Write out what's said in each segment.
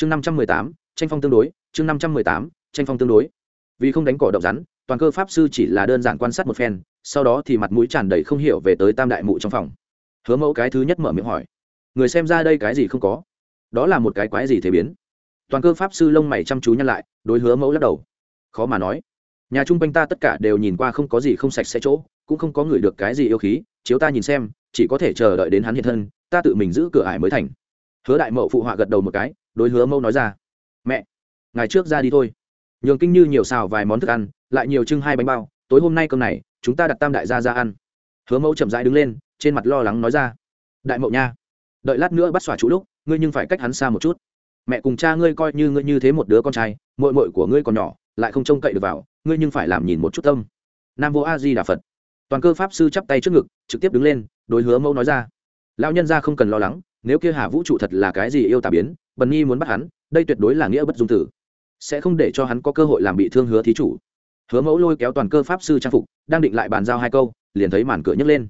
chương năm trăm mười tám, tranh phong tương đối, chương năm trăm mười tám, tranh phong tương đối. Vì không đánh cỏ động rắn, toàn cơ pháp sư chỉ là đơn giản quan sát một phen, sau đó thì mặt mũi tràn đầy không hiểu về tới tam đại mụ trong phòng. Hứa mẫu cái thứ nhất mở miệng hỏi, người xem ra đây cái gì không có? Đó là một cái quái gì thể biến? Toàn cơ pháp sư lông mày chăm chú nhăn lại, đối hứa mẫu lắc đầu. Khó mà nói. Nhà chung quanh ta tất cả đều nhìn qua không có gì không sạch sẽ chỗ, cũng không có người được cái gì yêu khí, chiếu ta nhìn xem, chỉ có thể chờ đợi đến hắn hiện thân, ta tự mình giữ cửa ải mới thành. Hứa đại mậu phụ họa gật đầu một cái đối hứa mẫu nói ra, mẹ ngày trước ra đi thôi. Nhường kinh như nhiều xào vài món thức ăn, lại nhiều trưng hai bánh bao, tối hôm nay cơm này, chúng ta đặt tam đại gia ra ăn. Hứa mẫu chậm rãi đứng lên, trên mặt lo lắng nói ra, đại mậu nha, đợi lát nữa bắt xòa chủ lúc, ngươi nhưng phải cách hắn xa một chút. Mẹ cùng cha ngươi coi như ngươi như thế một đứa con trai mội mội của ngươi còn nhỏ, lại không trông cậy được vào, ngươi nhưng phải làm nhìn một chút tâm. Nam vô a di đà phật. Toàn cơ pháp sư chắp tay trước ngực, trực tiếp đứng lên, đối hứa mẫu nói ra, lão nhân ra không cần lo lắng, nếu kia hà vũ trụ thật là cái gì yêu tà biến bần nhi muốn bắt hắn, đây tuyệt đối là nghĩa bất dung tử. Sẽ không để cho hắn có cơ hội làm bị thương hứa thí chủ. Hứa mẫu lôi kéo toàn cơ pháp sư trang phục, đang định lại bàn giao hai câu, liền thấy màn cửa nhấc lên.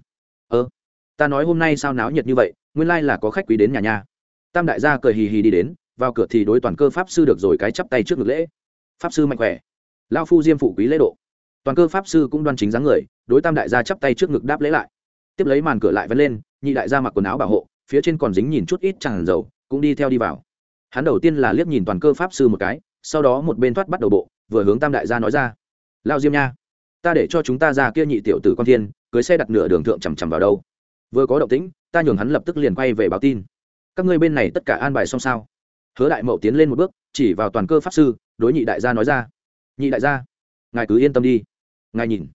Ơ, ta nói hôm nay sao náo nhiệt như vậy, nguyên lai là có khách quý đến nhà nhà tam đại gia cười hì hì đi đến, vào cửa thì đối toàn cơ pháp sư được rồi cái chắp tay trước ngực lễ. Pháp sư mạnh khỏe. Lao phu diêm phụ quý lễ độ. Toàn cơ pháp sư cũng đoan chính dáng người, đối tam đại gia chắp tay trước ngực đáp lễ lại. Tiếp lấy màn cửa lại vén lên, nhị đại gia mặc quần áo bảo hộ, phía trên còn dính nhìn chút ít chẳng dầu, cũng đi theo đi vào hắn đầu tiên là liếc nhìn toàn cơ pháp sư một cái, sau đó một bên thoát bắt đầu bộ, vừa hướng tam đại gia nói ra. Lao diêm nha, ta để cho chúng ta ra kia nhị tiểu tử con thiên, cưới xe đặt nửa đường thượng chằm chằm vào đâu. Vừa có động tĩnh, ta nhường hắn lập tức liền quay về báo tin. Các ngươi bên này tất cả an bài xong sao? Hứa đại mậu tiến lên một bước, chỉ vào toàn cơ pháp sư, đối nhị đại gia nói ra. Nhị đại gia, ngài cứ yên tâm đi. Ngài nhìn,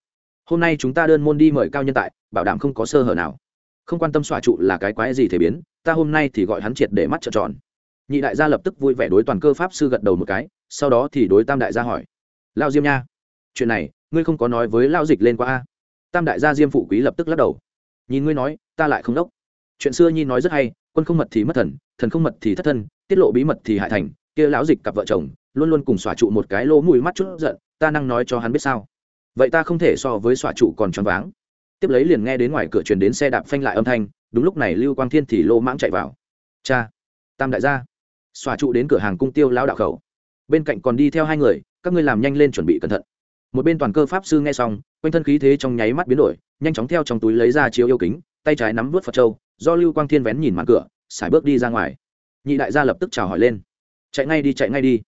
hôm nay chúng ta đơn môn đi mời cao nhân tại, bảo đảm không có sơ hở nào. Không quan tâm xòa trụ là cái quái gì thể biến, ta hôm nay thì gọi hắn triệt để mắt trợn tròn nhị đại gia lập tức vui vẻ đối toàn cơ pháp sư gật đầu một cái, sau đó thì đối tam đại gia hỏi lao diêm nha, chuyện này, ngươi không có nói với lao dịch lên qua a? Tam đại gia diêm phụ quý lập tức lắc đầu, nhìn ngươi nói, ta lại không đốc. Chuyện xưa nhi nói rất hay, quân không mật thì mất thần thần không mật thì thất thân, tiết lộ bí mật thì hại thành, kia lão dịch cặp vợ chồng, luôn luôn cùng xòa trụ một cái lỗ mùi mắt chút giận, ta năng nói cho hắn biết sao? Vậy ta không thể so với xòa trụ còn choáng váng. Tiếp lấy liền nghe đến ngoài cửa truyền đến xe đạp phanh lại âm thanh, đúng lúc này lưu quang thiên thì lô mãng chạy vào. Cha, tam đại gia xòa trụ đến cửa hàng cung tiêu lao đạo khẩu. Bên cạnh còn đi theo hai người, các ngươi làm nhanh lên chuẩn bị cẩn thận. Một bên toàn cơ pháp sư nghe xong, quanh thân khí thế trong nháy mắt biến đổi, nhanh chóng theo trong túi lấy ra chiếu yêu kính, tay trái nắm vớt phật trâu do lưu quang thiên vén nhìn màn cửa xài bước đi ra ngoài. Nhị đại gia lập tức chào hỏi lên. Chạy ngay đi, chạy ngay đi.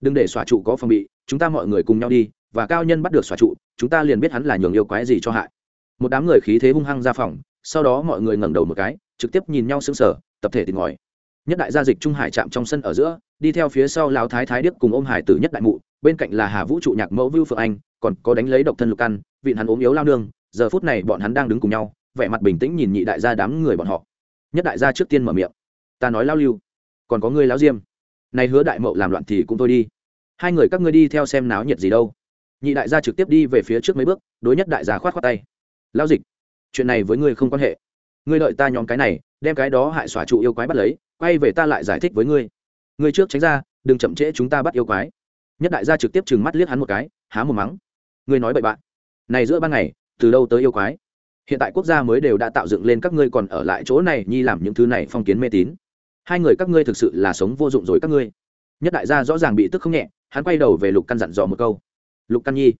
Đừng để xòa trụ có phòng bị, chúng ta mọi người cùng nhau đi, và cao nhân bắt được xòa trụ, chúng ta liền biết hắn là nhường yêu quái gì cho hại. Một đám người khí thế hung hăng ra phòng, sau đó mọi người ngẩng đầu một cái, trực tiếp nhìn nhau sững sờ, tập thể tìm ngòi nhất đại gia dịch trung hải chạm trong sân ở giữa, đi theo phía sau lão thái thái điếc cùng ôm hải tử nhất đại mụ, bên cạnh là hà vũ trụ nhạc mẫu vưu phượng anh, còn có đánh lấy độc thân lục căn, vịn hắn ốm yếu lao nương, giờ phút này bọn hắn đang đứng cùng nhau, vẻ mặt bình tĩnh nhìn nhị đại gia đám người bọn họ. Nhất đại gia trước tiên mở miệng. Ta nói lao lưu, còn có ngươi lao diêm. Này hứa đại mậu làm loạn thì cũng thôi đi. Hai người các ngươi đi theo xem náo nhiệt gì đâu. Nhị đại gia trực tiếp đi về phía trước mấy bước, đối nhất đại gia khoát khoát tay. Lao dịch, chuyện này với ngươi không quan hệ. Ngươi đợi ta nhóm cái này, đem cái đó hại xỏa trụ yêu quái bắt lấy quay về ta lại giải thích với ngươi. Ngươi trước tránh ra, đừng chậm trễ chúng ta bắt yêu quái. Nhất đại gia trực tiếp trừng mắt liếc hắn một cái, há một mắng. Ngươi nói bậy bạn. Này giữa ban ngày, từ đâu tới yêu quái? Hiện tại quốc gia mới đều đã tạo dựng lên các ngươi còn ở lại chỗ này, nhi làm những thứ này phong kiến mê tín. Hai người các ngươi thực sự là sống vô dụng rồi các ngươi. Nhất đại gia rõ ràng bị tức không nhẹ, hắn quay đầu về lục căn dặn dò một câu. Lục căn nhi,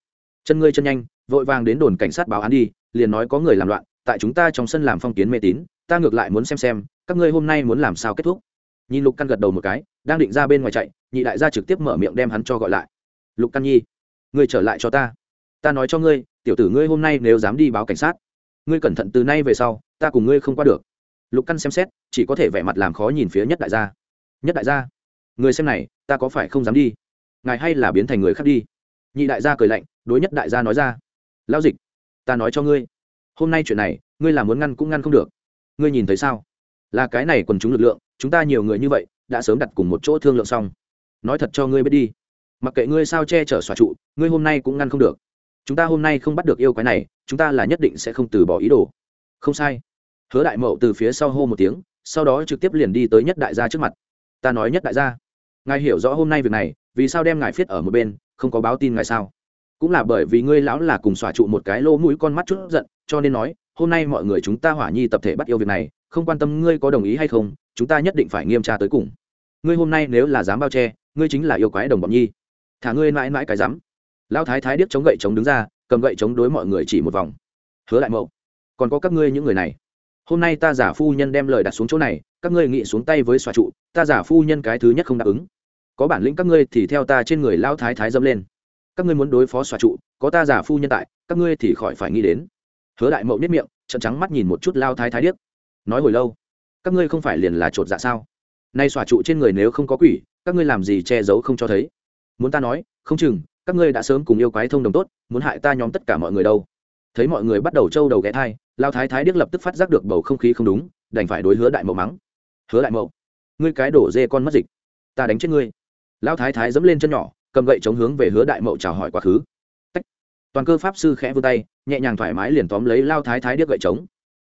chân ngươi chân nhanh, vội vàng đến đồn cảnh sát báo án đi, liền nói có người làm loạn, tại chúng ta trong sân làm phong kiến mê tín ta ngược lại muốn xem xem, các ngươi hôm nay muốn làm sao kết thúc. Nhìn lục căn gật đầu một cái, đang định ra bên ngoài chạy, nhị đại gia trực tiếp mở miệng đem hắn cho gọi lại. Lục căn nhi, ngươi trở lại cho ta. Ta nói cho ngươi, tiểu tử ngươi hôm nay nếu dám đi báo cảnh sát, ngươi cẩn thận từ nay về sau, ta cùng ngươi không qua được. Lục căn xem xét, chỉ có thể vẻ mặt làm khó nhìn phía nhất đại gia. Nhất đại gia người xem này, ta có phải không dám đi? Ngài hay là biến thành người khác đi? Nhị đại gia cười lạnh, đối nhất đại gia nói ra. Lao dịch, ta nói cho ngươi, hôm nay chuyện này, ngươi làm muốn ngăn cũng ngăn không được ngươi nhìn thấy sao? Là cái này quần chúng lực lượng, chúng ta nhiều người như vậy, đã sớm đặt cùng một chỗ thương lượng xong. Nói thật cho ngươi biết đi. Mặc kệ ngươi sao che chở xòa trụ, ngươi hôm nay cũng ngăn không được. Chúng ta hôm nay không bắt được yêu quái này, chúng ta là nhất định sẽ không từ bỏ ý đồ. Không sai. Hứa đại mậu từ phía sau hô một tiếng, sau đó trực tiếp liền đi tới nhất đại gia trước mặt. Ta nói nhất đại gia. Ngài hiểu rõ hôm nay việc này, vì sao đem ngài phiết ở một bên, không có báo tin ngài sao? Cũng là bởi vì ngươi lão là cùng xòa trụ một cái lỗ mũi con mắt chút giận, cho nên nói hôm nay mọi người chúng ta hỏa nhi tập thể bắt yêu việc này, không quan tâm ngươi có đồng ý hay không, chúng ta nhất định phải nghiêm tra tới cùng. Ngươi hôm nay nếu là dám bao che, ngươi chính là yêu quái đồng bọn nhi. Thả ngươi mãi mãi cái dám lao thái thái điếc chống gậy chống đứng ra, cầm gậy chống đối mọi người chỉ một vòng. Hứa đại mậu, còn có các ngươi những người này. Hôm nay ta giả phu nhân đem lời đặt xuống chỗ này, các ngươi nghị xuống tay với xòa trụ, ta giả phu nhân cái thứ nhất không đáp ứng. Có bản lĩnh các ngươi thì theo ta trên người lao thái thái dâm lên. Các ngươi muốn đối phó xòa trụ, có ta giả phu nhân tại, các ngươi thì khỏi phải nghĩ đến hứa đại mậu nhất miệng trận trắng mắt nhìn một chút lao thái thái điếc. Nói hồi lâu, các ngươi không phải liền là chột dạ sao? Nay xòa trụ trên người nếu không có quỷ, các ngươi làm gì che giấu không cho thấy? Muốn ta nói, không chừng, các ngươi đã sớm cùng yêu quái thông đồng tốt, muốn hại ta nhóm tất cả mọi người đâu. Thấy mọi người bắt đầu trâu đầu ghé thai, lao thái thái điếc lập tức phát giác được bầu không khí không đúng, đành phải đối hứa đại mậu mắng. Hứa đại mậu, ngươi cái đổ dê con mất dịch, ta đánh chết ngươi. Lao thái thái dẫm lên chân nhỏ, cầm gậy chống hướng về hứa đại mậu chào hỏi quá khứ toàn cơ pháp sư khẽ vươn tay, nhẹ nhàng thoải mái liền tóm lấy lao thái thái điếc gậy chống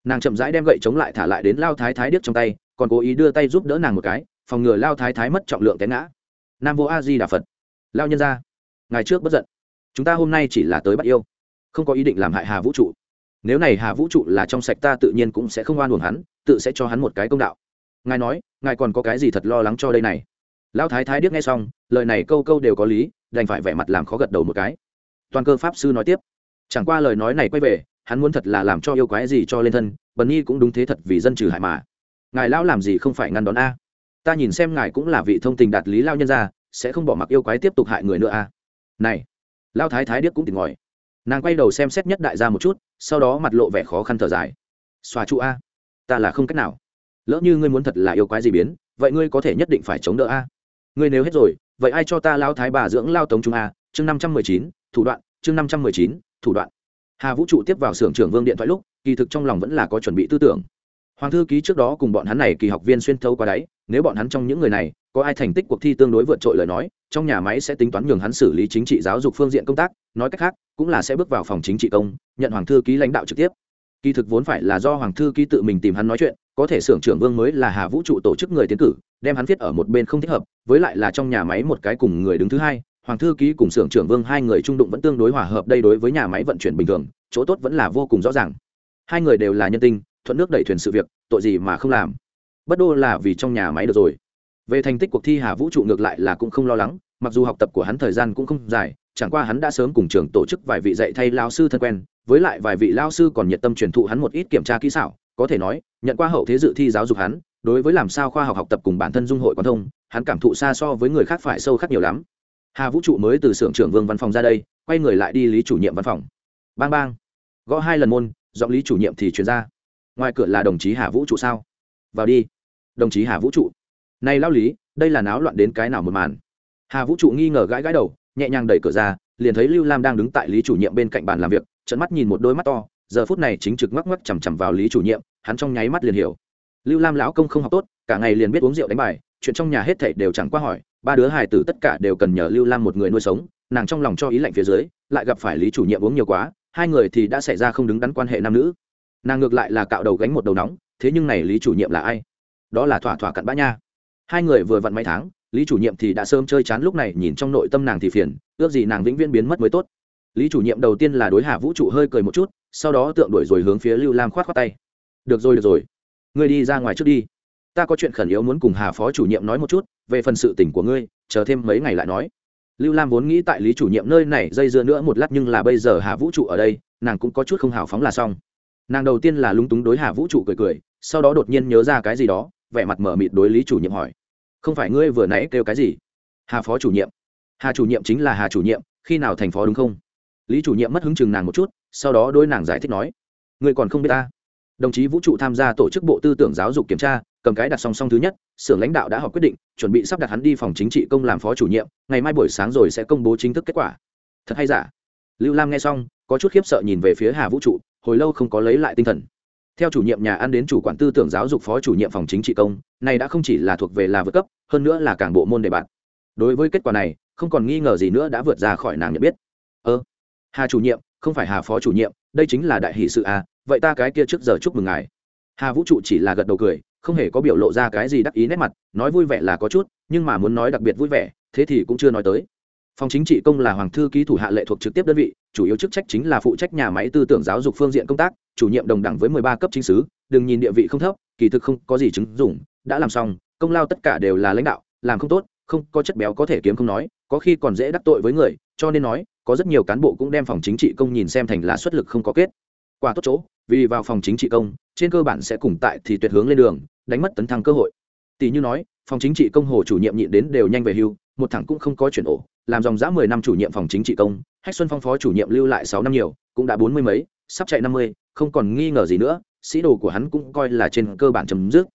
nàng chậm rãi đem gậy chống lại thả lại đến lao thái thái điếc trong tay, còn cố ý đưa tay giúp đỡ nàng một cái, phòng ngừa lao thái thái mất trọng lượng té ngã. Nam vô a di đà phật. Lao nhân ra ngày trước bất giận. Chúng ta hôm nay chỉ là tới bắt yêu, không có ý định làm hại hà vũ trụ. Nếu này hà vũ trụ là trong sạch ta tự nhiên cũng sẽ không oan uổng hắn, tự sẽ cho hắn một cái công đạo. Ngài nói, ngài còn có cái gì thật lo lắng cho đây này? Lao thái thái điếc nghe xong, lời này câu câu đều có lý, đành phải vẻ mặt làm khó gật đầu một cái toàn cơ pháp sư nói tiếp. Chẳng qua lời nói này quay về, hắn muốn thật là làm cho yêu quái gì cho lên thân, bần nhi cũng đúng thế thật vì dân trừ hại mà. Ngài lão làm gì không phải ngăn đón a? Ta nhìn xem ngài cũng là vị thông tình đạt lý lao nhân ra sẽ không bỏ mặc yêu quái tiếp tục hại người nữa a. Này lao thái thái điếc cũng tỉnh ngòi nàng quay đầu xem xét nhất đại gia một chút, sau đó mặt lộ vẻ khó khăn thở dài. Xòa trụ a, ta là không cách nào. Lỡ như ngươi muốn thật là yêu quái gì biến, vậy ngươi có thể nhất định phải chống đỡ a. Ngươi nếu hết rồi, vậy ai cho ta lao thái bà dưỡng lao tống chúng a? Chương năm trăm mười chín thủ đoạn, chương năm trăm mười chín, thủ đoạn. Hà vũ trụ tiếp vào xưởng trưởng vương điện thoại lúc, kỳ thực trong lòng vẫn là có chuẩn bị tư tưởng. Hoàng thư ký trước đó cùng bọn hắn này kỳ học viên xuyên thấu qua đáy, nếu bọn hắn trong những người này, có ai thành tích cuộc thi tương đối vượt trội lời nói, trong nhà máy sẽ tính toán nhường hắn xử lý chính trị giáo dục phương diện công tác, nói cách khác, cũng là sẽ bước vào phòng chính trị công, nhận hoàng thư ký lãnh đạo trực tiếp. Kỳ thực vốn phải là do hoàng thư ký tự mình tìm hắn nói chuyện, có thể xưởng trưởng vương mới là hà vũ trụ tổ chức người tiến cử, đem hắn viết ở một bên không thích hợp, với lại là trong nhà máy một cái cùng người đứng thứ hai hoàng thư ký cùng xưởng trưởng vương hai người trung đụng vẫn tương đối hòa hợp đây đối với nhà máy vận chuyển bình thường, chỗ tốt vẫn là vô cùng rõ ràng. Hai người đều là nhân tinh, thuận nước đẩy thuyền sự việc, tội gì mà không làm. Bất đô là vì trong nhà máy được rồi. Về thành tích cuộc thi hà vũ trụ ngược lại là cũng không lo lắng, mặc dù học tập của hắn thời gian cũng không dài, chẳng qua hắn đã sớm cùng trường tổ chức vài vị dạy thay lao sư thân quen, với lại vài vị lao sư còn nhiệt tâm truyền thụ hắn một ít kiểm tra kỹ xảo, có thể nói, nhận qua hậu thế dự thi giáo dục hắn, đối với làm sao khoa học học tập cùng bản thân dung hội quan thông, hắn cảm thụ xa so với người khác phải sâu khác nhiều lắm hà vũ trụ mới từ xưởng trưởng vương văn phòng ra đây, quay người lại đi lý chủ nhiệm văn phòng. Bang bang. Gõ hai lần môn, giọng lý chủ nhiệm thì chuyển ra. Ngoài cửa là đồng chí hà vũ trụ sao? Vào đi. Đồng chí hà vũ trụ. Này lao lý, đây là náo loạn đến cái nào một màn? Hà vũ trụ nghi ngờ gãi gãi đầu, nhẹ nhàng đẩy cửa ra, liền thấy lưu lam đang đứng tại lý chủ nhiệm bên cạnh bàn làm việc trận mắt nhìn một đôi mắt to, giờ phút này chính trực ngoắc ngoắc chằm chằm vào lý chủ nhiệm, hắn trong nháy mắt liền hiểu. Lưu lam lão công không học tốt, cả ngày liền biết uống rượu đánh bài, chuyện trong nhà hết thảy đều chẳng qua hỏi ba đứa hài tử tất cả đều cần nhờ lưu lam một người nuôi sống, nàng trong lòng cho ý lạnh phía dưới, lại gặp phải lý chủ nhiệm uống nhiều quá, hai người thì đã xảy ra không đứng đắn quan hệ nam nữ. Nàng ngược lại là cạo đầu gánh một đầu nóng, thế nhưng này lý chủ nhiệm là ai? Đó là thỏa thỏa cặn bã nha. Hai người vừa vặn mấy tháng, lý chủ nhiệm thì đã sớm chơi chán lúc này nhìn trong nội tâm nàng thì phiền, ước gì nàng vĩnh viễn biến mất mới tốt. Lý chủ nhiệm đầu tiên là đối hà vũ trụ hơi cười một chút, sau đó tượng đuổi rồi hướng phía lưu lam khoát khoát tay. Được rồi được rồi. Ngươi đi ra ngoài trước đi ta có chuyện khẩn yếu muốn cùng hà phó chủ nhiệm nói một chút, về phần sự tình của ngươi, chờ thêm mấy ngày lại nói. Lưu lam vốn nghĩ tại lý chủ nhiệm nơi này dây dưa nữa một lát nhưng là bây giờ hà vũ trụ ở đây, nàng cũng có chút không hào phóng là xong. Nàng đầu tiên là lúng túng đối hà vũ trụ cười cười, sau đó đột nhiên nhớ ra cái gì đó, vẻ mặt mở mịt đối lý chủ nhiệm hỏi. Không phải ngươi vừa nãy kêu cái gì? Hà phó chủ nhiệm. Hà chủ nhiệm chính là hà chủ nhiệm, khi nào thành phó đúng không? Lý chủ nhiệm mất hứng chừng nàng một chút, sau đó đôi nàng giải thích nói. Ngươi còn không biết ta đồng chí vũ trụ tham gia tổ chức bộ tư tưởng giáo dục kiểm tra, cầm cái đặt song song thứ nhất, xưởng lãnh đạo đã họp quyết định, chuẩn bị sắp đặt hắn đi phòng chính trị công làm phó chủ nhiệm, ngày mai buổi sáng rồi sẽ công bố chính thức kết quả. Thật hay giả? Lưu lam nghe xong, có chút khiếp sợ nhìn về phía hà vũ trụ, hồi lâu không có lấy lại tinh thần. Theo chủ nhiệm nhà ăn đến chủ quản tư tưởng giáo dục phó chủ nhiệm phòng chính trị công, này đã không chỉ là thuộc về là vượt cấp, hơn nữa là cảng bộ môn đề bạt. Đối với kết quả này, không còn nghi ngờ gì nữa đã vượt ra khỏi nàng nhận biết. Ơ, hà chủ nhiệm, không phải hà phó chủ nhiệm, đây chính là đại hỷ sự à vậy ta cái kia trước giờ chúc mừng ngài. Hà vũ trụ chỉ là gật đầu cười, không hề có biểu lộ ra cái gì đắc ý nét mặt, nói vui vẻ là có chút, nhưng mà muốn nói đặc biệt vui vẻ, thế thì cũng chưa nói tới. Phòng chính trị công là hoàng thư ký thủ hạ lệ thuộc trực tiếp đơn vị, chủ yếu chức trách chính là phụ trách nhà máy tư tưởng giáo dục phương diện công tác, chủ nhiệm đồng đẳng với mười ba cấp chính sứ đừng nhìn địa vị không thấp, kỳ thực không có gì chứng dụng, đã làm xong, công lao tất cả đều là lãnh đạo, làm không tốt, không có chất béo có thể kiếm không nói, có khi còn dễ đắc tội với người, cho nên nói, có rất nhiều cán bộ cũng đem phòng chính trị công nhìn xem thành là xuất lực không có kết. Quả tốt chỗ vì vào phòng chính trị công, trên cơ bản sẽ cùng tại thì tuyệt hướng lên đường, đánh mất tấn thăng cơ hội. Tỷ như nói, phòng chính trị công hồ chủ nhiệm nhịn đến đều nhanh về hưu, một thẳng cũng không có chuyển ổ, làm dòng dã mười năm chủ nhiệm phòng chính trị công, hách xuân phong phó chủ nhiệm lưu lại sáu năm nhiều, cũng đã bốn mươi mấy, sắp chạy năm mươi, không còn nghi ngờ gì nữa, sĩ đồ của hắn cũng coi là trên cơ bản chấm dứt.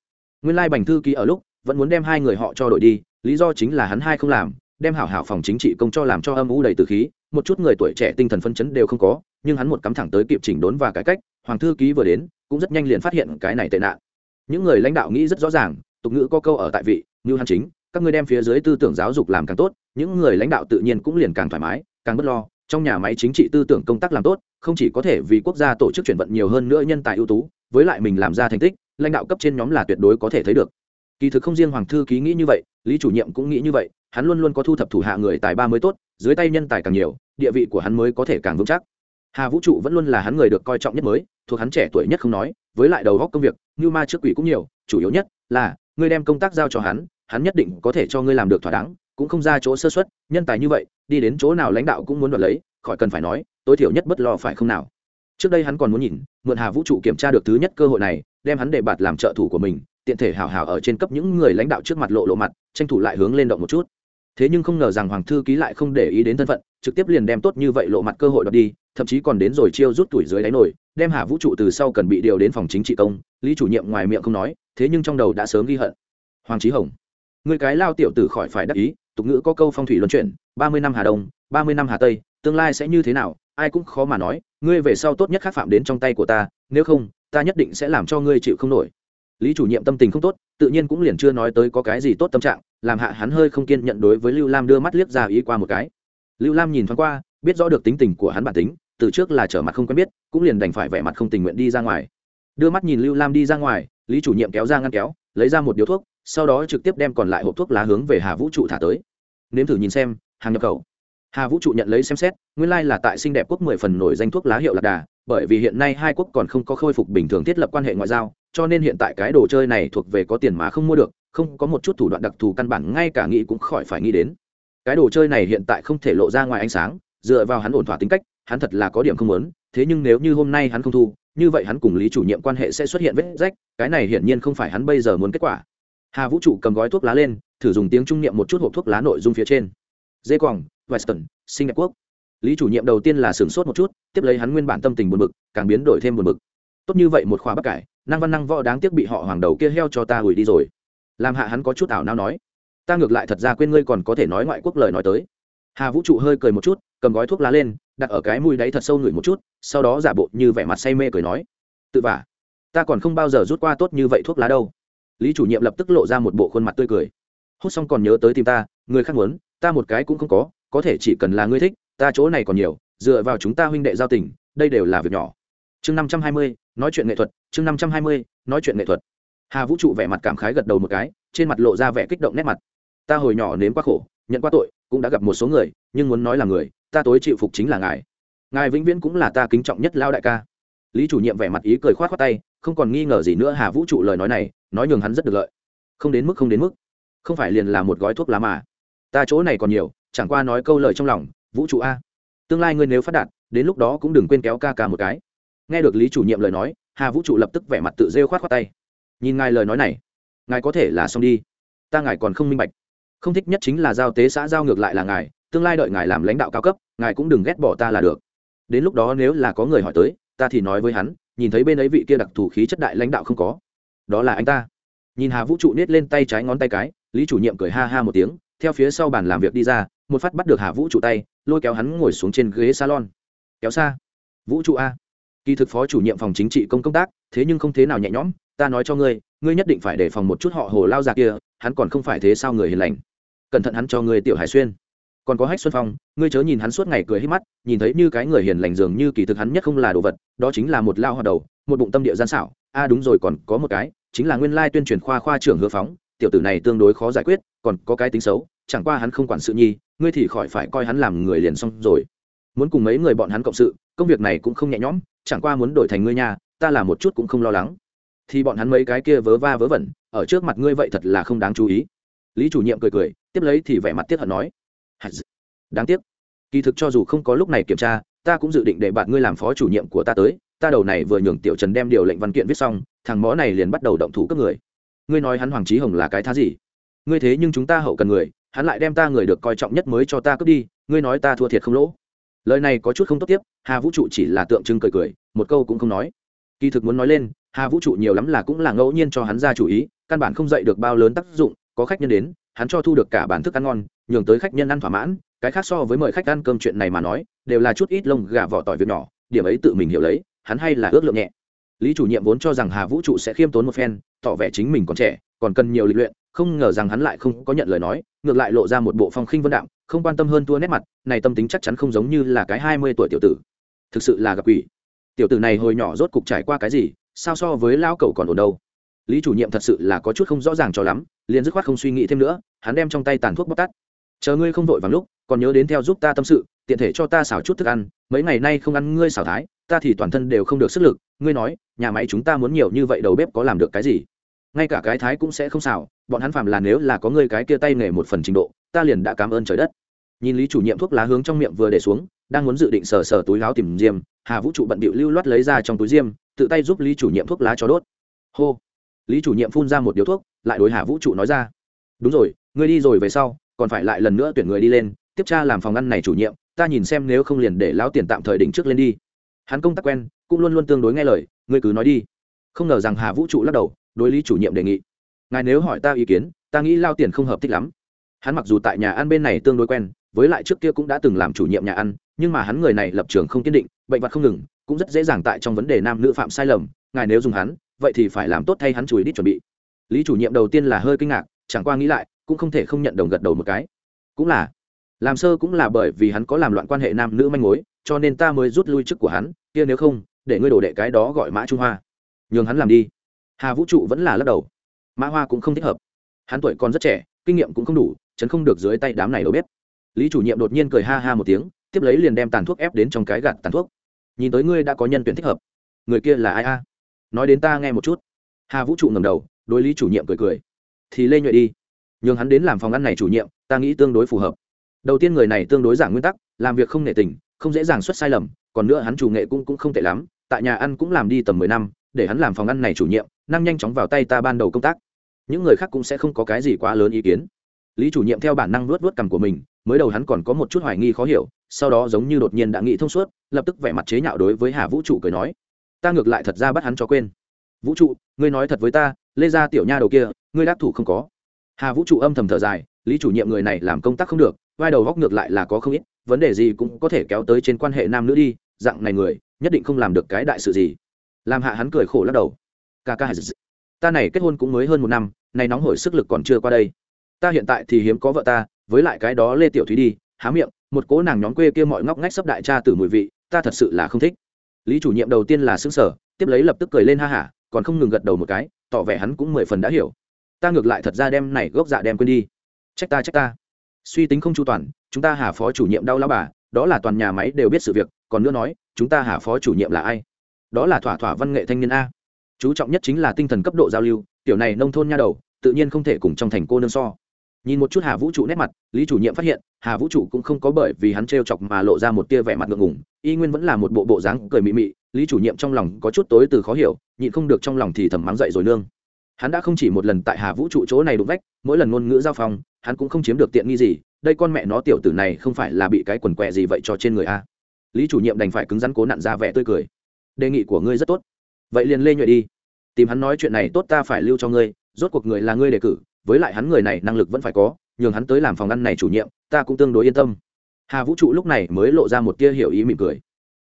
Nguyên lai bành thư ký ở lúc, vẫn muốn đem hai người họ cho đội đi, lý do chính là hắn hai không làm đem hảo hảo phòng chính trị công cho làm cho âm u đầy từ khí, một chút người tuổi trẻ tinh thần phân chấn đều không có, nhưng hắn một cắm thẳng tới kịp chỉnh đốn và cải cách, hoàng thư ký vừa đến, cũng rất nhanh liền phát hiện cái này tệ nạn. Những người lãnh đạo nghĩ rất rõ ràng, tục ngữ có câu ở tại vị, như hắn chính, các ngươi đem phía dưới tư tưởng giáo dục làm càng tốt, những người lãnh đạo tự nhiên cũng liền càng thoải mái, càng bất lo, trong nhà máy chính trị tư tưởng công tác làm tốt, không chỉ có thể vì quốc gia tổ chức chuyển vận nhiều hơn nữa nhân tài ưu tú, với lại mình làm ra thành tích, lãnh đạo cấp trên nhóm là tuyệt đối có thể thấy được. Kỳ thực không riêng hoàng thư ký nghĩ như vậy, lý chủ nhiệm cũng nghĩ như vậy hắn luôn luôn có thu thập thủ hạ người tài ba mới tốt, dưới tay nhân tài càng nhiều, địa vị của hắn mới có thể càng vững chắc. Hà vũ trụ vẫn luôn là hắn người được coi trọng nhất mới, thuộc hắn trẻ tuổi nhất không nói, với lại đầu góc công việc như ma trước quỷ cũng nhiều, chủ yếu nhất là, ngươi đem công tác giao cho hắn hắn nhất định có thể cho ngươi làm được thỏa đáng, cũng không ra chỗ sơ xuất nhân tài như vậy, đi đến chỗ nào lãnh đạo cũng muốn đoạt lấy, khỏi cần phải nói, tối thiểu nhất bất lo phải không nào. Trước đây hắn còn muốn nhìn, mượn hà vũ trụ kiểm tra được thứ nhất cơ hội này, đem hắn để bạt làm trợ thủ của mình, tiện thể hào hào ở trên cấp những người lãnh đạo trước mặt lộ lộ mặt, tranh thủ lại hướng lên động một chút thế nhưng không ngờ rằng hoàng thư ký lại không để ý đến thân phận, trực tiếp liền đem tốt như vậy lộ mặt cơ hội đoạt đi, thậm chí còn đến rồi chiêu rút tuổi dưới đáy nổi, đem hà vũ trụ từ sau cần bị điều đến phòng chính trị công, lý chủ nhiệm ngoài miệng không nói, thế nhưng trong đầu đã sớm ghi hận. Hoàng trí hồng, người cái lao tiểu tử khỏi phải đắc ý, tục ngữ có câu phong thủy luân chuyển, ba mươi năm hà đông, ba mươi năm hà tây, tương lai sẽ như thế nào, ai cũng khó mà nói, ngươi về sau tốt nhất khắc phạm đến trong tay của ta, nếu không, ta nhất định sẽ làm cho ngươi chịu không nổi lý chủ nhiệm tâm tình không tốt, tự nhiên cũng liền chưa nói tới có cái gì tốt tâm trạng, làm hạ hắn hơi không kiên nhận đối với lưu lam đưa mắt liếc ra ý qua một cái. Lưu lam nhìn thoáng qua, biết rõ được tính tình của hắn bản tính, từ trước là trở mặt không quen biết, cũng liền đành phải vẻ mặt không tình nguyện đi ra ngoài. Đưa mắt nhìn lưu lam đi ra ngoài, lý chủ nhiệm kéo ra ngăn kéo, lấy ra một điếu thuốc, sau đó trực tiếp đem còn lại hộp thuốc lá hướng về hà vũ trụ thả tới. Nếm thử nhìn xem, hàng nhập khẩu. Hà vũ trụ nhận lấy xem xét, nguyên lai、like、là tại xinh đẹp quốc mười phần nổi danh thuốc lá hiệu lạc đà, bởi vì hiện nay hai quốc còn không có khôi phục bình thường thiết lập quan hệ ngoại giao cho nên hiện tại cái đồ chơi này thuộc về có tiền mà không mua được, không có một chút thủ đoạn đặc thù căn bản ngay cả nghĩ cũng khỏi phải nghĩ đến. Cái đồ chơi này hiện tại không thể lộ ra ngoài ánh sáng, dựa vào hắn ổn thỏa tính cách, hắn thật là có điểm không lớn thế nhưng nếu như hôm nay hắn không thu, như vậy hắn cùng lý chủ nhiệm quan hệ sẽ xuất hiện vết rách, cái này hiển nhiên không phải hắn bây giờ muốn kết quả. Hà vũ trụ cầm gói thuốc lá lên, thử dùng tiếng trung niệm một chút hộp thuốc lá nội dung phía trên. Dê quòng weston sinh đẹp quốc lý chủ nhiệm đầu tiên là sửng sốt một chút, tiếp lấy hắn nguyên bản tâm tình buồn bực, càng biến đổi thêm buồn bực. Tốt như vậy một khoa bắc cải năng văn năng võ đáng tiếc bị họ hoàng đầu kia heo cho ta hủy đi rồi. Làm hạ hắn có chút ảo nao nói. Ta ngược lại thật ra quên ngươi còn có thể nói ngoại quốc lời nói tới. Hà vũ trụ hơi cười một chút, cầm gói thuốc lá lên, đặt ở cái mùi đáy thật sâu ngửi một chút, sau đó giả bộ như vẻ mặt say mê cười nói. Tự vả, ta còn không bao giờ rút qua tốt như vậy thuốc lá đâu. Lý chủ nhiệm lập tức lộ ra một bộ khuôn mặt tươi cười. Hút xong còn nhớ tới tìm ta, người khác muốn, ta một cái cũng không có có thể chỉ cần là ngươi thích, ta chỗ này còn nhiều, dựa vào chúng ta huynh đệ giao tình, đây đều là việc nhỏ chương năm trăm hai mươi, nói chuyện nghệ thuật, chương năm trăm hai mươi, nói chuyện nghệ thuật. Hà vũ trụ vẻ mặt cảm khái gật đầu một cái, trên mặt lộ ra vẻ kích động nét mặt. Ta hồi nhỏ nếm quá khổ, nhận quá tội, cũng đã gặp một số người, nhưng muốn nói là người, ta tối chịu phục chính là ngài. Ngài vĩnh viễn cũng là ta kính trọng nhất lao đại ca. Lý chủ nhiệm vẻ mặt ý cười k h o á t khoác tay, không còn nghi ngờ gì nữa hà vũ trụ lời nói này, nói nhường hắn rất được lợi. Không đến mức, không đến mức. Không phải liền là một gói thuốc lá mà. Ta chỗ này còn nhiều, chẳng qua nói câu lời trong lòng, vũ trụ a. Tương lai ngươi nếu phát đạt, đến lúc đó cũng đừng quên kéo ca ca một cái nghe được lý chủ nhiệm lời nói, hà vũ trụ lập tức vẻ mặt tự rêu khoát khoát tay. Nhìn ngài lời nói này, ngài có thể là xong đi. Ta ngài còn không minh bạch. Không thích nhất chính là giao tế xã giao ngược lại là ngài, tương lai đợi ngài làm lãnh đạo cao cấp, ngài cũng đừng ghét bỏ ta là được. Đến lúc đó nếu là có người hỏi tới, ta thì nói với hắn, nhìn thấy bên ấy vị kia đặc thù khí chất đại lãnh đạo không có. Đó là anh ta. Nhìn hà vũ trụ nết lên tay trái ngón tay cái, lý chủ nhiệm cười ha ha một tiếng, theo phía sau bàn làm việc đi ra, một phát bắt được hà vũ trụ tay, lôi kéo hắn ngồi xuống trên ghế salon. Kéo xa. Vũ trụ a kỳ thực phó chủ nhiệm phòng chính trị công công tác, thế nhưng không thế nào nhẹ nhõm, ta nói cho ngươi ngươi nhất định phải đề phòng một chút họ hồ lao già kia, hắn còn không phải thế sao người hiền lành. Cẩn thận hắn cho ngươi tiểu hải xuyên. Còn có hách xuân phong, ngươi chớ nhìn hắn suốt ngày cười hết mắt, nhìn thấy như cái người hiền lành dường như kỳ thực hắn nhất không là đồ vật, đó chính là một lao hoạt đầu, một bụng tâm địa gian xảo. A, đúng rồi, còn có một cái, chính là nguyên lai tuyên truyền khoa khoa trưởng hứa phóng, tiểu tử này tương đối khó giải quyết, còn có cái tính xấu, chẳng qua hắn không quản sự nhi, ngươi thì khỏi phải coi hắn làm người liền xong rồi. Muốn cùng mấy người bọn hắn cộng sự, công việc này cũng không nhẹ nhõm chẳng qua muốn đổi thành ngươi nhà ta là một chút cũng không lo lắng. Thì bọn hắn mấy cái kia vớ va vớ vẩn, ở trước mặt ngươi vậy thật là không đáng chú ý. Lý chủ nhiệm cười cười, tiếp lấy thì vẻ mặt tiếc hận nói đáng tiếc. Kỳ thực cho dù không có lúc này kiểm tra, ta cũng dự định để bạn ngươi làm phó chủ nhiệm của ta tới. Ta đầu này vừa nhường tiểu trần đem điều lệnh văn kiện viết xong, thằng mó này liền bắt đầu động thủ các người. Ngươi nói hắn hoàng trí hồng là cái thá gì? Ngươi thế nhưng chúng ta hậu cần người, hắn lại đem ta người được coi trọng nhất mới cho ta cướp đi, ngươi nói ta thua thiệt không lỗ lời này có chút không tốt tiếp, hà vũ trụ chỉ là tượng trưng cười cười, một câu cũng không nói. Kỳ thực muốn nói lên, hà vũ trụ nhiều lắm là cũng là ngẫu nhiên cho hắn ra chủ ý, căn bản không dạy được bao lớn tác dụng, có khách nhân đến, hắn cho thu được cả bản thức ăn ngon, nhường tới khách nhân ăn thỏa mãn, cái khác so với mời khách ăn cơm chuyện này mà nói, đều là chút ít lông gà vỏ tỏi việc nhỏ, điểm ấy tự mình hiểu lấy, hắn hay là ước lượng nhẹ. Lý chủ nhiệm vốn cho rằng hà vũ trụ sẽ khiêm tốn một phen, tỏ vẻ chính mình còn trẻ, còn cần nhiều lịch luyện, không ngờ rằng hắn lại không có nhận lời nói ngược lại lộ ra một bộ phong khinh vân đạm, không quan tâm hơn tua nét mặt, này tâm tính chắc chắn không giống như là cái hai mươi tuổi tiểu tử. Thực sự là gặp quỷ. Tiểu tử này hồi nhỏ rốt cục trải qua cái gì, sao so với lao cậu còn ổn đâu? Lý chủ nhiệm thật sự là có chút không rõ ràng cho lắm, liền dứt khoát không suy nghĩ thêm nữa, hắn đem trong tay tàn thuốc bóc tắt. Chờ ngươi không vội vàng lúc, còn nhớ đến theo giúp ta tâm sự, tiện thể cho ta xào chút thức ăn, mấy ngày nay không ăn ngươi xào thái, ta thì toàn thân đều không được sức lực, ngươi nói, nhà máy chúng ta muốn nhiều như vậy đầu bếp có làm được cái gì? Ngay cả cái thái cũng sẽ không xào bọn hắn phàm là nếu là có ngươi cái kia tay nghề một phần trình độ, ta liền đã cảm ơn trời đất. Nhìn lý chủ nhiệm thuốc lá hướng trong miệng vừa để xuống, đang muốn dự định sờ sờ túi láo tìm diêm, hà vũ trụ bận bịu lưu loát lấy ra trong túi diêm, tự tay giúp lý chủ nhiệm thuốc lá cho đốt. Hô. Lý chủ nhiệm phun ra một điếu thuốc, lại đối hà vũ trụ nói ra. Đúng rồi, ngươi đi rồi về sau, còn phải lại lần nữa tuyển người đi lên, tiếp tra làm phòng ăn này chủ nhiệm, ta nhìn xem nếu không liền để lão tiền tạm thời đỉnh trước lên đi. Hắn công tác quen, cũng luôn luôn tương đối nghe lời, ngươi cứ nói đi. Không ngờ rằng hà vũ trụ lắc đầu, đối lý chủ nhiệm đề nghị ngài nếu hỏi ta ý kiến, ta nghĩ lao tiền không hợp thích lắm. Hắn mặc dù tại nhà ăn bên này tương đối quen, với lại trước kia cũng đã từng làm chủ nhiệm nhà ăn, nhưng mà hắn người này lập trường không kiên định, bệnh vật không ngừng, cũng rất dễ dàng tại trong vấn đề nam nữ phạm sai lầm. Ngài nếu dùng hắn, vậy thì phải làm tốt thay hắn chùi đít chuẩn bị. Lý chủ nhiệm đầu tiên là hơi kinh ngạc, chẳng qua nghĩ lại, cũng không thể không nhận đồng gật đầu một cái. Cũng là, làm sơ cũng là bởi vì hắn có làm loạn quan hệ nam nữ manh mối, cho nên ta mới rút lui chức của hắn, kia nếu không, để ngươi đổ đệ cái đó gọi mã trung hoa. Nhường hắn làm đi. Hà vũ trụ vẫn là lắc đầu mã hoa cũng không thích hợp. Hắn tuổi còn rất trẻ, kinh nghiệm cũng không đủ, chấn không được dưới tay đám này đâu biết lý chủ nhiệm đột nhiên cười ha ha một tiếng, tiếp lấy liền đem tàn thuốc ép đến trong cái gạt tàn thuốc. Nhìn tới ngươi đã có nhân tuyển thích hợp. Người kia là ai a? Nói đến ta nghe một chút. Hà vũ trụ ngầm đầu, đối lý chủ nhiệm cười cười. Thì lê nhuệ đi. Nhường hắn đến làm phòng ăn này chủ nhiệm, ta nghĩ tương đối phù hợp. Đầu tiên người này tương đối giảng nguyên tắc, làm việc không nể tình, không dễ dàng xuất sai lầm, còn nữa hắn chủ nghệ cũng cũng không tệ lắm, tại nhà ăn cũng làm đi tầm mười năm, để hắn làm phòng ăn này chủ nhiệm năng nhanh chóng vào tay ta ban đầu công tác. Những người khác cũng sẽ không có cái gì quá lớn ý kiến. Lý chủ nhiệm theo bản năng luốt luốt cằm của mình, mới đầu hắn còn có một chút hoài nghi khó hiểu, sau đó giống như đột nhiên đã nghĩ thông suốt, lập tức vẻ mặt chế nhạo đối với hà vũ trụ cười nói, ta ngược lại thật ra bắt hắn cho quên. Vũ trụ, ngươi nói thật với ta, lê ra tiểu nha đầu kia, ngươi đáp thủ không có. Hà vũ trụ âm thầm thở dài, lý chủ nhiệm người này làm công tác không được, vai đầu góc ngược lại là có không ít, vấn đề gì cũng có thể kéo tới trên quan hệ nam nữ đi, dạng này người, nhất định không làm được cái đại sự gì. Làm hạ hắn cười khổ lắc đầu ca ca ta này kết hôn cũng mới hơn một năm, nay nóng hổi sức lực còn chưa qua đây. Ta hiện tại thì hiếm có vợ ta, với lại cái đó lê tiểu thúy đi, há miệng, một cố nàng nhóm quê kia mọi ngóc ngách sắp đại cha từ mùi vị, ta thật sự là không thích. Lý chủ nhiệm đầu tiên là xứng sở tiếp lấy lập tức cười lên ha hả, còn không ngừng gật đầu một cái, tỏ vẻ hắn cũng mười phần đã hiểu. Ta ngược lại thật ra đem này gốc dạ đem quên đi. Trách ta trách ta. Suy tính không chu toàn, chúng ta hà phó chủ nhiệm đau lao bà, đó là toàn nhà máy đều biết sự việc, còn nữa nói, chúng ta hà phó chủ nhiệm là ai? Đó là thỏa thỏa văn nghệ thanh niên a chú trọng nhất chính là tinh thần cấp độ giao lưu, tiểu này nông thôn nha đầu, tự nhiên không thể cùng trong thành cô nương so. Nhìn một chút hà vũ trụ nét mặt, lý chủ nhiệm phát hiện, hà vũ trụ cũng không có bởi vì hắn t chọc mà lộ ra một tia vẻ mặt ngượng ngùng, y nguyên vẫn là một bộ bộ dáng cười mị mị, lý chủ nhiệm trong lòng có chút tối từ khó hiểu, nhịn không được trong lòng thì thầm mắng dậy rồi nương. Hắn đã không chỉ một lần tại hà vũ trụ chỗ này đụng vách, mỗi lần ngôn ngữ giao phong, hắn cũng không chiếm được tiện nghi gì, đây con mẹ nó tiểu tử này không phải là bị cái quần quẹ gì vậy cho trên người a. Lý chủ nhiệm đành phải cứng rắn cố nặn ra vẻ tươi cười. Đề nghị của ngươi rất tốt vậy liền lê nhuệ đi. Tìm hắn nói chuyện này tốt ta phải lưu cho ngươi, rốt cuộc người là ngươi đề cử, với lại hắn người này năng lực vẫn phải có, nhường hắn tới làm phòng ăn này chủ nhiệm, ta cũng tương đối yên tâm. Hà vũ trụ lúc này mới lộ ra một tia hiểu ý mỉm cười.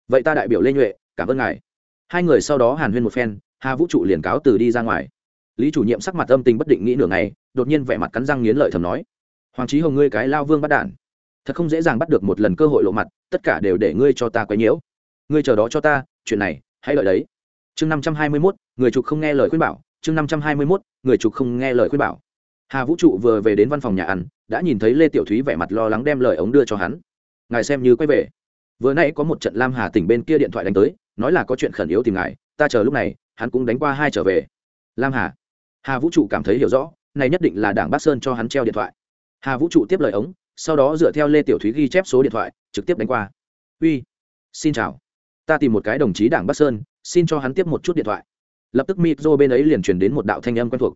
Vậy ta đại biểu lê nhuệ, cảm ơn ngài. Hai người sau đó hàn huyên một phen, hà vũ trụ liền cáo từ đi ra ngoài. Lý chủ nhiệm sắc mặt âm tình bất định nghĩ nửa ngày, đột nhiên vẻ mặt cắn răng nghiến lợi thầm nói, hoàng trí hồng ngươi cái lao vương bắt đản, thật không dễ dàng bắt được một lần cơ hội lộ mặt, tất cả đều để ngươi cho ta quấy nhiễu. Ngươi chờ đó cho ta, chuyện này, hãy lợi đấy chương năm trăm hai mươi mốt, người trục không nghe lời khuyên bảo. Chương năm trăm hai mươi mốt, người trục không nghe lời khuyên bảo. Hà vũ trụ vừa về đến văn phòng nhà ăn, đã nhìn thấy lê tiểu thúy vẻ mặt lo lắng đem lời ống đưa cho hắn. Ngài xem như quay về. Vừa nãy có một trận lam hà tỉnh bên kia điện thoại đánh tới, nói là có chuyện khẩn yếu tìm ngài, ta chờ lúc này, hắn cũng đánh qua hai trở về. Lam hà. Hà vũ trụ cảm thấy hiểu rõ, này nhất định là đảng bắc sơn cho hắn treo điện thoại. Hà vũ trụ tiếp lời ống, sau đó dựa theo lê tiểu thúy ghi chép số điện thoại, trực tiếp đánh qua. Uy, xin chào. Ta tìm một cái đồng chí đảng bắc sơn xin cho hắn tiếp một chút điện thoại. Lập tức micro bên ấy liền truyền đến một đạo thanh âm quen thuộc.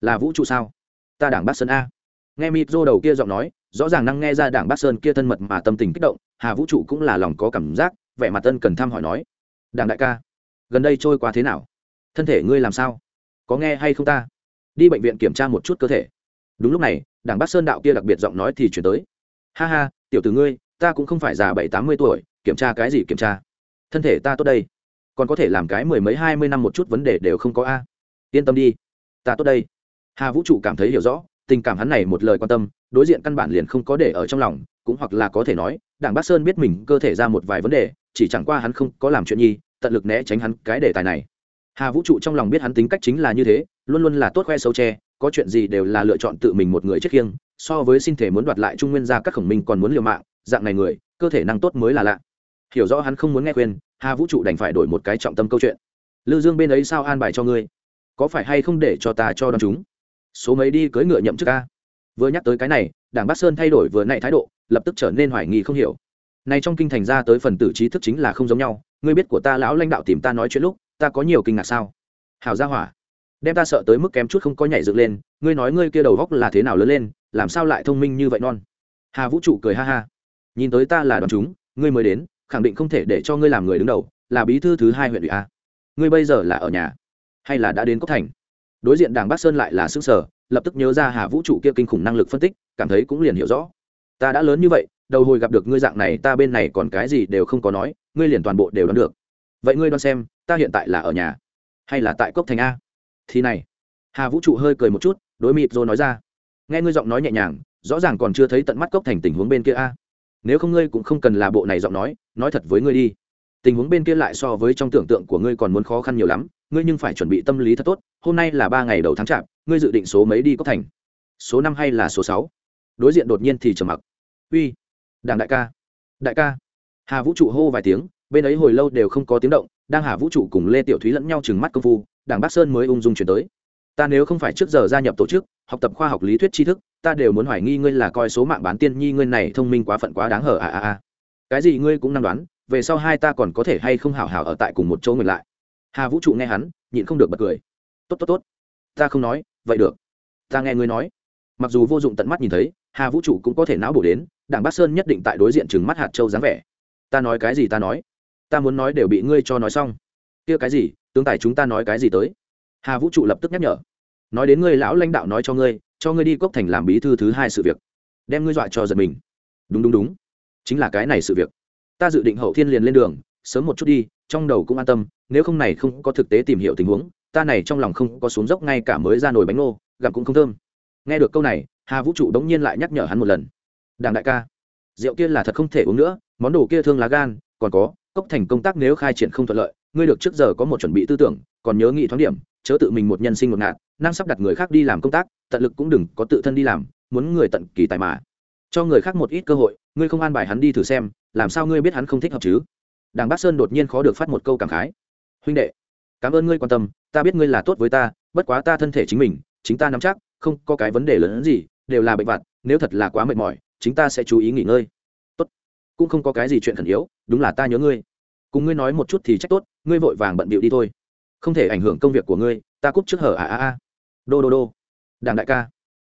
Là vũ trụ sao? Ta đảng Bát sơn a. Nghe micro đầu kia giọng nói, rõ ràng năng nghe ra đảng Bát sơn kia thân mật mà tâm tình kích động, hà vũ trụ cũng là lòng có cảm giác, vẻ mặt tân cần thăm hỏi nói, đảng đại ca, gần đây trôi qua thế nào? Thân thể ngươi làm sao? Có nghe hay không ta? Đi bệnh viện kiểm tra một chút cơ thể. Đúng lúc này, đảng Bát sơn đạo kia đặc biệt giọng nói thì chuyển tới, ha ha, tiểu từ ngươi, ta cũng không phải già bảy tám mươi tuổi, kiểm tra cái gì kiểm tra? Thân thể ta tốt đây còn có thể làm cái mười mấy hai mươi năm một chút vấn đề đều không có a. Yên tâm đi. Ta tốt đây. Hà vũ trụ cảm thấy hiểu rõ, tình cảm hắn này một lời quan tâm, đối diện căn bản liền không có để ở trong lòng, cũng hoặc là có thể nói, đảng bắc sơn biết mình cơ thể ra một vài vấn đề, chỉ chẳng qua hắn không có làm chuyện nhi, tận lực né tránh hắn cái đề tài này. Hà vũ trụ trong lòng biết hắn tính cách chính là như thế, luôn luôn là tốt khoe xấu tre có chuyện gì đều là lựa chọn tự mình một người chết khiêng, so với xin thể muốn đoạt lại trung nguyên ra các khổng minh còn muốn liều mạng, dạng này người, cơ thể năng tốt mới là lạ. Hiểu rõ hắn không muốn nghe khuyên hà vũ trụ đành phải đổi một cái trọng tâm câu chuyện. Lư dương bên ấy sao an bài cho ngươi? Có phải hay không để cho ta cho đón chúng? Số mấy đi cưỡi ngựa nhậm chức ca vừa nhắc tới cái này, đảng bắc sơn thay đổi vừa nãy thái độ, lập tức trở nên hoài nghi không hiểu. Này trong kinh thành ra tới phần tử trí thức chính là không giống nhau, ngươi biết của ta lão lãnh đạo tìm ta nói chuyện lúc, ta có nhiều kinh ngạc sao? Hào gia hỏa, đem ta sợ tới mức kém chút không có nhảy dựng lên, ngươi nói ngươi kia đầu góc là thế nào lớn lên, làm sao lại thông minh như vậy non? Hà vũ trụ cười ha ha, nhìn tới ta là đoàn chúng, ngươi mới đến khẳng định không thể để cho ngươi làm người đứng đầu, là bí thư thứ hai huyện ủy a. Ngươi bây giờ là ở nhà hay là đã đến cốc thành? Đối diện đảng bắc sơn lại là xứ sở lập tức nhớ ra hà vũ trụ kia kinh khủng năng lực phân tích, cảm thấy cũng liền hiểu rõ. Ta đã lớn như vậy, đầu hồi gặp được ngươi dạng này, ta bên này còn cái gì đều không có nói, ngươi liền toàn bộ đều đoán được. Vậy ngươi đoán xem, ta hiện tại là ở nhà hay là tại cốc thành a? Thì này, hà vũ trụ hơi cười một chút, đối mịt rồi nói ra. Nghe ngươi giọng nói nhẹ nhàng, rõ ràng còn chưa thấy tận mắt cốc thành tình huống bên kia a nếu không ngươi cũng không cần là bộ này giọng nói nói thật với ngươi đi. Tình huống bên kia lại so với trong tưởng tượng của ngươi còn muốn khó khăn nhiều lắm, ngươi nhưng phải chuẩn bị tâm lý thật tốt, hôm nay là ba ngày đầu tháng chạp, ngươi dự định số mấy đi cốc thành? Số năm hay là số sáu? Đối diện đột nhiên thì trầm mặc. Uy, đảng đại ca. Đại ca. Hà vũ trụ hô vài tiếng, bên ấy hồi lâu đều không có tiếng động, đang hà vũ trụ cùng lê tiểu thúy lẫn nhau chừng mắt công phu, đảng bắc sơn mới ung dung chuyển tới ta nếu không phải trước giờ gia nhập tổ chức, học tập khoa học lý thuyết tri thức, ta đều muốn hoài nghi ngươi là coi số mạng bán tiên nhi ngươi này thông minh quá phận quá đáng hở à à à. Cái gì ngươi cũng năng đoán, về sau hai ta còn có thể hay không hảo hảo ở tại cùng một chỗ ngược lại. Hà vũ trụ nghe hắn, nhịn không được bật cười. Tốt tốt tốt. Ta không nói, vậy được. Ta nghe ngươi nói. Mặc dù vô dụng tận mắt nhìn thấy, hà vũ trụ cũng có thể não bổ đến, đảng bắc sơn nhất định tại đối diện chừng mắt hạt châu dáng vẻ. Ta nói cái gì ta nói. Ta muốn nói đều bị ngươi cho nói xong. Kia cái gì? Tướng tài chúng ta nói cái gì tới? Hà vũ trụ lập tức nhắc nhở, nói đến ngươi lão lãnh đạo nói cho ngươi cho ngươi đi cốc thành làm bí thư thứ hai sự việc, đem ngươi dọa cho giật mình. Đúng đúng đúng, chính là cái này sự việc. Ta dự định hậu thiên liền lên đường, sớm một chút đi, trong đầu cũng an tâm, nếu không này không có thực tế tìm hiểu tình huống, ta này trong lòng không có xuống dốc ngay cả mới ra nồi bánh ngô gặp cũng không thơm. Nghe được câu này, hà vũ trụ đống nhiên lại nhắc nhở hắn một lần. Đảng đại ca, rượu kia là thật không thể uống nữa, món đồ kia thương lá gan, còn có, cốc thành công tác nếu khai triển không thuận lợi, ngươi được trước giờ có một chuẩn bị tư tưởng, còn nhớ nghị thoáng điểm chớ tự mình một nhân sinh một ngạt, năng sắp đặt người khác đi làm công tác, tận lực cũng đừng có tự thân đi làm, muốn người tận kỳ tài mà. Cho người khác một ít cơ hội, ngươi không an bài hắn đi thử xem, làm sao ngươi biết hắn không thích hợp chứ? Đảng bác sơn đột nhiên khó được phát một câu cảm khái. Huynh đệ, cảm ơn ngươi quan tâm, ta biết ngươi là tốt với ta, bất quá ta thân thể chính mình, chính ta nắm chắc, không có cái vấn đề lớn hơn gì, đều là bệnh vặt, nếu thật là quá mệt mỏi, chính ta sẽ chú ý nghỉ ngơi. Tốt, cũng không có cái gì chuyện khẩn yếu, đúng là ta nhớ ngươi. Cùng ngươi nói một chút thì trách tốt, ngươi vội vàng bận bịu đi thôi không thể ảnh hưởng công việc của ngươi, ta cúp trước hở à à à đô đô đô. Đảng đại ca.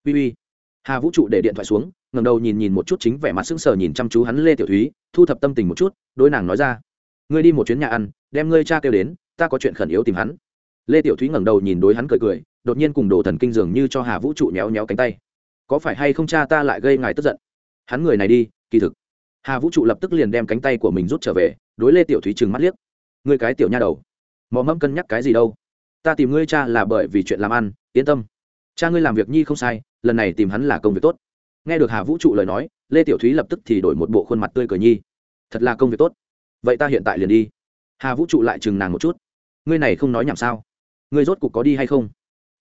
Uy uy. Hà vũ trụ để điện thoại xuống ngầm đầu nhìn nhìn một chút chính vẻ mặt sững sờ nhìn chăm chú hắn lê tiểu thúy, thu thập tâm tình một chút đôi nàng nói ra. Ngươi đi một chuyến nhà ăn, đem ngươi cha kêu đến, ta có chuyện khẩn yếu tìm hắn. Lê tiểu thúy ngẩng đầu nhìn đối hắn cười cười, đột nhiên cùng đồ thần kinh dường như cho hà vũ trụ nhéo nhéo cánh tay. Có phải hay không cha ta lại gây ngài tức giận? Hắn người này đi, kỳ thực. Hà vũ trụ lập tức liền đem cánh tay của mình rút trở về, đối lê tiểu thúy trừng mắt liếc. Ngươi cái tiểu nha đầu mò mẫm cân nhắc cái gì đâu. Ta tìm ngươi cha là bởi vì chuyện làm ăn, yên tâm. Cha ngươi làm việc nhi không sai, lần này tìm hắn là công việc tốt. Nghe được hà vũ trụ lời nói, lê tiểu thúy lập tức thì đổi một bộ khuôn mặt tươi cờ nhi. Thật là công việc tốt. Vậy ta hiện tại liền đi. Hà vũ trụ lại chừng nàng một chút. Ngươi này không nói nhảm sao? Ngươi rốt cục có đi hay không?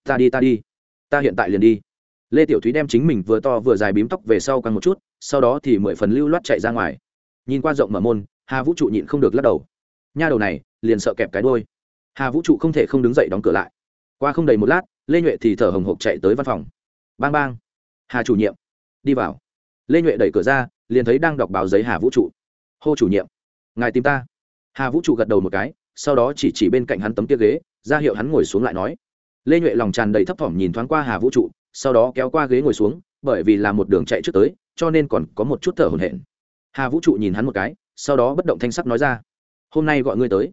Ta đi ta đi. Ta hiện tại liền đi. Lê tiểu thúy đem chính mình vừa to vừa dài bím tóc về sau căng một chút, sau đó thì mười phần lưu loát chạy ra ngoài. Nhìn qua rộng mở môn, hà vũ trụ nhịn không được lắc đầu. Nha đầu này, liền sợ kẹp cái đôi hà vũ trụ không thể không đứng dậy đóng cửa lại. Qua không đầy một lát, lê nhuệ thì thở hồng hộc chạy tới văn phòng. Bang bang. Hà chủ nhiệm. Đi vào. Lê nhuệ đẩy cửa ra, liền thấy đang đọc báo giấy hà vũ trụ. Hô chủ nhiệm. Ngài tìm ta. Hà vũ trụ gật đầu một cái, sau đó chỉ chỉ bên cạnh hắn tấm kia ghế, ra hiệu hắn ngồi xuống lại nói. Lê nhuệ lòng tràn đầy thấp thỏm nhìn thoáng qua hà vũ trụ, sau đó kéo qua ghế ngồi xuống, bởi vì là một đường chạy trước tới, cho nên còn có một chút thở hổn hển. Hà vũ trụ nhìn hắn một cái, sau đó bất động thanh sắc nói ra. Hôm nay gọi ngươi tới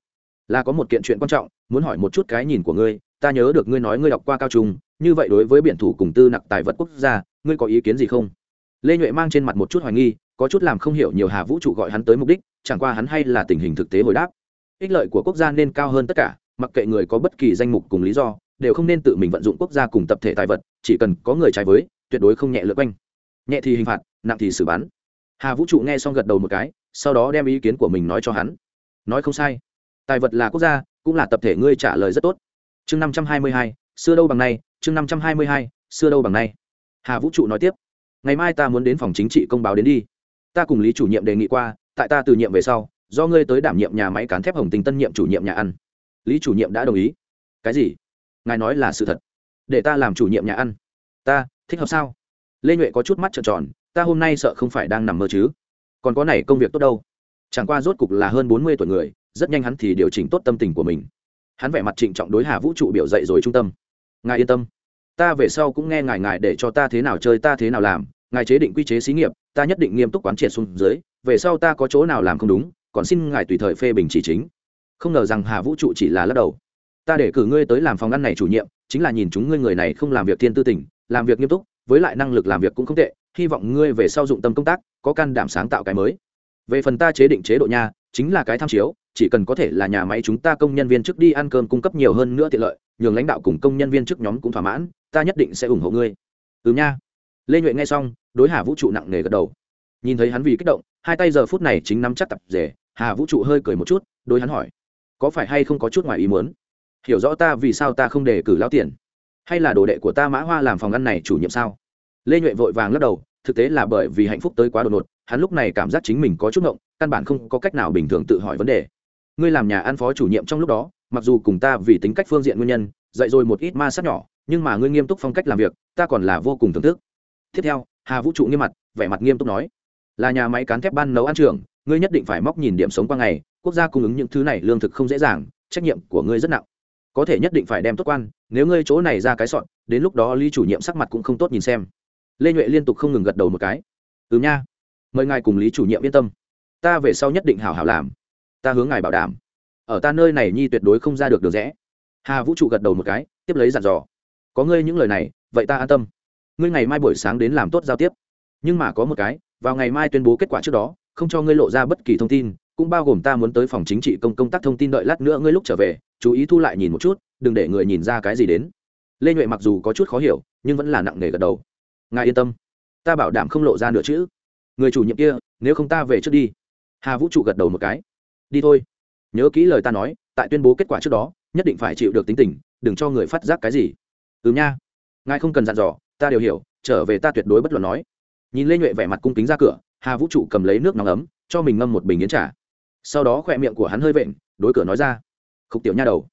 là có một kiện chuyện quan trọng, muốn hỏi một chút cái nhìn của ngươi, ta nhớ được ngươi nói ngươi đọc qua cao trung, như vậy đối với biển thủ cùng tư nặc tài vật quốc gia, ngươi có ý kiến gì không? Lê nhuệ mang trên mặt một chút hoài nghi, có chút làm không hiểu nhiều hà vũ trụ gọi hắn tới mục đích, chẳng qua hắn hay là tình hình thực tế hồi đáp. Ích lợi của quốc gia nên cao hơn tất cả, mặc kệ người có bất kỳ danh mục cùng lý do, đều không nên tự mình vận dụng quốc gia cùng tập thể tài vật, chỉ cần có người trái với, tuyệt đối không nhẹ lượt quanh. Nhẹ thì hình phạt, nặng thì xử bắn. Hà vũ trụ nghe xong gật đầu một cái, sau đó đem ý kiến của mình nói cho hắn. Nói không sai tài vật là quốc gia, cũng là tập thể ngươi trả lời rất tốt. Chương năm trăm hai mươi hai, xưa đâu bằng nay, chương năm trăm hai mươi hai, xưa đâu bằng nay. Hà vũ trụ nói tiếp, ngày mai ta muốn đến phòng chính trị công báo đến đi. Ta cùng lý chủ nhiệm đề nghị qua, tại ta từ nhiệm về sau, do ngươi tới đảm nhiệm nhà máy cán thép hồng tình tân nhiệm chủ nhiệm nhà ăn. Lý chủ nhiệm đã đồng ý. Cái gì? Ngài nói là sự thật. Để ta làm chủ nhiệm nhà ăn. Ta, thích hợp sao? Lê nhuệ có chút mắt trợn tròn, ta hôm nay sợ không phải đang nằm mơ chứ. Còn có này công việc tốt đâu. Chẳng qua rốt cục là hơn bốn mươi tuổi người rất nhanh hắn thì điều chỉnh tốt tâm tình của mình. Hắn vẻ mặt trịnh trọng đối hà vũ trụ biểu dậy rồi trung tâm. Ngài yên tâm. Ta về sau cũng nghe ngài ngài để cho ta thế nào chơi ta thế nào làm, ngài chế định quy chế xí nghiệp, ta nhất định nghiêm túc quán triệt xuống dưới, về sau ta có chỗ nào làm không đúng, còn xin ngài tùy thời phê bình chỉ chính. Không ngờ rằng hà vũ trụ chỉ là lắc đầu. Ta để cử ngươi tới làm phòng ăn này chủ nhiệm, chính là nhìn chúng ngươi người này không làm việc thiên tư tỉnh làm việc nghiêm túc, với lại năng lực làm việc cũng không tệ, hy vọng ngươi về sau dụng tâm công tác, có can đảm sáng tạo cái mới. Về phần ta chế định chế độ nha, chính là cái tham chiếu chỉ cần có thể là nhà máy chúng ta công nhân viên trước đi ăn cơm cung cấp nhiều hơn nữa tiện lợi, nhường lãnh đạo cùng công nhân viên trước nhóm cũng thỏa mãn, ta nhất định sẽ ủng hộ ngươi. Ừ nha. Lê nhuệ nghe xong, đối hà vũ trụ nặng nề gật đầu. Nhìn thấy hắn vì kích động, hai tay giờ phút này chính nắm chắc tập rể, hà vũ trụ hơi cười một chút, đối hắn hỏi, có phải hay không có chút ngoài ý muốn? Hiểu rõ ta vì sao ta không đề cử lao tiền? Hay là đồ đệ của ta mã hoa làm phòng ăn này chủ nhiệm sao? Lê nhuệ vội vàng lắc đầu, thực tế là bởi vì hạnh phúc tới quá đột ngột, hắn lúc này cảm giác chính mình có chút ngộng, căn bản không có cách nào bình thường tự hỏi vấn đề ngươi làm nhà ăn phó chủ nhiệm trong lúc đó, mặc dù cùng ta vì tính cách phương diện nguyên nhân, dạy rồi một ít ma sát nhỏ, nhưng mà ngươi nghiêm túc phong cách làm việc, ta còn là vô cùng thưởng thức. Tiếp theo, hà vũ trụ nghiêm mặt, vẻ mặt nghiêm túc nói, là nhà máy cán thép ban nấu ăn trường ngươi nhất định phải móc nhìn điểm sống qua ngày, quốc gia cung ứng những thứ này lương thực không dễ dàng, trách nhiệm của ngươi rất nặng. Có thể nhất định phải đem tốt quan, nếu ngươi chỗ này ra cái sọn đến lúc đó lý chủ nhiệm sắc mặt cũng không tốt nhìn xem. Lê nhuệ liên tục không ngừng gật đầu một cái ừ nha, mời ngài cùng lý chủ nhiệm yên tâm, ta về sau nhất định hảo hảo làm ta hướng ngài bảo đảm. Ở ta nơi này nhi tuyệt đối không ra được đường rẽ. Hà vũ trụ gật đầu một cái, tiếp lấy dặn dò. Có ngươi những lời này, vậy ta an tâm. Ngươi ngày mai buổi sáng đến làm tốt giao tiếp. Nhưng mà có một cái, vào ngày mai tuyên bố kết quả trước đó, không cho ngươi lộ ra bất kỳ thông tin, cũng bao gồm ta muốn tới phòng chính trị công công tác thông tin đợi lát nữa ngươi lúc trở về, chú ý thu lại nhìn một chút, đừng để người nhìn ra cái gì đến. Lê nhuệ mặc dù có chút khó hiểu, nhưng vẫn là nặng nề gật đầu. Ngài yên tâm, ta bảo đảm không lộ ra nữa chứ. Người chủ nhiệm kia, nếu không ta về trước đi. Hà vũ trụ gật đầu một cái đi thôi. Nhớ kỹ lời ta nói, tại tuyên bố kết quả trước đó, nhất định phải chịu được tính tình, đừng cho người phát giác cái gì. Ừ nha. Ngài không cần dặn dò, ta đều hiểu, trở về ta tuyệt đối bất luận nói. Nhìn lê nhuệ vẻ mặt cung kính ra cửa, hà vũ trụ cầm lấy nước nóng ấm, cho mình ngâm một bình yến trà. Sau đó khỏe miệng của hắn hơi vện, đối cửa nói ra. Khúc tiểu nha đầu.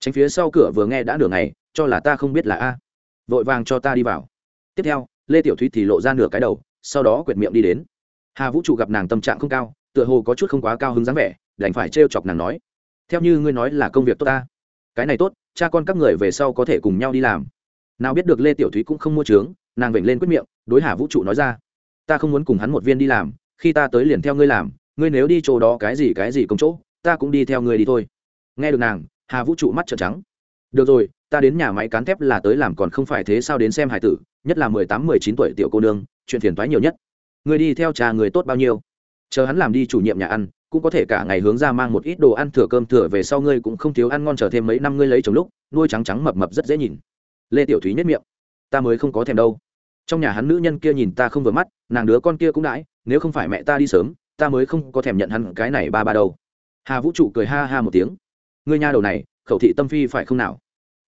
Tránh phía sau cửa vừa nghe đã nửa ngày, cho là ta không biết là a. Vội vàng cho ta đi vào. Tiếp theo, lê tiểu thúy thì lộ ra nửa cái đầu, sau đó quệt miệng đi đến. Hà vũ trụ gặp nàng tâm trạng không cao, tựa hồ có chút không quá cao hứng dáng vẻ đành phải trêu chọc nàng nói, theo như ngươi nói là công việc tốt ta. Cái này tốt, cha con các người về sau có thể cùng nhau đi làm. Nào biết được lê tiểu thúy cũng không mua trướng, nàng vểnh lên quyết miệng, đối hà vũ trụ nói ra, ta không muốn cùng hắn một viên đi làm, khi ta tới liền theo ngươi làm, ngươi nếu đi chỗ đó cái gì cái gì công chỗ, ta cũng đi theo ngươi đi thôi. Nghe được nàng, hà vũ trụ mắt trợn trắng, được rồi, ta đến nhà máy cán thép là tới làm còn không phải thế sao đến xem hải tử, nhất là mười tám, mười chín tuổi tiểu cô nương, chuyện phiền toái nhiều nhất. Người đi theo trà người tốt bao nhiêu? Chờ hắn làm đi chủ nhiệm nhà ăn, cũng có thể cả ngày hướng ra mang một ít đồ ăn thừa cơm thừa về sau ngươi cũng không thiếu ăn ngon chờ thêm mấy năm ngươi lấy chồng lúc, nuôi trắng trắng mập mập rất dễ nhìn. Lê tiểu thúy nhất miệng. Ta mới không có thèm đâu. Trong nhà hắn nữ nhân kia nhìn ta không vừa mắt, nàng đứa con kia cũng đãi, nếu không phải mẹ ta đi sớm, ta mới không có thèm nhận hắn cái này ba ba đâu. Hà vũ trụ cười ha ha một tiếng. Ngươi nha đầu này, khẩu thị tâm phi phải không nào?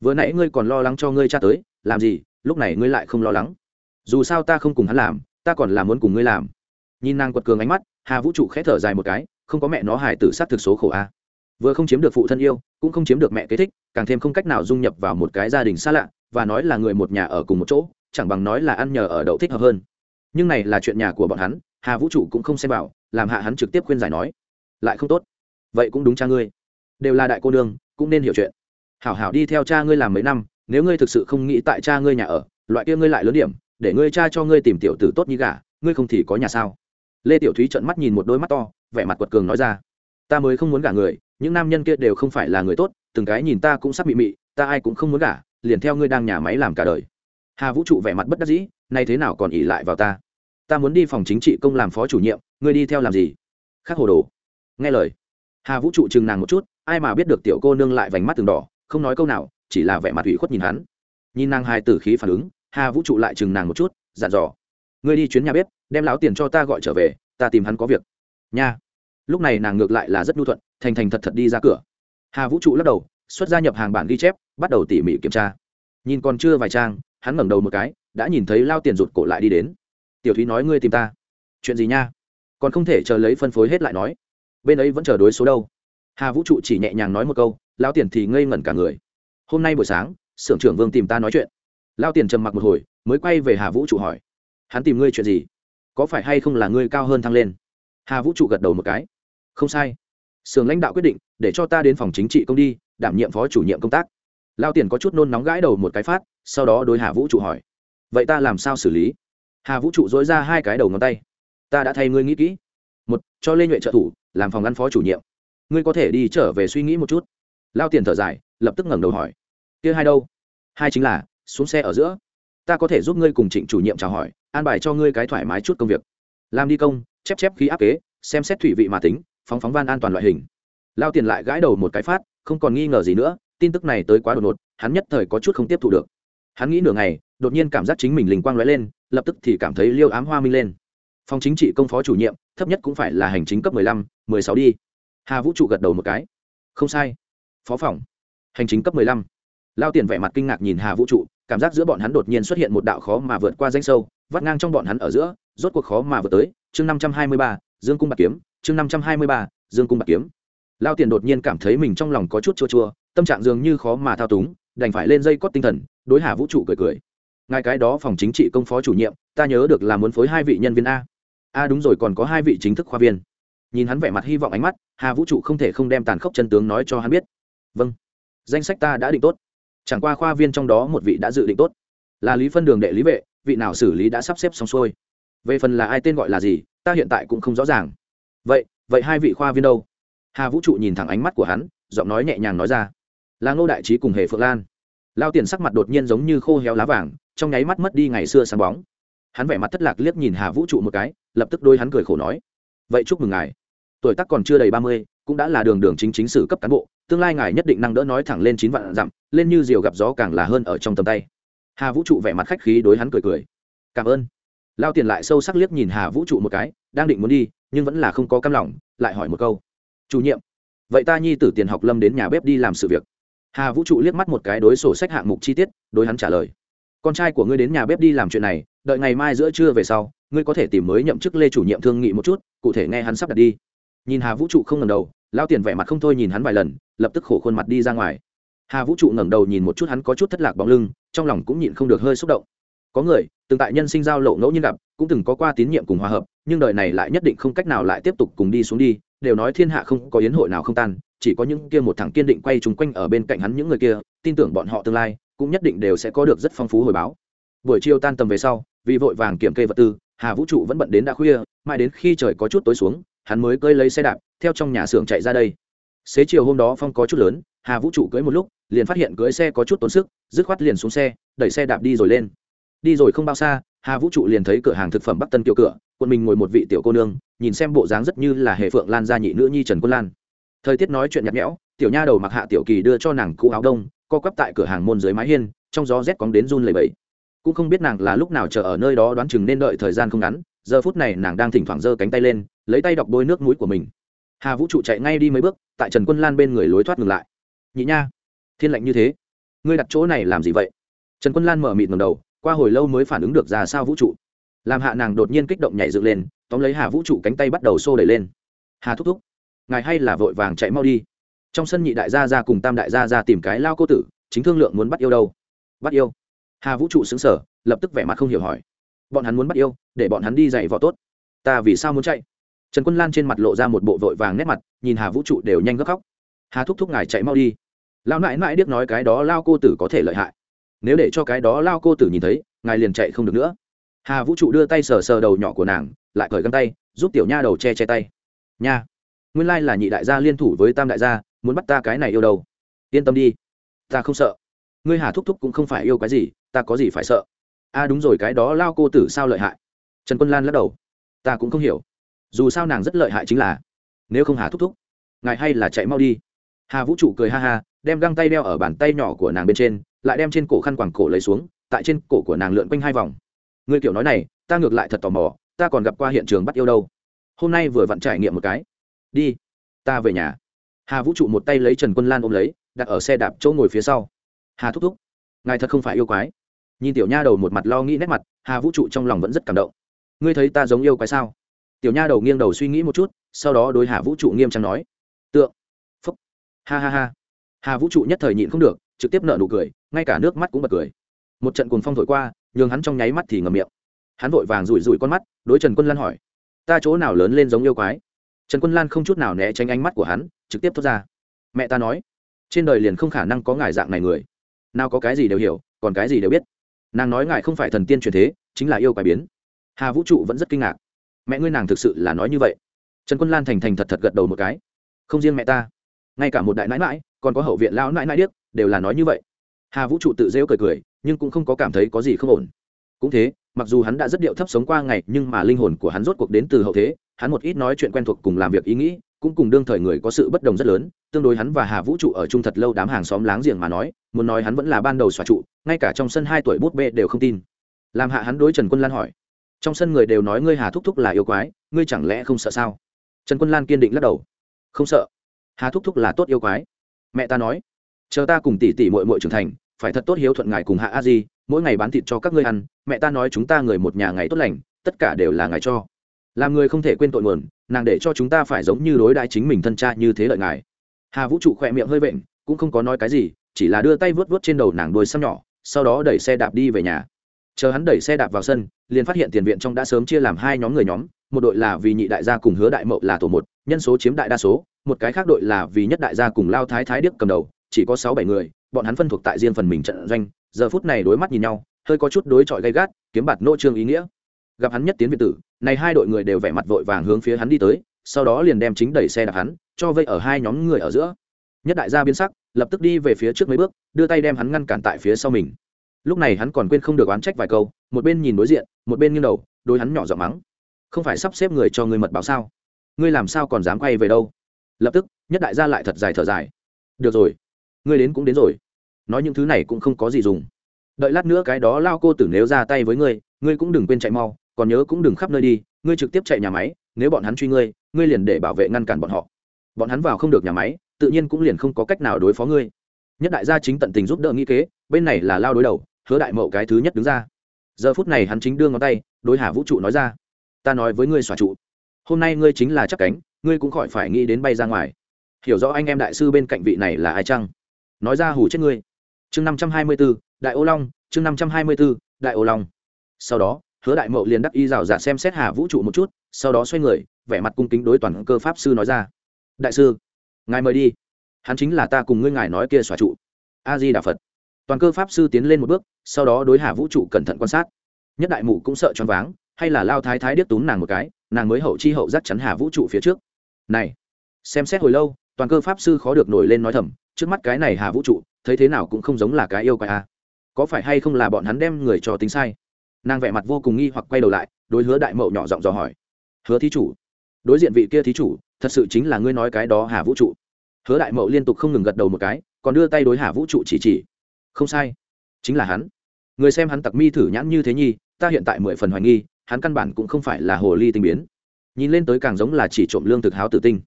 Vừa nãy ngươi còn lo lắng cho ngươi cha tới, làm gì, lúc này ngươi lại không lo lắng. Dù sao ta không cùng hắn làm, ta còn là muốn cùng ngươi làm. Nhìn nàng quật cường ánh mắt hà vũ trụ khẽ thở dài một cái, không có mẹ nó hài tử sát thực số khổ a. Vừa không chiếm được phụ thân yêu, cũng không chiếm được mẹ kế thích, càng thêm không cách nào dung nhập vào một cái gia đình xa lạ, và nói là người một nhà ở cùng một chỗ, chẳng bằng nói là ăn nhờ ở đậu thích hợp hơn. Nhưng này là chuyện nhà của bọn hắn, hà vũ trụ cũng không xem vào, làm hạ hắn trực tiếp khuyên giải nói, lại không tốt. Vậy cũng đúng cha ngươi. Đều là đại cô đương cũng nên hiểu chuyện. Hảo hảo đi theo cha ngươi làm mấy năm, nếu ngươi thực sự không nghĩ tại cha ngươi nhà ở, loại kia ngươi lại lớn điểm, để ngươi cha cho ngươi tìm tiểu tử tốt như gả ngươi không thì có nhà sao? Lê tiểu thúy trợn mắt nhìn một đôi mắt to vẻ mặt quật cường nói ra ta mới không muốn gả người những nam nhân kia đều không phải là người tốt từng cái nhìn ta cũng sắp bị mị ta ai cũng không muốn gả liền theo ngươi đang nhà máy làm cả đời hà vũ trụ vẻ mặt bất đắc dĩ nay thế nào còn ỉ lại vào ta ta muốn đi phòng chính trị công làm phó chủ nhiệm ngươi đi theo làm gì khác hồ đồ nghe lời hà vũ trụ chừng nàng một chút ai mà biết được tiểu cô nương lại vành mắt từng đỏ không nói câu nào chỉ là vẻ mặt ủy khuất nhìn hắn nhìn nàng hai tử khí phản ứng hà vũ trụ lại chừng nàng một chút dặn dò ngươi đi chuyến nhà bếp đem lão tiền cho ta gọi trở về, ta tìm hắn có việc. Nha. Lúc này nàng ngược lại là rất nhu thuận, thành thành thật thật đi ra cửa. Hà vũ trụ lắc đầu, xuất gia nhập hàng bản ghi chép, bắt đầu tỉ mỉ kiểm tra. Nhìn còn chưa vài trang, hắn ngẩng đầu một cái, đã nhìn thấy lao tiền rụt cổ lại đi đến. Tiểu thúy nói ngươi tìm ta. Chuyện gì nha? Còn không thể chờ lấy phân phối hết lại nói. Bên ấy vẫn chờ đối số đâu. Hà vũ trụ chỉ nhẹ nhàng nói một câu lao tiền thì ngây ngẩn cả người. Hôm nay buổi sáng, xưởng trưởng vương tìm ta nói chuyện. Lao tiền trầm mặc một hồi, mới quay về hà vũ trụ hỏi. Hắn tìm ngươi chuyện gì? Có phải hay không là ngươi cao hơn thăng lên? Hà vũ trụ gật đầu một cái. Không sai. Sưởng lãnh đạo quyết định, để cho ta đến phòng chính trị công đi, đảm nhiệm phó chủ nhiệm công tác. Lao tiền có chút nôn nóng gãi đầu một cái phát, sau đó đối hà vũ trụ hỏi. Vậy ta làm sao xử lý? Hà vũ trụ dối ra hai cái đầu ngón tay. Ta đã thay ngươi nghĩ kỹ. Một, cho lê nhuệ trợ thủ, làm phòng ăn phó chủ nhiệm. Ngươi có thể đi trở về suy nghĩ một chút. Lao tiền thở dài, lập tức ngẩng đầu hỏi. Kia hai đâu? Hai chính là, xuống xe ở giữa ta có thể giúp ngươi cùng trịnh chủ nhiệm chào hỏi, an bài cho ngươi cái thoải mái chút công việc. Làm đi công, chép chép khí áp kế, xem xét thủy vị mà tính, phóng phóng van an toàn loại hình. Lao tiền lại gãi đầu một cái phát, không còn nghi ngờ gì nữa, tin tức này tới quá đột ngột, hắn nhất thời có chút không tiếp thu được. Hắn nghĩ nửa ngày, đột nhiên cảm giác chính mình linh quang lóe lên, lập tức thì cảm thấy liêu ám hoa minh lên. Phòng chính trị công phó chủ nhiệm, thấp nhất cũng phải là hành chính cấp mười lăm, mười sáu đi. Hà vũ trụ gật đầu một cái. Không sai. Phó phòng. Hành chính cấp mười lăm. Lao tiền vẻ mặt kinh ngạc nhìn hà vũ trụ cảm giác giữa bọn hắn đột nhiên xuất hiện một đạo khó mà vượt qua danh sâu, vắt ngang trong bọn hắn ở giữa, rốt cuộc khó mà vượt tới. Chương năm trăm hai mươi ba, dương cung bạc kiếm. Chương năm trăm hai mươi ba, dương cung bạc kiếm. Lao tiền đột nhiên cảm thấy mình trong lòng có chút chua chua, tâm trạng dường như khó mà thao túng, đành phải lên dây cót tinh thần, đối hà vũ trụ cười cười. Ngài cái đó phòng chính trị công phó chủ nhiệm, ta nhớ được là muốn phối hai vị nhân viên a. A đúng rồi, còn có hai vị chính thức khoa viên. Nhìn hắn vẻ mặt hy vọng ánh mắt, hà vũ trụ không thể không đem tàn khốc chân tướng nói cho hắn biết. Vâng. Danh sách ta đã định tốt chẳng qua khoa viên trong đó một vị đã dự định tốt. Là lý phân đường đệ lý vệ, vị nào xử lý đã sắp xếp xong xuôi. Về phần là ai tên gọi là gì, ta hiện tại cũng không rõ ràng. Vậy vậy hai vị khoa viên đâu? Hà vũ trụ nhìn thẳng ánh mắt của hắn, giọng nói nhẹ nhàng nói ra. Là ngô đại trí cùng hề phượng lan. Lao tiền sắc mặt đột nhiên giống như khô héo lá vàng, trong nháy mắt mất đi ngày xưa sáng bóng. Hắn vẻ mặt thất lạc liếc nhìn hà vũ trụ một cái, lập tức đôi hắn cười khổ nói. Vậy chúc mừng ngài tuổi tác còn chưa đầy ba mươi, cũng đã là đường đường chính chính sử cấp cán bộ, tương lai ngài nhất định năng đỡ nói thẳng lên chín vạn dặm, lên như diều gặp gió càng là hơn ở trong tầm tay. Hà vũ trụ vẻ mặt khách khí đối hắn cười cười. Cảm ơn. Lao tiền lại sâu sắc liếc nhìn hà vũ trụ một cái, đang định muốn đi, nhưng vẫn là không có cam lòng, lại hỏi một câu. Chủ nhiệm, vậy ta nhi tử tiền học lâm đến nhà bếp đi làm sự việc. Hà vũ trụ liếc mắt một cái đối sổ sách hạng mục chi tiết, đối hắn trả lời. Con trai của ngươi đến nhà bếp đi làm chuyện này, đợi ngày mai giữa trưa về sau, ngươi có thể tìm mới nhậm chức lê chủ nhiệm thương nghị một chút, cụ thể nghe hắn sắp đặt đi nhìn hà vũ trụ không ngầm đầu lao tiền vẻ mặt không thôi nhìn hắn vài lần, lập tức khổ khuôn mặt đi ra ngoài. Hà vũ trụ ngẩng đầu nhìn một chút hắn có chút thất lạc bóng lưng, trong lòng cũng nhịn không được hơi xúc động. Có người, từng tại nhân sinh giao lộ ngẫu nhiên gặp, cũng từng có qua tín nhiệm cùng hòa hợp, nhưng đời này lại nhất định không cách nào lại tiếp tục cùng đi xuống đi, đều nói thiên hạ không có yến hội nào không tan, chỉ có những kia một thằng kiên định quay chung quanh ở bên cạnh hắn những người kia, tin tưởng bọn họ tương lai, cũng nhất định đều sẽ có được rất phong phú hồi báo. Buổi chiều tan tầm về sau, vì vội vàng kiểm kê vật tư, hà vũ trụ vẫn bận đến đã khuya, mãi đến khi trời có chút tối xuống hắn mới cơi lấy xe đạp, theo trong nhà xưởng chạy ra đây. Xế chiều hôm đó phong có chút lớn, hà vũ trụ cưới một lúc, liền phát hiện cưới xe có chút tốn sức, dứt khoát liền xuống xe, đẩy xe đạp đi rồi lên. Đi rồi không bao xa, hà vũ trụ liền thấy cửa hàng thực phẩm bắc tân kiều cửa quân mình ngồi một vị tiểu cô nương, nhìn xem bộ dáng rất như là hệ phượng lan gia nhị nữ nhi trần quân lan. Thời tiết nói chuyện nhạt nhẽo, tiểu nha đầu mặc hạ tiểu kỳ đưa cho nàng cũ áo đông, co quắp tại cửa hàng môn dưới mái hiên, trong gió rét cóng đến run lầy bẫy cũng không biết nàng là lúc nào chờ ở nơi đó đoán chừng nên đợi thời gian không ngắn, giờ phút này nàng đang thỉnh thoảng giơ cánh tay lên lấy tay đọc bôi nước mũi của mình. Hà vũ trụ chạy ngay đi mấy bước, tại trần quân lan bên người lối thoát ngừng lại. Nhị nha, thiên lạnh như thế, ngươi đặt chỗ này làm gì vậy? Trần quân lan mở mịt ngầm đầu, qua hồi lâu mới phản ứng được ra sao vũ trụ. Làm hạ nàng đột nhiên kích động nhảy dựng lên, tóm lấy hà vũ trụ cánh tay bắt đầu xô đẩy lên. Hà thúc thúc, ngài hay là vội vàng chạy mau đi. Trong sân nhị đại gia ra cùng tam đại gia ra tìm cái lao cô tử, chính thương lượng muốn bắt yêu đâu. Bắt yêu? Hà vũ trụ xứng sở lập tức vẻ mặt không hiểu hỏi. Bọn hắn muốn bắt yêu, để bọn hắn đi dạy võ tốt. Ta vì sao muốn chạy? Trần quân lan trên mặt lộ ra một bộ vội vàng nét mặt, nhìn hà vũ trụ đều nhanh gấp khóc. Hà thúc thúc ngài chạy mau đi. Lão nãi nãi điếc nói cái đó lao cô tử có thể lợi hại. Nếu để cho cái đó lao cô tử nhìn thấy, ngài liền chạy không được nữa. Hà vũ trụ đưa tay sờ sờ đầu nhỏ của nàng, lại cởi găng tay, giúp tiểu nha đầu che che tay. Nha, nguyên lai là nhị đại gia liên thủ với tam đại gia, muốn bắt ta cái này yêu đầu. yên tâm đi, ta không sợ. Ngươi hà thúc thúc cũng không phải yêu cái gì, ta có gì phải sợ? A à đúng rồi, cái đó lao cô tử sao lợi hại? Trần quân lan lắc đầu. Ta cũng không hiểu dù sao nàng rất lợi hại chính là, nếu không hà thúc thúc, ngài hay là chạy mau đi. Hà vũ trụ cười ha ha, đem găng tay đeo ở bàn tay nhỏ của nàng bên trên, lại đem trên cổ khăn quàng cổ lấy xuống, tại trên cổ của nàng lượn quanh hai vòng. Người kiểu nói này, ta ngược lại thật tò mò, ta còn gặp qua hiện trường bắt yêu đâu. Hôm nay vừa vặn trải nghiệm một cái. Đi, ta về nhà. Hà vũ trụ một tay lấy trần quân lan ôm lấy, đặt ở xe đạp chỗ ngồi phía sau. Hà thúc thúc, ngài thật không phải yêu quái. Nhìn tiểu nha đầu một mặt lo nghĩ nét mặt, hà vũ trụ trong lòng vẫn rất cảm động. Ngươi thấy ta giống yêu quái sao? Tiểu nha đầu nghiêng đầu suy nghĩ một chút, sau đó đối hà vũ trụ nghiêm trang nói, tượng, phúc. Ha ha ha. Hà vũ trụ nhất thời nhịn không được, trực tiếp nợ nụ cười, ngay cả nước mắt cũng bật cười. Một trận cuồng phong thổi qua, nhường hắn trong nháy mắt thì ngầm miệng. Hắn vội vàng rủi rủi con mắt, đối trần quân lan hỏi, ta chỗ nào lớn lên giống yêu quái? Trần quân lan không chút nào né tránh ánh mắt của hắn, trực tiếp thốt ra, mẹ ta nói, trên đời liền không khả năng có ngài dạng này người. Nào có cái gì đều hiểu, còn cái gì đều biết. Nàng nói ngài không phải thần tiên truyền thế, chính là yêu quái biến. Hà vũ trụ vẫn rất kinh ngạc mẹ ngươi nàng thực sự là nói như vậy. Trần quân lan thành thành thật thật gật đầu một cái. Không riêng mẹ ta, ngay cả một đại nãi mãi còn có hậu viện lão nãi nãi điếc, đều là nói như vậy. Hà vũ trụ tự rêu cười cười, nhưng cũng không có cảm thấy có gì không ổn. Cũng thế, mặc dù hắn đã rất điệu thấp sống qua ngày, nhưng mà linh hồn của hắn rốt cuộc đến từ hậu thế, hắn một ít nói chuyện quen thuộc cùng làm việc ý nghĩ, cũng cùng đương thời người có sự bất đồng rất lớn, tương đối hắn và hà vũ trụ ở chung thật lâu đám hàng xóm láng giềng mà nói, muốn nói hắn vẫn là ban đầu xòa trụ, ngay cả trong sân hai tuổi bút bê đều không tin. Làm hạ hắn đối trần quân lan hỏi trong sân người đều nói ngươi hà thúc thúc là yêu quái, ngươi chẳng lẽ không sợ sao? Trần quân lan kiên định lắc đầu. Không sợ. Hà thúc thúc là tốt yêu quái. Mẹ ta nói, chờ ta cùng tỷ tỷ mội mội trưởng thành, phải thật tốt hiếu thuận ngài cùng hạ a di, mỗi ngày bán thịt cho các ngươi ăn, mẹ ta nói chúng ta người một nhà ngày tốt lành, tất cả đều là ngài cho. Làm người không thể quên tội nguồn, nàng để cho chúng ta phải giống như đối đãi chính mình thân cha như thế lợi ngài. Hà vũ trụ khỏe miệng hơi vện, cũng không có nói cái gì, chỉ là đưa tay vớt vớt trên đầu nàng đôi xăm nhỏ, sau đó đẩy xe đạp đi về nhà. Chờ hắn đẩy xe đạp vào sân liền phát hiện tiền viện trong đã sớm chia làm hai nhóm người nhóm, một đội là vì nhị đại gia cùng hứa đại mậu là tổ một, nhân số chiếm đại đa số, một cái khác đội là vì nhất đại gia cùng lao thái thái điếc cầm đầu, chỉ có sáu bảy người, bọn hắn phân thuộc tại riêng phần mình trận doanh, giờ phút này đối mắt nhìn nhau, hơi có chút đối chọi gay gắt, kiếm bạt nô trương ý nghĩa. Gặp hắn nhất tiến việt tử, này hai đội người đều vẻ mặt vội vàng hướng phía hắn đi tới, sau đó liền đem chính đẩy xe đạp hắn, cho vây ở hai nhóm người ở giữa. Nhất đại gia biến sắc, lập tức đi về phía trước mấy bước, đưa tay đem hắn ngăn cản tại phía sau mình lúc này hắn còn quên không được oán trách vài câu, một bên nhìn đối diện, một bên nghiêng đầu đối hắn nhỏ giọng mắng. Không phải sắp xếp người cho người mật báo sao? Ngươi làm sao còn dám quay về đâu? Lập tức, nhất đại gia lại thật dài thở dài. Được rồi, ngươi đến cũng đến rồi. Nói những thứ này cũng không có gì dùng. Đợi lát nữa cái đó lao cô tử nếu ra tay với ngươi ngươi cũng đừng quên chạy mau, còn nhớ cũng đừng khắp nơi đi, ngươi trực tiếp chạy nhà máy, nếu bọn hắn truy ngươi ngươi liền để bảo vệ ngăn cản bọn họ. Bọn hắn vào không được nhà máy, tự nhiên cũng liền không có cách nào đối phó ngươi. Nhất đại gia chính tận tình giúp đỡ nghĩ kế, bên này là lao đối đầu hứa đại mậu cái thứ nhất đứng ra. Giờ phút này hắn chính đưa ngón tay, đối hà vũ trụ nói ra, ta nói với ngươi xòa trụ, hôm nay ngươi chính là chắc cánh, ngươi cũng khỏi phải nghĩ đến bay ra ngoài. Hiểu rõ anh em đại sư bên cạnh vị này là ai chăng? Nói ra hủ chết ngươi. Chương năm trăm hai mươi b ố đại ô long, chương năm trăm hai mươi b ố đại ô long. Sau đó, hứa đại mậu liền đắc y rào giả xem xét hà vũ trụ một chút, sau đó xoay người, vẻ mặt cung kính đối toàn cơ pháp sư nói ra, đại sư, ngài mời đi. Hắn chính là ta cùng ngươi ngài nói kia xòa trụ. A di đà phật toàn cơ pháp sư tiến lên một bước, sau đó đối hà vũ trụ cẩn thận quan sát. Nhất đại mụ cũng sợ choáng váng, hay là lao thái thái điếc túm nàng một cái, nàng mới hậu chi hậu giác chắn hà vũ trụ phía trước. Này, xem xét hồi lâu, toàn cơ pháp sư khó được nổi lên nói thầm, trước mắt cái này hà vũ trụ, thấy thế nào cũng không giống là cái yêu quái à. có phải hay không là bọn hắn đem người cho tính sai? Nàng vẻ mặt vô cùng nghi hoặc quay đầu lại, đối hứa đại mậu nhỏ giọng dò hỏi. Hứa thí chủ, đối diện vị kia thí chủ, thật sự chính là ngươi nói cái đó hà vũ trụ. Hứa đại mậu liên tục không ngừng gật đầu một cái, còn đưa tay đối hà vũ trụ chỉ chỉ không sai. Chính là hắn. Người xem hắn tặc mi thử nhãn như thế nhi, ta hiện tại mười phần hoài nghi, hắn căn bản cũng không phải là hồ ly tinh biến. Nhìn lên tới càng giống là chỉ trộm lương thực háo tử tinh.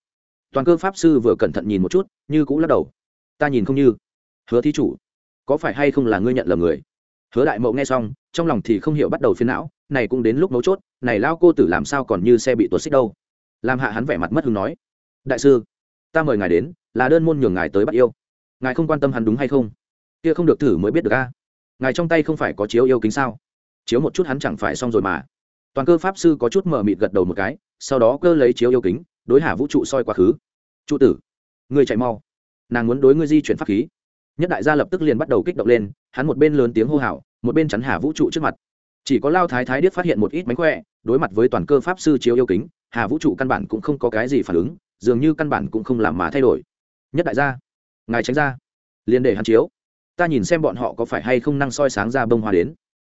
Toàn cơ pháp sư vừa cẩn thận nhìn một chút, như cũng lắc đầu. Ta nhìn không như. Hứa thí chủ, có phải hay không là ngươi nhận lầm người? Hứa đại mậu nghe xong, trong lòng thì không hiểu bắt đầu phiến não, này cũng đến lúc mấu chốt, này lao cô tử làm sao còn như xe bị tuột xích đâu? Làm hạ hắn vẻ mặt mất hứng nói. Đại sư, ta mời ngài đến, là đơn môn nhường ngài tới bắt yêu. Ngài không quan tâm hắn đúng hay không? Kia không được thử mới biết được a. Ngài trong tay không phải có chiếu yêu kính sao? Chiếu một chút hắn chẳng phải xong rồi mà. Toàn cơ pháp sư có chút mờ mịt gật đầu một cái, sau đó cơ lấy chiếu yêu kính, đối hà vũ trụ soi quá khứ. Trụ tử người chạy mau. Nàng muốn đối ngươi di chuyển pháp khí. Nhất đại gia lập tức liền bắt đầu kích động lên, hắn một bên lớn tiếng hô hào, một bên chắn hà vũ trụ trước mặt. Chỉ có lao thái thái điếc phát hiện một ít mánh khỏe, đối mặt với toàn cơ pháp sư chiếu yêu kính, hà vũ trụ căn bản cũng không có cái gì phản ứng, dường như căn bản cũng không làm mà thay đổi. Nhất đại gia, ngài tránh ra, liền để hắn chiếu ta nhìn xem bọn họ có phải hay không năng soi sáng ra bông hoa đến.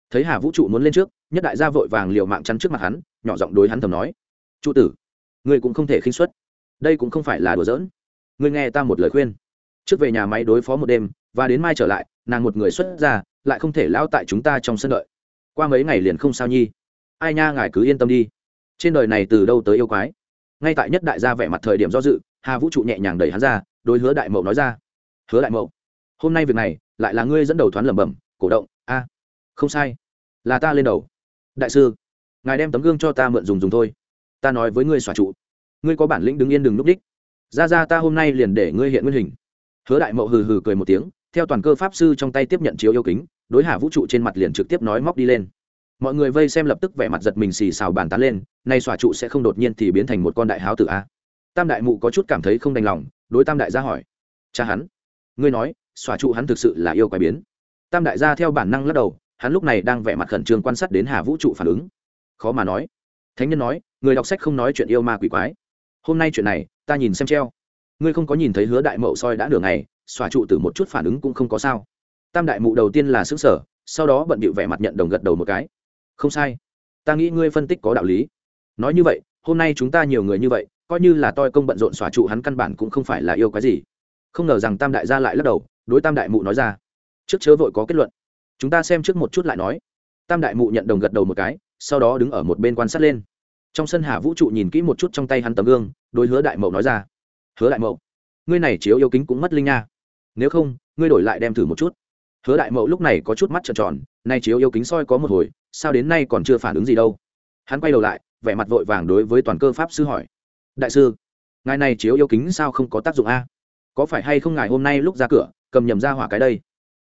Thấy hà vũ trụ muốn lên trước, nhất đại gia vội vàng liều mạng chắn trước mặt hắn, nhỏ giọng đối hắn thầm nói. Trụ tử, ngươi cũng không thể khinh xuất đây cũng không phải là đùa giỡn. Ngươi nghe ta một lời khuyên. Trước về nhà máy đối phó một đêm, và đến mai trở lại, nàng một người xuất ra, lại không thể lao tại chúng ta trong sân đợi. Qua mấy ngày liền không sao nhi. Ai nha, ngài cứ yên tâm đi. Trên đời này từ đâu tới yêu quái? Ngay tại nhất đại gia vẻ mặt thời điểm do dự, hà vũ trụ nhẹ nhàng đẩy hắn ra, đối hứa đại mậu nói ra. Hứa đại mậu, hôm nay việc này lại là ngươi dẫn đầu thoán lẩm bẩm, cổ động, a à, không sai, là ta lên đầu. Đại sư, ngài đem tấm gương cho ta mượn dùng dùng thôi. Ta nói với ngươi xòa trụ. Ngươi có bản lĩnh đứng yên đừng núp đích. Ra ra ta hôm nay liền để ngươi hiện nguyên hình. Hứa đại mậu hừ hừ cười một tiếng, theo toàn cơ pháp sư trong tay tiếp nhận chiếu yêu kính, đối hà vũ trụ trên mặt liền trực tiếp nói móc đi lên. Mọi người vây xem lập tức vẻ mặt giật mình xì xào bàn tán lên, nay xòa trụ sẽ không đột nhiên thì biến thành một con đại háo tử a. Tam đại mụ có chút cảm thấy không đành lòng, đối tam đại gia hỏi. Cha hắn, ngươi nói xòa trụ hắn thực sự là yêu quái biến. Tam đại gia theo bản năng lắc đầu, hắn lúc này đang vẻ mặt khẩn trương quan sát đến hà vũ trụ phản ứng. Khó mà nói. Thánh nhân nói, người đọc sách không nói chuyện yêu ma quỷ quái. Hôm nay chuyện này, ta nhìn xem treo. Ngươi không có nhìn thấy hứa đại mậu soi đã nửa ngày, xòa trụ từ một chút phản ứng cũng không có sao. Tam đại mụ đầu tiên là xứng sở sau đó bận bịu vẻ mặt nhận đồng gật đầu một cái. Không sai. Ta nghĩ ngươi phân tích có đạo lý. Nói như vậy, hôm nay chúng ta nhiều người như vậy, coi như là toi công bận rộn xòa trụ hắn căn bản cũng không phải là yêu cái gì. Không ngờ rằng tam đại gia lại lắc đầu đối tam đại mụ nói ra. Trước chớ vội có kết luận. Chúng ta xem trước một chút lại nói. Tam đại mụ nhận đồng gật đầu một cái, sau đó đứng ở một bên quan sát lên. Trong sân hà vũ trụ nhìn kỹ một chút trong tay hắn tấm gương, đối hứa đại mậu nói ra. Hứa đại mậu, ngươi này chiếu yêu kính cũng mất linh nha. Nếu không, ngươi đổi lại đem thử một chút. Hứa đại mậu lúc này có chút mắt trợn tròn, nay chiếu yêu kính soi có một hồi, sao đến nay còn chưa phản ứng gì đâu. Hắn quay đầu lại, vẻ mặt vội vàng đối với toàn cơ pháp sư hỏi. Đại sư, ngài này chiếu yêu kính sao không có tác dụng a? Có phải hay không ngài hôm nay lúc ra cửa cầm nhầm ra hỏa cái đây.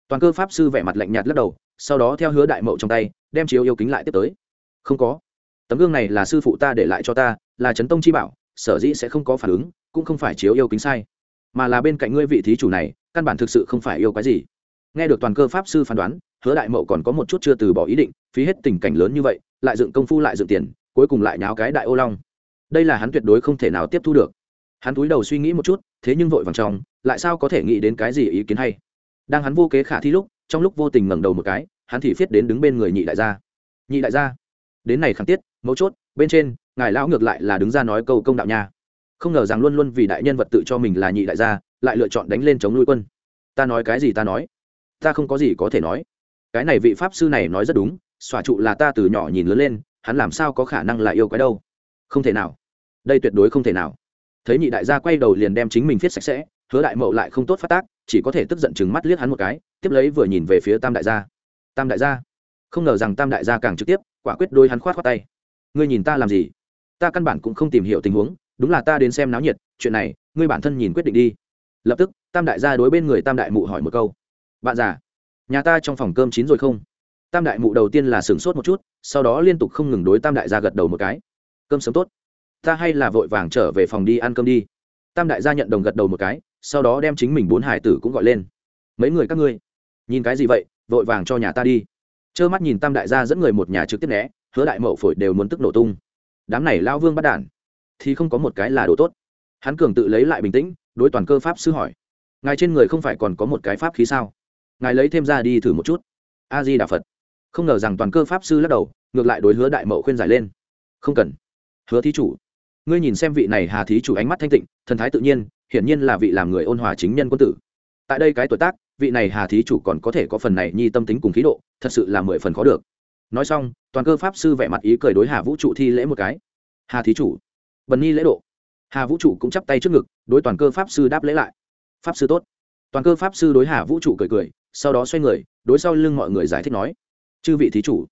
Toàn cơ pháp sư vẻ mặt lạnh nhạt lắc đầu, sau đó theo hứa đại mậu trong tay, đem chiếu yêu kính lại tiếp tới. Không có. Tấm gương này là sư phụ ta để lại cho ta, là trấn tông chi bảo, sở dĩ sẽ không có phản ứng, cũng không phải chiếu yêu kính sai. Mà là bên cạnh ngươi vị thí chủ này, căn bản thực sự không phải yêu cái gì. Nghe được toàn cơ pháp sư phán đoán, hứa đại mậu còn có một chút chưa từ bỏ ý định, phí hết tình cảnh lớn như vậy, lại dựng công phu lại dựng tiền, cuối cùng lại nháo cái đại ô long. Đây là hắn tuyệt đối không thể nào tiếp thu được. Hắn túi đầu suy nghĩ một chút thế nhưng vội vàng trong, lại sao có thể nghĩ đến cái gì ý kiến hay? Đang hắn vô kế khả thi lúc, trong lúc vô tình ngẩng đầu một cái, hắn thì viết đến đứng bên người nhị đại gia. Nhị đại gia, đến này khẳng tiết, mấu chốt, bên trên, ngài lão ngược lại là đứng ra nói câu công đạo nha. Không ngờ rằng luôn luôn vì đại nhân vật tự cho mình là nhị đại gia, lại lựa chọn đánh lên chống nuôi quân. Ta nói cái gì ta nói? Ta không có gì có thể nói. Cái này vị pháp sư này nói rất đúng, xòa trụ là ta từ nhỏ nhìn lớn lên, hắn làm sao có khả năng là yêu cái đâu? Không thể nào. Đây tuyệt đối không thể nào thấy nhị đại gia quay đầu liền đem chính mình viết sạch sẽ, hứa đại mậu lại không tốt phát tác, chỉ có thể tức giận chừng mắt liếc hắn một cái, tiếp lấy vừa nhìn về phía tam đại gia. Tam đại gia? Không ngờ rằng tam đại gia càng trực tiếp, quả quyết đôi hắn khoát khoát tay. Ngươi nhìn ta làm gì? Ta căn bản cũng không tìm hiểu tình huống, đúng là ta đến xem náo nhiệt, chuyện này, ngươi bản thân nhìn quyết định đi. Lập tức, tam đại gia đối bên người tam đại mụ hỏi một câu. Bạn già, nhà ta trong phòng cơm chín rồi không? Tam đại mụ đầu tiên là sửng sốt một chút, sau đó liên tục không ngừng đối tam đại gia gật đầu một cái. Cơm sớm tốt ta hay là vội vàng trở về phòng đi ăn cơm đi. Tam đại gia nhận đồng gật đầu một cái, sau đó đem chính mình bốn hải tử cũng gọi lên. Mấy người các ngươi, nhìn cái gì vậy, vội vàng cho nhà ta đi. Trơ mắt nhìn tam đại gia dẫn người một nhà trực tiếp né, hứa đại mậu phổi đều muốn tức nổ tung. Đám này lao vương bắt đản thì không có một cái là đồ tốt. Hắn cường tự lấy lại bình tĩnh, đối toàn cơ pháp sư hỏi. Ngài trên người không phải còn có một cái pháp khí sao? Ngài lấy thêm ra đi thử một chút. A di đà phật. Không ngờ rằng toàn cơ pháp sư lắc đầu, ngược lại đối hứa đại mậu khuyên giải lên. Không cần. Hứa thí chủ ngươi nhìn xem vị này hà thí chủ ánh mắt thanh tịnh, thần thái tự nhiên, hiển nhiên là vị làm người ôn hòa chính nhân quân tử. Tại đây cái tuổi tác, vị này hà thí chủ còn có thể có phần này nhi tâm tính cùng khí độ, thật sự là mười phần khó được. Nói xong, toàn cơ pháp sư vẻ mặt ý cười đối hà vũ trụ thi lễ một cái. Hà thí chủ, bần nhi lễ độ. Hà vũ trụ cũng chắp tay trước ngực, đối toàn cơ pháp sư đáp lễ lại. Pháp sư tốt. Toàn cơ pháp sư đối hà vũ trụ cười cười, sau đó xoay người, đối sau lưng mọi người giải thích nói, chư vị thí chủ,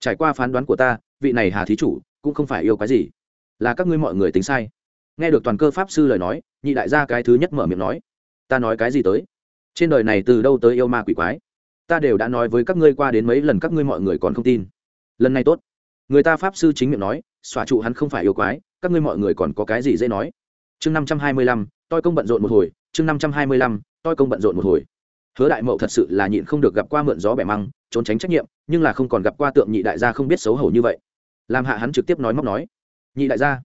trải qua phán đoán của ta, vị này hà thí chủ cũng không phải yêu cái gì là các ngươi mọi người tính sai. Nghe được toàn cơ pháp sư lời nói, nhị đại gia cái thứ nhất mở miệng nói, ta nói cái gì tới? Trên đời này từ đâu tới yêu ma quỷ quái? Ta đều đã nói với các ngươi qua đến mấy lần các ngươi mọi người còn không tin. Lần này tốt. Người ta pháp sư chính miệng nói, xòa trụ hắn không phải yêu quái, các ngươi mọi người còn có cái gì dễ nói? Chương năm trăm hai mươi lăm tôi công bận rộn một hồi. Chương năm trăm hai mươi lăm tôi công bận rộn một hồi. Hứa đại mậu thật sự là nhịn không được gặp qua mượn gió bẻ măng, trốn tránh trách nhiệm, nhưng là không còn gặp qua tượng nhị đại gia không biết xấu hổ như vậy. Làm hạ hắn trực tiếp nói móc nói nhị đại gia,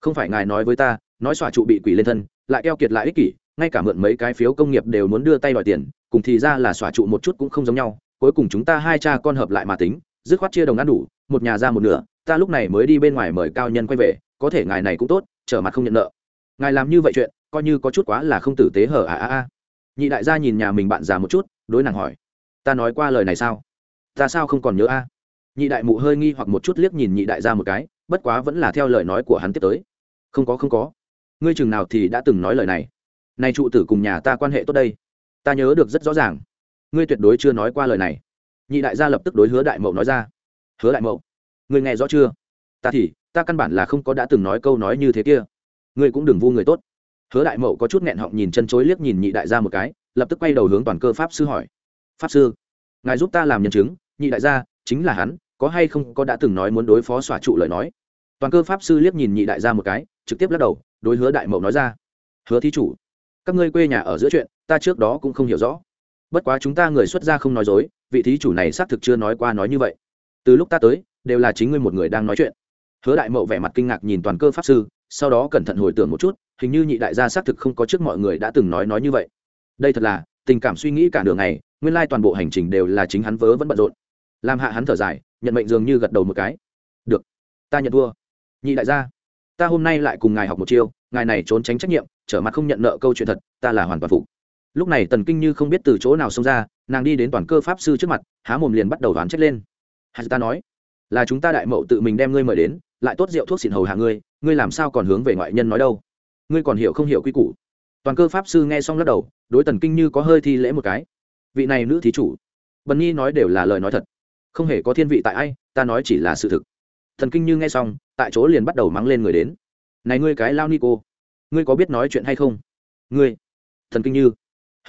không phải ngài nói với ta, nói xòa trụ bị quỷ lên thân, lại keo kiệt lại ích kỷ, ngay cả mượn mấy cái phiếu công nghiệp đều muốn đưa tay đòi tiền, cùng thì ra là xòa trụ một chút cũng không giống nhau, cuối cùng chúng ta hai cha con hợp lại mà tính, dứt khoát chia đồng ăn đủ, một nhà ra một nửa, ta lúc này mới đi bên ngoài mời cao nhân quay về, có thể ngài này cũng tốt, trở mặt không nhận nợ. Ngài làm như vậy chuyện, coi như có chút quá là không tử tế hở à à à nhị đại gia nhìn nhà mình bạn già một chút, đối nàng hỏi, ta nói qua lời này sao? Ta sao không còn nhớ a? Nhị đại mụ hơi nghi hoặc một chút liếc nhìn nhị đại gia một cái bất quá vẫn là theo lời nói của hắn tiếp tới. Không có không có. Ngươi chừng nào thì đã từng nói lời này. Nay trụ tử cùng nhà ta quan hệ tốt đây. Ta nhớ được rất rõ ràng. Ngươi tuyệt đối chưa nói qua lời này. Nhị đại gia lập tức đối hứa đại mậu nói ra. Hứa đại mậu, ngươi nghe rõ chưa? Ta thì, ta căn bản là không có đã từng nói câu nói như thế kia. Ngươi cũng đừng vu người tốt. Hứa đại mậu có chút nghẹn họng nhìn chân chối liếc nhìn nhị đại gia một cái, lập tức quay đầu hướng toàn cơ pháp sư hỏi. Pháp sư, ngài giúp ta làm nhân chứng, nhị đại gia, chính là hắn, có hay không có đã từng nói muốn đối phó xòa trụ lời nói? Toàn cơ pháp sư liếc nhìn nhị đại gia một cái, trực tiếp lắc đầu, đối hứa đại mậu nói ra. Hứa thí chủ, các ngươi quê nhà ở giữa chuyện, ta trước đó cũng không hiểu rõ. Bất quá chúng ta người xuất gia không nói dối, vị thí chủ này xác thực chưa nói qua nói như vậy. Từ lúc ta tới, đều là chính ngươi một người đang nói chuyện. Hứa đại mậu vẻ mặt kinh ngạc nhìn toàn cơ pháp sư, sau đó cẩn thận hồi tưởng một chút, hình như nhị đại gia xác thực không có trước mọi người đã từng nói nói như vậy. Đây thật là, tình cảm suy nghĩ cả đường này nguyên lai toàn bộ hành trình đều là chính hắn vớ vẫn bận rộn. Làm hạ hắn thở dài, nhận mệnh dường như gật đầu một cái. Được, ta nhận thua nhị đại gia, ta hôm nay lại cùng ngài học một chiêu, ngài này trốn tránh trách nhiệm, trở mặt không nhận nợ câu chuyện thật, ta là hoàn toàn phục. Lúc này tần kinh như không biết từ chỗ nào xông ra, nàng đi đến toàn cơ pháp sư trước mặt, há mồm liền bắt đầu đoán trách lên. Hà ta nói, là chúng ta đại mậu tự mình đem ngươi mời đến, lại tốt rượu thuốc xịn hầu hạ ngươi ngươi làm sao còn hướng về ngoại nhân nói đâu? Ngươi còn hiểu không hiểu quy củ? Toàn cơ pháp sư nghe xong lắc đầu, đối tần kinh như có hơi thi lễ một cái. Vị này nữ thí chủ. Bần nhi nói đều là lời nói thật. Không hề có thiên vị tại ai, ta nói chỉ là sự thực thần kinh như nghe xong, tại chỗ liền bắt đầu mắng lên người đến. Này ngươi cái lao ni cô, ngươi có biết nói chuyện hay không? Ngươi, thần kinh như,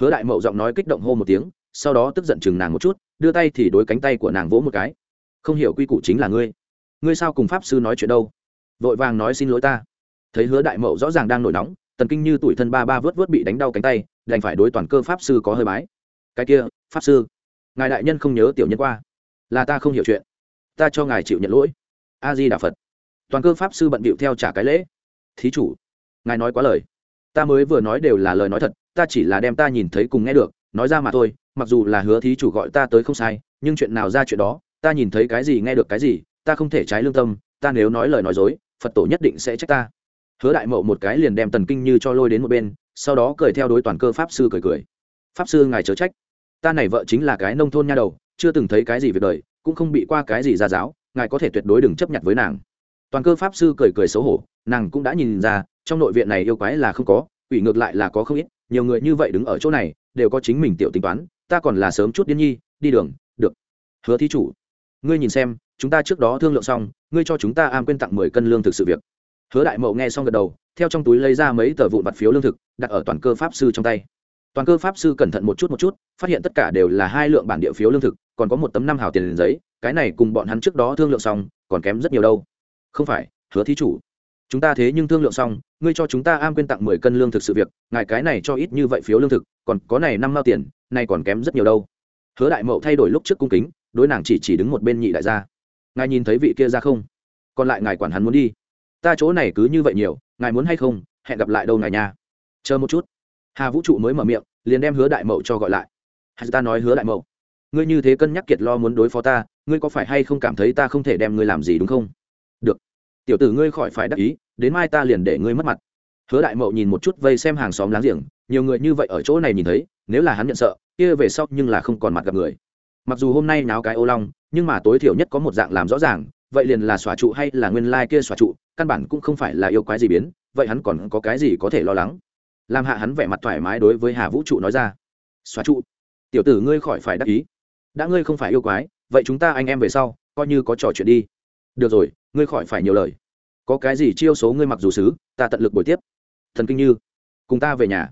hứa đại mậu giọng nói kích động hô một tiếng, sau đó tức giận chừng nàng một chút, đưa tay thì đối cánh tay của nàng vỗ một cái. Không hiểu quy củ chính là ngươi. Ngươi sao cùng pháp sư nói chuyện đâu? Vội vàng nói xin lỗi ta. Thấy hứa đại mậu rõ ràng đang nổi nóng tần kinh như tuổi thân ba ba vớt vớt bị đánh đau cánh tay, đành phải đối toàn cơ pháp sư có hơi bái. Cái kia, pháp sư, ngài đại nhân không nhớ tiểu nhân qua, là ta không hiểu chuyện. Ta cho ngài chịu nhận lỗi a di đà phật. Toàn cơ pháp sư bận bịu theo trả cái lễ. Thí chủ, ngài nói quá lời. Ta mới vừa nói đều là lời nói thật, ta chỉ là đem ta nhìn thấy cùng nghe được, nói ra mà thôi, mặc dù là hứa thí chủ gọi ta tới không sai, nhưng chuyện nào ra chuyện đó, ta nhìn thấy cái gì nghe được cái gì, ta không thể trái lương tâm, ta nếu nói lời nói dối, phật tổ nhất định sẽ trách ta. Hứa đại mậu một cái liền đem tần kinh như cho lôi đến một bên, sau đó cười theo đối toàn cơ pháp sư cười cười. Pháp sư ngài chớ trách. Ta này vợ chính là cái nông thôn nha đầu, chưa từng thấy cái gì việc đời, cũng không bị qua cái gì ra giáo ngài có thể tuyệt đối đừng chấp nhận với nàng. Toàn cơ pháp sư cười cười xấu hổ, nàng cũng đã nhìn ra, trong nội viện này yêu quái là không có ủy ngược lại là có không ít, nhiều người như vậy đứng ở chỗ này, đều có chính mình tiểu tính toán, ta còn là sớm chút điên nhi, đi đường, được. Hứa thí chủ, ngươi nhìn xem, chúng ta trước đó thương lượng xong, ngươi cho chúng ta am quên tặng mười cân lương thực sự việc. Hứa đại mậu nghe xong gật đầu, theo trong túi lấy ra mấy tờ vụn vặt phiếu lương thực, đặt ở toàn cơ pháp sư trong tay. Toàn cơ pháp sư cẩn thận một chút một chút, phát hiện tất cả đều là hai lượng bản địa phiếu lương thực, còn có một tấm năm hào tiền giấy cái này cùng bọn hắn trước đó thương lượng xong, còn kém rất nhiều đâu. Không phải, hứa thí chủ. Chúng ta thế nhưng thương lượng xong, ngươi cho chúng ta am quên tặng mười cân lương thực sự việc, ngài cái này cho ít như vậy phiếu lương thực, còn có này năm mao tiền này còn kém rất nhiều đâu. Hứa đại mậu thay đổi lúc trước cung kính, đối nàng chỉ chỉ đứng một bên nhị đại gia. Ngài nhìn thấy vị kia ra không? Còn lại ngài quản hắn muốn đi. Ta chỗ này cứ như vậy nhiều, ngài muốn hay không, hẹn gặp lại đâu ngài nha. Chờ một chút. Hà vũ trụ mới mở miệng, liền đem hứa đại mậu cho gọi lại. Hà ta nói hứa đại mậu ngươi như thế cân nhắc kiệt lo muốn đối phó ta, ngươi có phải hay không cảm thấy ta không thể đem ngươi làm gì đúng không? Được. Tiểu tử ngươi khỏi phải đắc ý, đến mai ta liền để ngươi mất mặt. Hứa đại mậu nhìn một chút vây xem hàng xóm láng giềng, nhiều người như vậy ở chỗ này nhìn thấy, nếu là hắn nhận sợ, kia về sau nhưng là không còn mặt gặp người. Mặc dù hôm nay náo cái ô long, nhưng mà tối thiểu nhất có một dạng làm rõ ràng, vậy liền là xóa trụ hay là nguyên lai kia xóa trụ, căn bản cũng không phải là yêu quái gì biến, vậy hắn còn có cái gì có thể lo lắng? Làm hạ hắn vẻ mặt thoải mái đối với hà vũ trụ nói ra. Xóa trụ. Tiểu tử ngươi khỏi phải đắc ý đã ngươi không phải yêu quái, vậy chúng ta anh em về sau, coi như có trò chuyện đi. Được rồi, ngươi khỏi phải nhiều lời. Có cái gì chiêu số ngươi mặc dù xứ, ta tận lực buổi tiếp. Thần kinh như, cùng ta về nhà.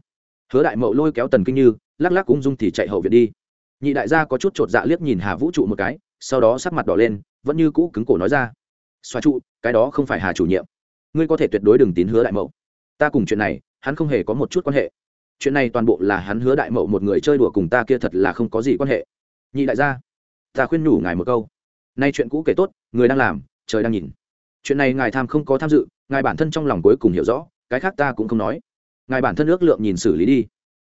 Hứa đại mậu lôi kéo tần kinh như, lắc lắc ung dung thì chạy hậu viện đi. Nhị đại gia có chút chột dạ liếc nhìn hà vũ trụ một cái, sau đó sắc mặt đỏ lên, vẫn như cũ cứng cổ nói ra. Xoa trụ, cái đó không phải hà chủ nhiệm. Ngươi có thể tuyệt đối đừng tín hứa đại mậu. Ta cùng chuyện này, hắn không hề có một chút quan hệ. Chuyện này toàn bộ là hắn hứa đại mậu một người chơi đùa cùng ta kia thật là không có gì quan hệ nhị đại gia, ta khuyên nhủ ngài một câu. Nay chuyện cũ kể tốt, người đang làm, trời đang nhìn. Chuyện này ngài tham không có tham dự, ngài bản thân trong lòng cuối cùng hiểu rõ, cái khác ta cũng không nói. Ngài bản thân ước lượng nhìn xử lý đi.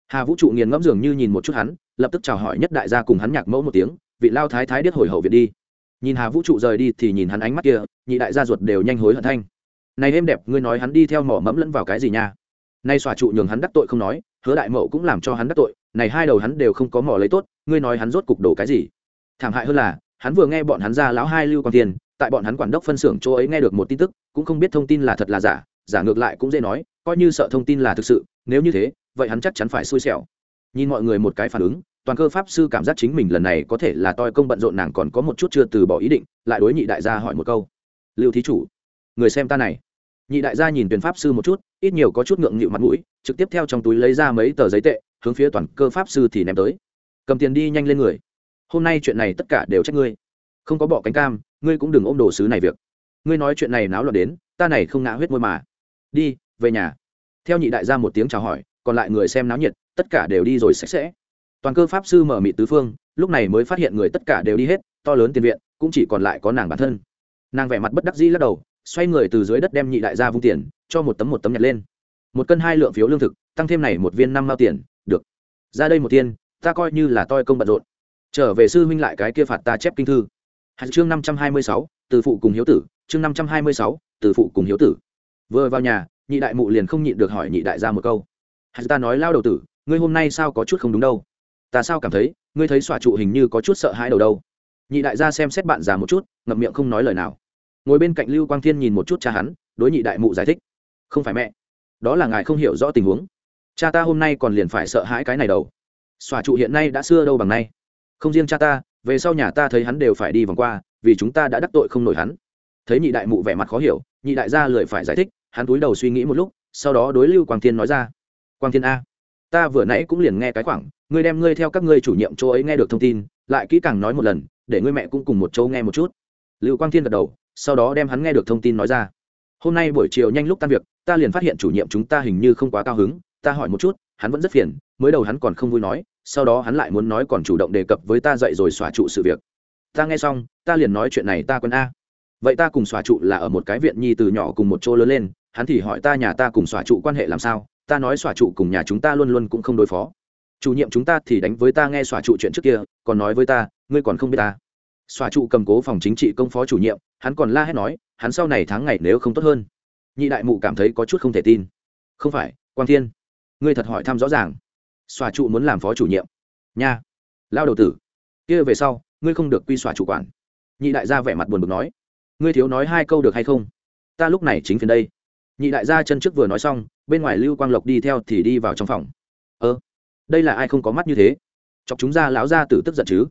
Hà vũ trụ nghiền ngẫm dường như nhìn một chút hắn, lập tức chào hỏi nhất đại gia cùng hắn nhạc mẫu một tiếng, vị lao thái thái điếc hồi hậu viện đi. Nhìn hà vũ trụ rời đi thì nhìn hắn ánh mắt kia, nhị đại gia ruột đều nhanh hối hận thanh. Này êm đẹp, ngươi nói hắn đi theo mỏ mẫm lẫn vào cái gì nha? Nay xòa trụ nhường hắn đắc tội không nói, hứa đại mậu cũng làm cho hắn đắc tội, này hai đầu hắn đều không có mỏ lấy tốt, ngươi nói hắn rốt cục đổ cái gì? Thảm hại hơn là, hắn vừa nghe bọn hắn ra lão hai lưu quan tiền tại bọn hắn quản đốc phân xưởng chỗ ấy nghe được một tin tức, cũng không biết thông tin là thật là giả giả ngược lại cũng dễ nói, coi như sợ thông tin là thực sự, nếu như thế, vậy hắn chắc chắn phải xui xẻo. Nhìn mọi người một cái phản ứng, toàn cơ pháp sư cảm giác chính mình lần này có thể là toi công bận rộn nàng còn có một chút chưa từ bỏ ý định, lại đối nhị đại gia hỏi một câu. Lưu thí chủ, người xem ta này nhị đại gia nhìn tuyển pháp sư một chút, ít nhiều có chút ngượng nghịu mặt mũi, trực tiếp theo trong túi lấy ra mấy tờ giấy tệ, hướng phía toàn cơ pháp sư thì ném tới. Cầm tiền đi nhanh lên người. Hôm nay chuyện này tất cả đều trách ngươi. Không có bỏ cánh cam, ngươi cũng đừng ôm đồ sứ này việc. Ngươi nói chuyện này náo loạn đến, ta này không ngã huyết môi mà. Đi, về nhà. Theo nhị đại gia một tiếng chào hỏi, còn lại người xem náo nhiệt, tất cả đều đi rồi sạch sẽ. Toàn cơ pháp sư mở mị tứ phương, lúc này mới phát hiện người tất cả đều đi hết, to lớn tiền viện, cũng chỉ còn lại có nàng bản thân. Nàng vẻ mặt bất đắc dĩ lắc đầu xoay người từ dưới đất đem nhị đại gia vung tiền, cho một tấm một tấm nhặt lên. Một cân hai lượng phiếu lương thực, tăng thêm này một viên năm mao tiền, được. Ra đây một tiên ta coi như là toi công bận rộn. Trở về sư huynh lại cái kia phạt ta chép kinh thư. Hạt chương năm trăm hai mươi sáu, từ phụ cùng hiếu tử, chương năm trăm hai mươi sáu, từ phụ cùng hiếu tử. Vừa vào nhà, nhị đại mụ liền không nhịn được hỏi nhị đại gia một câu. Hạt ta nói, lao đầu tử, ngươi hôm nay sao có chút không đúng đâu? Ta sao cảm thấy, ngươi thấy xòa trụ hình như có chút sợ hãi đầu đâu? Nhị đại gia xem xét bạn già một chút, ngậm miệng không nói lời nào ngồi bên cạnh lưu quang thiên nhìn một chút cha hắn, đối nhị đại mụ giải thích. Không phải mẹ. Đó là ngài không hiểu rõ tình huống. Cha ta hôm nay còn liền phải sợ hãi cái này đầu xòa trụ hiện nay đã xưa đâu bằng nay. Không riêng cha ta, về sau nhà ta thấy hắn đều phải đi vòng qua, vì chúng ta đã đắc tội không nổi hắn. Thấy nhị đại mụ vẻ mặt khó hiểu, nhị đại gia lười phải giải thích, hắn túi đầu suy nghĩ một lúc, sau đó đối lưu quang thiên nói ra. Quang thiên a, ta vừa nãy cũng liền nghe cái khoảng, ngươi đem ngươi theo các ngươi chủ nhiệm chỗ ấy nghe được thông tin, lại kỹ càng nói một lần, để ngươi mẹ cũng cùng một chỗ nghe một chút. Lưu quang thiên gật đầu sau đó đem hắn nghe được thông tin nói ra. Hôm nay buổi chiều nhanh lúc tan việc, ta liền phát hiện chủ nhiệm chúng ta hình như không quá cao hứng, ta hỏi một chút, hắn vẫn rất phiền, mới đầu hắn còn không vui nói, sau đó hắn lại muốn nói còn chủ động đề cập với ta dậy rồi xóa trụ sự việc. Ta nghe xong, ta liền nói chuyện này ta quen a. Vậy ta cùng xóa trụ là ở một cái viện nhi từ nhỏ cùng một chỗ lớn lên, hắn thì hỏi ta nhà ta cùng xóa trụ quan hệ làm sao, ta nói xóa trụ cùng nhà chúng ta luôn luôn cũng không đối phó. Chủ nhiệm chúng ta thì đánh với ta nghe xóa trụ chuyện trước kia, còn nói với ta, ngươi còn không biết ta xóa trụ cầm cố phòng chính trị công phó chủ nhiệm, hắn còn la hét nói, hắn sau này tháng ngày nếu không tốt hơn. Nhị đại mụ cảm thấy có chút không thể tin. Không phải, quang thiên, ngươi thật hỏi thăm rõ ràng. Xòa trụ muốn làm phó chủ nhiệm. Nha, lao đầu tử. Kia về sau, ngươi không được quy xòa chủ quản. Nhị đại gia vẻ mặt buồn bực nói, ngươi thiếu nói hai câu được hay không? Ta lúc này chính phiền đây. Nhị đại gia chân trước vừa nói xong, bên ngoài lưu quang lộc đi theo thì đi vào trong phòng. Ơ, đây là ai không có mắt như thế? Chọc chúng ra lão gia tử tức giận chứ?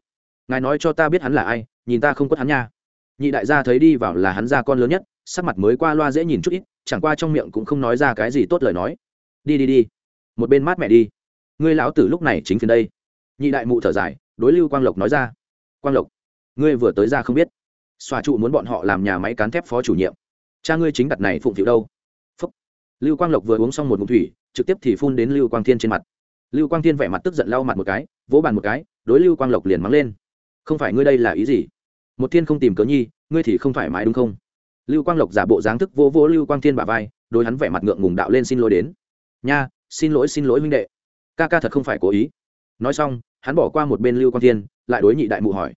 Ngài nói cho ta biết hắn là ai, nhìn ta không quất hắn nha. Nhị đại gia thấy đi vào là hắn gia con lớn nhất, sắc mặt mới qua loa dễ nhìn chút ít, chẳng qua trong miệng cũng không nói ra cái gì tốt lời nói. Đi đi đi, một bên mát mẹ đi. Ngươi lão tử lúc này chính phiền đây. Nhị đại mụ thở dài, đối lưu quang lộc nói ra. Quang lộc, ngươi vừa tới ra không biết. Xòa trụ muốn bọn họ làm nhà máy cán thép phó chủ nhiệm. Cha ngươi chính đặt này phụng phiệu đâu? Phúc. lưu quang lộc vừa uống xong một ngụm thủy, trực tiếp thì phun đến lưu quang thiên trên mặt. Lưu quang thiên vẻ mặt tức giận lau mặt một cái, vỗ bàn một cái, đối lưu quang lộc liền mắng lên không phải ngươi đây là ý gì? Một thiên không tìm cớ nhi, ngươi thì không thoải mái đúng không? Lưu quang lộc giả bộ dáng thức vô vô lưu quang thiên bả vai, đối hắn vẻ mặt ngượng ngùng đạo lên xin lỗi đến. Nha, xin lỗi xin lỗi huynh đệ. Ca ca thật không phải cố ý. Nói xong, hắn bỏ qua một bên lưu quang thiên, lại đối nhị đại mụ hỏi.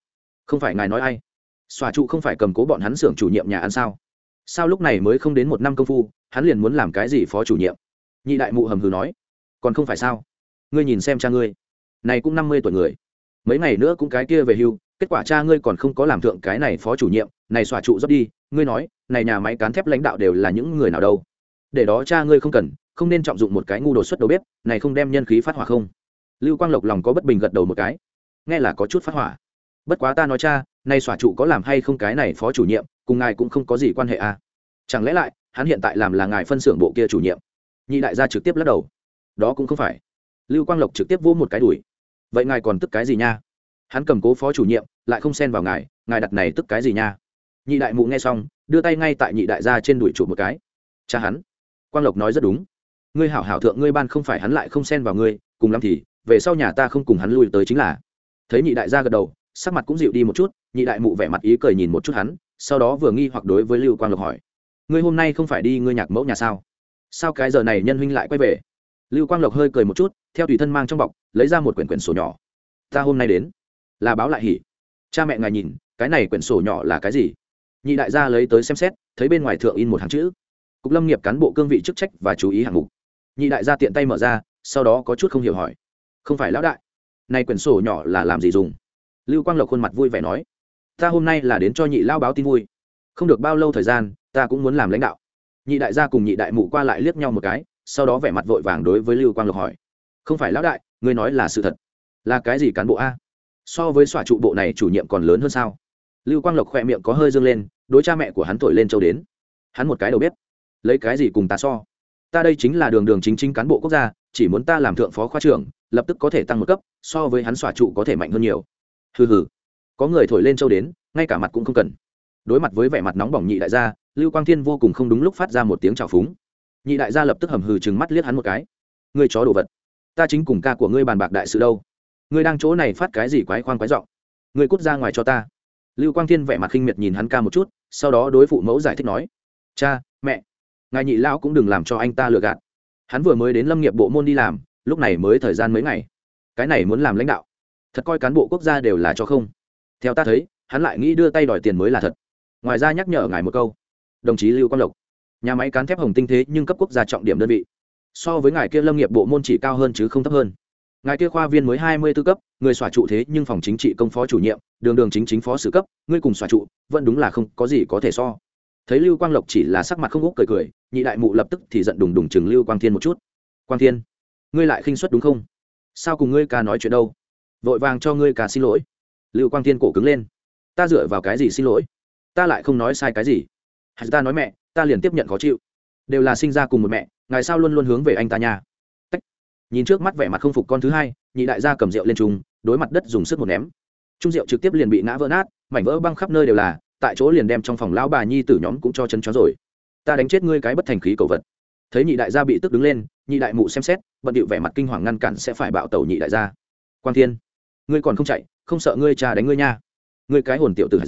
Không phải ngài nói ai? Xòa trụ không phải cầm cố bọn hắn xưởng chủ nhiệm nhà ăn sao? Sao lúc này mới không đến một năm công phu, hắn liền muốn làm cái gì phó chủ nhiệm? Nhị đại mụ hầm hừ nói. Còn không phải sao? Ngươi nhìn xem cha ngươi. Này cũng năm mươi tuổi người mấy ngày nữa cũng cái kia về hưu, kết quả cha ngươi còn không có làm thượng cái này phó chủ nhiệm, này xòa trụ dốc đi, ngươi nói, này nhà máy cán thép lãnh đạo đều là những người nào đâu? Để đó cha ngươi không cần, không nên trọng dụng một cái ngu đột xuất đầu bếp, này không đem nhân khí phát hỏa không? Lưu quang lộc lòng có bất bình gật đầu một cái. Nghe là có chút phát hỏa. Bất quá ta nói cha nay xòa trụ có làm hay không cái này phó chủ nhiệm, cùng ngài cũng không có gì quan hệ à? Chẳng lẽ lại, hắn hiện tại làm là ngài phân xưởng bộ kia chủ nhiệm? Nhị đại gia trực tiếp lắc đầu. Đó cũng không phải. Lưu quang lộc trực tiếp vỗ một cái đùi vậy ngài còn tức cái gì nha? Hắn cầm cố phó chủ nhiệm, lại không xen vào ngài ngài đặt này tức cái gì nha? Nhị đại mụ nghe xong, đưa tay ngay tại nhị đại gia trên đùi chụp một cái. Cha hắn. Quang lộc nói rất đúng. Ngươi hảo hảo thượng ngươi ban không phải hắn lại không xen vào ngươi, cùng lắm thì, về sau nhà ta không cùng hắn lui tới chính là. Thấy nhị đại gia gật đầu, sắc mặt cũng dịu đi một chút, nhị đại mụ vẻ mặt ý cười nhìn một chút hắn, sau đó vừa nghi hoặc đối với lưu quang lộc hỏi. Ngươi hôm nay không phải đi ngươi nhạc mẫu nhà sao? Sao cái giờ này nhân huynh lại quay về? Lưu quang lộc hơi cười một chút, theo tùy thân mang trong bọc, lấy ra một quyển quyển sổ nhỏ. Ta hôm nay đến. Là báo lại hỉ. Cha mẹ ngài nhìn, cái này quyển sổ nhỏ là cái gì? Nhị đại gia lấy tới xem xét, thấy bên ngoài thượng in một hàng chữ. Cục lâm nghiệp cán bộ cương vị chức trách và chú ý hạng mục. Nhị đại gia tiện tay mở ra, sau đó có chút không hiểu hỏi. Không phải lão đại, này quyển sổ nhỏ là làm gì dùng? Lưu quang lộc khuôn mặt vui vẻ nói. Ta hôm nay là đến cho nhị lao báo tin vui. Không được bao lâu thời gian, ta cũng muốn làm lãnh đạo. Nhị đại gia cùng nhị đại mụ qua lại liếc nhau một cái sau đó vẻ mặt vội vàng đối với lưu quang lộc hỏi không phải lão đại ngươi nói là sự thật là cái gì cán bộ a so với xòa trụ bộ này chủ nhiệm còn lớn hơn sao lưu quang lộc khỏe miệng có hơi dâng lên đối cha mẹ của hắn thổi lên châu đến hắn một cái đầu bếp lấy cái gì cùng ta so ta đây chính là đường đường chính chính cán bộ quốc gia chỉ muốn ta làm thượng phó khoa trưởng lập tức có thể tăng một cấp so với hắn xòa trụ có thể mạnh hơn nhiều hừ hừ có người thổi lên châu đến ngay cả mặt cũng không cần đối mặt với vẻ mặt nóng bỏng nhị đại gia lưu quang thiên vô cùng không đúng lúc phát ra một tiếng trào phúng nhị đại gia lập tức hầm hừ chừng mắt liếc hắn một cái. Ngươi chó đồ vật. Ta chính cùng ca của ngươi bàn bạc đại sự đâu. Ngươi đang chỗ này phát cái gì quái khoang quái giọng? Ngươi cút ra ngoài cho ta. Lưu quang thiên vẻ mặt khinh miệt nhìn hắn ca một chút, sau đó đối phụ mẫu giải thích nói, cha, mẹ, ngài nhị lão cũng đừng làm cho anh ta lừa gạt. Hắn vừa mới đến lâm nghiệp bộ môn đi làm, lúc này mới thời gian mấy ngày. Cái này muốn làm lãnh đạo. Thật coi cán bộ quốc gia đều là cho không. Theo ta thấy, hắn lại nghĩ đưa tay đòi tiền mới là thật. Ngoài ra nhắc nhở ngài một câu. Đồng chí lưu quang lộc nhà máy cán thép hồng tinh thế nhưng cấp quốc gia trọng điểm đơn vị. So với ngài kia lâm nghiệp bộ môn chỉ cao hơn chứ không thấp hơn. Ngài kia khoa viên mới hai mươi tư cấp, người xòa trụ thế nhưng phòng chính trị công phó chủ nhiệm, đường đường chính chính phó sử cấp, ngươi cùng xòa trụ, vẫn đúng là không có gì có thể so. Thấy lưu quang lộc chỉ là sắc mặt không úc cười cười, nhị đại mụ lập tức thì giận đùng đùng chừng lưu quang thiên một chút. Quang thiên, ngươi lại khinh xuất đúng không? Sao cùng ngươi ca nói chuyện đâu? Vội vàng cho ngươi ca xin lỗi. Lưu quang thiên cổ cứng lên. Ta dựa vào cái gì xin lỗi? Ta lại không nói sai cái gì. Hay ta nói mẹ ta liền tiếp nhận khó chịu. Đều là sinh ra cùng một mẹ, ngài sao luôn luôn hướng về anh ta nha. Tách. nhìn trước mắt vẻ mặt không phục con thứ hai, nhị đại gia cầm rượu lên trùng, đối mặt đất dùng sức một ném. Trung rượu trực tiếp liền bị ngã vỡ nát, mảnh vỡ băng khắp nơi đều là, tại chỗ liền đem trong phòng lão bà nhi tử nhóm cũng cho chân chó rồi. Ta đánh chết ngươi cái bất thành khí cầu vật. Thấy nhị đại gia bị tức đứng lên, nhị đại mụ xem xét, bận điệu vẻ mặt kinh hoàng ngăn cản sẽ phải bạo tàu nhị đại gia. Quang thiên, ngươi còn không chạy, không sợ ngươi cha đánh ngươi nha. Ngươi cái hồn tiểu tử.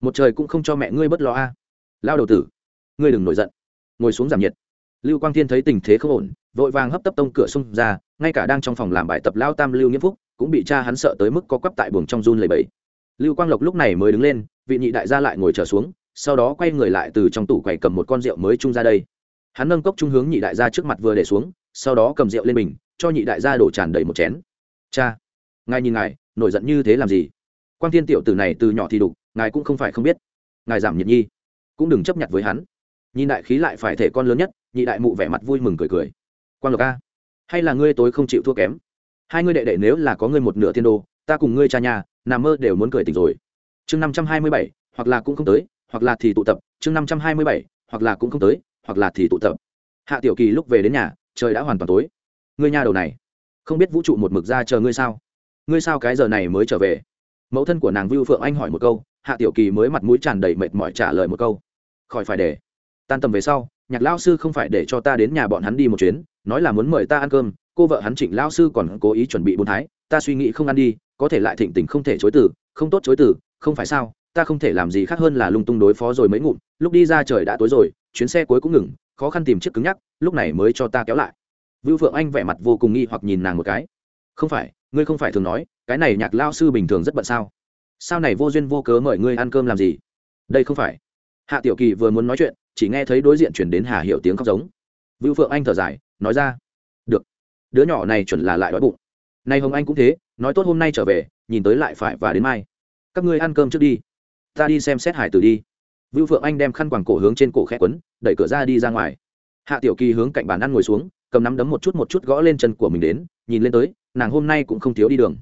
Một trời cũng không cho mẹ ngươi bất lo a. Lao đầu tử ngươi đừng nổi giận. Ngồi xuống giảm nhiệt. Lưu quang thiên thấy tình thế không ổn, vội vàng hấp tấp tông cửa xung ra, ngay cả đang trong phòng làm bài tập lao tam lưu nghĩa phúc cũng bị cha hắn sợ tới mức có quắp tại buồng trong run lầy bẫy lưu quang lộc lúc này mới đứng lên, vị nhị đại gia lại ngồi trở xuống, sau đó quay người lại từ trong tủ quầy cầm một con rượu mới trung ra đây. Hắn nâng cốc trung hướng nhị đại gia trước mặt vừa để xuống, sau đó cầm rượu lên mình cho nhị đại gia đổ tràn đầy một chén. Cha, ngài nhìn ngài, nổi giận như thế làm gì? Quan thiên tiểu tử này từ nhỏ thì đục, ngài cũng không phải không biết. Ngài giảm nhiệt nhi, cũng đừng chấp nhận với hắn nhìn đại khí lại phải thể con lớn nhất, nhị đại mụ vẻ mặt vui mừng cười cười. Quan lộc a, hay là ngươi tối không chịu thua kém? Hai ngươi đệ đệ nếu là có ngươi một nửa thiên đô, ta cùng ngươi cha nhà nằm mơ đều muốn cười tỉnh rồi. Chương năm trăm hai mươi bảy, hoặc là cũng không tới, hoặc là thì tụ tập. Chương năm trăm hai mươi bảy, hoặc là cũng không tới, hoặc là thì tụ tập. Hạ tiểu kỳ lúc về đến nhà, trời đã hoàn toàn tối. Ngươi nhà đầu này, không biết vũ trụ một mực ra chờ ngươi sao? Ngươi sao cái giờ này mới trở về? Mẫu thân của nàng vưu phượng anh hỏi một câu, hạ tiểu kỳ mới mặt mũi tràn đầy mệt mỏi trả lời một câu. Khỏi phải để tan tầm về sau, nhạc lao sư không phải để cho ta đến nhà bọn hắn đi một chuyến, nói là muốn mời ta ăn cơm, cô vợ hắn trịnh lao sư còn cố ý chuẩn bị bốn thái, ta suy nghĩ không ăn đi, có thể lại thịnh tình không thể chối từ, không tốt chối từ, không phải sao, ta không thể làm gì khác hơn là lung tung đối phó rồi mới ngụm, lúc đi ra trời đã tối rồi, chuyến xe cuối cũng ngừng, khó khăn tìm chiếc cứng nhắc, lúc này mới cho ta kéo lại. Vưu phượng anh vẻ mặt vô cùng nghi hoặc nhìn nàng một cái. Không phải, ngươi không phải thường nói, cái này nhạc lao sư bình thường rất bận sao? Sao này vô duyên vô cớ mời ngươi ăn cơm làm gì? Đây không phải. Hạ tiểu kỳ vừa muốn nói chuyện chỉ nghe thấy đối diện chuyển đến hà hiểu tiếng khóc giống. Vưu phượng anh thở dài, nói ra, được, đứa nhỏ này chuẩn là lại đói bụng. Nay hồng anh cũng thế, nói tốt hôm nay trở về, nhìn tới lại phải và đến mai. Các ngươi ăn cơm trước đi. Ta đi xem xét hải tử đi. Vưu phượng anh đem khăn quàng cổ hướng trên cổ khẽ quấn, đẩy cửa ra đi ra ngoài. Hạ tiểu kỳ hướng cạnh bàn ăn ngồi xuống, cầm nắm đấm một chút một chút gõ lên chân của mình đến, nhìn lên tới, nàng hôm nay cũng không thiếu đi đường.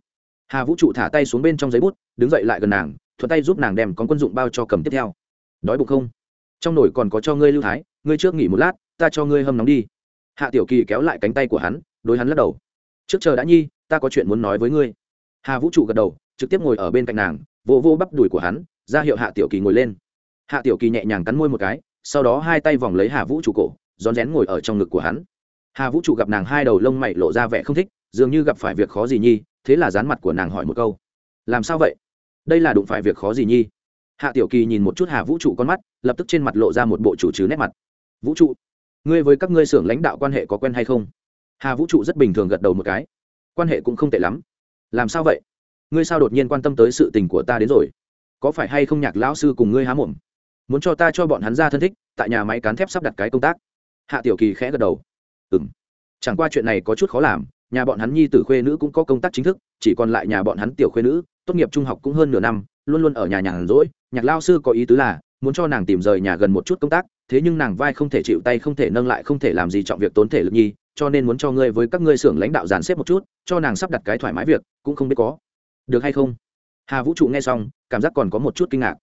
Hà vũ trụ thả tay xuống bên trong giấy bút, đứng dậy lại gần nàng, thuận tay giúp nàng đem con quân dụng bao cho cầm tiếp theo. Đói bụng không? Trong nồi còn có cho ngươi lưu thái, ngươi trước nghỉ một lát, ta cho ngươi hâm nóng đi. Hạ tiểu kỳ kéo lại cánh tay của hắn, đối hắn lắc đầu. Trước chờ đã nhi, ta có chuyện muốn nói với ngươi. Hà vũ trụ gật đầu, trực tiếp ngồi ở bên cạnh nàng, vô vô bắp đùi của hắn, ra hiệu hạ tiểu kỳ ngồi lên. Hạ tiểu kỳ nhẹ nhàng cắn môi một cái, sau đó hai tay vòng lấy hà vũ trụ cổ, rón rén ngồi ở trong ngực của hắn. Hà vũ trụ gặp nàng hai đầu lông mày lộ ra vẻ không thích, dường như gặp phải việc khó gì nhi, thế là dán mặt của nàng hỏi một câu. Làm sao vậy? Đây là đụng phải việc khó gì nhi? Hạ tiểu kỳ nhìn một chút hà vũ trụ con mắt, lập tức trên mặt lộ ra một bộ chủ chứ nét mặt. Vũ trụ, ngươi với các ngươi xưởng lãnh đạo quan hệ có quen hay không? Hà vũ trụ rất bình thường gật đầu một cái. Quan hệ cũng không tệ lắm. Làm sao vậy? Ngươi sao đột nhiên quan tâm tới sự tình của ta đến rồi? Có phải hay không nhạc lão sư cùng ngươi há mồm? Muốn cho ta cho bọn hắn ra thân thích, tại nhà máy cán thép sắp đặt cái công tác. Hạ tiểu kỳ khẽ gật đầu. Ừ m chẳng qua chuyện này có chút khó làm, nhà bọn hắn nhi tử khuê nữ cũng có công tác chính thức, chỉ còn lại nhà bọn hắn tiểu khuê nữ, tốt nghiệp trung học cũng hơn nửa năm, luôn luôn ở nhà nhàn rỗi nhạc lao sư có ý tứ là, muốn cho nàng tìm rời nhà gần một chút công tác, thế nhưng nàng vai không thể chịu tay, không thể nâng lại, không thể làm gì trọng việc tốn thể lực nhi, cho nên muốn cho ngươi với các ngươi xưởng lãnh đạo dàn xếp một chút, cho nàng sắp đặt cái thoải mái việc, cũng không biết có được hay không. Hà vũ trụ nghe xong, cảm giác còn có một chút kinh ngạc.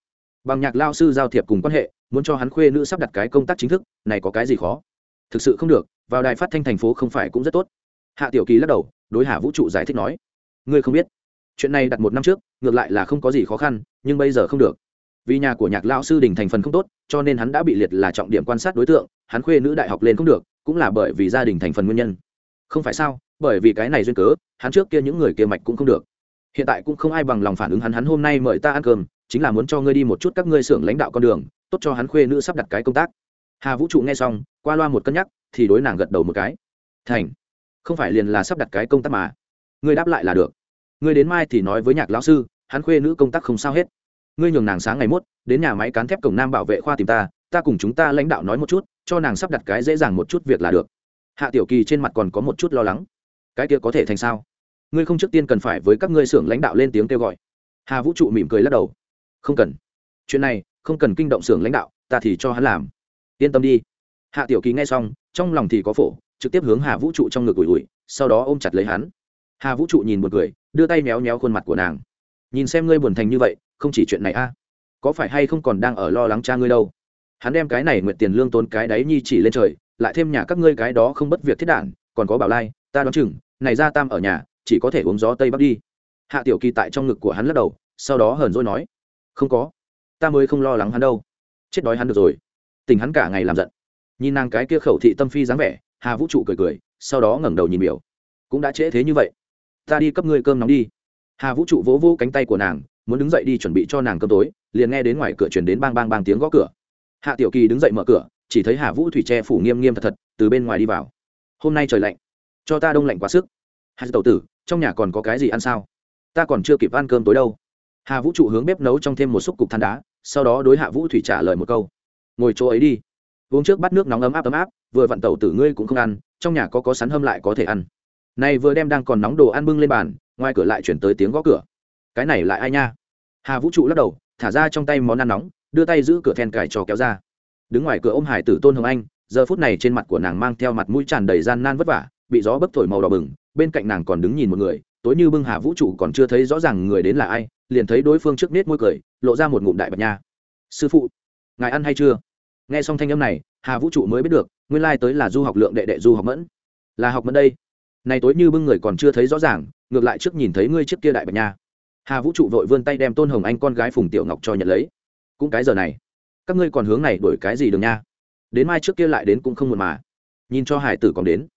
Bằng nhạc lao sư giao thiệp cùng quan hệ, muốn cho hắn khuê nữ sắp đặt cái công tác chính thức, này có cái gì khó? Thực sự không được, vào đài phát thanh thành phố không phải cũng rất tốt. Hạ tiểu kỳ lắc đầu, đối hà vũ trụ giải thích nói, ngươi không biết, chuyện này đặt một năm trước, ngược lại là không có gì khó khăn, nhưng bây giờ không được vì nhà của nhạc lão sư đình thành phần không tốt, cho nên hắn đã bị liệt là trọng điểm quan sát đối tượng, hắn khuê nữ đại học lên không được, cũng là bởi vì gia đình thành phần nguyên nhân. Không phải sao, bởi vì cái này duyên cớ, hắn trước kia những người kia mạch cũng không được. Hiện tại cũng không ai bằng lòng phản ứng hắn hắn hôm nay mời ta ăn cơm, chính là muốn cho ngươi đi một chút các ngươi xưởng lãnh đạo con đường, tốt cho hắn khuê nữ sắp đặt cái công tác. Hà vũ trụ nghe xong, qua loa một cân nhắc, thì đối nàng gật đầu một cái. Thành, không phải liền là sắp đặt cái công tác mà. Ngươi đáp lại là được. Ngươi đến mai thì nói với nhạc lão sư, hắn khuê nữ công tác không sao hết ngươi nhường nàng sáng ngày mốt, đến nhà máy cán thép cổng nam bảo vệ khoa tìm ta ta cùng chúng ta lãnh đạo nói một chút, cho nàng sắp đặt cái dễ dàng một chút việc là được. Hạ tiểu kỳ trên mặt còn có một chút lo lắng. Cái kia có thể thành sao? Ngươi không trước tiên cần phải với các ngươi xưởng lãnh đạo lên tiếng kêu gọi. Hà vũ trụ mỉm cười lắc đầu. Không cần. Chuyện này, không cần kinh động xưởng lãnh đạo, ta thì cho hắn làm. Yên tâm đi. Hạ tiểu kỳ nghe xong, trong lòng thì có phổ, trực tiếp hướng hà vũ trụ trong ngực ủi ủi, sau đó ôm chặt lấy hắn. Hà vũ trụ nhìn một cười, đưa tay méo méo khuôn mặt của nàng. Nhìn xem ngươi buồn thành như vậy không chỉ chuyện này a. Có phải hay không còn đang ở lo lắng cha ngươi đâu? Hắn đem cái này nguyện tiền lương tốn cái đáy nhi chỉ lên trời, lại thêm nhà các ngươi cái đó không bất việc thiết đản còn có bảo lai, ta đoán chừng, này ra tam ở nhà, chỉ có thể uống gió tây bắc đi. Hạ tiểu kỳ tại trong ngực của hắn lắc đầu, sau đó hờn dỗi nói, không có, ta mới không lo lắng hắn đâu. Chết đói hắn được rồi. Tình hắn cả ngày làm giận. Nhìn nàng cái kia khẩu thị tâm phi dáng vẻ, hà vũ trụ cười cười, sau đó ngẩng đầu nhìn biểu. Cũng đã trễ thế như vậy. Ta đi cấp ngươi cơm nóng đi. Hà vũ trụ vỗ vỗ cánh tay của nàng muốn đứng dậy đi chuẩn bị cho nàng cơm tối, liền nghe đến ngoài cửa chuyển đến bang bang bang tiếng gõ cửa. Hạ tiểu kỳ đứng dậy mở cửa, chỉ thấy hà vũ thủy tre phủ nghiêm nghiêm thật thật, từ bên ngoài đi vào. Hôm nay trời lạnh, cho ta đông lạnh quá sức. Hà tẩu tử, trong nhà còn có cái gì ăn sao? Ta còn chưa kịp ăn cơm tối đâu. Hà vũ trụ hướng bếp nấu trong thêm một xúc cục than đá, sau đó đối hạ vũ thủy trả lời một câu. Ngồi chỗ ấy đi. Uống trước bát nước nóng ấm áp ấm áp, vừa vặn tẩu tử ngươi cũng không ăn, trong nhà có có sắn hâm lại có thể ăn. Này vừa đem đang còn nóng đồ ăn bưng lên bàn, ngoài cửa lại chuyển tới tiếng gõ cửa cái này lại ai nha? Hà vũ trụ lắc đầu, thả ra trong tay món ăn nóng, đưa tay giữ cửa then cài cho kéo ra. Đứng ngoài cửa ôm hải tử tôn hồng anh, giờ phút này trên mặt của nàng mang theo mặt mũi tràn đầy gian nan vất vả, bị gió bấc thổi màu đỏ bừng, bên cạnh nàng còn đứng nhìn một người, tối như bưng hà vũ trụ còn chưa thấy rõ ràng người đến là ai, liền thấy đối phương trước nết môi cười, lộ ra một ngụm đại bạch nha. Sư phụ, ngài ăn hay chưa? Nghe xong thanh âm này, hà vũ trụ mới biết được, nguyên lai tới là du học lượng đệ đệ du học mẫn. Là học mẫn đây. Này tối như bưng người còn chưa thấy rõ ràng, ngược lại trước nhìn thấy ngươi trước kia đại bạch nha hà vũ trụ vội vươn tay đem tôn hồng anh con gái phùng tiểu ngọc cho nhận lấy cũng cái giờ này các ngươi còn hướng này đổi cái gì đường nha đến mai trước kia lại đến cũng không muộn mà nhìn cho hải tử còn đến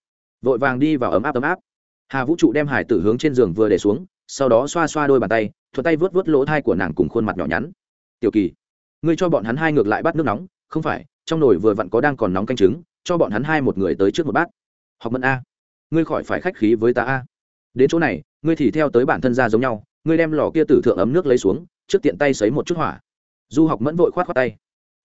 vội vàng đi vào ấm áp ấm áp hà vũ trụ đem hải tử hướng trên giường vừa để xuống sau đó xoa xoa đôi bàn tay thuật tay vớt vớt lỗ thai của nàng cùng khuôn mặt nhỏ nhắn tiểu kỳ ngươi cho bọn hắn hai ngược lại bắt nước nóng không phải trong nồi vừa vặn có đang còn nóng canh trứng cho bọn hắn hai một người tới trước một bát học mẫn a ngươi khỏi phải khách khí với ta a đến chỗ này ngươi thì theo tới bản thân ra giống nhau ngươi đem lò kia tử thượng ấm nước lấy xuống, trước tiện tay sấy một chút hỏa. Du học mẫn vội khoát khoát tay.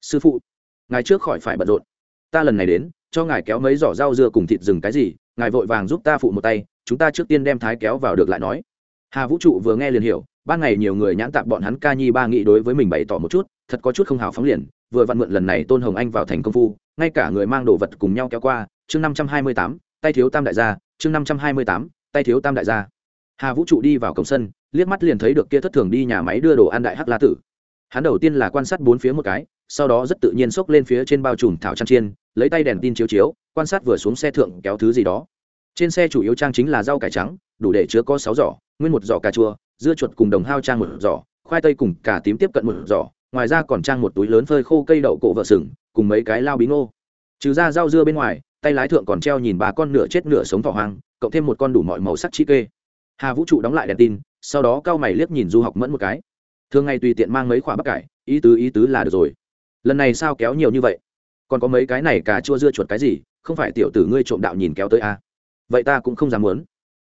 Sư phụ, ngài trước khỏi phải bận rộn. Ta lần này đến, cho ngài kéo mấy giỏ rau dưa cùng thịt rừng cái gì, ngài vội vàng giúp ta phụ một tay, chúng ta trước tiên đem thái kéo vào được lại nói. Hà vũ trụ vừa nghe liền hiểu, ban ngày nhiều người nhãn tạp bọn hắn ca nhi ba nghị đối với mình bày tỏ một chút, thật có chút không hào phóng liền, vừa vặn mượn lần này tôn hồng anh vào thành công phu, ngay cả người mang đồ vật cùng nhau kéo qua. Chương năm trăm hai mươi tám, tay thiếu tam đại gia, chương năm trăm hai mươi tám, tay thiếu tam đại gia hà vũ trụ đi vào cổng sân, liếc mắt liền thấy được kia thất thường đi nhà máy đưa đồ ăn đại hắc la tử. Hắn đầu tiên là quan sát bốn phía một cái, sau đó rất tự nhiên xốc lên phía trên bao trùm thảo trang chiên, lấy tay đèn tin chiếu chiếu, quan sát vừa xuống xe thượng kéo thứ gì đó. Trên xe chủ yếu trang chính là rau cải trắng, đủ để chứa có sáu giỏ, nguyên một giỏ cà chua, dưa chuột cùng đồng hao trang một giỏ, khoai tây cùng cả tím tiếp cận một giỏ, ngoài ra còn trang một túi lớn phơi khô cây đậu cổ vợ sừng, cùng mấy cái lao bí ngô. Trừ ra rau dưa bên ngoài, tay lái thượng còn treo nhìn bà con nửa chết nửa sống thỏ hoang, cộng thêm một con đủ mọi màu sắc chi kê hà vũ trụ đóng lại đèn tin, sau đó cao mày liếc nhìn du học mẫn một cái. Thường ngày tùy tiện mang mấy khoả bắp cải, ý tứ ý tứ là được rồi. Lần này sao kéo nhiều như vậy? Còn có mấy cái này cà chua dưa chuột cái gì, không phải tiểu tử ngươi trộm đạo nhìn kéo tới a à? vậy ta cũng không dám muốn.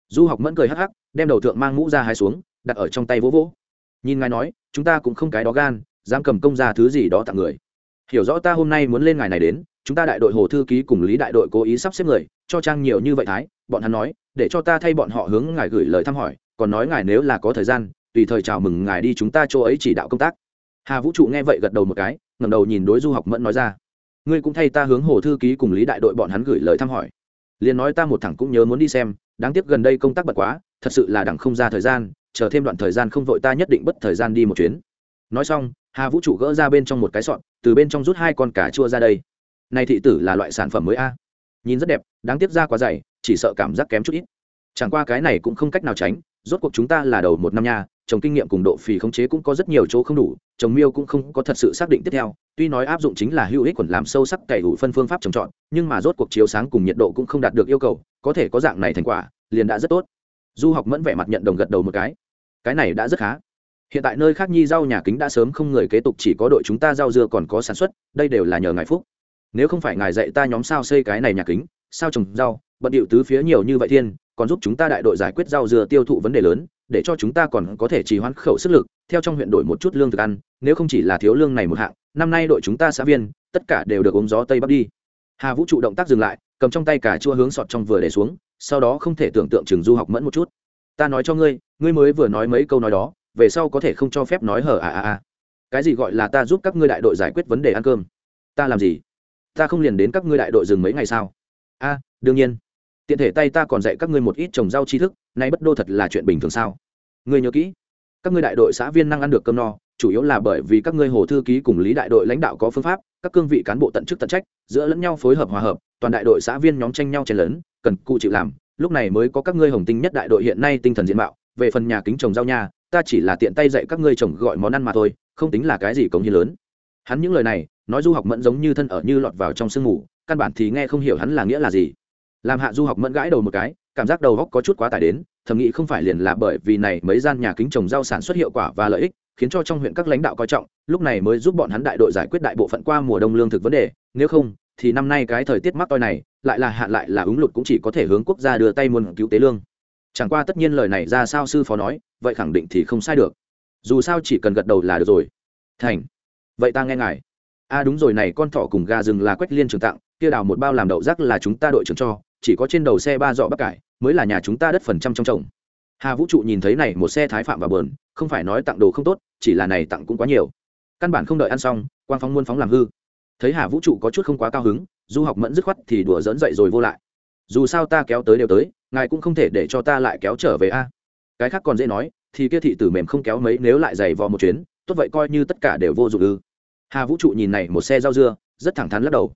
Du học mẫn cười hắc hắc, đem đầu thượng mang mũ ra hai xuống, đặt ở trong tay vỗ vỗ. Nhìn ngài nói, chúng ta cũng không cái đó gan, dám cầm công ra thứ gì đó tặng người. Hiểu rõ ta hôm nay muốn lên ngài này đến, chúng ta đại đội hồ thư ký cùng lý đại đội cố ý sắp xếp người cho trang nhiều như vậy thái, bọn hắn nói, để cho ta thay bọn họ hướng ngài gửi lời thăm hỏi, còn nói ngài nếu là có thời gian, tùy thời chào mừng ngài đi chúng ta chỗ ấy chỉ đạo công tác. Hà vũ trụ nghe vậy gật đầu một cái, ngẩng đầu nhìn đối du học mẫn nói ra, ngươi cũng thay ta hướng hồ thư ký cùng lý đại đội bọn hắn gửi lời thăm hỏi. Liền nói ta một thằng cũng nhớ muốn đi xem, đáng tiếc gần đây công tác bật quá, thật sự là đẳng không ra thời gian, chờ thêm đoạn thời gian không vội ta nhất định bất thời gian đi một chuyến. Nói xong, hà vũ trụ gỡ ra bên trong một cái sọn từ bên trong rút hai con cà chua ra đây. Này thị tử là loại sản phẩm mới a nhìn rất đẹp, đáng tiếc ra quá dày, chỉ sợ cảm giác kém chút ít. Chẳng qua cái này cũng không cách nào tránh, rốt cuộc chúng ta là đầu một năm nha, trồng kinh nghiệm cùng độ phì khống chế cũng có rất nhiều chỗ không đủ, trồng miêu cũng không có thật sự xác định tiếp theo. Tuy nói áp dụng chính là hữu ích quần làm sâu sắc cày đủ phân phương pháp trồng trọt, nhưng mà rốt cuộc chiếu sáng cùng nhiệt độ cũng không đạt được yêu cầu, có thể có dạng này thành quả, liền đã rất tốt. Du học mẫn vẻ mặt nhận đồng gật đầu một cái. Cái này đã rất khá. Hiện tại nơi khác nhi rau nhà kính đã sớm không người kế tục, chỉ có đội chúng ta rau dưa còn có sản xuất, đây đều là nhờ ngài phúc nếu không phải ngài dạy ta nhóm sao xây cái này nhà kính, sao trồng rau, bận điệu tứ phía nhiều như vậy thiên, còn giúp chúng ta đại đội giải quyết rau dừa tiêu thụ vấn đề lớn, để cho chúng ta còn có thể trì hoãn khẩu sức lực, theo trong huyện đổi một chút lương thực ăn, nếu không chỉ là thiếu lương này một hạng, năm nay đội chúng ta xã viên, tất cả đều được ống gió tây bắc đi. Hà vũ trụ động tác dừng lại, cầm trong tay cả chua hướng sọt trong vừa để xuống, sau đó không thể tưởng tượng chừng du học mẫn một chút. Ta nói cho ngươi ngươi mới vừa nói mấy câu nói đó, về sau có thể không cho phép nói hở à à à. Cái gì gọi là ta giúp các ngươi đại đội giải quyết vấn đề ăn cơm? Ta làm gì? Ta không liền đến các ngươi đại đội dừng mấy ngày sao? A, đương nhiên. Tiện thể tay ta còn dạy các ngươi một ít trồng rau tri thức, nay bất đô thật là chuyện bình thường sao? Ngươi nhớ kỹ, các ngươi đại đội xã viên năng ăn được cơm no, chủ yếu là bởi vì các ngươi hồ thư ký cùng lý đại đội lãnh đạo có phương pháp, các cương vị cán bộ tận chức tận trách, giữa lẫn nhau phối hợp hòa hợp, toàn đại đội xã viên nhóm tranh nhau chen lớn cần cụ chịu làm. Lúc này mới có các ngươi hồng tinh nhất đại đội hiện nay tinh thần diện mạo, về phần nhà kính trồng rau nha, ta chỉ là tiện tay dạy các ngươi trồng gọi món ăn mà thôi, không tính là cái gì cống hiến lớn. Hắn những lời này nói du học mẫn giống như thân ở như lọt vào trong sương mù, căn bản thì nghe không hiểu hắn là nghĩa là gì. Làm hạ du học mẫn gãi đầu một cái, cảm giác đầu góc có chút quá tải đến, thầm nghĩ không phải liền là bởi vì này mấy gian nhà kính trồng rau sản xuất hiệu quả và lợi ích, khiến cho trong huyện các lãnh đạo coi trọng, lúc này mới giúp bọn hắn đại đội giải quyết đại bộ phận qua mùa đông lương thực vấn đề, nếu không, thì năm nay cái thời tiết mắc toi này, lại là hạ lại là ứng lụt cũng chỉ có thể hướng quốc gia đưa tay muôn cứu tế lương. Chẳng qua tất nhiên lời này ra sao sư phó nói, vậy khẳng định thì không sai được. Dù sao chỉ cần gật đầu là được rồi. Thành, vậy ta nghe ngài a à đúng rồi này, con thỏ cùng gà rừng là quách liên trường tặng, kia đào một bao làm đậu rác là chúng ta đội trưởng cho, chỉ có trên đầu xe ba dọ bắp cải, mới là nhà chúng ta đất phần trăm trong trồng. Hà vũ trụ nhìn thấy này, một xe thái phạm và bờn, không phải nói tặng đồ không tốt, chỉ là này tặng cũng quá nhiều. Căn bản không đợi ăn xong, quang phóng muôn phóng làm hư. Thấy hà vũ trụ có chút không quá cao hứng, du học mẫn dứt khoát thì đùa dẫn dậy rồi vô lại. Dù sao ta kéo tới đều tới, ngài cũng không thể để cho ta lại kéo trở về a. Cái khác còn dễ nói, thì kia thị tử mềm không kéo mấy, nếu lại giày vò một chuyến, tốt vậy coi như tất cả đều vô dụng ư hà vũ trụ nhìn này một xe rau dưa, rất thẳng thắn lắc đầu.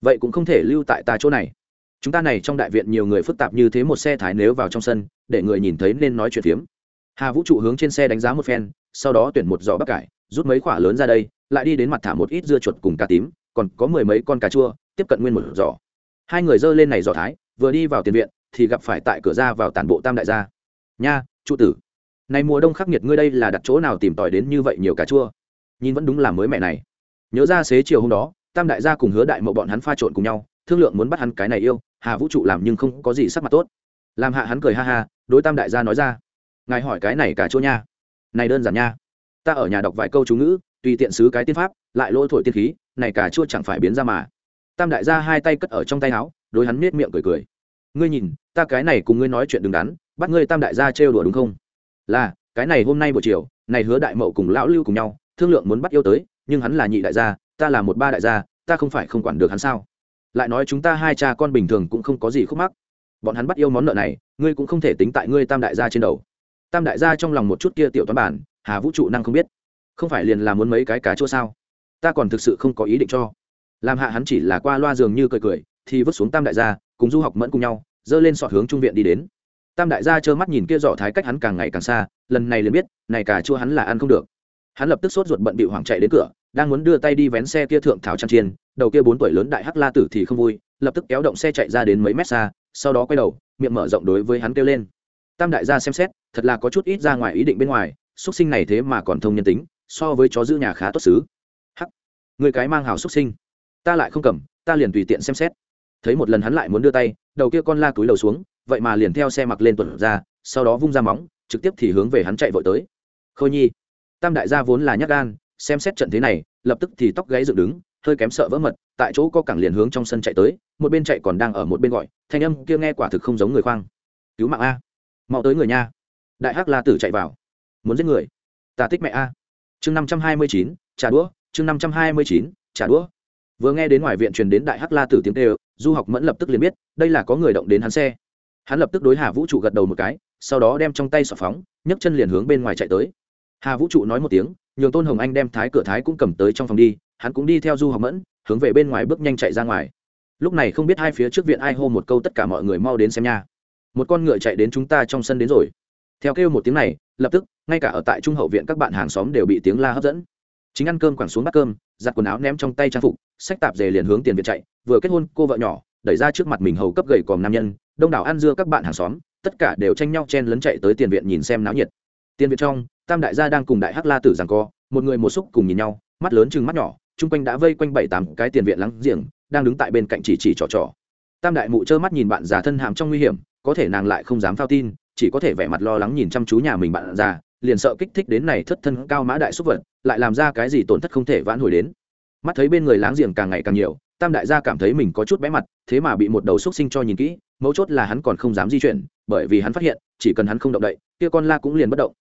Vậy cũng không thể lưu tại ta chỗ này. Chúng ta này trong đại viện nhiều người phức tạp như thế một xe thái nếu vào trong sân, để người nhìn thấy nên nói chuyện phiếm. Hà vũ trụ hướng trên xe đánh giá một phen, sau đó tuyển một giỏ bắp cải, rút mấy quả lớn ra đây, lại đi đến mặt thả một ít dưa chuột cùng cà tím, còn có mười mấy con cà chua, tiếp cận nguyên một giỏ. Hai người dơ lên này giỏ thái, vừa đi vào tiền viện, thì gặp phải tại cửa ra vào tản bộ tam đại gia. Nha, trụ tử, này mùa đông khắc nghiệt ngươi đây là đặt chỗ nào tìm tòi đến như vậy nhiều cà chua? Nhìn vẫn đúng là mới mẹ này nhớ ra xế chiều hôm đó, tam đại gia cùng hứa đại mậu bọn hắn pha trộn cùng nhau, thương lượng muốn bắt hắn cái này yêu, hà vũ trụ làm nhưng không có gì sắc mặt tốt. Làm hạ hắn cười ha ha, đối tam đại gia nói ra, ngài hỏi cái này cả chỗ nha. Này đơn giản nha. Ta ở nhà đọc vài câu chú ngữ, tùy tiện sứ cái tiên pháp, lại lỗ thổi tiên khí, này cả chua chẳng phải biến ra mà. Tam đại gia hai tay cất ở trong tay áo, đối hắn nết miệng cười cười. Ngươi nhìn, ta cái này cùng ngươi nói chuyện đứng đắn, bắt ngươi tam đại gia trêu đùa đúng không? Là, cái này hôm nay buổi chiều, này hứa đại mậu cùng lão lưu cùng nhau, thương lượng muốn bắt yêu tới nhưng hắn là nhị đại gia, ta là một ba đại gia, ta không phải không quản được hắn sao? Lại nói chúng ta hai cha con bình thường cũng không có gì khúc mắc. Bọn hắn bắt yêu món nợ này, ngươi cũng không thể tính tại ngươi tam đại gia trên đầu. Tam đại gia trong lòng một chút kia tiểu toán bản, hà vũ trụ năng không biết. Không phải liền là muốn mấy cái cá chua sao? Ta còn thực sự không có ý định cho. Làm hạ hắn chỉ là qua loa giường như cười cười, thì vứt xuống tam đại gia, cùng du học mẫn cùng nhau, dơ lên sọt hướng trung viện đi đến. Tam đại gia trơ mắt nhìn kia giỏ thái cách hắn càng ngày càng xa, lần này liền biết, này cả chua hắn là ăn không được hắn lập tức sốt ruột bận bị hoảng chạy đến cửa, đang muốn đưa tay đi vén xe kia thượng thảo trang chiên, đầu kia bốn tuổi lớn đại hắc la tử thì không vui, lập tức kéo động xe chạy ra đến mấy mét xa, sau đó quay đầu, miệng mở rộng đối với hắn kêu lên. Tam đại gia xem xét, thật là có chút ít ra ngoài ý định bên ngoài xuất sinh này thế mà còn thông nhân tính, so với chó giữ nhà khá tốt xứ. Hắc, người cái mang hào xuất sinh. Ta lại không cầm, ta liền tùy tiện xem xét. Thấy một lần hắn lại muốn đưa tay, đầu kia con la túi đầu xuống, vậy mà liền theo xe mặc lên tuần ra, sau đó vung ra móng, trực tiếp thì hướng về hắn chạy vội tới. Khôi nhi tam đại gia vốn là nhát gan, xem xét trận thế này, lập tức thì tóc gáy dựng đứng, hơi kém sợ vỡ mật, tại chỗ có cẳng liền hướng trong sân chạy tới, một bên chạy còn đang ở một bên gọi, thanh âm kia nghe quả thực không giống người khoang. Cứu mạng a. Mau tới người nha. Đại hắc la tử chạy vào. Muốn giết người. Ta thích mẹ a. Chương năm trăm hai mươi chín, trả đũa, chương năm trăm hai mươi chín, trả đũa. Vừa nghe đến ngoài viện truyền đến đại hắc la tử tiếng tê du học mẫn lập tức liền biết, đây là có người động đến hắn xe. Hắn lập tức đối hà vũ trụ gật đầu một cái, sau đó đem trong tay xỏ phóng, nhấc chân liền hướng bên ngoài chạy tới hà vũ trụ nói một tiếng, nhường tôn hồng anh đem thái cửa thái cũng cầm tới trong phòng đi, hắn cũng đi theo du học mẫn, hướng về bên ngoài bước nhanh chạy ra ngoài. Lúc này không biết hai phía trước viện ai hô một câu tất cả mọi người mau đến xem nha. Một con ngựa chạy đến chúng ta trong sân đến rồi. Theo kêu một tiếng này, lập tức, ngay cả ở tại trung hậu viện các bạn hàng xóm đều bị tiếng la hấp dẫn. Chính ăn cơm quẳng xuống bát cơm, giặt quần áo ném trong tay trang phục sách tạp dề liền hướng tiền viện chạy, vừa kết hôn, cô vợ nhỏ, đẩy ra trước mặt mình hầu cấp gầy còm nam nhân, đông đảo ăn dưa các bạn hàng xóm, tất cả đều tranh nhau chen lấn chạy tới tiền viện nhìn xem náo nhiệt. Tiền viện trong tam đại gia đang cùng đại hắc la tử rằng co, một người một xúc cùng nhìn nhau, mắt lớn chừng mắt nhỏ, chung quanh đã vây quanh bảy tám cái tiền viện lắng giềng, đang đứng tại bên cạnh chỉ chỉ trò trò. Tam đại mụ trơ mắt nhìn bạn già thân hàm trong nguy hiểm, có thể nàng lại không dám phao tin, chỉ có thể vẻ mặt lo lắng nhìn chăm chú nhà mình bạn già, liền sợ kích thích đến này thất thân cao mã đại xúc vật, lại làm ra cái gì tổn thất không thể vãn hồi đến. Mắt thấy bên người láng giềng càng ngày càng nhiều, tam đại gia cảm thấy mình có chút bé mặt, thế mà bị một đầu xúc sinh cho nhìn kỹ, mấu chốt là hắn còn không dám di chuyển, bởi vì hắn phát hiện, chỉ cần hắn không động đậy, kia con la cũng liền bất động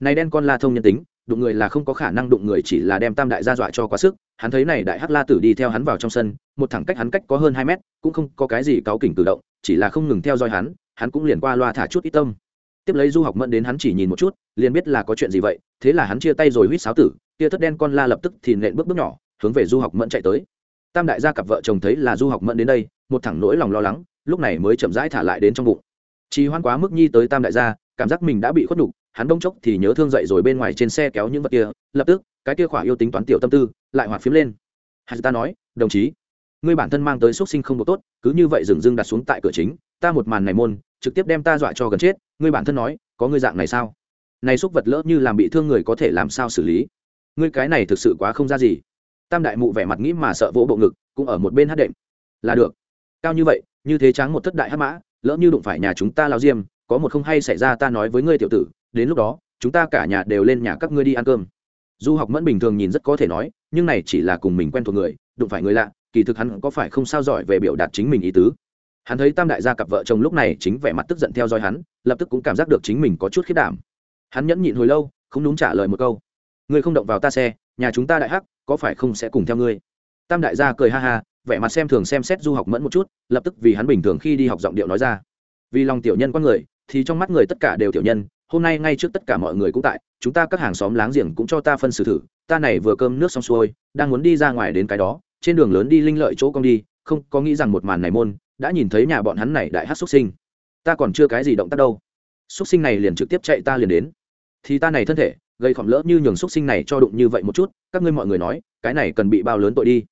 này đen con la thông nhân tính, đụng người là không có khả năng đụng người chỉ là đem tam đại gia dọa cho quá sức. Hắn thấy này đại hắc la tử đi theo hắn vào trong sân, một thẳng cách hắn cách có hơn hai mét, cũng không có cái gì cáu kỉnh tự động, chỉ là không ngừng theo dõi hắn hắn cũng liền qua loa thả chút ít tâm. Tiếp lấy du học mẫn đến hắn chỉ nhìn một chút, liền biết là có chuyện gì vậy, thế là hắn chia tay rồi huýt sáo tử, kia thất đen con la lập tức thì nện bước bước nhỏ, hướng về du học mẫn chạy tới. Tam đại gia cặp vợ chồng thấy là du học mẫn đến đây, một thẳng nỗi lòng lo lắng, lúc này mới chậm rãi thả lại đến trong bụng. Trì hoan quá mức nhi tới tam đại gia cảm giác mình đã bị khuất nhục, hắn bỗng chốc thì nhớ thương dậy rồi bên ngoài trên xe kéo những vật kia, lập tức, cái kia khỏa yêu tính toán tiểu tâm tư, lại hoạt phím lên. Hắn ta nói, đồng chí, ngươi bản thân mang tới xuất sinh không được tốt, cứ như vậy dừng dưng đặt xuống tại cửa chính, ta một màn này môn, trực tiếp đem ta dọa cho gần chết, ngươi bản thân nói, có ngươi dạng này sao? Này xúc vật lỡ như làm bị thương người có thể làm sao xử lý? Ngươi cái này thực sự quá không ra gì. Tam đại mụ vẻ mặt nghĩ mà sợ vỗ bộ ngực, cũng ở một bên hát đệm. Là được. Cao như vậy, như thế tráng một thất đại hát mã, lỡ như đụng phải nhà chúng ta lao diêm có một không hay xảy ra ta nói với ngươi tiểu tử, đến lúc đó, chúng ta cả nhà đều lên nhà các ngươi đi ăn cơm. Du học mẫn bình thường nhìn rất có thể nói, nhưng này chỉ là cùng mình quen thuộc người, đụng phải người lạ, kỳ thực hắn có phải không sao giỏi về biểu đạt chính mình ý tứ. Hắn thấy tam đại gia cặp vợ chồng lúc này chính vẻ mặt tức giận theo dõi hắn, lập tức cũng cảm giác được chính mình có chút khiết đảm. Hắn nhẫn nhịn hồi lâu, không đúng trả lời một câu. Ngươi không động vào ta xe, nhà chúng ta đại hắc, có phải không sẽ cùng theo ngươi? Tam đại gia cười ha ha, vẻ mặt xem thường xem xét du học mẫn một chút, lập tức vì hắn bình thường khi đi học giọng điệu nói ra. Vì lòng tiểu nhân con người thì trong mắt người tất cả đều tiểu nhân, hôm nay ngay trước tất cả mọi người cũng tại, chúng ta các hàng xóm láng giềng cũng cho ta phân xử thử, ta này vừa cơm nước xong xuôi, đang muốn đi ra ngoài đến cái đó, trên đường lớn đi linh lợi chỗ công đi, không có nghĩ rằng một màn này môn, đã nhìn thấy nhà bọn hắn này đại hát xuất sinh. Ta còn chưa cái gì động tác đâu. Xuất sinh này liền trực tiếp chạy ta liền đến. Thì ta này thân thể, gây khỏm lỡ như nhường xuất sinh này cho đụng như vậy một chút, các ngươi mọi người nói, cái này cần bị bao lớn tội đi.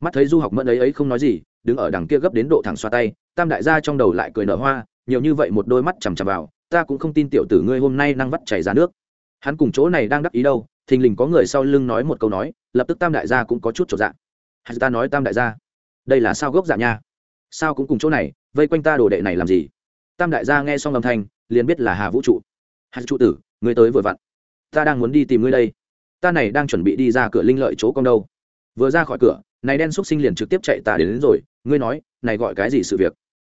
Mắt thấy du học mẫn ấy ấy không nói gì, đứng ở đằng kia gấp đến độ thẳng xoa tay, tam đại gia trong đầu lại cười nở hoa nhiều như vậy một đôi mắt chằm chằm vào ta cũng không tin tiểu tử ngươi hôm nay năng vắt chảy ra nước. Hắn cùng chỗ này đang đắc ý đâu thình lình có người sau lưng nói một câu nói lập tức tam đại gia cũng có chút trọn dạng hắn ta nói tam đại gia đây là sao gốc dạ nha? Sao cũng cùng chỗ này vây quanh ta đồ đệ này làm gì? Tam đại gia nghe xong âm thanh liền biết là hà vũ trụ. Hà trụ tử ngươi tới vừa vặn. Ta đang muốn đi tìm ngươi đây. Ta này đang chuẩn bị đi ra cửa linh lợi chỗ con đâu. Vừa ra khỏi cửa này đen xúc sinh liền trực tiếp chạy ta đến, đến rồi ngươi nói này gọi cái gì sự việc?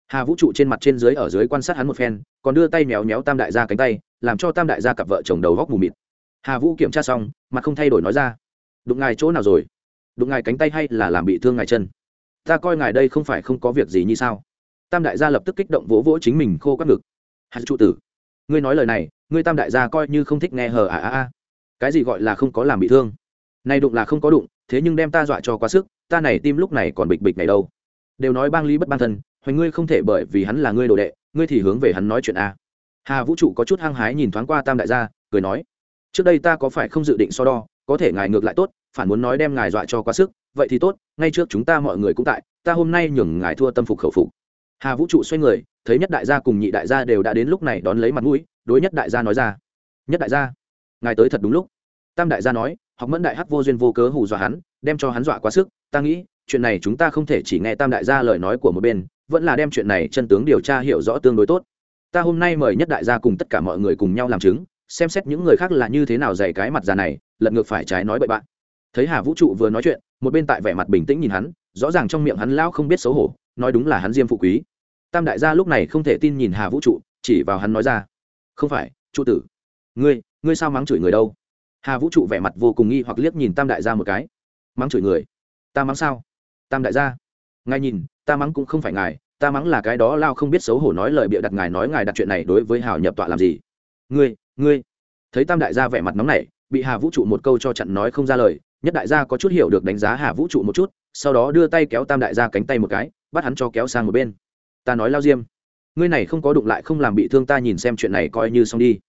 Hà vũ trụ trên mặt trên dưới ở dưới quan sát hắn một phen, còn đưa tay méo méo tam đại gia cánh tay, làm cho tam đại gia cặp vợ chồng đầu góc mù mịt. Hà vũ kiểm tra xong, mặt không thay đổi nói ra, đụng ngài chỗ nào rồi? Đụng ngài cánh tay hay là làm bị thương ngài chân? Ta coi ngài đây không phải không có việc gì như sao? Tam đại gia lập tức kích động vỗ vỗ chính mình khô các ngực. Hà trụ tử, ngươi nói lời này, ngươi tam đại gia coi như không thích nghe hờ à à à cái gì gọi là không có làm bị thương? Này đụng là không có đụng, thế nhưng đem ta dọa cho quá sức, ta này tim lúc này còn bịch bịch này đâu. Đều nói bang lý bất ban thân hoành ngươi không thể bởi vì hắn là ngươi đồ đệ, ngươi thì hướng về hắn nói chuyện a. Hà vũ trụ có chút hăng hái nhìn thoáng qua tam đại gia, cười nói, trước đây ta có phải không dự định so đo, có thể ngài ngược lại tốt, phản muốn nói đem ngài dọa cho quá sức, vậy thì tốt, ngay trước chúng ta mọi người cũng tại, ta hôm nay nhường ngài thua tâm phục khẩu phục. Hà vũ trụ xoay người, thấy nhất đại gia cùng nhị đại gia đều đã đến lúc này đón lấy mặt mũi, đối nhất đại gia nói ra, nhất đại gia, ngài tới thật đúng lúc. Tam đại gia nói, học mẫn đại hắc vô duyên vô cớ hù dọa hắn, đem cho hắn dọa quá sức, ta nghĩ, chuyện này chúng ta không thể chỉ nghe tam đại gia lời nói của một bên vẫn là đem chuyện này chân tướng điều tra hiểu rõ tương đối tốt. Ta hôm nay mời nhất đại gia cùng tất cả mọi người cùng nhau làm chứng, xem xét những người khác là như thế nào dày cái mặt già này, lật ngược phải trái nói bậy bạn. Thấy hà vũ trụ vừa nói chuyện, một bên tại vẻ mặt bình tĩnh nhìn hắn, rõ ràng trong miệng hắn lão không biết xấu hổ, nói đúng là hắn diêm phụ quý. Tam đại gia lúc này không thể tin nhìn hà vũ trụ, chỉ vào hắn nói ra, không phải, trụ tử, ngươi ngươi sao mắng chửi người đâu? Hà vũ trụ vẻ mặt vô cùng nghi hoặc liếc nhìn tam đại gia một cái, mắng chửi người? Ta mắng sao? Tam đại gia? Ngài nhìn, ta mắng cũng không phải ngài, ta mắng là cái đó lao không biết xấu hổ nói lời bịa đặt ngài nói ngài đặt chuyện này đối với hào nhập tọa làm gì. Ngươi ngươi. Thấy tam đại gia vẻ mặt nóng này bị hà vũ trụ một câu cho chặn nói không ra lời, nhất đại gia có chút hiểu được đánh giá hà vũ trụ một chút, sau đó đưa tay kéo tam đại gia cánh tay một cái, bắt hắn cho kéo sang một bên. Ta nói lao diêm, ngươi này không có đụng lại không làm bị thương ta nhìn xem chuyện này coi như xong đi.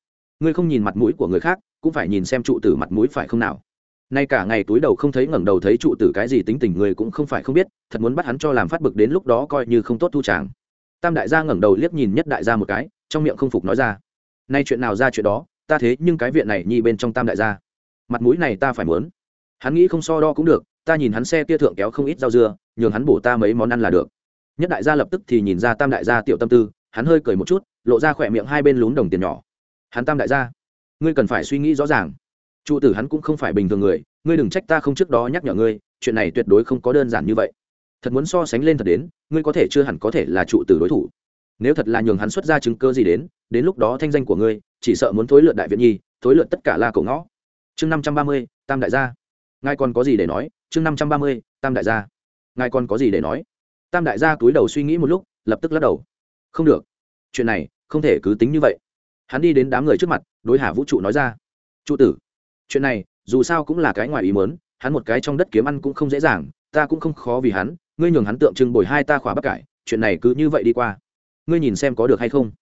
Ngươi không nhìn mặt mũi của người khác, cũng phải nhìn xem trụ tử mặt mũi phải không nào? Nay cả ngày túi đầu không thấy ngẩng đầu thấy trụ tử cái gì tính tình người cũng không phải không biết, thật muốn bắt hắn cho làm phát bực đến lúc đó coi như không tốt thu tràng tam đại gia ngẩng đầu liếc nhìn nhất đại gia một cái, trong miệng không phục nói ra. Nay chuyện nào ra chuyện đó, ta thế nhưng cái viện này nhi bên trong tam đại gia. Mặt mũi này ta phải muốn. Hắn nghĩ không so đo cũng được, ta nhìn hắn xe kia thượng kéo không ít rau dưa, nhường hắn bổ ta mấy món ăn là được. Nhất đại gia lập tức thì nhìn ra tam đại gia tiểu tâm tư, hắn hơi cười một chút, lộ ra khỏe miệng hai bên lún đồng tiền nhỏ. Hắn tam đại gia, ngươi cần phải suy nghĩ rõ ràng trụ tử hắn cũng không phải bình thường người, ngươi đừng trách ta không trước đó nhắc nhở ngươi, chuyện này tuyệt đối không có đơn giản như vậy. Thật muốn so sánh lên thật đến, ngươi có thể chưa hẳn có thể là trụ tử đối thủ. Nếu thật là nhường hắn xuất ra chứng cơ gì đến đến lúc đó thanh danh của ngươi, chỉ sợ muốn thối lượt đại viện nhi, thối lượt tất cả la cổ ngõ. Chương năm trăm ba mươi, tam đại gia. Ngài còn có gì để nói? Chương năm trăm ba mươi, tam đại gia. Ngài còn có gì để nói? Tam đại gia túi đầu suy nghĩ một lúc, lập tức lắc đầu. Không được. Chuyện này không thể cứ tính như vậy. Hắn đi đến đám người trước mặt, đối hà vũ trụ nói ra. Trụ tử chuyện này, dù sao cũng là cái ngoài ý mớn hắn một cái trong đất kiếm ăn cũng không dễ dàng, ta cũng không khó vì hắn, ngươi nhường hắn tượng trưng bồi hai ta khỏa bắc cải, chuyện này cứ như vậy đi qua. Ngươi nhìn xem có được hay không?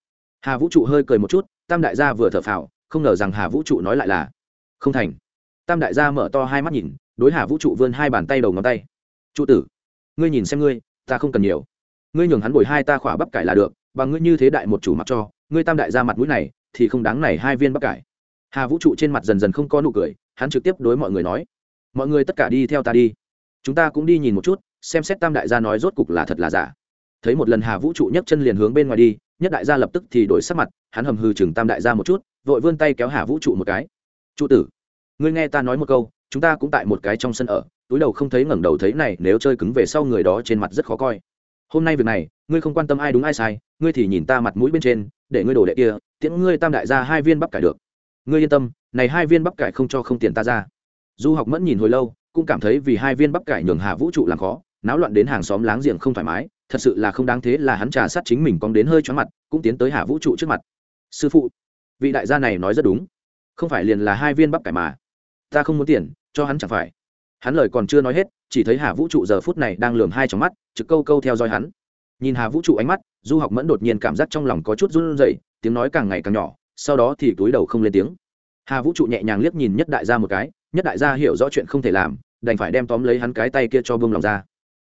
Hà vũ trụ hơi cười một chút, tam đại gia vừa thở phào, không ngờ rằng hà vũ trụ nói lại là, không thành. Tam đại gia mở to hai mắt nhìn, đối hà vũ trụ vươn hai bàn tay đầu ngón tay. Trụ tử, ngươi nhìn xem ngươi, ta không cần nhiều. Ngươi nhường hắn bồi hai ta khỏa bắp cải là được và ngươi như thế đại một chủ mặc cho, ngươi tam đại gia mặt mũi này thì không đáng này hai viên bắp cải hà vũ trụ trên mặt dần dần không có nụ cười, hắn trực tiếp đối mọi người nói, mọi người tất cả đi theo ta đi. Chúng ta cũng đi nhìn một chút, xem xét tam đại gia nói rốt cục là thật là giả. Thấy một lần hà vũ trụ nhấc chân liền hướng bên ngoài đi, nhất đại gia lập tức thì đổi sắc mặt, hắn hầm hừ chừng tam đại gia một chút, vội vươn tay kéo hà vũ trụ một cái. Trụ tử, ngươi nghe ta nói một câu, chúng ta cũng tại một cái trong sân ở, túi đầu không thấy ngẩng đầu thấy này, nếu chơi cứng về sau người đó trên mặt rất khó coi. Hôm nay việc này, ngươi không quan tâm ai đúng ai sai, ngươi thì nhìn ta mặt mũi bên trên, để ngươi đổ đệ kia, tiễn ngươi tam đại gia hai viên bắp cải được ngươi yên tâm, này hai viên bắp cải không cho không tiền ta ra. Du học mẫn nhìn hồi lâu, cũng cảm thấy vì hai viên bắp cải nhường hà vũ trụ làm khó, náo loạn đến hàng xóm láng giềng không thoải mái, thật sự là không đáng thế là hắn trà sát chính mình cong đến hơi chóng mặt, cũng tiến tới hà vũ trụ trước mặt. Sư phụ, vị đại gia này nói rất đúng. Không phải liền là hai viên bắp cải mà. Ta không muốn tiền, cho hắn chẳng phải. Hắn lời còn chưa nói hết, chỉ thấy hà vũ trụ giờ phút này đang lường hai trong mắt, trực câu câu theo dõi hắn. Nhìn hà vũ trụ ánh mắt, du học mẫn đột nhiên cảm giác trong lòng có chút run rẩy, tiếng nói càng ngày càng nhỏ sau đó thì túi đầu không lên tiếng. Hà vũ trụ nhẹ nhàng liếc nhìn nhất đại gia một cái, nhất đại gia hiểu rõ chuyện không thể làm, đành phải đem tóm lấy hắn cái tay kia cho bông lòng ra.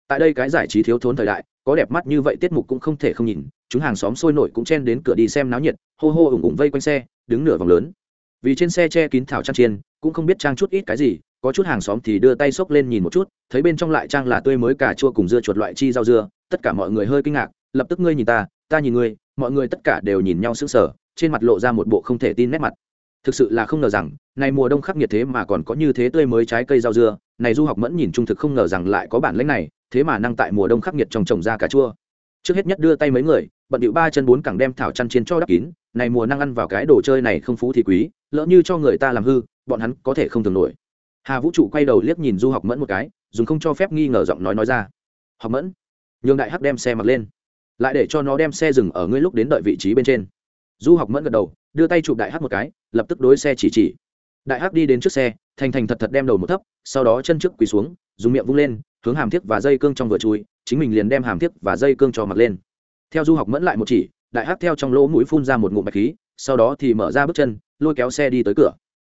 Tại đây cái giải trí thiếu thốn thời đại, có đẹp mắt như vậy tiết mục cũng không thể không nhìn, chúng hàng xóm sôi nổi cũng chen đến cửa đi xem náo nhiệt, hô hô ủng ủng vây quanh xe, đứng nửa vòng lớn. Vì trên xe che kín thảo trang chiên, cũng không biết trang chút ít cái gì, có chút hàng xóm thì đưa tay xốc lên nhìn một chút, thấy bên trong lại trang là tươi mới cà chua cùng dưa chuột loại chi rau dưa, tất cả mọi người hơi kinh ngạc lập tức ngươi nhìn ta ta nhìn ngươi, mọi người tất cả đều nhìn nhau sững sờ, trên mặt lộ ra một bộ không thể tin nét mặt. Thực sự là không ngờ rằng, này mùa đông khắc nghiệt thế mà còn có như thế tươi mới trái cây rau dưa, này du học mẫn nhìn trung thực không ngờ rằng lại có bản lĩnh này, thế mà năng tại mùa đông khắc nghiệt trong trồng ra cà chua. Trước hết nhất đưa tay mấy người, bận điệu ba chân bốn cẳng đem thảo chăn chiến cho đắp kín, này mùa năng ăn vào cái đồ chơi này không phú thì quý, lỡ như cho người ta làm hư, bọn hắn có thể không thường nổi. Hà vũ trụ quay đầu liếc nhìn du học mẫn một cái, dùng không cho phép nghi ngờ giọng nói nói ra. Học mẫn. Nhường đại hắc đem xe mặc lên lại để cho nó đem xe dừng ở ngươi lúc đến đợi vị trí bên trên. Du học mẫn gật đầu, đưa tay chụp đại hắc một cái, lập tức đối xe chỉ chỉ. Đại hắc đi đến trước xe, thành thành thật thật đem đầu một thấp, sau đó chân trước quỳ xuống, dùng miệng vung lên, hướng hàm thiếc và dây cương trong vừa chui, chính mình liền đem hàm thiếc và dây cương cho mặt lên. Theo du học mẫn lại một chỉ, đại hắc theo trong lỗ mũi phun ra một ngụm bạch khí, sau đó thì mở ra bước chân, lôi kéo xe đi tới cửa.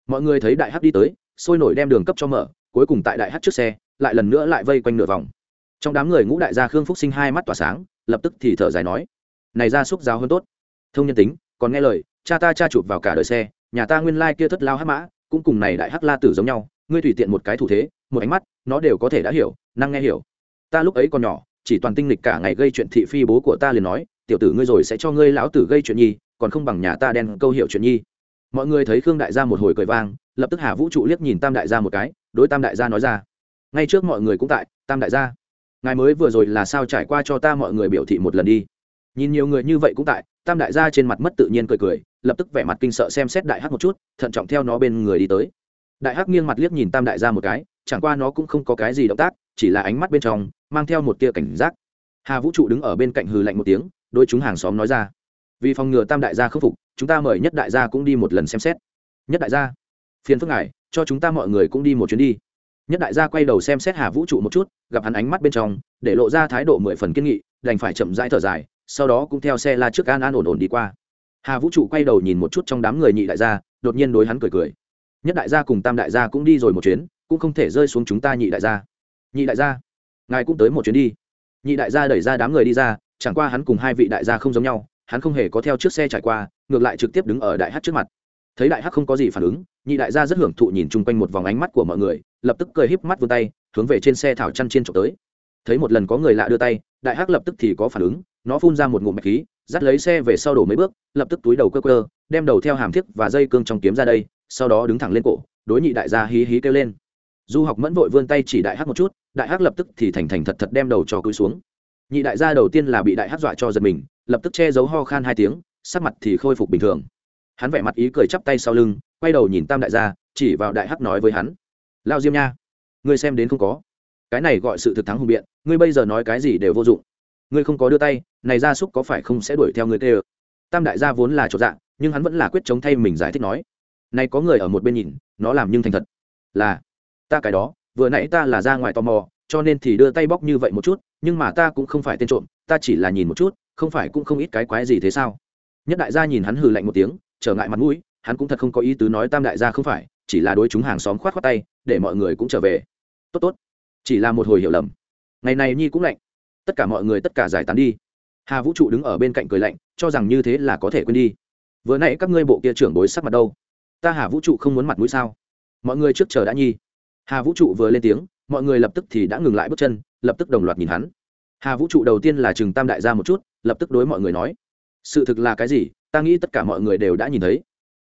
Mọi người thấy đại hắc đi tới, sôi nổi đem đường cấp cho mở, cuối cùng tại đại hắc trước xe, lại lần nữa lại vây quanh nửa vòng trong đám người ngũ đại gia khương phúc sinh hai mắt tỏa sáng, lập tức thì thở dài nói, này ra xúc giáo hơn tốt. Thông nhân tính, còn nghe lời, cha ta cha chụp vào cả đời xe, nhà ta nguyên lai kia thất lao hắc mã, cũng cùng này đại hắc la tử giống nhau, ngươi tùy tiện một cái thủ thế, một ánh mắt, nó đều có thể đã hiểu, năng nghe hiểu. Ta lúc ấy còn nhỏ, chỉ toàn tinh lịch cả ngày gây chuyện thị phi bố của ta liền nói, tiểu tử ngươi rồi sẽ cho ngươi lão tử gây chuyện nhi, còn không bằng nhà ta đen câu hiểu chuyện nhi. Mọi người thấy khương đại gia một hồi cười vang, lập tức hà vũ trụ liếc nhìn tam đại gia một cái, đối tam đại gia nói ra, ngay trước mọi người cũng tại, tam đại gia ngài mới vừa rồi là sao trải qua cho ta mọi người biểu thị một lần đi. Nhìn nhiều người như vậy cũng tại, tam đại gia trên mặt mất tự nhiên cười cười, lập tức vẻ mặt kinh sợ xem xét đại hắc một chút, thận trọng theo nó bên người đi tới. Đại hắc nghiêng mặt liếc nhìn tam đại gia một cái, chẳng qua nó cũng không có cái gì động tác, chỉ là ánh mắt bên trong, mang theo một tia cảnh giác. Hà vũ trụ đứng ở bên cạnh hừ lạnh một tiếng, đôi chúng hàng xóm nói ra. Vì phòng ngừa tam đại gia khắc phục, chúng ta mời nhất đại gia cũng đi một lần xem xét. Nhất đại gia, phiền phức ngài, cho chúng ta mọi người cũng đi một chuyến đi nhất đại gia quay đầu xem xét hà vũ trụ một chút, gặp hắn ánh mắt bên trong, để lộ ra thái độ mười phần kiên nghị, đành phải chậm rãi thở dài, sau đó cũng theo xe la trước an an ổn ổn đi qua. Hà vũ trụ quay đầu nhìn một chút trong đám người nhị đại gia, đột nhiên đối hắn cười cười. Nhất đại gia cùng tam đại gia cũng đi rồi một chuyến, cũng không thể rơi xuống chúng ta nhị đại gia. Nhị đại gia, ngài cũng tới một chuyến đi. Nhị đại gia đẩy ra đám người đi ra, chẳng qua hắn cùng hai vị đại gia không giống nhau, hắn không hề có theo chiếc xe trải qua, ngược lại trực tiếp đứng ở đại hát trước mặt thấy đại hắc không có gì phản ứng, nhị đại gia rất hưởng thụ nhìn chung quanh một vòng ánh mắt của mọi người, lập tức cười híp mắt vươn tay, hướng về trên xe thảo chăn trên trộm tới. Thấy một lần có người lạ đưa tay, đại hắc lập tức thì có phản ứng, nó phun ra một ngụm mạch khí, dắt lấy xe về sau đổ mấy bước, lập tức túi đầu cơ cơ đem đầu theo hàm thiếc và dây cương trong kiếm ra đây, sau đó đứng thẳng lên cổ, đối nhị đại gia hí hí kêu lên. Du học mẫn vội vươn tay chỉ đại hắc một chút, đại hắc lập tức thì thành thành thật thật đem đầu cho cúi xuống. Nhị đại gia đầu tiên là bị đại hắc dọa cho giật mình, lập tức che giấu ho khan hai tiếng, sắc mặt thì khôi phục bình thường hắn vẻ mặt ý cười chắp tay sau lưng, quay đầu nhìn tam đại gia, chỉ vào đại hắc nói với hắn. Lao diêm nha, ngươi xem đến không có. Cái này gọi sự thực thắng hùng biện, ngươi bây giờ nói cái gì đều vô dụng. Ngươi không có đưa tay, này gia súc có phải không sẽ đuổi theo ngươi tê ơ tam đại gia vốn là chỗ dạng nhưng hắn vẫn là quyết chống thay mình giải thích nói. Này có người ở một bên nhìn, nó làm nhưng thành thật. Là, ta cái đó, vừa nãy ta là ra ngoài tò mò, cho nên thì đưa tay bóc như vậy một chút, nhưng mà ta cũng không phải tên trộm, ta chỉ là nhìn một chút, không phải cũng không ít cái quái gì thế sao? Nhất đại gia nhìn hắn hừ lạnh một tiếng trở ngại mặt mũi, hắn cũng thật không có ý tứ nói tam đại gia không phải, chỉ là đối chúng hàng xóm khoát khoát tay, để mọi người cũng trở về. Tốt tốt. Chỉ là một hồi hiểu lầm. Ngày này nhi cũng lạnh. Tất cả mọi người tất cả giải tán đi. Hà vũ trụ đứng ở bên cạnh cười lạnh, cho rằng như thế là có thể quên đi. Vừa nãy các ngươi bộ kia trưởng bối sắc mặt đâu? Ta hà vũ trụ không muốn mặt mũi sao? Mọi người trước chờ đã nhi. Hà vũ trụ vừa lên tiếng, mọi người lập tức thì đã ngừng lại bước chân, lập tức đồng loạt nhìn hắn. Hà vũ trụ đầu tiên là chừng tam đại gia một chút, lập tức đối mọi người nói, sự thực là cái gì? Ta nghĩ tất cả mọi người đều đã nhìn thấy.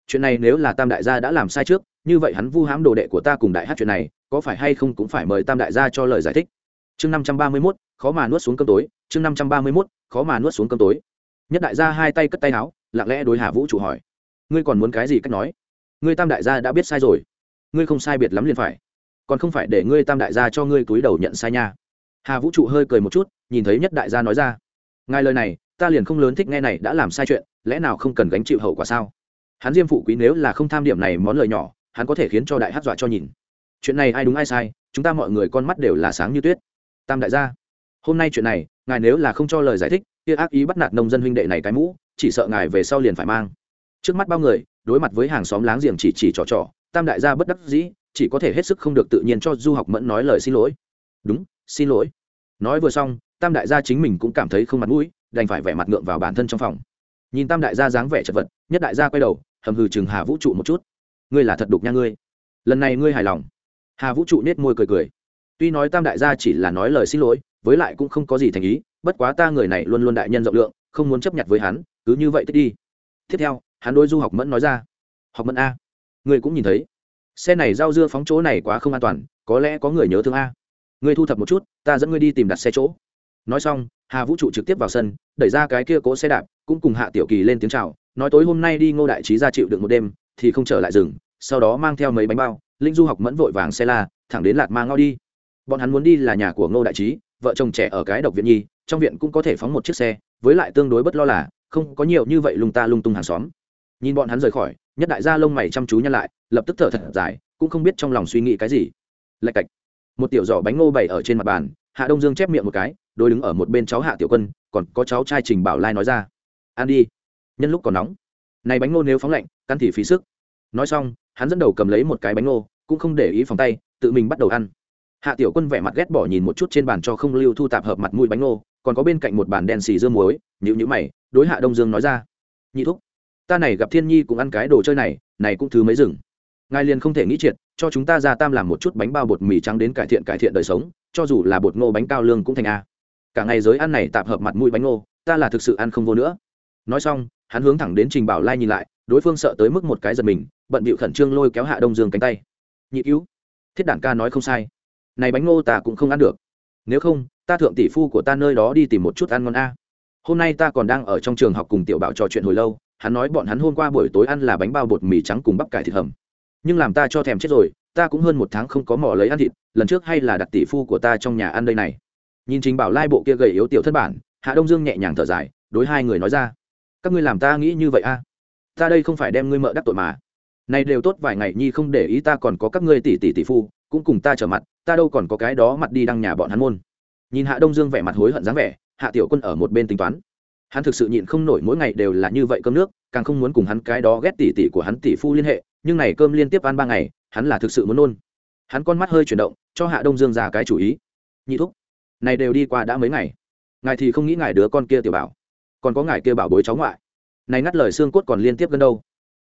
Chuyện này nếu là tam đại gia đã làm sai trước, như vậy hắn vu hãm đồ đệ của ta cùng đại hát chuyện này, có phải hay không cũng phải mời tam đại gia cho lời giải thích. Chương năm trăm ba mươi mốt, khó mà nuốt xuống cơm tối. Chương năm trăm ba mươi mốt, khó mà nuốt xuống cơm tối. Nhất đại gia hai tay cất tay áo, lặng lẽ đối hà vũ trụ hỏi. Ngươi còn muốn cái gì cách nói? Ngươi tam đại gia đã biết sai rồi. Ngươi không sai biệt lắm liền phải. Còn không phải để ngươi tam đại gia cho ngươi túi đầu nhận sai nha. Hà vũ trụ hơi cười một chút, nhìn thấy nhất đại gia nói ra. Ngài lời này ta liền không lớn thích nghe này đã làm sai chuyện, lẽ nào không cần gánh chịu hậu quả sao? Hắn diêm phụ quý nếu là không tham điểm này món lời nhỏ, hắn có thể khiến cho đại hát dọa cho nhìn. Chuyện này ai đúng ai sai, chúng ta mọi người con mắt đều là sáng như tuyết. Tam đại gia, hôm nay chuyện này, ngài nếu là không cho lời giải thích, kia ác ý bắt nạt nông dân huynh đệ này cái mũ, chỉ sợ ngài về sau liền phải mang. Trước mắt bao người, đối mặt với hàng xóm láng giềng chỉ chỉ trò trò, tam đại gia bất đắc dĩ, chỉ có thể hết sức không được tự nhiên cho du học mẫn nói lời xin lỗi. Đúng, xin lỗi. Nói vừa xong, tam đại gia chính mình cũng cảm thấy không mặt mũi đành phải vẻ mặt ngượng vào bản thân trong phòng. Nhìn tam đại gia dáng vẻ chật vật, nhất đại gia quay đầu, hầm hừ chừng hà vũ trụ một chút. Ngươi là thật đục nha ngươi. Lần này ngươi hài lòng. Hà vũ trụ nết môi cười cười. Tuy nói tam đại gia chỉ là nói lời xin lỗi, với lại cũng không có gì thành ý, bất quá ta người này luôn luôn đại nhân rộng lượng, không muốn chấp nhận với hắn, cứ như vậy tích đi. Tiếp theo, hắn đôi du học mẫn nói ra. Học mẫn a. Ngươi cũng nhìn thấy. Xe này giao dưa phóng chỗ này quá không an toàn, có lẽ có người nhớ thương a. Ngươi thu thập một chút, ta dẫn ngươi đi tìm đặt xe chỗ nói xong, hà vũ trụ trực tiếp vào sân, đẩy ra cái kia cỗ xe đạp, cũng cùng hạ tiểu kỳ lên tiếng chào, nói tối hôm nay đi ngô đại trí ra chịu được một đêm, thì không trở lại rừng, sau đó mang theo mấy bánh bao, linh du học mẫn vội vàng xe la, thẳng đến lạt ma ngao đi. Bọn hắn muốn đi là nhà của ngô đại trí, vợ chồng trẻ ở cái độc viện nhi, trong viện cũng có thể phóng một chiếc xe, với lại tương đối bất lo là, không có nhiều như vậy lung ta lung tung hàng xóm. Nhìn bọn hắn rời khỏi, nhất đại gia lông mày chăm chú nhăn lại, lập tức thở thật dài, cũng không biết trong lòng suy nghĩ cái gì. Lạch cạch. Một tiểu giỏ bánh ngô bày ở trên mặt bàn, hạ đông dương chép miệng một cái đôi đứng ở một bên cháu hạ tiểu quân, còn có cháu trai trình bảo lai nói ra. Ăn đi, nhân lúc còn nóng. Này bánh ngô nếu phóng lạnh, căn thì phí sức. Nói xong, hắn dẫn đầu cầm lấy một cái bánh ngô, cũng không để ý phòng tay, tự mình bắt đầu ăn. Hạ tiểu quân vẻ mặt ghét bỏ nhìn một chút trên bàn cho không lưu thu tạp hợp mặt mũi bánh ngô, còn có bên cạnh một bàn đen xì dưa muối nhữ nhữ mày, đối hạ đông dương nói ra. Nhị thúc, ta này gặp thiên nhi cũng ăn cái đồ chơi này này cũng thứ mấy rừng. Ngài liền không thể nghĩ triệt, cho chúng ta ra tam làm một chút bánh bao bột mì trắng đến cải thiện cải thiện đời sống, cho dù là bột ngô bánh cao lương cũng thành a cả ngày giới ăn này tạp hợp mặt mũi bánh ngô, ta là thực sự ăn không vô nữa. Nói xong, hắn hướng thẳng đến trình bảo lai nhìn lại, đối phương sợ tới mức một cái giật mình, bận bịu khẩn trương lôi kéo hạ đông dương cánh tay. Nhị cứu, thiết đản ca nói không sai. Này bánh ngô ta cũng không ăn được. Nếu không, ta thượng tỷ phu của ta nơi đó đi tìm một chút ăn ngon a. Hôm nay ta còn đang ở trong trường học cùng tiểu bảo trò chuyện hồi lâu, hắn nói bọn hắn hôm qua buổi tối ăn là bánh bao bột mì trắng cùng bắp cải thịt hầm. Nhưng làm ta cho thèm chết rồi, ta cũng hơn một tháng không có mỏ lấy ăn thịt, lần trước hay là đặt tỷ phu của ta trong nhà ăn đây này nhìn trình bảo lai bộ kia gầy yếu tiểu thất bản, hạ đông dương nhẹ nhàng thở dài, đối hai người nói ra, các ngươi làm ta nghĩ như vậy a ta đây không phải đem ngươi mợ đắc tội mà. Này đều tốt vài ngày nhi không để ý ta còn có các ngươi tỷ tỷ tỷ phu, cũng cùng ta trở mặt, ta đâu còn có cái đó mặt đi đăng nhà bọn hắn môn. Nhìn hạ đông dương vẻ mặt hối hận dáng vẻ, hạ tiểu quân ở một bên tính toán. Hắn thực sự nhịn không nổi mỗi ngày đều là như vậy cơm nước, càng không muốn cùng hắn cái đó ghét tỷ tỷ của hắn tỷ phu liên hệ, nhưng này cơm liên tiếp ăn ba ngày, hắn là thực sự muốn nôn. Hắn con mắt hơi chuyển động, cho hạ đông dương ra cái chủ ý. Nhị thúc này đều đi qua đã mấy ngày. Ngài thì không nghĩ ngài đứa con kia tiểu bảo. Còn có ngài kia bảo bối cháu ngoại. Này ngắt lời xương cốt còn liên tiếp gần đâu.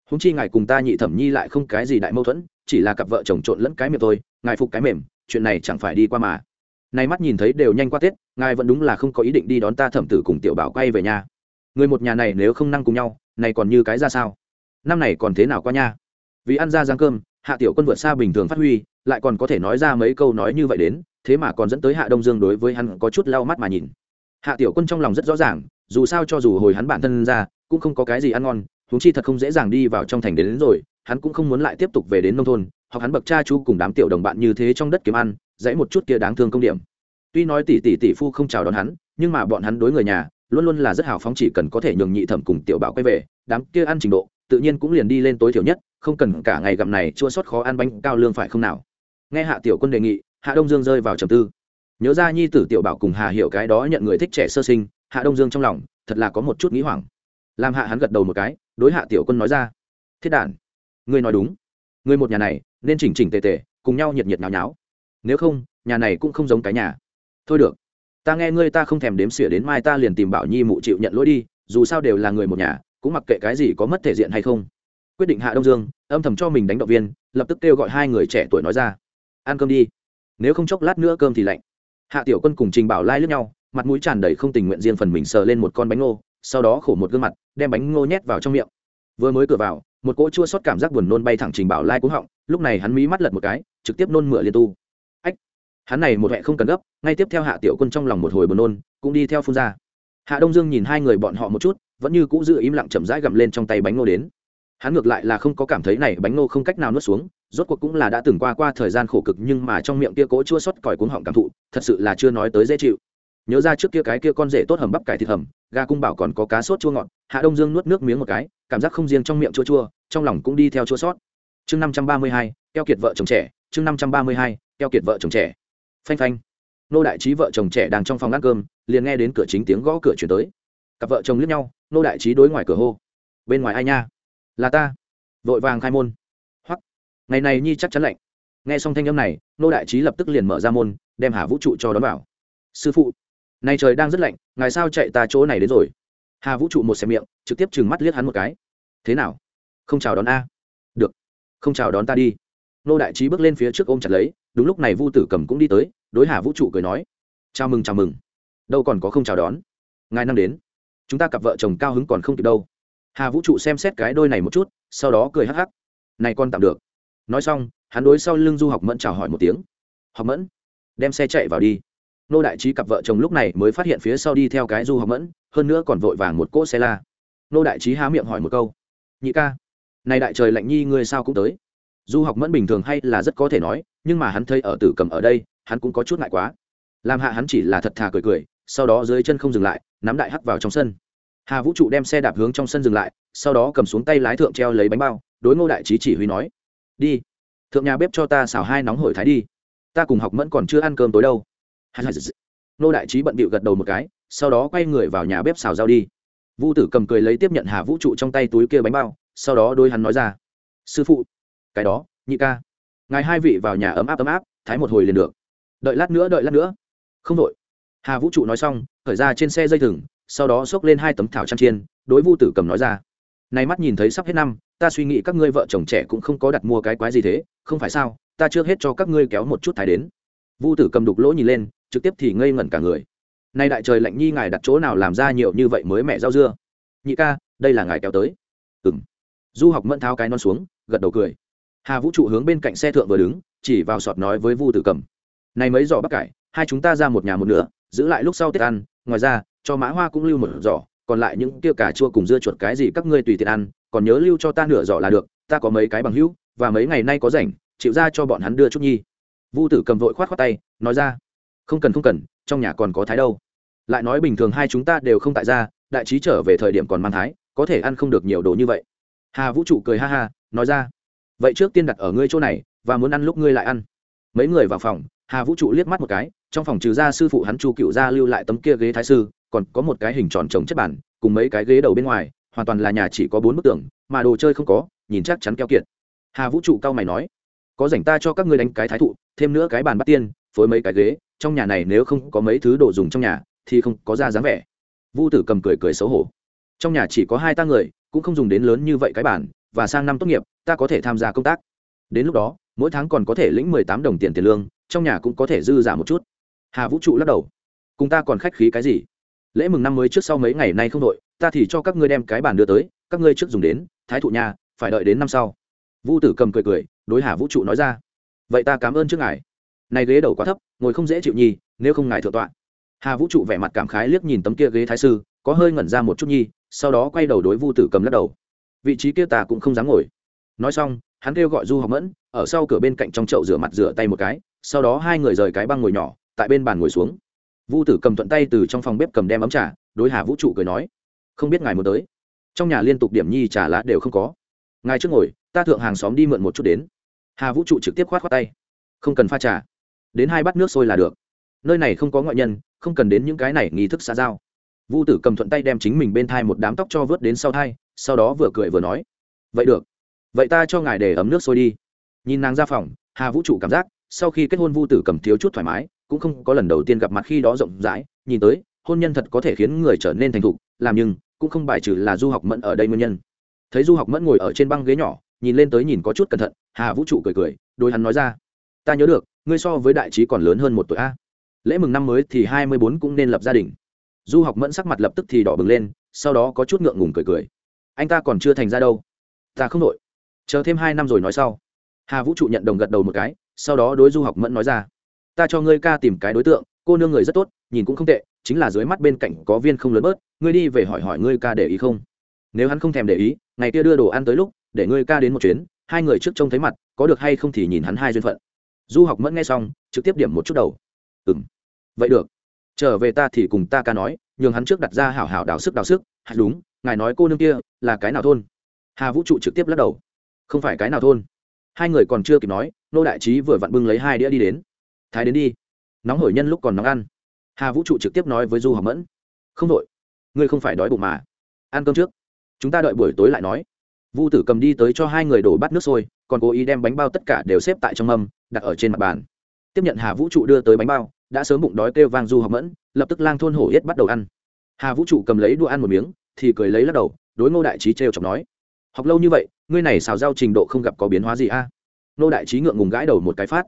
Húng chi ngài cùng ta nhị thẩm nhi lại không cái gì đại mâu thuẫn, chỉ là cặp vợ chồng trộn lẫn cái miệng thôi, ngài phục cái mềm, chuyện này chẳng phải đi qua mà. Này mắt nhìn thấy đều nhanh qua tết, ngài vẫn đúng là không có ý định đi đón ta thẩm tử cùng tiểu bảo quay về nhà. Người một nhà này nếu không năng cùng nhau, này còn như cái ra sao? Năm này còn thế nào qua nha? Vì ăn ra giang cơm, hạ tiểu quân vượt xa bình thường phát huy, lại còn có thể nói ra mấy câu nói như vậy đến thế mà còn dẫn tới hạ đông dương đối với hắn có chút lau mắt mà nhìn. Hạ tiểu quân trong lòng rất rõ ràng dù sao cho dù hồi hắn bản thân ra cũng không có cái gì ăn ngon huống chi thật không dễ dàng đi vào trong thành đến, đến rồi hắn cũng không muốn lại tiếp tục về đến nông thôn hoặc hắn bậc cha chú cùng đám tiểu đồng bạn như thế trong đất kiếm ăn dãy một chút kia đáng thương công điểm. Tuy nói tỷ tỷ tỷ phu không chào đón hắn nhưng mà bọn hắn đối người nhà luôn luôn là rất hào phóng chỉ cần có thể nhường nhị thẩm cùng tiểu bảo quay về đám kia ăn trình độ tự nhiên cũng liền đi lên tối thiểu nhất không cần cả ngày gặm này chua sót khó ăn bánh cao lương phải không nào? Nghe hạ tiểu quân đề nghị hạ đông dương rơi vào trầm tư. Nhớ ra nhi tử tiểu bảo cùng hà hiểu cái đó nhận người thích trẻ sơ sinh, hạ đông dương trong lòng thật là có một chút nghĩ hoảng. Làm hạ hắn gật đầu một cái, đối hạ tiểu quân nói ra, thiết đản, ngươi nói đúng. Ngươi một nhà này nên chỉnh chỉnh tề tề, cùng nhau nhiệt nhiệt nháo nháo. Nếu không, nhà này cũng không giống cái nhà. Thôi được, ta nghe ngươi ta không thèm đếm xỉa đến mai ta liền tìm bảo nhi mụ chịu nhận lỗi đi, dù sao đều là người một nhà, cũng mặc kệ cái gì có mất thể diện hay không. Quyết định hạ đông dương, âm thầm cho mình đánh động viên, lập tức kêu gọi hai người trẻ tuổi nói ra, ăn cơm đi nếu không chốc lát nữa cơm thì lạnh. Hạ tiểu quân cùng trình bảo lai lướt nhau, mặt mũi tràn đầy không tình nguyện riêng phần mình sờ lên một con bánh ngô, sau đó khổ một gương mặt, đem bánh ngô nhét vào trong miệng. Vừa mới cửa vào, một cỗ chua sót cảm giác buồn nôn bay thẳng trình bảo lai cúng họng, lúc này hắn mí mắt lật một cái, trực tiếp nôn mửa liên tu. Ách! Hắn này một hệ không cần gấp, ngay tiếp theo hạ tiểu quân trong lòng một hồi buồn nôn, cũng đi theo phun ra. Hạ đông dương nhìn hai người bọn họ một chút, vẫn như cũ giữ im lặng chậm rãi gặm lên trong tay bánh ngô đến. Hắn ngược lại là không có cảm thấy này bánh ngô không cách nào nuốt xuống rốt cuộc cũng là đã từng qua qua thời gian khổ cực nhưng mà trong miệng kia cỗ chua xót còi cuống họng cảm thụ, thật sự là chưa nói tới dễ chịu. Nhớ ra trước kia cái kia con rể tốt hầm bắp cải thịt hầm, gà cung bảo còn có cá sốt chua ngọt, hạ đông dương nuốt nước miếng một cái, cảm giác không riêng trong miệng chua chua, trong lòng cũng đi theo chua sót. Chương năm trăm ba mươi hai, keo kiệt vợ chồng trẻ, chương năm trăm ba mươi hai, keo kiệt vợ chồng trẻ. Phanh phanh. Nô đại trí vợ chồng trẻ đang trong phòng ăn cơm, liền nghe đến cửa chính tiếng gõ cửa chuyển tới. Cặp vợ chồng liếc nhau, nô đại trí đối ngoài cửa hô. Bên ngoài ai nha? Là ta. Vội vàng khai môn ngày này nhi chắc chắn lạnh. Nghe xong thanh âm này nô đại trí lập tức liền mở ra môn, đem hà vũ trụ cho đón vào. Sư phụ này trời đang rất lạnh ngày sao chạy ta chỗ này đến rồi? Hà vũ trụ một xe miệng, trực tiếp trừng mắt liếc hắn một cái. Thế nào? Không chào đón a. Được. Không chào đón ta đi. Nô đại trí bước lên phía trước ôm chặt lấy, đúng lúc này vu tử cầm cũng đi tới, đối hà vũ trụ cười nói. Chào mừng chào mừng. Đâu còn có không chào đón? Ngài năng đến. Chúng ta cặp vợ chồng cao hứng còn không kịp đâu. Hà vũ trụ xem xét cái đôi này một chút, sau đó cười hắc hắc. Này con tạm được nói xong, hắn đối sau lưng du học mẫn chào hỏi một tiếng. Học mẫn, đem xe chạy vào đi. Nô đại trí cặp vợ chồng lúc này mới phát hiện phía sau đi theo cái du học mẫn, hơn nữa còn vội vàng một cỗ xe la. Nô đại trí há miệng hỏi một câu, nhị ca, này đại trời lạnh nhi ngươi sao cũng tới? Du học mẫn bình thường hay là rất có thể nói, nhưng mà hắn thấy ở tử cầm ở đây, hắn cũng có chút ngại quá. Làm hạ hắn chỉ là thật thà cười cười, sau đó dưới chân không dừng lại, nắm đại hắc vào trong sân. Hà vũ trụ đem xe đạp hướng trong sân dừng lại, sau đó cầm xuống tay lái thượng treo lấy bánh bao, đối ngô đại trí chỉ huy nói đi. Thượng nhà bếp cho ta xào hai nóng hổi thái đi. Ta cùng học mẫn còn chưa ăn cơm tối đâu. Nô đại trí bận bịu gật đầu một cái, sau đó quay người vào nhà bếp xào rau đi. Vu tử cầm cười lấy tiếp nhận hà vũ trụ trong tay túi kia bánh bao, sau đó đôi hắn nói ra, sư phụ, cái đó, nhị ca. Ngài hai vị vào nhà ấm áp ấm áp, thái một hồi liền được. Đợi lát nữa, đợi lát nữa. Không đội hà vũ trụ nói xong khởi ra trên xe dây thừng, sau đó xốc lên hai tấm thảo trang chiên, đối vu tử cầm nói ra nay mắt nhìn thấy sắp hết năm, ta suy nghĩ các ngươi vợ chồng trẻ cũng không có đặt mua cái quái gì thế, không phải sao, ta trước hết cho các ngươi kéo một chút thái đến. Vu tử cầm đục lỗ nhìn lên, trực tiếp thì ngây ngẩn cả người. Nay đại trời lạnh nhi ngài đặt chỗ nào làm ra nhiều như vậy mới mẹ rau dưa? Nhị ca, đây là ngài kéo tới. Ừng du học mẫn tháo cái non xuống, gật đầu cười. Hà vũ trụ hướng bên cạnh xe thượng vừa đứng, chỉ vào sọt nói với vu tử cầm. Này mấy giỏ bắp cải, hai chúng ta ra một nhà một nửa, giữ lại lúc sau tết ăn, ngoài ra, cho mã hoa cũng lưu một giỏ còn lại những kia cà chua cùng dưa chuột cái gì các ngươi tùy tiện ăn, còn nhớ lưu cho ta nửa giỏ là được, ta có mấy cái bằng hữu, và mấy ngày nay có rảnh, chịu ra cho bọn hắn đưa chút nhi. Vu tử cầm vội khoát khoát tay, nói ra, không cần không cần, trong nhà còn có thái đâu. Lại nói bình thường hai chúng ta đều không tại ra đại trí trở về thời điểm còn mang thái, có thể ăn không được nhiều đồ như vậy. Hà vũ trụ cười ha ha, nói ra, vậy trước tiên đặt ở ngươi chỗ này, và muốn ăn lúc ngươi lại ăn. Mấy người vào phòng, hà vũ trụ liếc mắt một cái, trong phòng trừ ra sư phụ hắn chu cựu ra lưu lại tấm kia ghế thái sư còn có một cái hình tròn trồng chất bản, cùng mấy cái ghế đầu bên ngoài, hoàn toàn là nhà chỉ có bốn bức tường, mà đồ chơi không có, nhìn chắc chắn keo kiệt. Hà vũ trụ cao mày nói, có rảnh ta cho các ngươi đánh cái thái thụ, thêm nữa cái bàn bắt tiên, phối mấy cái ghế, trong nhà này nếu không có mấy thứ đồ dùng trong nhà, thì không có ra dáng vẻ. Vu tử cầm cười cười xấu hổ, trong nhà chỉ có hai ta người, cũng không dùng đến lớn như vậy cái bản và sang năm tốt nghiệp, ta có thể tham gia công tác. Đến lúc đó, mỗi tháng còn có thể lĩnh mười tám đồng tiền tiền lương, trong nhà cũng có thể dư giả một chút. Hà vũ trụ lắc đầu, cùng ta còn khách khí cái gì? Lễ mừng năm mới trước sau mấy ngày nay không đội, ta thì cho các ngươi đem cái bàn đưa tới, các ngươi trước dùng đến, thái thụ nhà phải đợi đến năm sau. Vu tử cầm cười cười, đối hà vũ trụ nói ra. Vậy ta cảm ơn trước ngài. Này ghế đầu quá thấp, ngồi không dễ chịu nhi nếu không ngài thượng tọa. Hà vũ trụ vẻ mặt cảm khái liếc nhìn tấm kia ghế thái sư, có hơi ngẩn ra một chút nhi sau đó quay đầu đối vu tử cầm lắc đầu. Vị trí kia ta cũng không dám ngồi. Nói xong, hắn kêu gọi du học mẫn, ở sau cửa bên cạnh trong chậu rửa mặt rửa tay một cái, sau đó hai người rời cái băng ngồi nhỏ, tại bên bàn ngồi xuống vu tử cầm thuận tay từ trong phòng bếp cầm đem ấm trà, đối hà vũ trụ cười nói, không biết ngài muốn tới. Trong nhà liên tục điểm nhi trà lá đều không có. Ngài trước ngồi, ta thượng hàng xóm đi mượn một chút đến. Hà vũ trụ trực tiếp khoát khoát tay. Không cần pha trà, đến hai bát nước sôi là được. Nơi này không có ngoại nhân, không cần đến những cái này nghi thức xã giao. Vu tử cầm thuận tay đem chính mình bên thai một đám tóc cho vớt đến sau thai, sau đó vừa cười vừa nói, vậy được. Vậy ta cho ngài để ấm nước sôi đi. Nhìn nàng ra phòng, hà vũ trụ cảm giác, sau khi kết hôn vu tử cầm thiếu chút thoải mái cũng không có lần đầu tiên gặp mặt khi đó rộng rãi, nhìn tới, hôn nhân thật có thể khiến người trở nên thành thục, làm nhưng cũng không bài trừ là du học mẫn ở đây nguyên nhân. Thấy du học mẫn ngồi ở trên băng ghế nhỏ, nhìn lên tới nhìn có chút cẩn thận, hà vũ trụ cười cười đôi hắn nói ra, ta nhớ được, ngươi so với đại trí còn lớn hơn một tuổi a. Lễ mừng năm mới thì hai mươi bốn cũng nên lập gia đình. Du học mẫn sắc mặt lập tức thì đỏ bừng lên, sau đó có chút ngượng ngùng cười cười, anh ta còn chưa thành ra đâu. Ta không đội chờ thêm hai năm rồi nói sau. Hà vũ trụ nhận đồng gật đầu một cái, sau đó đối du học mẫn nói ra ta cho ngươi ca tìm cái đối tượng, cô nương người rất tốt, nhìn cũng không tệ, chính là dưới mắt bên cạnh có viên không lớn bớt, ngươi đi về hỏi hỏi ngươi ca để ý không? Nếu hắn không thèm để ý, ngày kia đưa đồ ăn tới lúc, để ngươi ca đến một chuyến, hai người trước trông thấy mặt, có được hay không thì nhìn hắn hai duyên phận. Du học mẫn nghe xong, trực tiếp điểm một chút đầu. Ừ m vậy được. Trở về ta thì cùng ta ca nói, nhường hắn trước đặt ra hảo hảo đào sức đào sức hạt đúng, ngài nói cô nương kia, là cái nào thôn? Hà vũ trụ trực tiếp lắc đầu. Không phải cái nào thôn. Hai người còn chưa kịp nói, nô đại trí vừa vặn bưng lấy hai đĩa đi đến thái đến đi. Nóng hổi nhân lúc còn nóng ăn. Hà vũ trụ trực tiếp nói với du học mẫn. Không đội, ngươi không phải đói bụng mà. Ăn cơm trước. Chúng ta đợi buổi tối lại nói. Vu tử cầm đi tới cho hai người đổ bát nước sôi, còn cố ý đem bánh bao tất cả đều xếp tại trong mâm, đặt ở trên mặt bàn. Tiếp nhận hà vũ trụ đưa tới bánh bao, đã sớm bụng đói kêu vang du học mẫn, lập tức lang thôn hổ yết bắt đầu ăn. Hà vũ trụ cầm lấy đũa ăn một miếng, thì cười lấy lắc đầu, đối ngô đại trí trêu chọc nói. Học lâu như vậy, ngươi này xào giao trình độ không gặp có biến hóa gì a? À? ngô đại trí ngượng ngùng gãi đầu một cái phát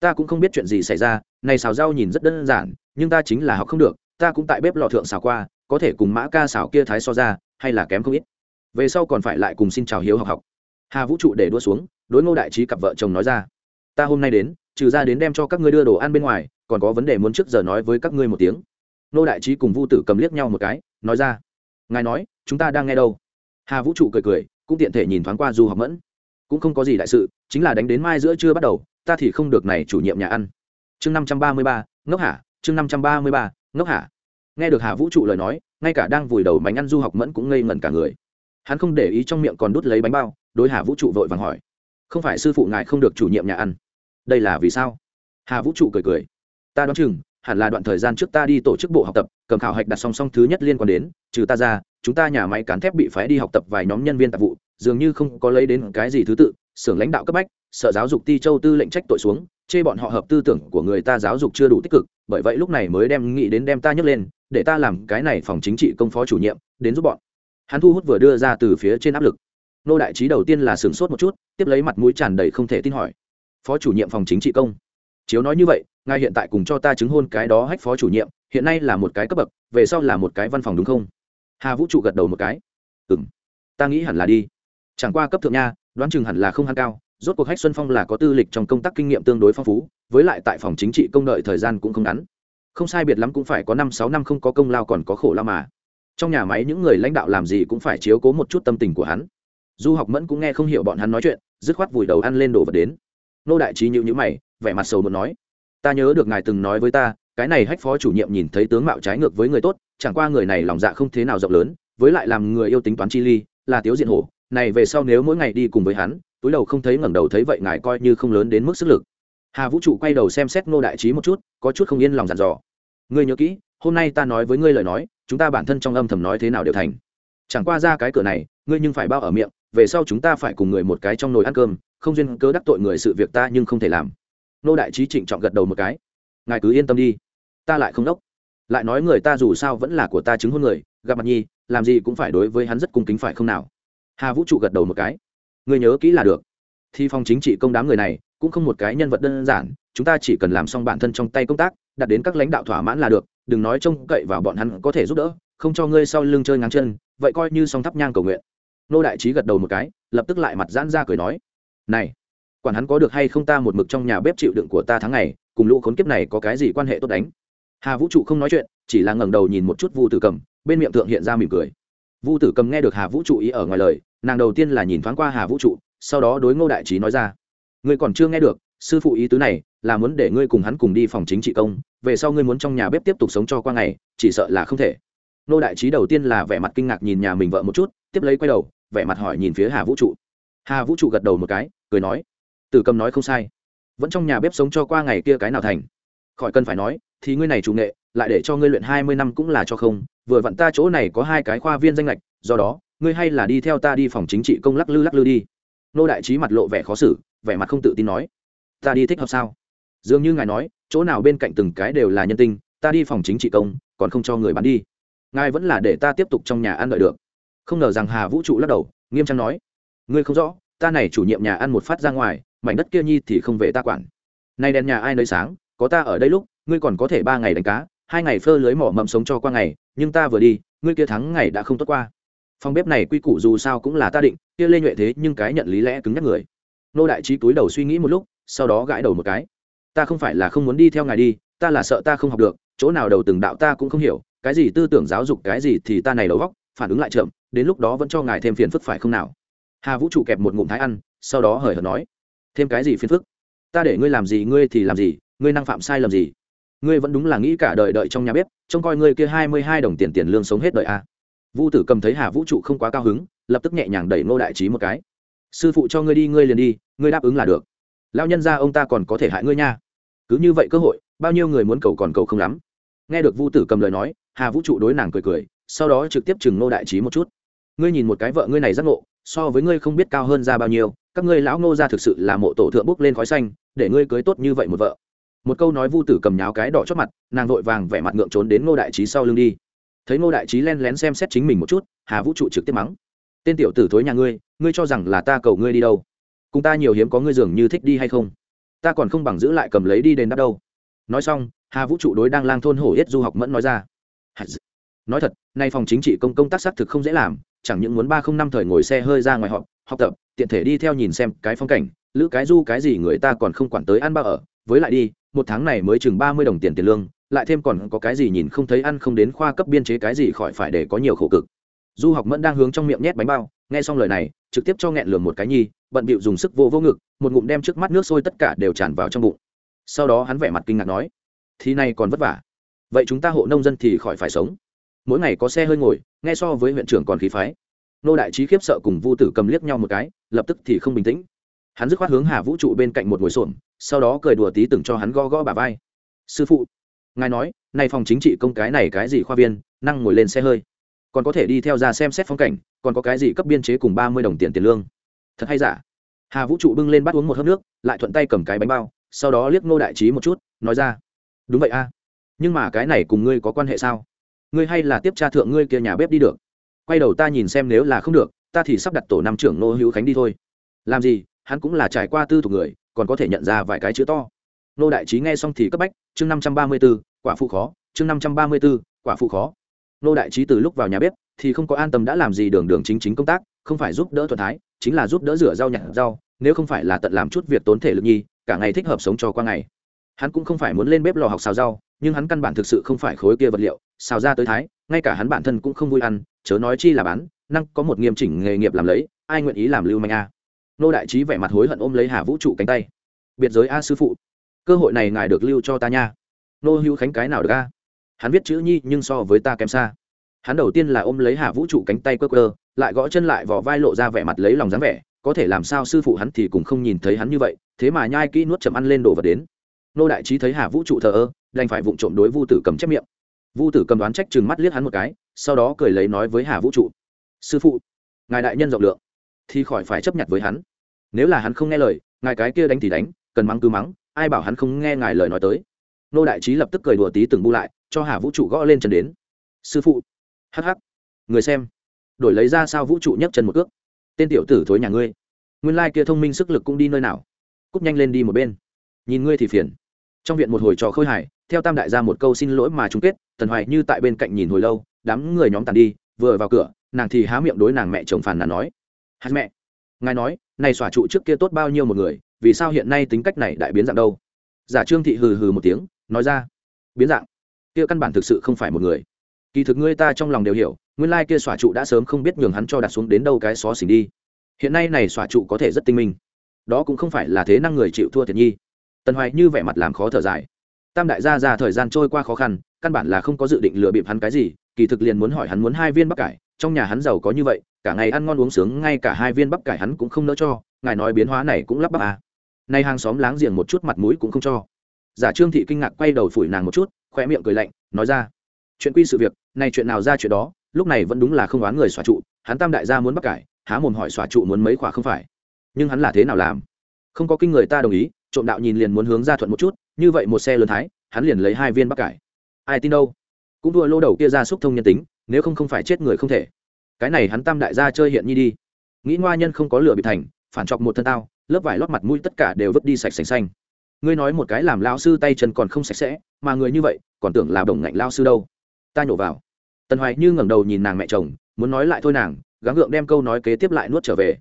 ta cũng không biết chuyện gì xảy ra, này xào rau nhìn rất đơn giản, nhưng ta chính là học không được, ta cũng tại bếp lò thượng xào qua, có thể cùng mã ca xào kia thái so ra, hay là kém không ít. Về sau còn phải lại cùng xin chào hiếu học học. Hà vũ trụ để đua xuống, đối ngô đại trí cặp vợ chồng nói ra. Ta hôm nay đến, trừ ra đến đem cho các ngươi đưa đồ ăn bên ngoài, còn có vấn đề muốn trước giờ nói với các ngươi một tiếng. Ngô đại trí cùng vu tử cầm liếc nhau một cái, nói ra. Ngài nói, chúng ta đang nghe đâu? Hà vũ trụ cười cười, cũng tiện thể nhìn thoáng qua du học mẫn. Cũng không có gì đại sự, chính là đánh đến mai giữa trưa bắt đầu ta thì không được này chủ nhiệm nhà ăn. Chương năm trăm ba mươi ba, ngốc hả? Chương năm trăm ba mươi ba, ngốc hả? Nghe được hà vũ trụ lời nói, ngay cả đang vùi đầu bánh ăn du học mẫn cũng ngây ngẩn cả người. Hắn không để ý trong miệng còn đút lấy bánh bao, đối hà vũ trụ vội vàng hỏi, không phải sư phụ ngài không được chủ nhiệm nhà ăn? Đây là vì sao? Hà vũ trụ cười cười, ta đoán chừng, hẳn là đoạn thời gian trước ta đi tổ chức bộ học tập, cầm khảo hạch đặt song song thứ nhất liên quan đến, trừ ta ra, chúng ta nhà máy cán thép bị phái đi học tập vài nhóm nhân viên tạp vụ, dường như không có lấy đến cái gì thứ tự, xưởng lãnh đạo cấp bách sợ giáo dục ti châu tư lệnh trách tội xuống, chê bọn họ hợp tư tưởng của người ta giáo dục chưa đủ tích cực, bởi vậy lúc này mới đem nghĩ đến đem ta nhấc lên, để ta làm cái này phòng chính trị công phó chủ nhiệm, đến giúp bọn. Hắn thu hút vừa đưa ra từ phía trên áp lực. Nô đại trí đầu tiên là sửng sốt một chút, tiếp lấy mặt mũi tràn đầy không thể tin hỏi. Phó chủ nhiệm phòng chính trị công. Chiếu nói như vậy, ngài hiện tại cùng cho ta chứng hôn cái đó hách phó chủ nhiệm, hiện nay là một cái cấp bậc, về sau là một cái văn phòng đúng không? Hà vũ trụ gật đầu một cái. Ừ m ta nghĩ hẳn là đi. Chẳng qua cấp thượng nha, đoán chừng hẳn là không hăng cao rốt cuộc hách xuân phong là có tư lịch trong công tác kinh nghiệm tương đối phong phú, với lại tại phòng chính trị công đợi thời gian cũng không ngắn. Không sai biệt lắm cũng phải có năm sáu năm không có công lao còn có khổ lao mà. Trong nhà máy những người lãnh đạo làm gì cũng phải chiếu cố một chút tâm tình của hắn. Du học mẫn cũng nghe không hiểu bọn hắn nói chuyện, dứt khoát vùi đầu ăn lên đồ vật đến. Nô đại trí nhịu nhữ mày, vẻ mặt sầu muốn nói, ta nhớ được ngài từng nói với ta, cái này hách phó chủ nhiệm nhìn thấy tướng mạo trái ngược với người tốt, chẳng qua người này lòng dạ không thế nào rộng lớn, với lại làm người yêu tính toán chi ly, là tiếu diện hổ. Này về sau nếu mỗi ngày đi cùng với hắn túi đầu không thấy ngẩng đầu thấy vậy ngài coi như không lớn đến mức sức lực. Hà vũ trụ quay đầu xem xét ngô đại trí một chút, có chút không yên lòng dặn dò. Ngươi nhớ kỹ, hôm nay ta nói với ngươi lời nói, chúng ta bản thân trong âm thầm nói thế nào đều thành. Chẳng qua ra cái cửa này, ngươi nhưng phải bao ở miệng, về sau chúng ta phải cùng người một cái trong nồi ăn cơm, không duyên cớ đắc tội người sự việc ta nhưng không thể làm. Nô đại trí trịnh trọng gật đầu một cái. Ngài cứ yên tâm đi, ta lại không đốc. Lại nói người ta dù sao vẫn là của ta chứng hôn người, gặp mặt nhi, làm gì cũng phải đối với hắn rất cung kính phải không nào? Hà vũ trụ gật đầu một cái người nhớ kỹ là được. Thì phòng chính trị công đám người này cũng không một cái nhân vật đơn giản, chúng ta chỉ cần làm xong bản thân trong tay công tác đặt đến các lãnh đạo thỏa mãn là được, đừng nói trông cậy vào bọn hắn có thể giúp đỡ, không cho ngươi sau lưng chơi ngang chân, vậy coi như xong thắp nhang cầu nguyện. Nô đại trí gật đầu một cái, lập tức lại mặt giãn ra cười nói, này, quản hắn có được hay không ta một mực trong nhà bếp chịu đựng của ta tháng ngày, cùng lũ khốn kiếp này có cái gì quan hệ tốt đánh? Hà vũ trụ không nói chuyện, chỉ là ngẩng đầu nhìn một chút vu tử cầm, bên miệng thượng hiện ra mỉm cười. Vu tử cầm nghe được hà vũ trụ ý ở ngoài lời nàng đầu tiên là nhìn thoáng qua hà vũ trụ, sau đó đối ngô đại trí nói ra, ngươi còn chưa nghe được, sư phụ ý tứ này là muốn để ngươi cùng hắn cùng đi phòng chính trị công, về sau ngươi muốn trong nhà bếp tiếp tục sống cho qua ngày, chỉ sợ là không thể. Ngô đại trí đầu tiên là vẻ mặt kinh ngạc nhìn nhà mình vợ một chút, tiếp lấy quay đầu, vẻ mặt hỏi nhìn phía hà vũ trụ. Hà vũ trụ gật đầu một cái, cười nói, tử cầm nói không sai, vẫn trong nhà bếp sống cho qua ngày kia cái nào thành? Khỏi cần phải nói, thì ngươi này chủ nghệ, lại để cho ngươi luyện hai mươi năm cũng là cho không, vừa vặn ta chỗ này có hai cái khoa viên danh lệch, do đó ngươi hay là đi theo ta đi phòng chính trị công lắc lư lắc lư đi. Nô đại trí mặt lộ vẻ khó xử, vẻ mặt không tự tin nói. Ta đi thích hợp sao? Dường như ngài nói, chỗ nào bên cạnh từng cái đều là nhân tinh, ta đi phòng chính trị công, còn không cho người bán đi. Ngài vẫn là để ta tiếp tục trong nhà ăn đợi được. Không ngờ rằng hà vũ trụ lắc đầu, nghiêm trang nói. Ngươi không rõ, ta này chủ nhiệm nhà ăn một phát ra ngoài, mảnh đất kia nhi thì không về ta quản. Nay đèn nhà ai nơi sáng, có ta ở đây lúc, ngươi còn có thể ba ngày đánh cá, hai ngày phơ lưới mỏ mầm sống cho qua ngày, nhưng ta vừa đi, ngươi kia thắng ngày đã không tốt qua phòng bếp này quy củ dù sao cũng là ta định, kia lê nhuệ thế nhưng cái nhận lý lẽ cứng nhắc người. Nô đại trí túi đầu suy nghĩ một lúc, sau đó gãi đầu một cái. Ta không phải là không muốn đi theo ngài đi, ta là sợ ta không học được, chỗ nào đầu từng đạo ta cũng không hiểu, cái gì tư tưởng giáo dục, cái gì thì ta này đầu góc, phản ứng lại chậm, đến lúc đó vẫn cho ngài thêm phiền phức phải không nào? Hà vũ trụ kẹp một ngụm thái ăn, sau đó hời hợt nói. Thêm cái gì phiền phức? Ta để ngươi làm gì, ngươi thì làm gì, ngươi năng phạm sai lầm gì? Ngươi vẫn đúng là nghĩ cả đời đợi trong nhà bếp, trông coi ngươi kia hai mươi hai đồng tiền tiền lương sống hết đời à. Vu tử cầm thấy hà vũ trụ không quá cao hứng, lập tức nhẹ nhàng đẩy ngô đại trí một cái. Sư phụ cho ngươi đi, ngươi liền đi, ngươi đáp ứng là được. Lao nhân ra ông ta còn có thể hại ngươi nha. Cứ như vậy cơ hội, bao nhiêu người muốn cầu còn cầu không lắm. Nghe được Vu tử cầm lời nói, hà vũ trụ đối nàng cười cười, sau đó trực tiếp chừng ngô đại trí một chút. Ngươi nhìn một cái vợ ngươi này giác ngộ, so với ngươi không biết cao hơn ra bao nhiêu, các ngươi lão ngô ra thực sự là mộ tổ thượng bốc lên khói xanh, để ngươi cưới tốt như vậy một vợ. Một câu nói vu tử cầm nháo cái đỏ chót mặt, nàng vội vàng vẻ mặt ngượng trốn đến ngô đại trí sau lưng đi thấy ngô đại trí len lén xem xét chính mình một chút, hà vũ trụ trực tiếp mắng. Tên tiểu tử thối nhà ngươi ngươi cho rằng là ta cầu ngươi đi đâu? Cùng ta nhiều hiếm có ngươi dường như thích đi hay không? Ta còn không bằng giữ lại cầm lấy đi đền đáp đâu. Nói xong, hà vũ trụ đối đang lang thôn hổ yết du học mẫn nói ra. Nói thật, nay phòng chính trị công công tác xác thực không dễ làm, chẳng những muốn ba không năm thời ngồi xe hơi ra ngoài họp, học tập, tiện thể đi theo nhìn xem cái phong cảnh, lữ cái du cái gì người ta còn không quản tới ăn bao ở, với lại đi một tháng này mới chừng ba mươi đồng tiền tiền lương, lại thêm còn có cái gì nhìn không thấy ăn không đến khoa cấp biên chế cái gì khỏi phải để có nhiều khổ cực. Du học mẫn đang hướng trong miệng nhét bánh bao, nghe xong lời này, trực tiếp cho nghẹn lường một cái nhi, bận bịu dùng sức vô vô ngực, một ngụm đem trước mắt nước sôi tất cả đều tràn vào trong bụng. Sau đó hắn vẻ mặt kinh ngạc nói, thì này còn vất vả. Vậy chúng ta hộ nông dân thì khỏi phải sống. Mỗi ngày có xe hơi ngồi, nghe so với huyện trưởng còn khí phái. Nô đại trí khiếp sợ cùng vu tử cầm liếc nhau một cái, lập tức thì không bình tĩnh hắn dứt khoát hướng hà vũ trụ bên cạnh một ngồi xổm, sau đó cười đùa tí từng cho hắn go go bà vai. Sư phụ, ngài nói nay phòng chính trị công cái này cái gì khoa viên, năng ngồi lên xe hơi. Còn có thể đi theo ra xem xét phong cảnh, còn có cái gì cấp biên chế cùng ba mươi đồng tiền tiền lương. Thật hay giả? Hà vũ trụ bưng lên bắt uống một hớp nước, lại thuận tay cầm cái bánh bao, sau đó liếc ngô đại trí một chút, nói ra, đúng vậy a, nhưng mà cái này cùng ngươi có quan hệ sao? Ngươi hay là tiếp tra thượng ngươi kia nhà bếp đi được. Quay đầu ta nhìn xem nếu là không được, ta thì sắp đặt tổ năm trưởng nô hữu khánh đi thôi. Làm gì? Hắn cũng là trải qua tư thuộc người, còn có thể nhận ra vài cái chữ to. Nô đại trí nghe xong thì cấp bách, chương năm trăm ba mươi b ố quả phụ khó, chương năm trăm ba mươi b ố quả phụ khó. Nô đại trí từ lúc vào nhà bếp, thì không có an tâm đã làm gì đường đường chính chính công tác, không phải giúp đỡ thuận thái, chính là giúp đỡ rửa rau nhặt rau, nếu không phải là tận làm chút việc tốn thể lực nhi, cả ngày thích hợp sống cho qua ngày. Hắn cũng không phải muốn lên bếp lò học xào rau, nhưng hắn căn bản thực sự không phải khối kia vật liệu, xào ra tới thái, ngay cả hắn bản thân cũng không vui ăn, chớ nói chi là bán, năng có một nghiêm chỉnh nghề nghiệp làm lấy, ai nguyện ý làm lưu manh a? Nô đại trí vẻ mặt hối hận ôm lấy hà vũ trụ cánh tay biệt giới a sư phụ cơ hội này ngài được lưu cho ta nha nô hữu khánh cái nào được a hắn viết chữ nhi nhưng so với ta kém xa hắn đầu tiên là ôm lấy hà vũ trụ cánh tay cơ cơ lại gõ chân lại vỏ vai lộ ra vẻ mặt lấy lòng dáng vẻ, có thể làm sao sư phụ hắn thì cũng không nhìn thấy hắn như vậy, thế mà nhai kỹ nuốt chậm ăn lên đồ vật đến. Nô đại trí thấy hà vũ trụ thờ ơ, đành phải vụng trộm đối vu tử cầm chép miệng. Vu tử cầm đoán trách chừng mắt liếc hắn một cái, sau đó cười lấy nói với hà vũ trụ, sư phụ, ngài đại nhân rộng lượng thì khỏi phải chấp nhận với hắn. Nếu là hắn không nghe lời ngài cái kia đánh thì đánh cần mắng cứ mắng ai bảo hắn không nghe ngài lời nói tới. Nô đại trí lập tức cười đùa tí từng bu lại cho hà vũ trụ gõ lên chân đến. Sư phụ. Hh người xem. Đổi lấy ra sao vũ trụ nhấc chân một cước. Tên tiểu tử thối nhà ngươi. Nguyên lai kia thông minh sức lực cũng đi nơi nào. Cúp nhanh lên đi một bên. Nhìn ngươi thì phiền. Trong viện một hồi trò khôi hài, theo tam đại ra một câu xin lỗi mà chung kết tần hoài như tại bên cạnh nhìn hồi lâu đám người nhóm tàn đi vừa vào cửa nàng thì há miệng đối nàng mẹ chồng phàn nàn nói hát mẹ, ngài nói, này xỏa trụ trước kia tốt bao nhiêu một người, vì sao hiện nay tính cách này đại biến dạng đâu? Giả trương thị hừ hừ một tiếng, nói ra, biến dạng, kia căn bản thực sự không phải một người. Kỳ thực ngươi ta trong lòng đều hiểu, nguyên lai kia xỏa trụ đã sớm không biết nhường hắn cho đặt xuống đến đâu cái xó xỉnh đi. Hiện nay này xỏa trụ có thể rất tinh minh. Đó cũng không phải là thế năng người chịu thua thiệt nhi. Tần hoài như vẻ mặt làm khó thở dài. Tam đại gia ra thời gian trôi qua khó khăn, căn bản là không có dự định lừa bịp hắn cái gì, kỳ thực liền muốn hỏi hắn muốn hai viên bắp cải trong nhà hắn giàu có như vậy, cả ngày ăn ngon uống sướng, ngay cả hai viên bắp cải hắn cũng không nỡ cho, ngài nói biến hóa này cũng lắp bắp à. nay hàng xóm láng giềng một chút mặt mũi cũng không cho. Giả trương thị kinh ngạc quay đầu phủi nàng một chút khoe miệng cười lạnh, nói ra, chuyện quy sự việc này chuyện nào ra chuyện đó, lúc này vẫn đúng là không oán người xòa trụ, hắn tam đại gia muốn bắp cải, há mồm hỏi xòa trụ muốn mấy khỏa không phải. Nhưng hắn là thế nào làm? Không có kinh người ta đồng ý, trộm đạo nhìn liền muốn hướng ra thuận một chút, như vậy một xe lớn thái, hắn liền lấy hai viên bắp cải. Ai tin đâu? Cũng đua lô đầu kia ra xúc thông nhân tính nếu không không phải chết người không thể. Cái này hắn tam đại gia chơi hiện nhi đi. Nghĩ ngoa nhân không có lửa bị thành, phản chọc một thân tao, lớp vải lót mặt mũi tất cả đều vứt đi sạch sành xanh. Ngươi nói một cái làm lao sư tay chân còn không sạch sẽ, mà người như vậy, còn tưởng là đồng ngạnh lao sư đâu. Ta nhổ vào. Tần hoài như ngẩng đầu nhìn nàng mẹ chồng, muốn nói lại thôi nàng, gắng gượng đem câu nói kế tiếp lại nuốt trở về.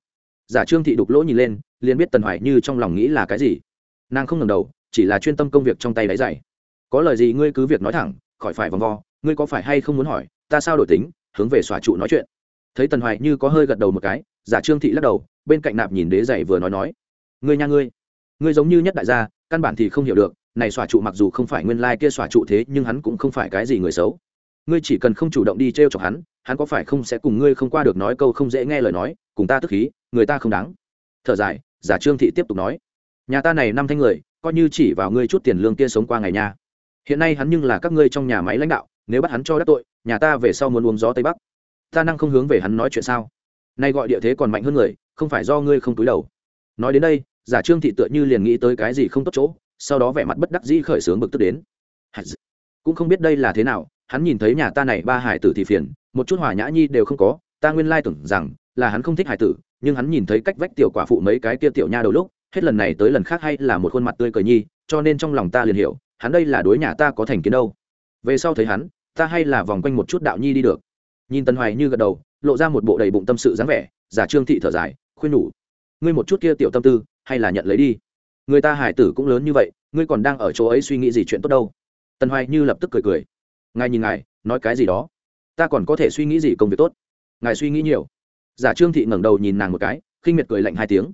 Giả trương thị đục lỗ nhìn lên, liền biết tần hoài như trong lòng nghĩ là cái gì. Nàng không ngẩng đầu, chỉ là chuyên tâm công việc trong tay đáy dày có lời gì ngươi cứ việc nói thẳng, khỏi phải vòng vo, ngươi có phải hay không muốn hỏi ta sao đổi tính, hướng về xòa trụ nói chuyện. Thấy tần hoài như có hơi gật đầu một cái, giả trương thị lắc đầu, bên cạnh nạp nhìn đế dày vừa nói nói, ngươi nha ngươi ngươi giống như nhất đại gia, căn bản thì không hiểu được, này xòa trụ mặc dù không phải nguyên lai kia xòa trụ thế, nhưng hắn cũng không phải cái gì người xấu. Ngươi chỉ cần không chủ động đi t r e o chọc hắn hắn có phải không sẽ cùng ngươi không qua được nói câu không dễ nghe lời nói, cùng ta tức khí, người ta không đáng. Thở dài, giả trương thị tiếp tục nói, nhà ta này năm thanh người, coi như chỉ vào ngươi chút tiền lương kia sống qua ngày nha. Hiện nay hắn nhưng là các ngươi trong nhà máy lãnh đạo nếu bắt hắn cho đắc tội, nhà ta về sau muốn uống gió tây bắc. Ta năng không hướng về hắn nói chuyện sao? Nay gọi địa thế còn mạnh hơn người, không phải do ngươi không túi đầu. Nói đến đây, giả trương thị tựa như liền nghĩ tới cái gì không tốt chỗ, sau đó vẻ mặt bất đắc dĩ khởi sướng bực tức đến. Cũng không biết đây là thế nào, hắn nhìn thấy nhà ta này ba hải tử thì phiền, một chút hòa nhã nhi đều không có, ta nguyên lai tưởng rằng là hắn không thích hải tử, nhưng hắn nhìn thấy cách vách tiểu quả phụ mấy cái kia tiểu nha đầu lúc, hết lần này tới lần khác hay là một khuôn mặt tươi cười nhi, cho nên trong lòng ta liền hiểu, hắn đây là đối nhà ta có thành kiến đâu về sau thấy hắn, ta hay là vòng quanh một chút đạo nhi đi được. Nhìn tân hoài như gật đầu, lộ ra một bộ đầy bụng tâm sự dáng vẻ, giả trương thị thở dài, khuyên nhủ, ngươi một chút kia tiểu tâm tư, hay là nhận lấy đi. Người ta hải tử cũng lớn như vậy, ngươi còn đang ở chỗ ấy suy nghĩ gì chuyện tốt đâu? Tân hoài như lập tức cười cười, ngài nhìn ngài, nói cái gì đó. Ta còn có thể suy nghĩ gì công việc tốt? Ngài suy nghĩ nhiều. Giả trương thị ngẩng đầu nhìn nàng một cái, khinh miệt cười lạnh hai tiếng,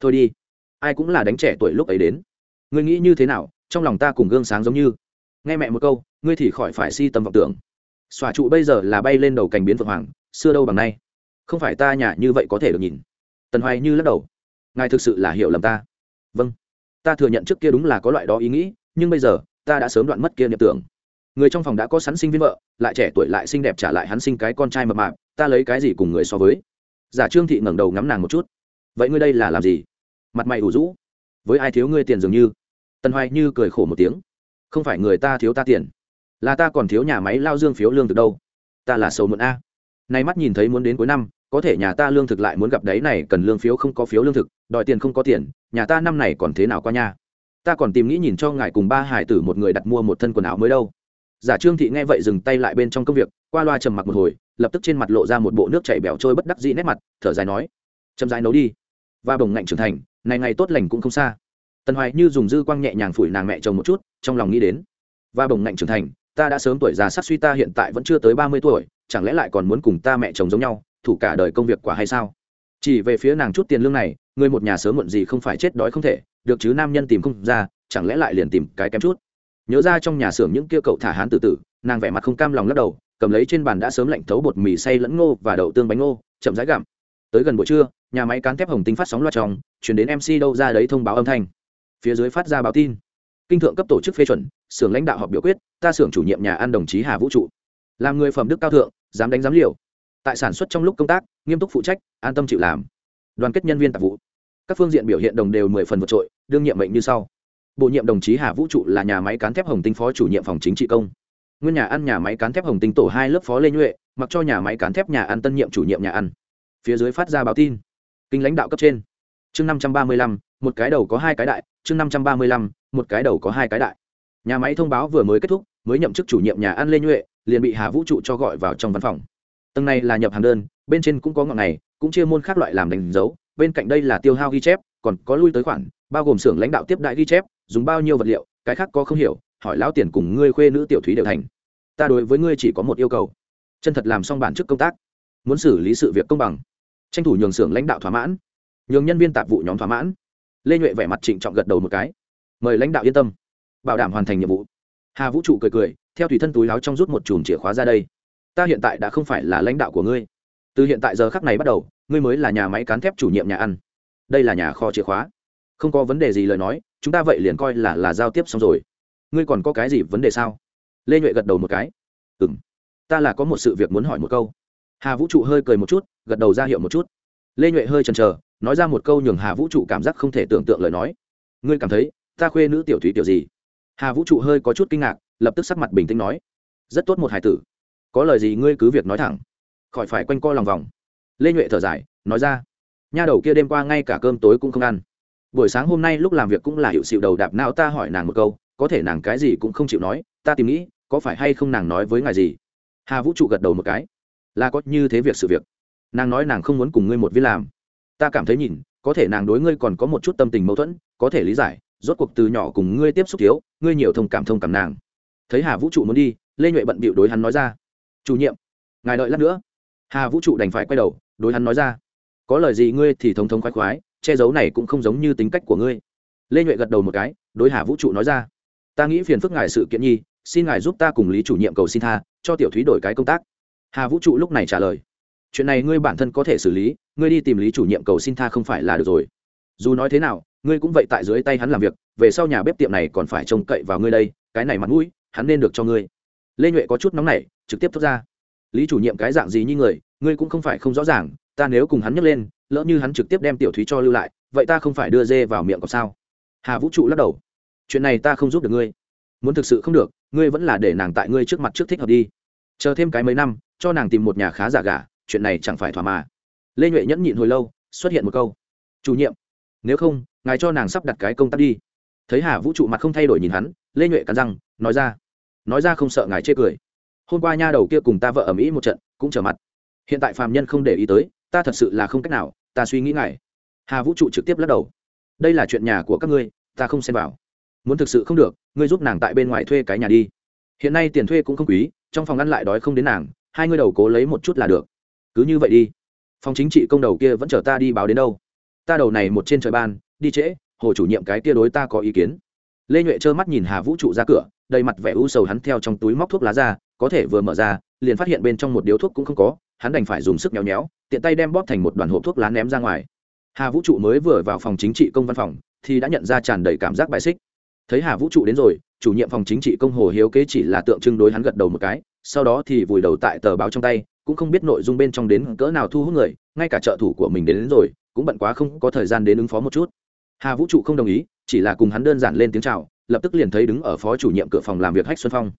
thôi đi, ai cũng là đánh trẻ tuổi lúc ấy đến. Ngươi nghĩ như thế nào, trong lòng ta cùng gương sáng giống như. Nghe mẹ một câu ngươi thì khỏi phải si tâm vọng tưởng. Xòa trụ bây giờ là bay lên đầu cành biến vượng hoàng, xưa đâu bằng nay. Không phải ta nhà như vậy có thể được nhìn. Tần hoài như lắc đầu. Ngài thực sự là hiểu lầm ta. Vâng. Ta thừa nhận trước kia đúng là có loại đó ý nghĩ, nhưng bây giờ, ta đã sớm đoạn mất kia niệm tưởng. Người trong phòng đã có sẵn sinh viên vợ, lại trẻ tuổi lại xinh đẹp trả lại hắn sinh cái con trai mập mạp, ta lấy cái gì cùng người so với? Giả trương thị ngẩng đầu ngắm nàng một chút. Vậy ngươi đây là làm gì? Mặt mày ủ rũ. Với ai thiếu ngươi tiền dường như? Tần hoài như cười khổ một tiếng. Không phải người ta thiếu ta tiền là ta còn thiếu nhà máy lao dương phiếu lương thực đâu. Ta là sầu muộn a. Nay mắt nhìn thấy muốn đến cuối năm, có thể nhà ta lương thực lại muốn gặp đấy này, cần lương phiếu không có phiếu lương thực, đòi tiền không có tiền, nhà ta năm này còn thế nào qua nha? Ta còn tìm nghĩ nhìn cho ngài cùng ba hải tử một người đặt mua một thân quần áo mới đâu. Giả trương thị nghe vậy dừng tay lại bên trong công việc, qua loa trầm mặc một hồi, lập tức trên mặt lộ ra một bộ nước chảy bẻo trôi bất đắc dĩ nét mặt, thở dài nói, chậm dài nấu đi. Và bồng ngạnh trưởng thành, này ngày tốt lành cũng không xa. Tần hoài như dùng dư quang nhẹ nhàng phủi nàng mẹ chồng một chút, trong lòng nghĩ đến. Và bồng ngạnh trưởng thành ta đã sớm tuổi già sắc suy ta hiện tại vẫn chưa tới ba mươi tuổi, chẳng lẽ lại còn muốn cùng ta mẹ chồng giống nhau, thủ cả đời công việc quả hay sao? Chỉ về phía nàng chút tiền lương này, người một nhà sớm muộn gì không phải chết đói không thể, được chứ nam nhân tìm không ra, chẳng lẽ lại liền tìm cái kém chút? Nhớ ra trong nhà xưởng những kia cậu thả hán tự tử, nàng vẻ mặt không cam lòng lắc đầu, cầm lấy trên bàn đã sớm lạnh thấu bột mì xay lẫn ngô và đậu tương bánh ngô, chậm rãi gặm. Tới gần buổi trưa, nhà máy cán thép hồng tinh phát sóng loa trong chuyển đến mc đâu ra đấy thông báo âm thanh. Phía dưới phát ra báo tin. Kinh thượng cấp tổ chức phê chuẩn xưởng lãnh đạo họp biểu quyết, ta xưởng chủ nhiệm nhà ăn đồng chí hà vũ trụ. Làm người phẩm đức cao thượng, dám đánh dám liều. Tại sản xuất trong lúc công tác, nghiêm túc phụ trách, an tâm chịu làm. Đoàn kết nhân viên tạp vụ. Các phương diện biểu hiện đồng đều mười phần vượt trội, đương nhiệm mệnh như sau. Bổ nhiệm đồng chí hà vũ trụ là nhà máy cán thép hồng tinh phó chủ nhiệm phòng chính trị công. Nguyên nhà ăn nhà máy cán thép hồng tinh tổ hai lớp phó lê nhuệ, mặc cho nhà máy cán thép nhà ăn tân nhiệm chủ nhiệm nhà ăn. Phía dưới phát ra báo tin. Kinh lãnh đạo cấp trên. Chương năm trăm ba mươi lăm, một cái đầu có hai cái đại, chương năm trăm ba mươi lăm, một cái đầu có hai cái đại nhà máy thông báo vừa mới kết thúc, mới nhậm chức chủ nhiệm nhà ăn lê nhuệ, liền bị hà vũ trụ cho gọi vào trong văn phòng. Tầng này là nhập hàng đơn, bên trên cũng có ngọn này, cũng chia môn khác loại làm đánh dấu, bên cạnh đây là tiêu hao ghi chép, còn có lui tới khoản, bao gồm xưởng lãnh đạo tiếp đại ghi chép, dùng bao nhiêu vật liệu, cái khác có không hiểu, hỏi lão tiền cùng ngươi khuê nữ tiểu thúy đều thành. Ta đối với ngươi chỉ có một yêu cầu. Chân thật làm xong bản chức công tác. Muốn xử lý sự việc công bằng. Tranh thủ nhường xưởng lãnh đạo thỏa mãn. Nhường nhân viên tạp vụ nhóm thỏa mãn. Lê nhuệ vẻ mặt trịnh trọng gật đầu một cái. Mời lãnh đạo yên tâm bảo đảm hoàn thành nhiệm vụ. Hà vũ trụ cười cười, theo thủy thân túi láo trong rút một chùm chìa khóa ra đây. Ta hiện tại đã không phải là lãnh đạo của ngươi. Từ hiện tại giờ khắc này bắt đầu, ngươi mới là nhà máy cán thép chủ nhiệm nhà ăn. Đây là nhà kho chìa khóa. Không có vấn đề gì lời nói, chúng ta vậy liền coi là là giao tiếp xong rồi. Ngươi còn có cái gì vấn đề sao? Lê nhuệ gật đầu một cái. Ừ m ta là có một sự việc muốn hỏi một câu. Hà vũ trụ hơi cười một chút, gật đầu ra hiệu một chút. Lê nhuệ hơi chần chờ, nói ra một câu nhường hà vũ trụ cảm giác không thể tưởng tượng lời nói. Ngươi cảm thấy, ta khuê nữ tiểu thúy tiểu gì? Hà vũ trụ hơi có chút kinh ngạc, lập tức sắc mặt bình tĩnh nói, rất tốt một hải tử. Có lời gì ngươi cứ việc nói thẳng. Khỏi phải quanh co lòng vòng. Lê nhuệ thở dài, nói ra, nha đầu kia đêm qua ngay cả cơm tối cũng không ăn. Buổi sáng hôm nay lúc làm việc cũng là hiệu xịu đầu đạp não ta hỏi nàng một câu, có thể nàng cái gì cũng không chịu nói, ta tìm nghĩ, có phải hay không nàng nói với ngài gì? Hà vũ trụ gật đầu một cái, là có như thế việc sự việc. Nàng nói nàng không muốn cùng ngươi một viên làm. Ta cảm thấy nhìn, có thể nàng đối ngươi còn có một chút tâm tình mâu thuẫn, có thể lý giải rốt cuộc từ nhỏ cùng ngươi tiếp xúc thiếu, ngươi nhiều thông cảm thông cảm nàng. Thấy hà vũ trụ muốn đi, lê nhuệ bận bịu đối hắn nói ra. Chủ nhiệm, ngài đợi lát nữa. Hà vũ trụ đành phải quay đầu, đối hắn nói ra. Có lời gì ngươi thì thống thống khoái khoái, che giấu này cũng không giống như tính cách của ngươi. Lê nhuệ gật đầu một cái, đối hà vũ trụ nói ra. Ta nghĩ phiền phức ngài sự kiện nhi, xin ngài giúp ta cùng lý chủ nhiệm cầu xin tha, cho tiểu thúy đổi cái công tác. Hà vũ trụ lúc này trả lời. Chuyện này ngươi bản thân có thể xử lý, ngươi đi tìm lý chủ nhiệm cầu xin tha không phải là được rồi. Dù nói thế nào ngươi cũng vậy tại dưới tay hắn làm việc, về sau nhà bếp tiệm này còn phải trông cậy vào ngươi đây, cái này mặt mũi, hắn nên được cho ngươi. Lê nhuệ có chút nóng nảy, trực tiếp thốt ra. Lý chủ nhiệm cái dạng gì như người, ngươi cũng không phải không rõ ràng, ta nếu cùng hắn nhấc lên, lỡ như hắn trực tiếp đem tiểu thúy cho lưu lại, vậy ta không phải đưa dê vào miệng có sao? Hà vũ trụ lắc đầu. Chuyện này ta không giúp được ngươi. Muốn thực sự không được, ngươi vẫn là để nàng tại ngươi trước mặt trước thích hợp đi. Chờ thêm cái mấy năm, cho nàng tìm một nhà khá giả gả, chuyện này chẳng phải thỏa mà. Lê nhuệ nhẫn nhịn hồi lâu, xuất hiện một câu. Chủ nhiệm. Nếu không ngài cho nàng sắp đặt cái công tác đi. Thấy hà vũ trụ mặt không thay đổi nhìn hắn, lê nhuệ cắn răng, nói ra nói ra không sợ ngài chê cười. Hôm qua nha đầu kia cùng ta vợ ở mỹ một trận, cũng trở mặt. Hiện tại phàm nhân không để ý tới, ta thật sự là không cách nào, ta suy nghĩ ngài. Hà vũ trụ trực tiếp lắc đầu, đây là chuyện nhà của các ngươi, ta không xem vào. Muốn thực sự không được, ngươi giúp nàng tại bên ngoài thuê cái nhà đi. Hiện nay tiền thuê cũng không quý, trong phòng ăn lại đói không đến nàng, hai ngươi đầu cố lấy một chút là được. Cứ như vậy đi. Phòng chính trị công đầu kia vẫn chờ ta đi báo đến đâu. Ta đầu này một trên trời ban đi trễ hồ chủ nhiệm cái kia đối ta có ý kiến. Lê nhuệ trơ mắt nhìn hà vũ trụ ra cửa đầy mặt vẻ u sầu hắn theo trong túi móc thuốc lá ra có thể vừa mở ra liền phát hiện bên trong một điếu thuốc cũng không có hắn đành phải dùng sức nhéo nhéo tiện tay đem bóp thành một đoàn hộp thuốc lá ném ra ngoài. Hà vũ trụ mới vừa vào phòng chính trị công văn phòng thì đã nhận ra tràn đầy cảm giác bài xích. Thấy hà vũ trụ đến rồi chủ nhiệm phòng chính trị công hồ hiếu kế chỉ là tượng trưng đối hắn gật đầu một cái sau đó thì vùi đầu tại tờ báo trong tay cũng không biết nội dung bên trong đến cỡ nào thu hút người ngay cả trợ thủ của mình đến, đến rồi cũng bận quá không có thời gian đến ứng phó một chút hà vũ trụ không đồng ý, chỉ là cùng hắn đơn giản lên tiếng chào, lập tức liền thấy đứng ở phó chủ nhiệm cửa phòng làm việc hách xuân phong.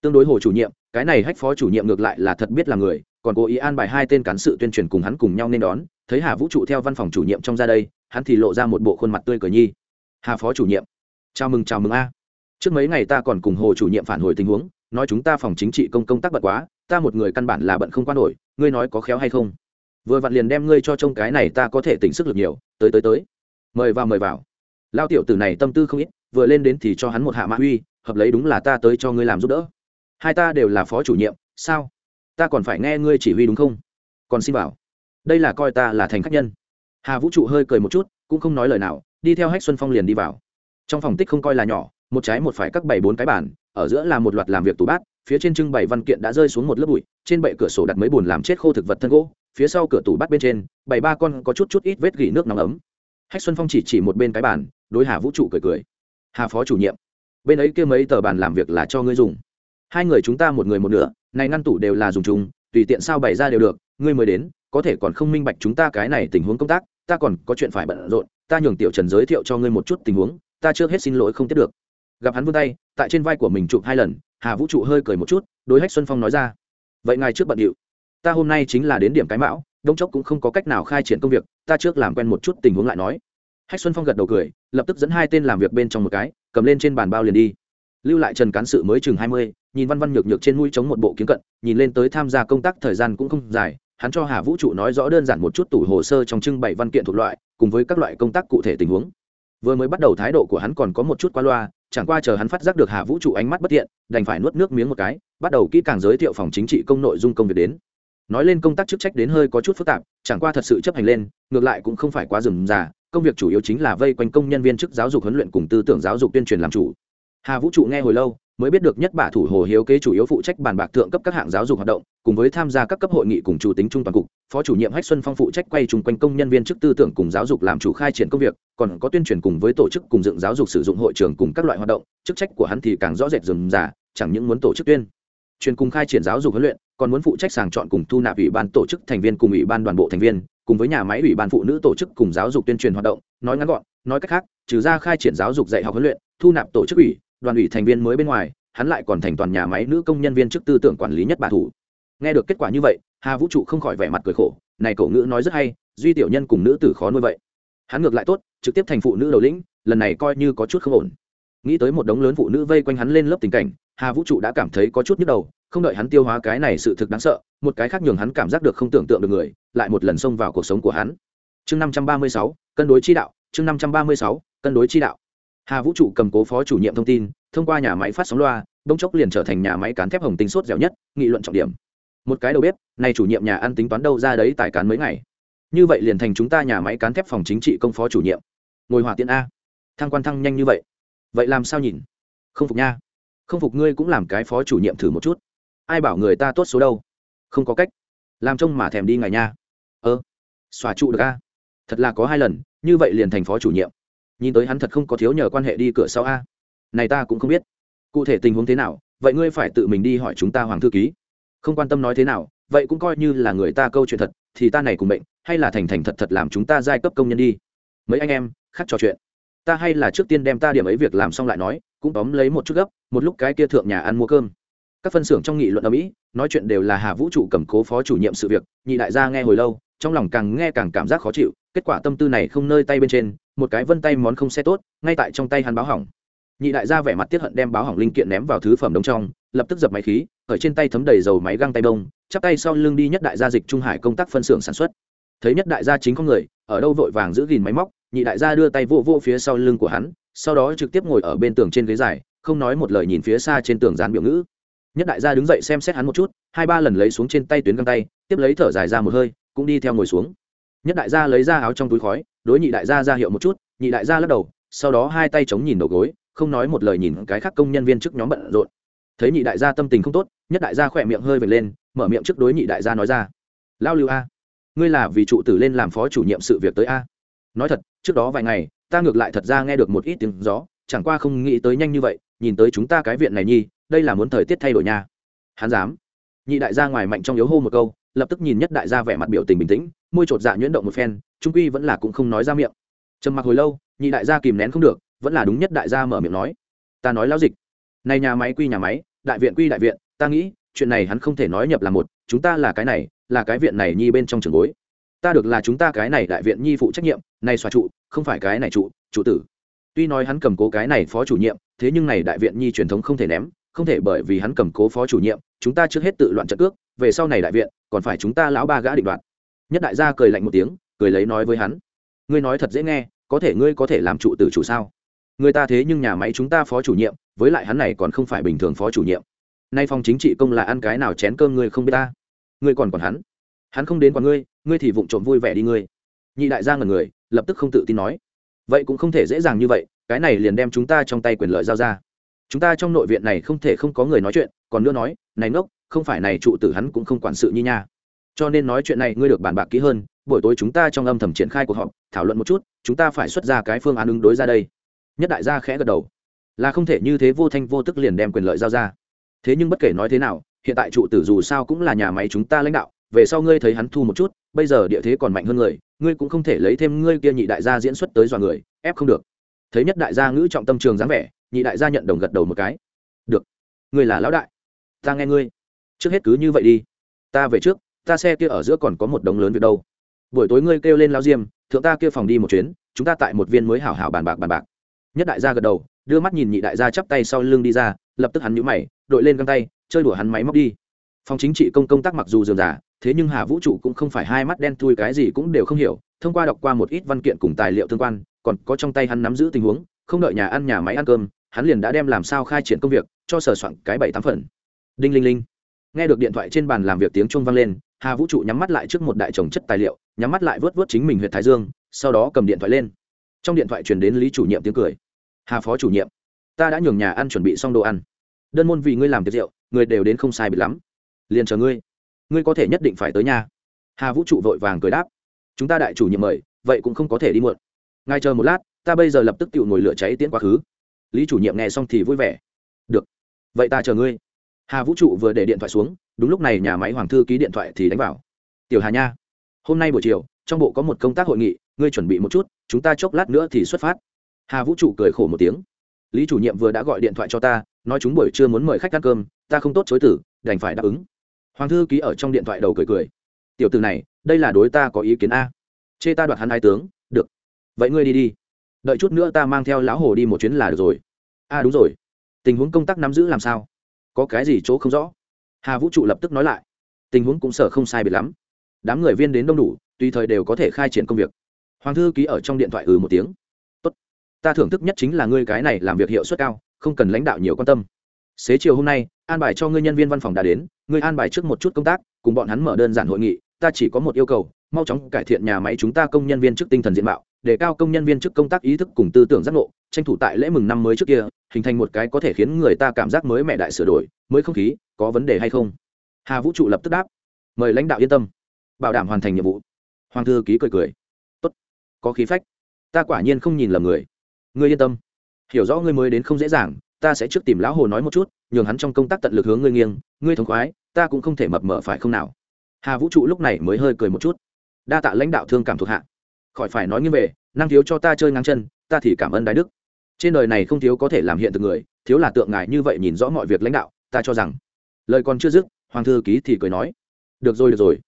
Tương đối hồ chủ nhiệm, cái này hách phó chủ nhiệm ngược lại là thật biết là người, còn cố ý an bài hai tên cán sự tuyên truyền cùng hắn cùng nhau nên đón, thấy hà vũ trụ theo văn phòng chủ nhiệm trong ra đây, hắn thì lộ ra một bộ khuôn mặt tươi cười nhi. Hà phó chủ nhiệm, chào mừng chào mừng a. Trước mấy ngày ta còn cùng hồ chủ nhiệm phản hồi tình huống, nói chúng ta phòng chính trị công công tác bận quá, ta một người căn bản là bận không quan nổi, ngươi nói có khéo hay không? Vừa vặn liền đem ngươi cho trông cái này ta có thể tỉnh sức lực nhiều, tới tới tới mời vào mời vào. Lao tiểu tử này tâm tư không ít, vừa lên đến thì cho hắn một hạ mã uy, hợp lấy đúng là ta tới cho ngươi làm giúp đỡ. Hai ta đều là phó chủ nhiệm, sao? Ta còn phải nghe ngươi chỉ huy đúng không? Còn xin bảo, đây là coi ta là thành khách nhân. Hà vũ trụ hơi cười một chút, cũng không nói lời nào, đi theo hách xuân phong liền đi vào. Trong phòng tích không coi là nhỏ, một trái một phải các bảy bốn cái bàn, ở giữa là một loạt làm việc tủ bát, phía trên trưng bày văn kiện đã rơi xuống một lớp bụi, trên bệ cửa sổ đặt mấy bùn làm chết khô thực vật thân gỗ, phía sau cửa tủ bát bên trên bảy ba con có chút chút ít vết gỉ nước nóng ấm hách xuân phong chỉ chỉ một bên cái bàn, đối hà vũ trụ cười cười. Hà phó chủ nhiệm, bên ấy kia mấy tờ bàn làm việc là cho ngươi dùng. Hai người chúng ta một người một nửa, này ngăn tủ đều là dùng chung, tùy tiện sao bày ra đều được, ngươi mới đến, có thể còn không minh bạch chúng ta cái này tình huống công tác, ta còn có chuyện phải bận rộn, ta nhường tiểu trần giới thiệu cho ngươi một chút tình huống, ta chưa hết xin lỗi không tiếp được. Gặp hắn vươn tay, tại trên vai của mình chụp hai lần, hà vũ trụ hơi cười một chút, đối hách xuân phong nói ra, vậy ngài trước bận điệu, ta hôm nay chính là đến điểm cái mão đông chốc cũng không có cách nào khai triển công việc, ta trước làm quen một chút tình huống lại nói. Hách xuân phong gật đầu cười, lập tức dẫn hai tên làm việc bên trong một cái, cầm lên trên bàn bao liền đi. Lưu lại trần cán sự mới chừng hai mươi, nhìn văn văn nhược nhược trên mũi chống một bộ kiếm cận, nhìn lên tới tham gia công tác thời gian cũng không dài, hắn cho hà vũ trụ nói rõ đơn giản một chút tủ hồ sơ trong trưng bày văn kiện thuộc loại, cùng với các loại công tác cụ thể tình huống. Vừa mới bắt đầu thái độ của hắn còn có một chút qua loa, chẳng qua chờ hắn phát giác được hà vũ trụ ánh mắt bất thiện đành phải nuốt nước miếng một cái, bắt đầu kỹ càng giới thiệu phòng chính trị công nội dung công việc đến nói lên công tác chức trách đến hơi có chút phức tạp chẳng qua thật sự chấp hành lên ngược lại cũng không phải quá rườm rà công việc chủ yếu chính là vây quanh công nhân viên chức giáo dục huấn luyện cùng tư tưởng giáo dục tuyên truyền làm chủ. Hà vũ trụ nghe hồi lâu mới biết được nhất bả thủ hồ hiếu kế chủ yếu phụ trách bàn bạc thượng cấp các hạng giáo dục hoạt động cùng với tham gia các cấp hội nghị cùng chủ tính trung toàn cục phó chủ nhiệm hách xuân phong phụ trách quay chung quanh công nhân viên chức tư tưởng cùng giáo dục làm chủ khai triển công việc còn có tuyên truyền cùng với tổ chức cùng dựng giáo dục sử dụng hội trường cùng các loại hoạt động chức trách của hắn thì càng rõ rệt rườm rà, chẳng những muốn tổ chức tuyên truyền cùng khai triển giáo dục huấn luyện, còn muốn phụ trách sàng chọn cùng thu nạp ủy ban tổ chức thành viên cùng ủy ban đoàn bộ thành viên, cùng với nhà máy ủy ban phụ nữ tổ chức cùng giáo dục tuyên truyền hoạt động, nói ngắn gọn, nói cách khác, trừ ra khai triển giáo dục dạy học huấn luyện, thu nạp tổ chức ủy, đoàn ủy thành viên mới bên ngoài, hắn lại còn thành toàn nhà máy nữ công nhân viên chức tư tưởng quản lý nhất bà thủ. Nghe được kết quả như vậy, hà vũ trụ không khỏi vẻ mặt cười khổ, này cậu ngữ nói rất hay, duy tiểu nhân cùng nữ tử khó nuôi vậy. Hắn ngược lại tốt, trực tiếp thành phụ nữ đầu lĩnh, lần này coi như có chút không ổn. Nghĩ tới một đống lớn phụ nữ vây quanh hắn lên lớp tình cảnh hà vũ trụ đã cảm thấy có chút nhức đầu, không đợi hắn tiêu hóa cái này sự thực đáng sợ, một cái khác nhường hắn cảm giác được không tưởng tượng được người, lại một lần xông vào cuộc sống của hắn. Chương năm trăm ba mươi sáu, cân đối chi đạo, chương năm trăm ba mươi sáu, cân đối chi đạo. Hà vũ trụ cầm cố phó chủ nhiệm thông tin, thông qua nhà máy phát sóng loa đông chốc liền trở thành nhà máy cán thép hồng tinh sốt dẻo nhất, nghị luận trọng điểm. Một cái đầu bếp, này chủ nhiệm nhà ăn tính toán đâu ra đấy tài cán mấy ngày. Như vậy liền thành chúng ta nhà máy cán thép phòng chính trị công phó chủ nhiệm. Ngồi hỏa tiện a. Thăng quan thăng nhanh như vậy. Vậy làm sao nhìn? Không phục nha không phục ngươi cũng làm cái phó chủ nhiệm thử một chút. Ai bảo người ta tốt số đâu? Không có cách. Làm trông mà thèm đi ngày nha. Ơ, xòa trụ được a. Thật là có hai lần, như vậy liền thành phó chủ nhiệm. Nhìn tới hắn thật không có thiếu nhờ quan hệ đi cửa sau a. Này ta cũng không biết. Cụ thể tình huống thế nào, vậy ngươi phải tự mình đi hỏi chúng ta hoàng thư ký. Không quan tâm nói thế nào, vậy cũng coi như là người ta câu chuyện thật, thì ta này cùng bệnh, hay là thành thành thật thật làm chúng ta giai cấp công nhân đi. Mấy anh em, khác trò chuyện ta hay là trước tiên đem ta điểm ấy việc làm xong lại nói, cũng tóm lấy một chút gấp, một lúc cái kia thượng nhà ăn mua cơm. Các phân xưởng trong nghị luận ở mỹ, nói chuyện đều là hà vũ trụ cầm cố phó chủ nhiệm sự việc, nhị đại gia nghe hồi lâu, trong lòng càng nghe càng cảm giác khó chịu, kết quả tâm tư này không nơi tay bên trên, một cái vân tay món không xe tốt, ngay tại trong tay hắn báo hỏng. Nhị đại gia vẻ mặt tiết hận đem báo hỏng linh kiện ném vào thứ phẩm đông trong, lập tức dập máy khí, ở trên tay thấm đầy dầu máy găng tay bông, chắp tay sau lưng đi nhất đại gia dịch trung hải công tác phân xưởng sản xuất. Thấy nhất đại gia chính có người, ở đâu vội vàng giữ gìn máy móc nhị đại gia đưa tay vô vô phía sau lưng của hắn, sau đó trực tiếp ngồi ở bên tường trên ghế dài, không nói một lời nhìn phía xa trên tường dán biểu ngữ. Nhất đại gia đứng dậy xem xét hắn một chút, hai ba lần lấy xuống trên tay tuyến găng tay, tiếp lấy thở dài ra một hơi, cũng đi theo ngồi xuống. Nhất đại gia lấy ra áo trong túi khói, đối nhị đại gia ra hiệu một chút, nhị đại gia lắc đầu, sau đó hai tay chống nhìn đầu gối, không nói một lời nhìn cái khác công nhân viên trước nhóm bận rộn. Thấy nhị đại gia tâm tình không tốt, nhất đại gia khỏe miệng hơi vệt lên, mở miệng trước đối nhị đại gia nói ra. Lao lưu a, ngươi là vì trụ tử lên làm phó chủ nhiệm sự việc tới a. Nói thật trước đó vài ngày, ta ngược lại thật ra nghe được một ít tiếng gió, chẳng qua không nghĩ tới nhanh như vậy, nhìn tới chúng ta cái viện này nhi, đây là muốn thời tiết thay đổi nha. Hắn dám. Nhị đại gia ngoài mạnh trong yếu hô một câu, lập tức nhìn nhất đại gia vẻ mặt biểu tình bình tĩnh, môi chột dạ nhuyễn động một phen, trung quy vẫn là cũng không nói ra miệng. Trầm mặc hồi lâu, nhị đại gia kìm nén không được, vẫn là đúng nhất đại gia mở miệng nói. Ta nói lão dịch. Này nhà máy quy nhà máy, đại viện quy đại viện, ta nghĩ, chuyện này hắn không thể nói nhập là một, chúng ta là cái này, là cái viện này nhi bên trong trường bối ta được là chúng ta cái này đại viện nhi phụ trách nhiệm, này xóa trụ, không phải cái này trụ trụ tử. Tuy nói hắn cầm cố cái này phó chủ nhiệm, thế nhưng này đại viện nhi truyền thống không thể ném, không thể bởi vì hắn cầm cố phó chủ nhiệm, chúng ta trước hết tự loạn trận cước, về sau này đại viện, còn phải chúng ta lão ba gã định đoạt. Nhất đại gia cười lạnh một tiếng, cười lấy nói với hắn. Ngươi nói thật dễ nghe, có thể ngươi có thể làm trụ tử chủ sao? Người ta thế nhưng nhà máy chúng ta phó chủ nhiệm, với lại hắn này còn không phải bình thường phó chủ nhiệm. Nay phòng chính trị công là ăn cái nào chén cơm ngươi không biết ta? Ngươi còn còn hắn? Hắn không đến còn ngươi ngươi thì vụng trộm vui vẻ đi ngươi. Nhị đại gia ngần người, lập tức không tự tin nói. Vậy cũng không thể dễ dàng như vậy, cái này liền đem chúng ta trong tay quyền lợi giao ra. Chúng ta trong nội viện này không thể không có người nói chuyện, còn nữa nói, này ngốc, không phải này trụ tử hắn cũng không quản sự như nha. Cho nên nói chuyện này ngươi được bàn bạc kỹ hơn, buổi tối chúng ta trong âm thầm triển khai cuộc họp, thảo luận một chút, chúng ta phải xuất ra cái phương án ứng đối ra đây. Nhất đại gia khẽ gật đầu. Là không thể như thế vô thanh vô tức liền đem quyền lợi giao ra. Thế nhưng bất kể nói thế nào, hiện tại trụ tử dù sao cũng là nhà máy chúng ta lãnh đạo, về sau ngươi thấy hắn thu một chút bây giờ địa thế còn mạnh hơn người, ngươi cũng không thể lấy thêm ngươi kia nhị đại gia diễn xuất tới dọa người, ép không được. Thấy nhất đại gia ngữ trọng tâm trường dáng vẻ, nhị đại gia nhận đồng gật đầu một cái. Được. Ngươi là lão đại. Ta nghe ngươi. Trước hết cứ như vậy đi. Ta về trước, ta xe kia ở giữa còn có một đống lớn việc đâu. Buổi tối ngươi kêu lên lao diêm, thượng ta kia phòng đi một chuyến, chúng ta tại một viên mới hảo hảo bàn bạc bàn bạc. Nhất đại gia gật đầu, đưa mắt nhìn nhị đại gia chắp tay sau lưng đi ra, lập tức hắn nhũ mày, đội lên găng tay, chơi đùa hắn máy móc đi. Phòng chính trị công công tác mặc dù dườm giả thế nhưng hà vũ trụ cũng không phải hai mắt đen thui, cái gì cũng đều không hiểu, thông qua đọc qua một ít văn kiện cùng tài liệu tương quan, còn có trong tay hắn nắm giữ tình huống, không đợi nhà ăn, nhà máy ăn cơm, hắn liền đã đem làm sao khai triển công việc, cho sở soạn cái bảy tám phần. Đinh linh linh. Nghe được điện thoại trên bàn làm việc tiếng chuông vang lên, hà vũ trụ nhắm mắt lại trước một đại chồng chất tài liệu, nhắm mắt lại vớt vớt chính mình huyện thái dương, sau đó cầm điện thoại lên. Trong điện thoại truyền đến lý chủ nhiệm tiếng cười. Hà phó chủ nhiệm, ta đã nhường nhà ăn chuẩn bị xong đồ ăn. Đơn môn vì ngươi làm tiệc rượu, người đều đến không sai bị lắm. Liền chờ ngươi ngươi có thể nhất định phải tới nhà hà vũ trụ vội vàng cười đáp. Chúng ta đại chủ nhiệm mời, vậy cũng không có thể đi muộn. Ngay chờ một lát, ta bây giờ lập tức tự ngồi lửa cháy tiễn quá khứ. Lý chủ nhiệm nghe xong thì vui vẻ. Được. Vậy ta chờ ngươi. Hà vũ trụ vừa để điện thoại xuống, đúng lúc này nhà máy hoàng thư ký điện thoại thì đánh vào. Tiểu hà nha, hôm nay buổi chiều, trong bộ có một công tác hội nghị, ngươi chuẩn bị một chút, chúng ta chốc lát nữa thì xuất phát. Hà vũ trụ cười khổ một tiếng. Lý chủ nhiệm vừa đã gọi điện thoại cho ta, nói chúng buổi trưa muốn mời khách ăn cơm, ta không tốt chối tử đành phải đáp ứng hoàng thư ký ở trong điện thoại đầu cười cười. Tiểu từ này, đây là đối ta có ý kiến a. Chê ta đoạt hắn hai tướng, được. Vậy ngươi đi đi. Đợi chút nữa ta mang theo lão hồ đi một chuyến là được rồi. A, đúng rồi. Tình huống công tác nắm giữ làm sao? Có cái gì chỗ không rõ? Hà vũ trụ lập tức nói lại. Tình huống cũng sợ không sai biệt lắm. Đám người viên đến đông đủ, tùy thời đều có thể khai triển công việc. Hoàng thư ký ở trong điện thoại ừ một tiếng. Tốt. Ta thưởng thức nhất chính là ngươi cái này làm việc hiệu suất cao, không cần lãnh đạo nhiều quan tâm xế chiều hôm nay, an bài cho ngươi nhân viên văn phòng đã đến, ngươi an bài trước một chút công tác, cùng bọn hắn mở đơn giản hội nghị, ta chỉ có một yêu cầu, mau chóng cải thiện nhà máy chúng ta công nhân viên chức tinh thần diện mạo, để cao công nhân viên chức công tác ý thức cùng tư tưởng giác ngộ, tranh thủ tại lễ mừng năm mới trước kia, hình thành một cái có thể khiến người ta cảm giác mới mẹ đại sửa đổi, mới không khí, có vấn đề hay không? Hà vũ trụ lập tức đáp. Mời lãnh đạo yên tâm. Bảo đảm hoàn thành nhiệm vụ. Hoàng thư ký cười cười. Tốt. Có khí phách. Ta quả nhiên không nhìn lầm người. Ngươi yên tâm. Hiểu rõ ngươi mới đến không dễ dàng ta sẽ trước tìm lão hồ nói một chút, nhường hắn trong công tác tận lực hướng ngươi nghiêng, ngươi thống khoái, ta cũng không thể mập mờ phải không nào? Hà vũ trụ lúc này mới hơi cười một chút. Đa tạ lãnh đạo thương cảm thuộc hạ. Khỏi phải nói như về, năng thiếu cho ta chơi ngang chân, ta thì cảm ơn đại đức. Trên đời này không thiếu có thể làm hiện thực người, thiếu là tượng ngài như vậy nhìn rõ mọi việc lãnh đạo, ta cho rằng. Lời còn chưa dứt, hoàng thư ký thì cười nói. Được rồi được rồi.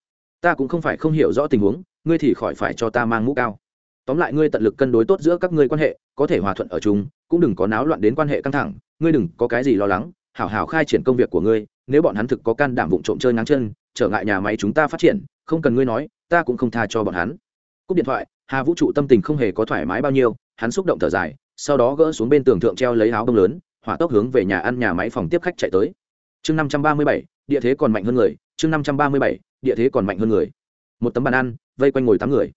Ta cũng không phải không hiểu rõ tình huống, ngươi thì khỏi phải cho ta mang mũ cao. Tóm lại ngươi tận lực cân đối tốt giữa các ngươi quan hệ, có thể hòa thuận ở chung cũng đừng có náo loạn đến quan hệ căng thẳng, ngươi đừng có cái gì lo lắng, hảo hảo khai triển công việc của ngươi, nếu bọn hắn thực có can đảm vụng trộm chơi ngang chân, trở ngại nhà máy chúng ta phát triển, không cần ngươi nói, ta cũng không tha cho bọn hắn. Cúp điện thoại, hà vũ trụ tâm tình không hề có thoải mái bao nhiêu, hắn xúc động thở dài, sau đó gỡ xuống bên tường thượng treo lấy áo bông lớn, hỏa tốc hướng về nhà ăn nhà máy phòng tiếp khách chạy tới. Chương năm trăm ba mươi bảy, địa thế còn mạnh hơn người, chương năm trăm ba mươi bảy, địa thế còn mạnh hơn người. Một tấm bàn ăn, vây quanh ngồi tám người.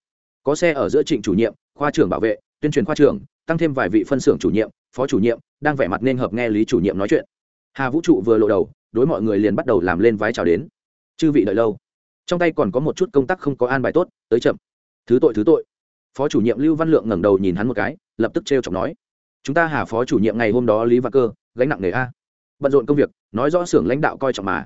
Có xe ở giữa trịnh chủ nhiệm, khoa trưởng bảo vệ, tuyên truyền khoa trưởng tăng thêm vài vị phân xưởng chủ nhiệm, phó chủ nhiệm, đang vẻ mặt nên hợp nghe lý chủ nhiệm nói chuyện. Hà vũ trụ vừa lộ đầu, đối mọi người liền bắt đầu làm lên vái chào đến. Chư vị đợi lâu. Trong tay còn có một chút công tác không có an bài tốt, tới chậm. Thứ tội thứ tội. Phó chủ nhiệm lưu văn lượng ngẩng đầu nhìn hắn một cái, lập tức t chọc nói, chúng ta hà phó chủ nhiệm ngày hôm đó lý văn cơ, gánh nặng nghề a. Bận rộn công việc, nói rõ xưởng lãnh đạo coi trọng mà.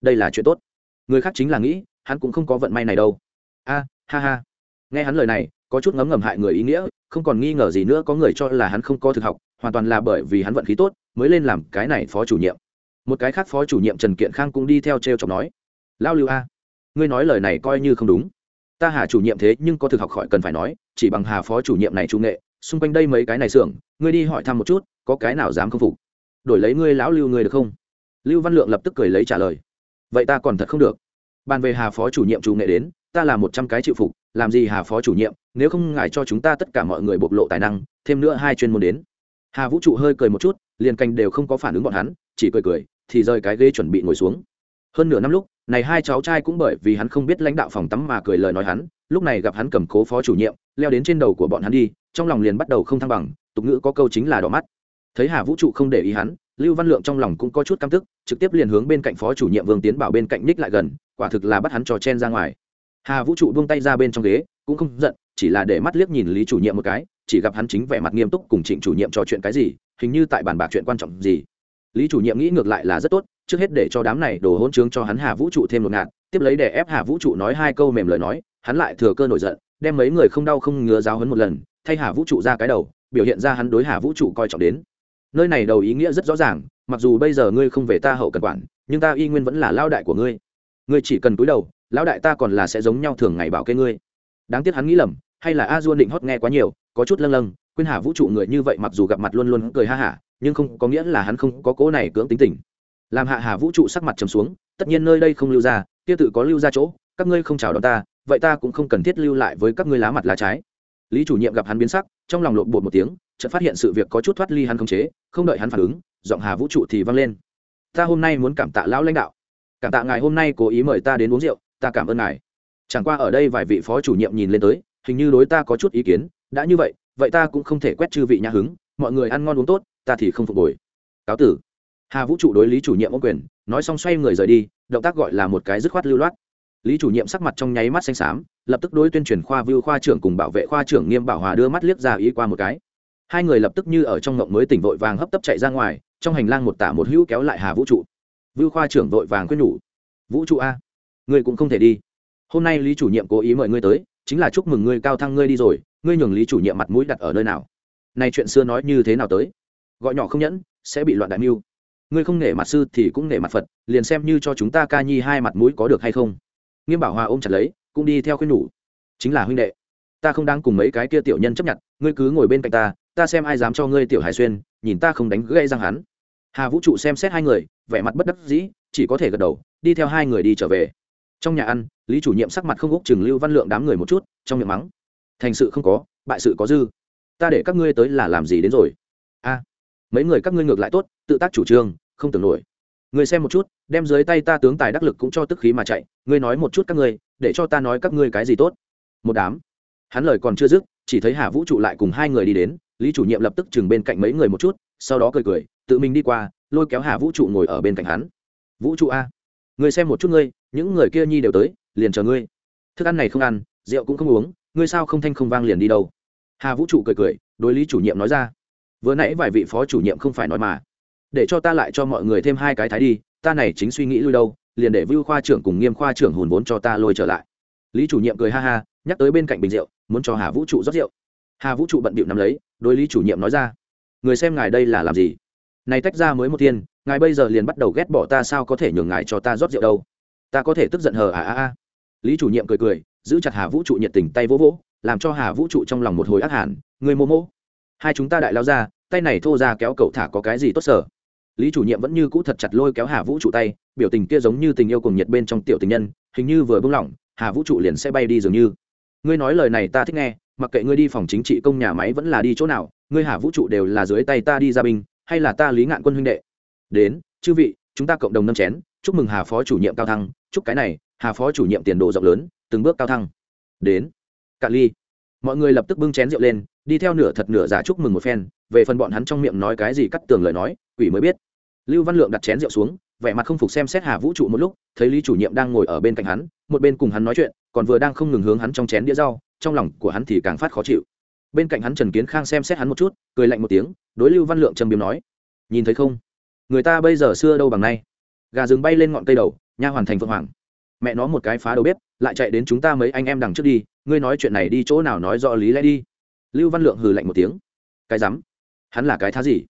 Đây là chuyện tốt. Người khác chính là nghĩ, hắn cũng không có vận may này đâu. A, ha ha. Nghe hắn lời này có chút ngấm ngầm hại người ý nghĩa, không còn nghi ngờ gì nữa có người cho là hắn không có thực học, hoàn toàn là bởi vì hắn vận khí tốt, mới lên làm cái này phó chủ nhiệm. Một cái khác phó chủ nhiệm trần kiện khang cũng đi theo t r e o chọc nói lao lưu a, ngươi nói lời này coi như không đúng. Ta hà chủ nhiệm thế nhưng có thực học khỏi cần phải nói, chỉ bằng hà phó chủ nhiệm này trung nghệ, xung quanh đây mấy cái này xưởng, ngươi đi hỏi thăm một chút, có cái nào dám không phục? Đổi lấy ngươi lão lưu ngươi được không? Lưu văn lượng lập tức cười lấy trả lời, vậy ta còn thật không được. Bàn về hà phó chủ nhiệm chủ nghệ đến, ta là một trăm cái chịu phục làm gì hà phó chủ nhiệm, nếu không ngại cho chúng ta tất cả mọi người bộc lộ tài năng, thêm nữa hai chuyên môn đến. Hà vũ trụ hơi cười một chút, liền canh đều không có phản ứng bọn hắn, chỉ cười cười, thì rời cái ghế chuẩn bị ngồi xuống. Hơn nửa năm lúc, này hai cháu trai cũng bởi vì hắn không biết lãnh đạo phòng tắm mà cười lời nói hắn, lúc này gặp hắn cầm cố phó chủ nhiệm, leo đến trên đầu của bọn hắn đi, trong lòng liền bắt đầu không thăng bằng, tục ngữ có câu chính là đỏ mắt. Thấy hà vũ trụ không để ý hắn, lưu văn lượng trong lòng cũng có chút căm tức, trực tiếp liền hướng bên cạnh phó chủ nhiệm vương tiến bảo bên cạnh ních lại gần, quả thực là bắt hắn trò chen ra ngoài hà vũ trụ buông tay ra bên trong ghế, cũng không giận, chỉ là để mắt liếc nhìn lý chủ nhiệm một cái, chỉ gặp hắn chính vẻ mặt nghiêm túc cùng trịnh chủ nhiệm trò chuyện cái gì, hình như tại bàn bạc chuyện quan trọng gì. Lý chủ nhiệm nghĩ ngược lại là rất tốt, trước hết để cho đám này đổ hôn trướng cho hắn hà vũ trụ thêm một ngạt, tiếp lấy để ép hà vũ trụ nói hai câu mềm lời nói, hắn lại thừa cơ nổi giận, đem mấy người không đau không ngứa giáo hấn một lần, thay hà vũ trụ ra cái đầu, biểu hiện ra hắn đối hà vũ trụ coi trọng đến. Nơi này đầu ý nghĩa rất rõ ràng, mặc dù bây giờ ngươi không về ta hậu cần quản, nhưng ta y nguyên vẫn là lao đại của ngươi. Ngươi chỉ cần túi đầu lão đại ta còn là sẽ giống nhau thường ngày bảo kê ngươi. Đáng tiếc hắn nghĩ lầm, hay là a duôn định hót nghe quá nhiều, có chút lâng lâng, quên hà vũ trụ người như vậy mặc dù gặp mặt luôn luôn cười ha hả, nhưng không có nghĩa là hắn không có cố này cưỡng tính tình. Làm hạ hà vũ trụ sắc mặt trầm xuống, tất nhiên nơi đây không lưu ra, kia tự có lưu ra chỗ, các ngươi không chào đón ta, vậy ta cũng không cần thiết lưu lại với các ngươi lá mặt lá trái. Lý chủ nhiệm gặp hắn biến sắc, trong lòng lộn bột một tiếng, chợt phát hiện sự việc có chút thoát ly hắn không chế, không đợi hắn phản ứng, giọng hà vũ trụ thì vang lên. Ta hôm nay muốn cảm tạ lão lãnh đạo. Cảm tạ ngài hôm nay cố ý mời ta đến uống rượu ta cảm ơn ngài. Chẳng qua ở đây vài vị phó chủ nhiệm nhìn lên tới, hình như đối ta có chút ý kiến, đã như vậy vậy ta cũng không thể quét chư vị nhà hứng, mọi người ăn ngon uống tốt, ta thì không phục hồi. Cáo tử. Hà vũ trụ đối lý chủ nhiệm ô quyền, nói xong xoay người rời đi, động tác gọi là một cái dứt khoát lưu loát. Lý chủ nhiệm sắc mặt trong nháy mắt xanh xám, lập tức đối tuyên truyền khoa vưu khoa trưởng cùng bảo vệ khoa trưởng nghiêm bảo hòa đưa mắt liếc ra ý qua một cái. Hai người lập tức như ở trong ngộng mới tỉnh vội vàng hấp tấp chạy ra ngoài, trong hành lang một tả một hữu kéo lại hà vũ trụ. Vưu khoa trưởng vội vàng quyết nhủ, vũ trụ a ngươi cũng không thể đi. Hôm nay lý chủ nhiệm cố ý mời ngươi tới, chính là chúc mừng ngươi cao thăng ngươi đi rồi, ngươi nhường lý chủ nhiệm mặt mũi đặt ở nơi nào? Này chuyện xưa nói như thế nào tới? Gọi nhỏ không nhẫn, sẽ bị loạn đại mưu. Ngươi không nể mặt sư thì cũng nể mặt phật, liền xem như cho chúng ta ca nhi hai mặt mũi có được hay không? Nghiêm bảo hòa ôm chặt lấy, cũng đi theo khuyên nhủ. Chính là huynh đệ, ta không đang cùng mấy cái kia tiểu nhân chấp nhận, ngươi cứ ngồi bên cạnh ta ta xem ai dám cho ngươi tiểu hải xuyên, nhìn ta không đánh gây răng hắn. Hà vũ trụ xem xét hai người, vẻ mặt bất đắc dĩ, chỉ có thể gật đầu, đi theo hai người đi trở về trong nhà ăn, lý chủ nhiệm sắc mặt không úc chừng lưu văn lượng đám người một chút, trong miệng mắng. Thành sự không có, bại sự có dư. Ta để các ngươi tới là làm gì đến rồi? A, mấy người các ngươi ngược lại tốt, tự tác chủ trương, không tưởng nổi. Người xem một chút, đem dưới tay ta tướng tài đắc lực cũng cho tức khí mà chạy. Ngươi nói một chút các ngươi, để cho ta nói các ngươi cái gì tốt. Một đám. Hắn lời còn chưa dứt, chỉ thấy hà vũ trụ lại cùng hai người đi đến. Lý chủ nhiệm lập tức chừng bên cạnh mấy người một chút, sau đó cười cười, tự mình đi qua, lôi kéo hà vũ trụ ngồi ở bên cạnh hắn. Vũ trụ a ngươi xem một chút ngươi, những người kia nhi đều tới, liền chờ ngươi. Thức ăn này không ăn, rượu cũng không uống, ngươi sao không thanh không vang liền đi đâu? Hà vũ trụ cười cười, đối lý chủ nhiệm nói ra. Vừa nãy vài vị phó chủ nhiệm không phải nói mà. Để cho ta lại cho mọi người thêm hai cái thái đi, ta này chính suy nghĩ lui đâu, liền để vưu khoa trưởng cùng nghiêm khoa trưởng hùn vốn cho ta lôi trở lại. Lý chủ nhiệm cười ha ha, nhắc tới bên cạnh bình rượu, muốn cho hà vũ trụ rót rượu. Hà vũ trụ bận bịu nắm lấy, đối lý chủ nhiệm nói ra. Người xem ngài đây là làm gì? Này tách ra mới một tiên ngài bây giờ liền bắt đầu ghét bỏ ta sao có thể nhường ngài cho ta rót rượu đâu? Ta có thể tức giận hờ à à à. Lý chủ nhiệm cười cười, giữ chặt hà vũ trụ nhiệt tình tay vỗ vỗ, làm cho hà vũ trụ trong lòng một hồi ác hẳn. Người mô mô. Hai chúng ta đại lao ra, tay này thô ra kéo cậu thả có cái gì tốt sở lý chủ nhiệm vẫn như cũ thật chặt lôi kéo hà vũ trụ tay, biểu tình kia giống như tình yêu cùng nhiệt bên trong tiểu tình nhân, hình như vừa bưng lỏng, hà vũ trụ liền sẽ bay đi dường như. Ngươi nói lời này ta thích nghe, mặc kệ ngươi đi phòng chính trị công nhà máy vẫn là đi chỗ nào, ngươi hà vũ trụ đều là dưới tay ta đi ra binh, hay là ta lý ngạn quân huynh đệ? Đến, chư vị, chúng ta cộng đồng nâng chén, chúc mừng hà phó chủ nhiệm cao thăng, chúc cái này, hà phó chủ nhiệm tiền đồ rộng lớn, từng bước cao thăng. Đến, cạn ly. Mọi người lập tức bưng chén rượu lên, đi theo nửa thật nửa giả chúc mừng một phen, về phần bọn hắn trong miệng nói cái gì cắt tường lời nói, quỷ mới biết. Lưu văn lượng đặt chén rượu xuống, vẻ mặt không phục xem xét hà vũ trụ một lúc, thấy lý chủ nhiệm đang ngồi ở bên cạnh hắn, một bên cùng hắn nói chuyện, còn vừa đang không ngừng hướng hắn trong chén đĩa rau, trong lòng của hắn thì càng phát khó chịu. Bên cạnh hắn trần kiến khang xem xét hắn một chút, cười lạnh một tiếng, đối lưu văn lượng trầm biếm nói, nhìn thấy không? Người ta bây giờ xưa đâu bằng nay. Gà rừng bay lên ngọn cây đầu, nha hoàn thành phượng hoàng. Mẹ nó một cái phá đầu bếp, lại chạy đến chúng ta mấy anh em đằng trước đi, ngươi nói chuyện này đi chỗ nào nói rõ lý lẽ đi. Lưu văn lượng hừ lạnh một tiếng. Cái rắm? Hắn là cái thá gì?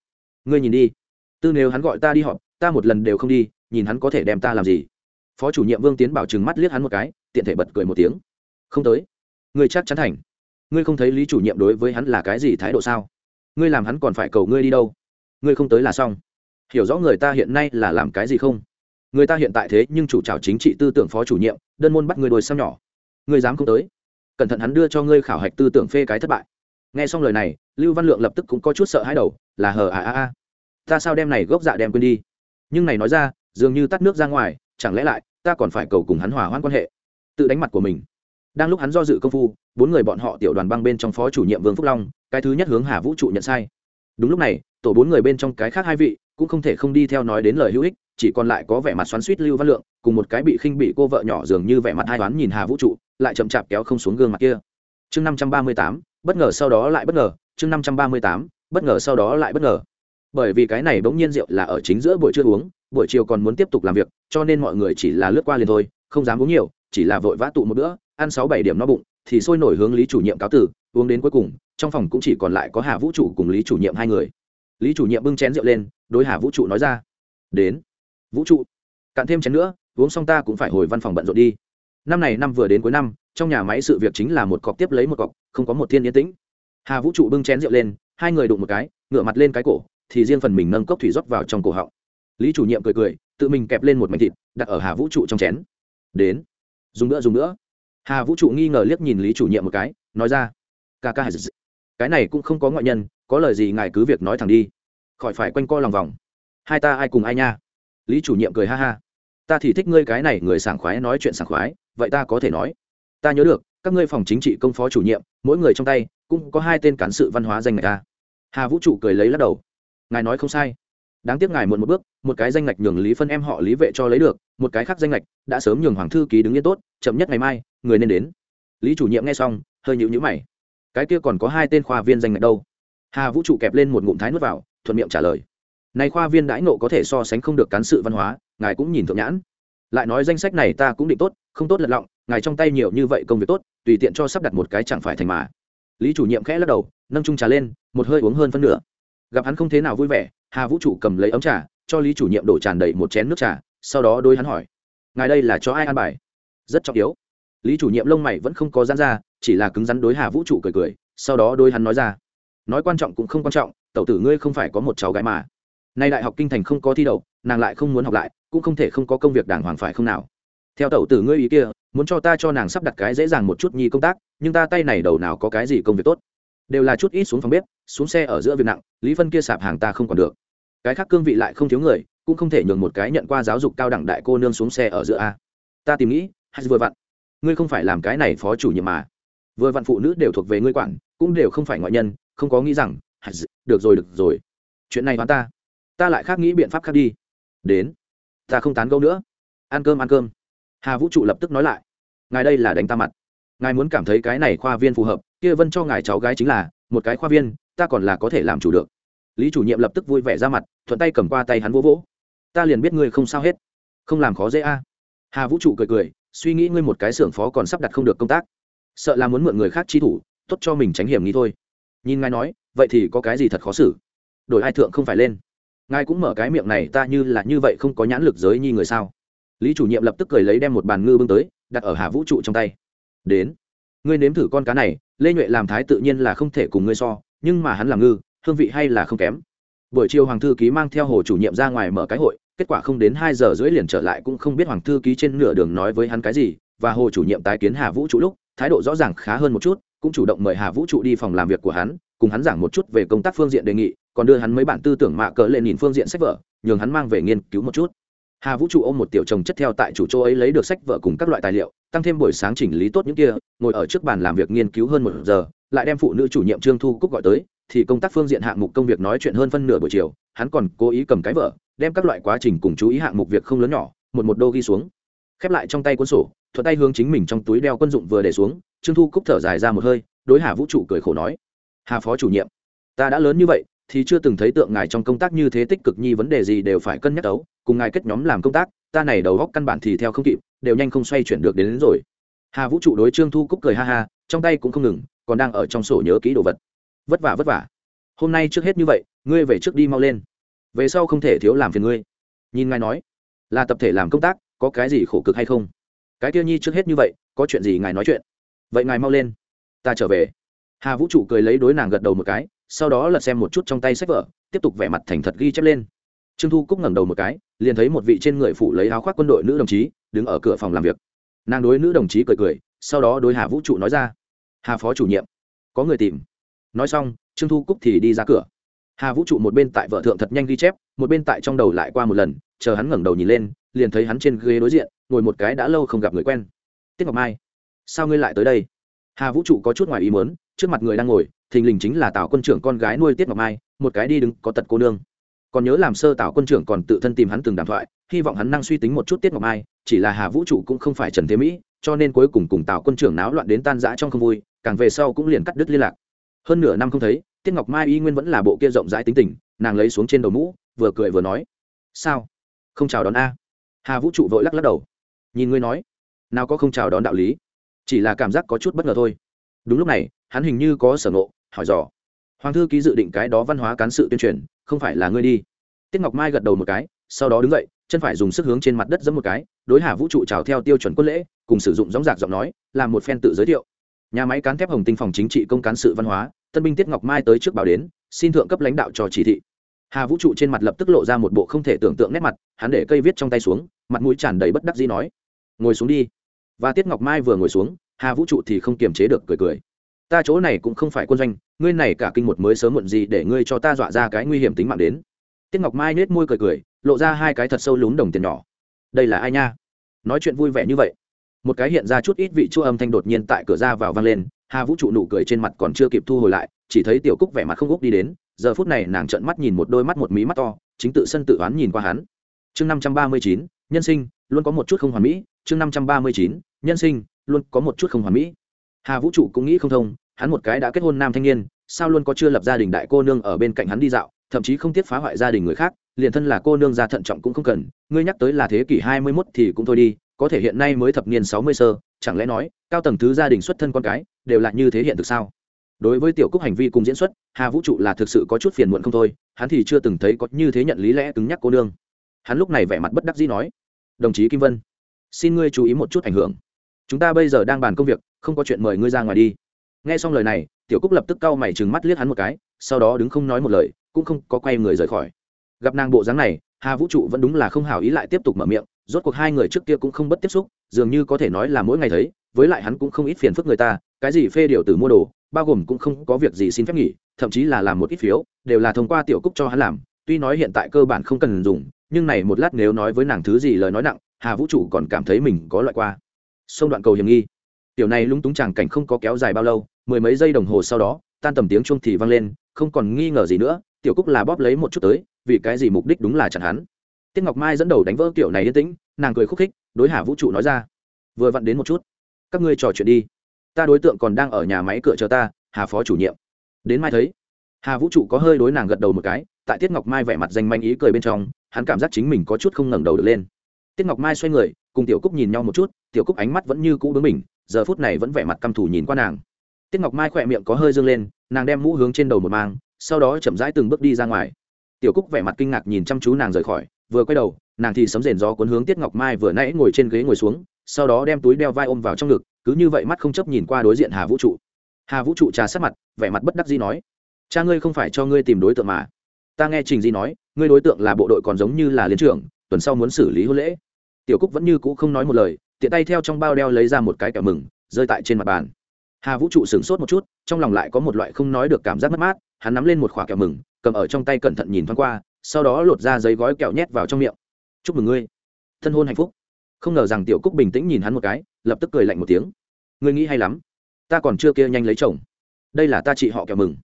Ngươi nhìn đi. Tư nếu hắn gọi ta đi họp, ta một lần đều không đi, nhìn hắn có thể đem ta làm gì? Phó chủ nhiệm vương tiến bảo trừng mắt liếc hắn một cái, tiện thể bật cười một tiếng. Không tới. Ngươi chắc chắn thành. Ngươi không thấy lý chủ nhiệm đối với hắn là cái gì thái độ sao? Ngươi làm hắn còn phải cầu ngươi đi đâu? Ngươi không tới là xong hiểu rõ người ta hiện nay là làm cái gì không? Người ta hiện tại thế nhưng chủ trào chính trị tư tưởng phó chủ nhiệm, đơn môn bắt người đồi xăm nhỏ. Người dám không tới, cẩn thận hắn đưa cho ngươi khảo hạch tư tưởng phê cái thất bại. Nghe xong lời này, lưu văn lượng lập tức cũng có chút sợ hãi đầu, là hờ à à à ta sao đem này gốc dạ đem quên đi? Nhưng này nói ra, dường như tắt nước ra ngoài, chẳng lẽ lại, ta còn phải cầu cùng hắn hòa hoãn quan hệ? Tự đánh mặt của mình. Đang lúc hắn do dự công phu, bốn người bọn họ tiểu đoàn băng bên trong phó chủ nhiệm vương phúc long, cái thứ nhất hướng hà vũ trụ nhận sai. Đúng lúc này, tổ bốn người bên trong cái khác hai vị cũng không thể không đi theo nói đến lời hữu ích, chỉ còn lại có vẻ mặt xoắn suýt lưu văn lượng, cùng một cái bị khinh bị cô vợ nhỏ dường như vẻ mặt hai toán nhìn hà vũ trụ, lại chậm chạp kéo không xuống gương mặt kia. Chương năm trăm ba mươi tám, bất ngờ sau đó lại bất ngờ, chương năm trăm ba mươi tám, bất ngờ sau đó lại bất ngờ. Bởi vì cái này bỗng nhiên rượu là ở chính giữa buổi trưa uống, buổi chiều còn muốn tiếp tục làm việc, cho nên mọi người chỉ là lướt qua liền thôi, không dám uống nhiều, chỉ là vội vã tụ một bữa, ăn sáu bảy điểm no bụng, thì sôi nổi hướng lý chủ nhiệm cáo tử uống đến cuối cùng, trong phòng cũng chỉ còn lại có hà vũ trụ cùng lý chủ nhiệm hai người lý chủ nhiệm bưng chén rượu lên, đối hà vũ trụ nói ra. Đến. Vũ trụ. Cạn thêm chén nữa, uống xong ta cũng phải hồi văn phòng bận rộn đi. Năm này năm vừa đến cuối năm, trong nhà máy sự việc chính là một cọc tiếp lấy một cọc, không có một thiên yên tĩnh. Hà vũ trụ bưng chén rượu lên, hai người đụng một cái, ngửa mặt lên cái cổ, thì riêng phần mình nâng cốc thủy rót vào trong cổ họng. Lý chủ nhiệm cười cười, tự mình kẹp lên một mảnh thịt, đặt ở hà vũ trụ trong chén. Đến. Dùng nữa dùng nữa. Hà vũ trụ nghi ngờ liếc nhìn lý chủ nhiệm một cái, nói ra. Ca ca cái này cũng không có ngoại nhân có lời gì ngài cứ việc nói thẳng đi. Khỏi phải quanh co lòng vòng. Hai ta ai cùng ai nha? Lý chủ nhiệm cười ha ha. Ta thì thích ngươi cái này, người sảng khoái nói chuyện sảng khoái, vậy ta có thể nói. Ta nhớ được, các ngươi phòng chính trị công phó chủ nhiệm, mỗi người trong tay, cũng có hai tên cán sự văn hóa danh ngạch ta. Hà vũ trụ cười lấy lắc đầu. Ngài nói không sai. Đáng tiếc ngài muộn một bước, một cái danh ngạch nhường lý phân em họ lý vệ cho lấy được, một cái khác danh ngạch đã sớm nhường hoàng thư ký đứng yên tốt, chậm nhất ngày mai, người nên đến. Lý chủ nhiệm nghe xong, hơi nhịu nhữ mày. Cái kia còn có hai tên khoa viên danh ngạch đâu? Hà vũ trụ kẹp lên một ngụm thái nước vào thuận miệng trả lời này khoa viên đãi nộ có thể so sánh không được cán sự văn hóa ngài cũng nhìn thượng nhãn lại nói danh sách này ta cũng định tốt không tốt lật lọng ngài trong tay nhiều như vậy công việc tốt tùy tiện cho sắp đặt một cái chẳng phải thành mà lý chủ nhiệm khẽ lắc đầu nâng trung trà lên một hơi uống hơn phân nửa gặp hắn không thế nào vui vẻ hà vũ trụ cầm lấy ấm trà cho lý chủ nhiệm đổ tràn đầy một chén nước trà sau đó đôi hắn hỏi ngài đây là cho ai ăn bài rất trọng yếu lý chủ nhiệm lông mày vẫn không có dán ra chỉ là cứng rắn đối hà vũ trụ cười cười sau đó đôi hắn nói ra nói quan trọng cũng không quan trọng, tẩu tử ngươi không phải có một cháu gái mà. Nay đại học kinh thành không có thi đậu, nàng lại không muốn học lại, cũng không thể không có công việc đàng hoàng phải không nào? Theo tẩu tử ngươi ý kia, muốn cho ta cho nàng sắp đặt cái dễ dàng một chút nhi công tác, nhưng ta tay này đầu nào có cái gì công việc tốt? Đều là chút ít xuống phòng bếp, xuống xe ở giữa việc nặng, lý phân kia sạp hàng ta không còn được. Cái khác cương vị lại không thiếu người, cũng không thể nhường một cái nhận qua giáo dục cao đẳng đại cô nương xuống xe ở giữa a. Ta tìm nghĩ, hay vừa vặn, ngươi không phải làm cái này phó chủ nhiệm mà. Vừa vặn phụ nữ đều thuộc về ngươi quản, cũng đều không phải ngoại nhân không có nghĩ rằng được rồi được rồi. Chuyện này đoán ta. Ta lại khác nghĩ biện pháp khác đi. Đến. Ta không tán gẫu nữa. Ăn cơm ăn cơm. Hà vũ trụ lập tức nói lại. Ngài đây là đánh ta mặt. Ngài muốn cảm thấy cái này khoa viên phù hợp. Kia vân cho ngài cháu gái chính là, một cái khoa viên, ta còn là có thể làm chủ được. Lý chủ nhiệm lập tức vui vẻ ra mặt, thuận tay cầm qua tay hắn vỗ vỗ. Ta liền biết ngươi không sao hết. Không làm khó dễ a. Hà vũ trụ cười cười, suy nghĩ ngươi một cái xưởng phó còn sắp đặt không được công tác. Sợ là muốn mượn người khác chi thủ, tốt cho mình tránh hiểm nghi thôi nhìn ngài nói, vậy thì có cái gì thật khó xử? Đổi ai thượng không phải lên. Ngài cũng mở cái miệng này ta như là như vậy không có nhãn lực giới nhi người sao? Lý chủ nhiệm lập tức cười lấy đem một bàn ngư bưng tới, đặt ở hà vũ trụ trong tay. Đến. Ngươi nếm thử con cá này, lê nhuệ làm thái tự nhiên là không thể cùng ngươi so, nhưng mà hắn làm ngư, hương vị hay là không kém. Buổi chiều hoàng thư ký mang theo hồ chủ nhiệm ra ngoài mở cái hội, kết quả không đến hai giờ rưỡi liền trở lại cũng không biết hoàng thư ký trên nửa đường nói với hắn cái gì, và hồ chủ nhiệm tái kiến hà vũ trụ lúc, thái độ rõ ràng khá hơn một chút cũng chủ động mời hà vũ trụ đi phòng làm việc của hắn, cùng hắn giảng một chút về công tác phương diện đề nghị, còn đưa hắn mấy bản tư tưởng mạ cỡ lên nhìn phương diện sách vở, nhường hắn mang về nghiên cứu một chút. Hà vũ trụ ôm một tiểu chồng chất theo tại chủ chỗ ấy lấy được sách vở cùng các loại tài liệu, tăng thêm buổi sáng chỉnh lý tốt những kia, ngồi ở trước bàn làm việc nghiên cứu hơn một giờ, lại đem phụ nữ chủ nhiệm trương thu cúc gọi tới, thì công tác phương diện hạng mục công việc nói chuyện hơn phân nửa buổi chiều, hắn còn cố ý cầm cái vở, đem các loại quá trình cùng chú ý hạng mục việc không lớn nhỏ, một một đô ghi xuống, khép lại trong tay cuốn sổ thuận tay hướng chính mình trong túi đeo quân dụng vừa để xuống trương thu cúc thở dài ra một hơi đối hà vũ trụ cười khổ nói hà phó chủ nhiệm ta đã lớn như vậy thì chưa từng thấy tượng ngài trong công tác như thế tích cực nhi vấn đề gì đều phải cân nhắc đấu cùng ngài kết nhóm làm công tác ta này đầu góc căn bản thì theo không kịp đều nhanh không xoay chuyển được đến, đến rồi. Hà vũ trụ đối trương thu cúc cười ha ha trong tay cũng không ngừng còn đang ở trong sổ nhớ kỹ đồ vật. Vất vả vất vả. Hôm nay trước hết như vậy ngươi về trước đi mau lên. Về sau không thể thiếu làm phiền ngươi. Nhìn ngài nói là tập thể làm công tác có cái gì khổ cực hay không? Cái tiêu nhi trước hết như vậy, có chuyện gì ngài nói chuyện? Vậy ngài mau lên, ta trở về. Hà vũ trụ cười lấy đối nàng gật đầu một cái, sau đó lật xem một chút trong tay sách vở, tiếp tục vẻ mặt thành thật ghi chép lên. Trương thu cúc ngẩng đầu một cái, liền thấy một vị trên người phụ lấy áo khoác quân đội nữ đồng chí, đứng ở cửa phòng làm việc. Nàng đối nữ đồng chí cười cười, sau đó đối hà vũ trụ nói ra, hà phó chủ nhiệm, có người tìm. Nói xong, trương thu cúc thì đi ra cửa. Hà vũ trụ một bên tại vợ thượng thật nhanh ghi chép, một bên tại trong đầu lại qua một lần, chờ hắn ngẩng đầu nhìn lên, liền thấy hắn trên ghế đối diện ngồi một cái đã lâu không gặp người quen. Tiết ngọc mai, sao ngươi lại tới đây? Hà vũ trụ có chút ngoài ý mớn trước mặt người đang ngồi, thình lình chính là tào quân trưởng con gái nuôi tiết ngọc mai, một cái đi đứng có tật cô nương. Còn nhớ làm sơ tào quân trưởng còn tự thân tìm hắn từng đàm thoại, hy vọng hắn năng suy tính một chút tiết ngọc mai, chỉ là hà vũ trụ cũng không phải trần thế mỹ, cho nên cuối cùng cùng tào quân trưởng náo loạn đến tan rã trong không vui, càng về sau cũng liền cắt đứt liên lạc. Hơn nửa năm không thấy, tiết ngọc mai y nguyên vẫn là bộ kia rộng rãi tính tình, nàng lấy xuống trên đầu mũ, vừa cười vừa nói, sao? Không chào đón a? Hà vũ trụ vội lắc lắc đầu nhìn ngươi nói, nào có không chào đón đạo lý, chỉ là cảm giác có chút bất ngờ thôi. Đúng lúc này, hắn hình như có sở ngộ, hỏi dò. Hoàng thư ký dự định cái đó văn hóa cán sự tuyên truyền, không phải là ngươi đi. Tiết ngọc mai gật đầu một cái, sau đó đứng dậy, chân phải dùng sức hướng trên mặt đất giẫm một cái, đối hà vũ trụ trào theo tiêu chuẩn quân lễ, cùng sử dụng gióng giạc giọng nói, làm một phen tự giới thiệu. Nhà máy cán thép hồng tinh phòng chính trị công cán sự văn hóa, tân binh tiết ngọc mai tới trước báo đến, xin thượng cấp lãnh đạo cho chỉ thị. Hà vũ trụ trên mặt lập tức lộ ra một bộ không thể tưởng tượng nét mặt, hắn để cây viết trong tay xuống, mặt mũi tràn đầy bất đắc dĩ nói ngồi xuống đi. Và tiết ngọc mai vừa ngồi xuống, hà vũ trụ thì không kiềm chế được cười cười. Ta chỗ này cũng không phải quân doanh, ngươi này cả kinh một mới sớm muộn gì để ngươi cho ta dọa ra cái nguy hiểm tính mạng đến. Tiết ngọc mai nết môi cười cười, lộ ra hai cái thật sâu lún đồng tiền nhỏ. Đây là ai nha? Nói chuyện vui vẻ như vậy. Một cái hiện ra chút ít vị chua âm thanh đột nhiên tại cửa ra vào vang lên, hà vũ trụ nụ cười trên mặt còn chưa kịp thu hồi lại, chỉ thấy tiểu cúc vẻ mặt không úc đi đến, giờ phút này nàng trợn mắt nhìn một đôi mắt một mí mắt to, chính tự sân tự oán nhìn qua hắn. Chương năm trăm ba mươi chín, nhân sinh, luôn có một chút không hoàn mỹ chương năm trăm ba mươi chín, nhân sinh, luôn có một chút không hoàn mỹ. Hà vũ trụ cũng nghĩ không thông, hắn một cái đã kết hôn nam thanh niên, sao luôn có chưa lập gia đình đại cô nương ở bên cạnh hắn đi dạo, thậm chí không tiếc phá hoại gia đình người khác, liền thân là cô nương gia thận trọng cũng không cần, ngươi nhắc tới là thế kỷ hai mươi 21 thì cũng thôi đi, có thể hiện nay mới thập niên sáu mươi sơ, chẳng lẽ nói, cao tầng thứ gia đình xuất thân con cái, đều là như thế hiện thực sao? Đối với tiểu cúc hành vi cùng diễn xuất, hà vũ trụ là thực sự có chút phiền muộn không thôi, hắn thì chưa từng thấy có như thế nhận lý lẽ cứng nhắc cô nương. Hắn lúc này vẻ mặt bất đắc dĩ nói, đồng chí kim vân xin ngươi chú ý một chút ảnh hưởng. Chúng ta bây giờ đang bàn công việc, không có chuyện mời ngươi ra ngoài đi. Nghe xong lời này, tiểu cúc lập tức cau mày trừng mắt liếc hắn một cái, sau đó đứng không nói một lời, cũng không có quay người rời khỏi. Gặp nàng bộ dáng này, hà vũ trụ vẫn đúng là không hào ý lại tiếp tục mở miệng, rốt cuộc hai người trước kia cũng không bất tiếp xúc, dường như có thể nói là mỗi ngày thấy, với lại hắn cũng không ít phiền phức người ta, cái gì phê điều từ mua đồ, bao gồm cũng không có việc gì xin phép nghỉ, thậm chí là làm một ít phiếu, đều là thông qua tiểu cúc cho hắn làm, tuy nói hiện tại cơ bản không cần dùng, nhưng này một lát nếu nói với nàng thứ gì lời nói nặng hà vũ trụ còn cảm thấy mình có loại qua. Sông đoạn cầu hiểm nghi. Tiểu này lúng túng chàng cảnh không có kéo dài bao lâu, mười mấy giây đồng hồ sau đó, tan tầm tiếng chuông thì vang lên, không còn nghi ngờ gì nữa, tiểu cúc là bóp lấy một chút tới, vì cái gì mục đích đúng là chặn hắn. Tiết ngọc mai dẫn đầu đánh vỡ kiểu này yên tĩnh, nàng cười khúc khích, đối hà vũ trụ nói ra. Vừa vặn đến một chút. Các ngươi trò chuyện đi. Ta đối tượng còn đang ở nhà máy cửa chờ ta, hà phó chủ nhiệm. Đến mai thấy. Hà vũ trụ có hơi đối nàng gật đầu một cái, tại tiết ngọc mai vẻ mặt danh manh ý cười bên trong, hắn cảm giác chính mình có chút không ngẩng đầu được lên tiết ngọc mai xoay người, cùng tiểu cúc nhìn nhau một chút, tiểu cúc ánh mắt vẫn như cũ bướng mình giờ phút này vẫn vẻ mặt căm thủ nhìn qua nàng. Tiết ngọc mai khỏe miệng có hơi dương lên, nàng đem mũ hướng trên đầu một mang, sau đó chậm rãi từng bước đi ra ngoài. Tiểu cúc vẻ mặt kinh ngạc nhìn chăm chú nàng rời khỏi, vừa quay đầu, nàng thì sấm rền gió cuốn hướng tiết ngọc mai vừa nãy ngồi trên ghế ngồi xuống, sau đó đem túi đeo vai ôm vào trong ngực, cứ như vậy mắt không chấp nhìn qua đối diện hà vũ trụ. Hà vũ trụ trà sát mặt, vẻ mặt bất đắc dĩ nói, cha ngươi không phải cho ngươi tìm đối tượng mà. Ta nghe trình di nói, ngươi đối tượng là bộ đội còn giống như là liên trưởng, tuần sau muốn xử lý hôn lễ tiểu cúc vẫn như cũ không nói một lời, tiện tay theo trong bao đeo lấy ra một cái kẹo mừng, rơi tại trên mặt bàn. Hà vũ trụ sửng sốt một chút, trong lòng lại có một loại không nói được cảm giác mất mát, hắn nắm lên một khoả kẹo mừng, cầm ở trong tay cẩn thận nhìn thoáng qua, sau đó lột ra giấy gói kẹo nhét vào trong miệng. Chúc mừng ngươi, thân hôn hạnh phúc. Không ngờ rằng tiểu cúc bình tĩnh nhìn hắn một cái, lập tức cười lạnh một tiếng. Ngươi nghĩ hay lắm, ta còn chưa kia nhanh lấy chồng. Đây là ta chị họ kẹo mừng.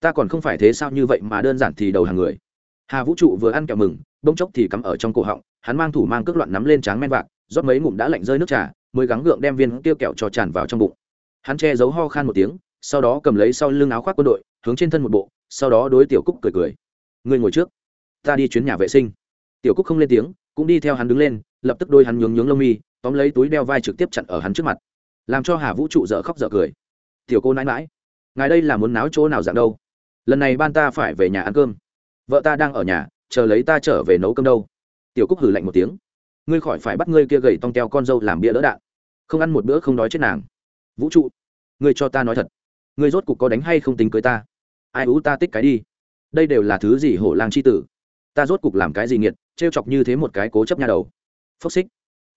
Ta còn không phải thế sao như vậy mà đơn giản thì đầu hàng người. Hà vũ trụ vừa ăn kẹo mừng bông chốc thì cắm ở trong cổ họng hắn mang thủ mang cước loạn nắm lên tráng men vạc, rót mấy ngụm đã lạnh rơi nước trà, mới gắng gượng đem viên tiêu kẹo cho tràn vào trong bụng. Hắn che giấu ho khan một tiếng, sau đó cầm lấy sau lưng áo khoác quân đội, hướng trên thân một bộ, sau đó đối tiểu cúc cười cười. Ngươi ngồi trước, ta đi chuyến nhà vệ sinh. Tiểu cúc không lên tiếng, cũng đi theo hắn đứng lên, lập tức đôi hắn nhướng nhướng lông mi, tóm lấy túi đeo vai trực tiếp chặn ở hắn trước mặt. Làm cho hà vũ trụ dở khóc dở cười. Tiểu cô nãi mãi ngài đây là muốn náo chỗ nào dạng đâu? Lần này ban ta phải về nhà ăn cơm. Vợ ta đang ở nhà, chờ lấy ta trở về nấu cơm đâu? Tiểu cúc hử lạnh một tiếng. Ngươi khỏi phải bắt ngươi kia gầy tong teo con dâu làm bia đỡ đạn. Không ăn một bữa không đói chết nàng. Vũ trụ, ngươi cho ta nói thật. Ngươi rốt cục có đánh hay không tính cưới ta? Ai ú ta tích cái đi. Đây đều là thứ gì hổ lang c h i tử? Ta rốt cục làm cái gì nghiệt t r e o chọc như thế một cái cố chấp nhà đầu. Phốc xích.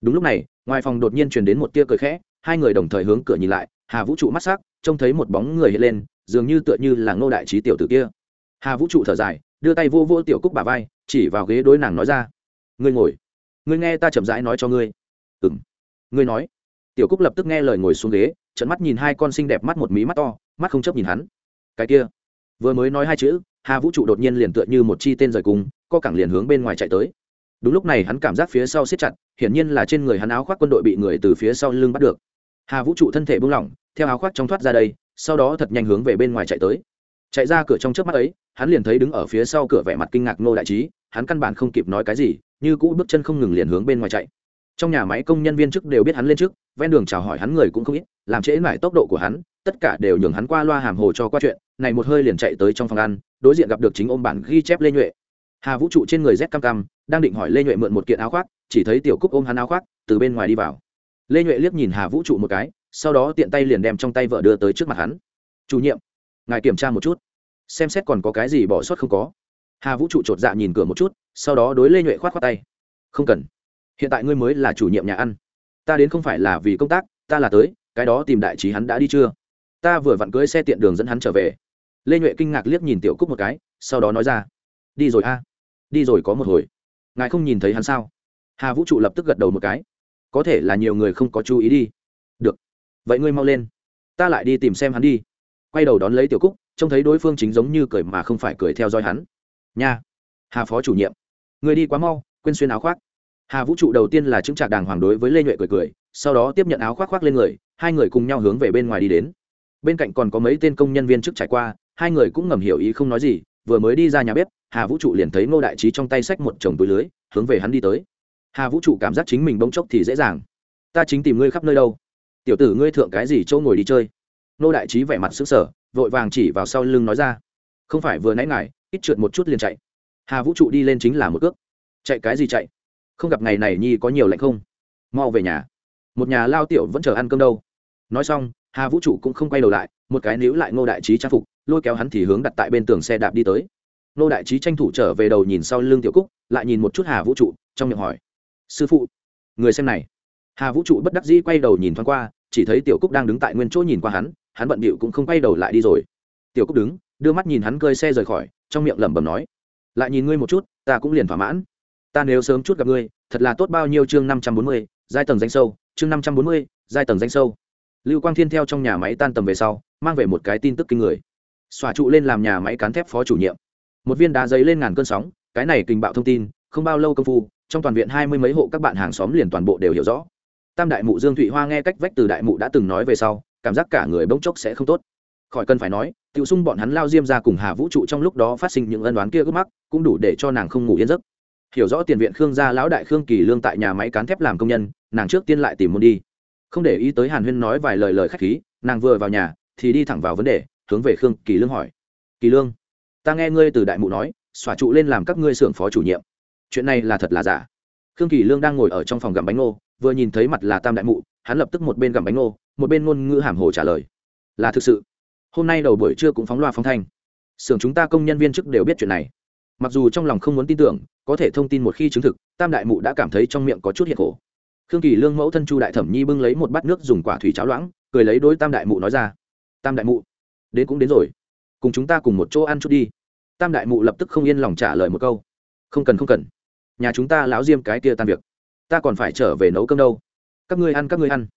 Đúng lúc này, ngoài phòng đột nhiên truyền đến một tia cười khẽ, hai người đồng thời hướng cửa nhìn lại, hà vũ trụ mắt s á c trông thấy một bóng người hiện lên, dường như tựa như là ngô đại trí tiểu tử kia. Hà vũ trụ thở dài, đưa tay vô vô tiểu cúc bà vai, chỉ vào ghế đối nàng nói ra ngươi ngồi. Ngươi nghe ta chậm rãi nói cho ngươi. Ừ m ngươi nói. Tiểu cúc lập tức nghe lời ngồi xuống ghế trận mắt nhìn hai con xinh đẹp mắt một mí mắt to, mắt không chấp nhìn hắn. Cái kia. Vừa mới nói hai chữ, hà vũ trụ đột nhiên liền tựa như một chi tên rời cung co cẳng liền hướng bên ngoài chạy tới. Đúng lúc này hắn cảm giác phía sau siết chặt, hiển nhiên là trên người hắn áo khoác quân đội bị người từ phía sau lưng bắt được. Hà vũ trụ thân thể buông lỏng, theo áo khoác trong thoát ra đây, sau đó thật nhanh hướng về bên ngoài chạy tới. Chạy ra cửa trong trước mắt ấy, hắn liền thấy đứng ở phía sau cửa vẻ mặt kinh ngạc nô đại trí hắn căn bản không kịp nói cái gì, như cũ bước chân không ngừng liền hướng bên ngoài chạy. Trong nhà máy công nhân viên chức đều biết hắn lên trước, ven đường chào hỏi hắn người cũng không ít, làm trễ mãi tốc độ của hắn, tất cả đều nhường hắn qua loa hàm hồ cho qua chuyện, này một hơi liền chạy tới trong phòng ăn, đối diện gặp được chính ôm bản ghi chép lê nhuệ. Hà vũ trụ trên người rét cam cam, đang định hỏi lê nhuệ mượn một kiện áo khoác, chỉ thấy tiểu cúc ôm hắn áo khoác, từ bên ngoài đi vào. Lê nhuệ liếc nhìn hà vũ trụ một cái, sau đó tiện tay liền đem trong tay vợ đưa tới trước mặt hắn. Chủ nhiệm, ngài kiểm tra một chút, xem xét còn có cái gì bỏ sót không có hà vũ trụ chột dạ nhìn cửa một chút, sau đó đối lê nhuệ khoát khoát tay. Không cần. Hiện tại ngươi mới là chủ nhiệm nhà ăn. Ta đến không phải là vì công tác, ta là tới, cái đó tìm đại trí hắn đã đi chưa? Ta vừa vặn cưới xe tiện đường dẫn hắn trở về. Lê nhuệ kinh ngạc liếc nhìn tiểu cúc một cái, sau đó nói ra, đi rồi a, đi rồi có một hồi. Ngài không nhìn thấy hắn sao? Hà vũ trụ lập tức gật đầu một cái, có thể là nhiều người không có chú ý đi. Được. Vậy ngươi mau lên. Ta lại đi tìm xem hắn đi. Quay đầu đón lấy tiểu cúc, trông thấy đối phương chính giống như cười mà không phải cười theo dõi hắn nha. Hà phó chủ nhiệm. Người đi quá mau, quên xuyên áo khoác. Hà vũ trụ đầu tiên là chứng trạc đàng hoàng đối với lê nhuệ cười cười, sau đó tiếp nhận áo khoác khoác lên người, hai người cùng nhau hướng về bên ngoài đi đến. Bên cạnh còn có mấy tên công nhân viên chức trải qua, hai người cũng ngầm hiểu ý không nói gì, vừa mới đi ra nhà bếp, hà vũ trụ liền thấy ngô đại trí trong tay xách một chồng túi lưới, hướng về hắn đi tới. Hà vũ trụ cảm giác chính mình bỗng chốc thì dễ dàng. Ta chính tìm ngươi khắp nơi đâu. Tiểu tử ngươi thượng cái gì chỗ ngồi đi chơi? Ngô đại trí vẻ mặt xứng sở vội vàng chỉ vào sau lưng nói ra. Không phải vừa nãy ngài ít trượt một chút liền chạy. Hà vũ trụ đi lên chính là một cước. Chạy cái gì chạy? Không gặp ngày này nhi có nhiều lạnh không? Mau về nhà. Một nhà lao tiểu vẫn chờ ăn cơm đâu. Nói xong, hà vũ trụ cũng không quay đầu lại, một cái níu lại ngô đại trí trang phục, lôi kéo hắn thì hướng đặt tại bên tường xe đạp đi tới. Ngô đại trí tranh thủ trở về đầu nhìn sau lưng tiểu cúc, lại nhìn một chút hà vũ trụ, trong miệng hỏi. Sư phụ, người xem này. Hà vũ trụ bất đắc dĩ quay đầu nhìn thoáng qua, chỉ thấy tiểu cúc đang đứng tại nguyên chỗ nhìn qua hắn hắn bận bịu cũng không quay đầu lại đi rồi. Tiểu cúc đứng, đưa mắt nhìn hắn cơi xe rời khỏi trong miệng lẩm bẩm nói, lại nhìn ngươi một chút, ta cũng liền thỏa mãn. Ta nếu sớm chút gặp ngươi, thật là tốt bao nhiêu chương năm trăm bốn mươi, giai tầng danh sâu, chương năm trăm bốn mươi, giai tầng danh sâu. Lưu quang thiên theo trong nhà máy tan tầm về sau, mang về một cái tin tức kinh người. Xòa trụ lên làm nhà máy cán thép phó chủ nhiệm. Một viên đá giấy lên ngàn cơn sóng, cái này kinh bạo thông tin, không bao lâu công phu, trong toàn viện hai mươi mấy hộ các bạn hàng xóm liền toàn bộ đều hiểu rõ. Tam đại mụ dương thụy hoa nghe cách vách từ đại mụ đã từng nói về sau, cảm giác cả người bỗng chốc sẽ không tốt khỏi cần phải nói tự xung bọn hắn lao diêm ra cùng hà vũ trụ trong lúc đó phát sinh những ân đoán kia gấp mắc, cũng đủ để cho nàng không ngủ yên giấc. Hiểu rõ tiền viện khương gia lão đại khương kỳ lương tại nhà máy cán thép làm công nhân, nàng trước tiên lại tìm môn đi. Không để ý tới hàn huyên nói vài lời lời khách khí, nàng vừa vào nhà, thì đi thẳng vào vấn đề, hướng về khương kỳ lương hỏi. Kỳ lương, ta nghe ngươi từ đại mụ nói, xòa trụ lên làm các ngươi xưởng phó chủ nhiệm. Chuyện này là thật là giả? Khương kỳ lương đang ngồi ở trong phòng gặm bánh ngô, vừa nhìn thấy mặt là tam đại mụ, hắn lập tức một bên gặm bánh ngô, một bên ngôn ngữ hàm hồ trả lời. Là thực sự hôm nay đầu buổi trưa cũng phóng loa phóng thanh. Xưởng chúng ta công nhân viên chức đều biết chuyện này. Mặc dù trong lòng không muốn tin tưởng, có thể thông tin một khi chứng thực, tam đại mụ đã cảm thấy trong miệng có chút hiện khổ. Khương kỳ lương mẫu thân chu đại thẩm nhi bưng lấy một bát nước dùng quả thủy cháo loãng, cười lấy đối tam đại mụ nói ra, tam đại mụ, đến cũng đến rồi. Cùng chúng ta cùng một chỗ ăn chút đi. Tam đại mụ lập tức không yên lòng trả lời một câu, không cần không cần. Nhà chúng ta láo diêm cái kia tan việc. Ta còn phải trở về nấu cơm đâu. Các ngươi ăn, các ngươi ăn.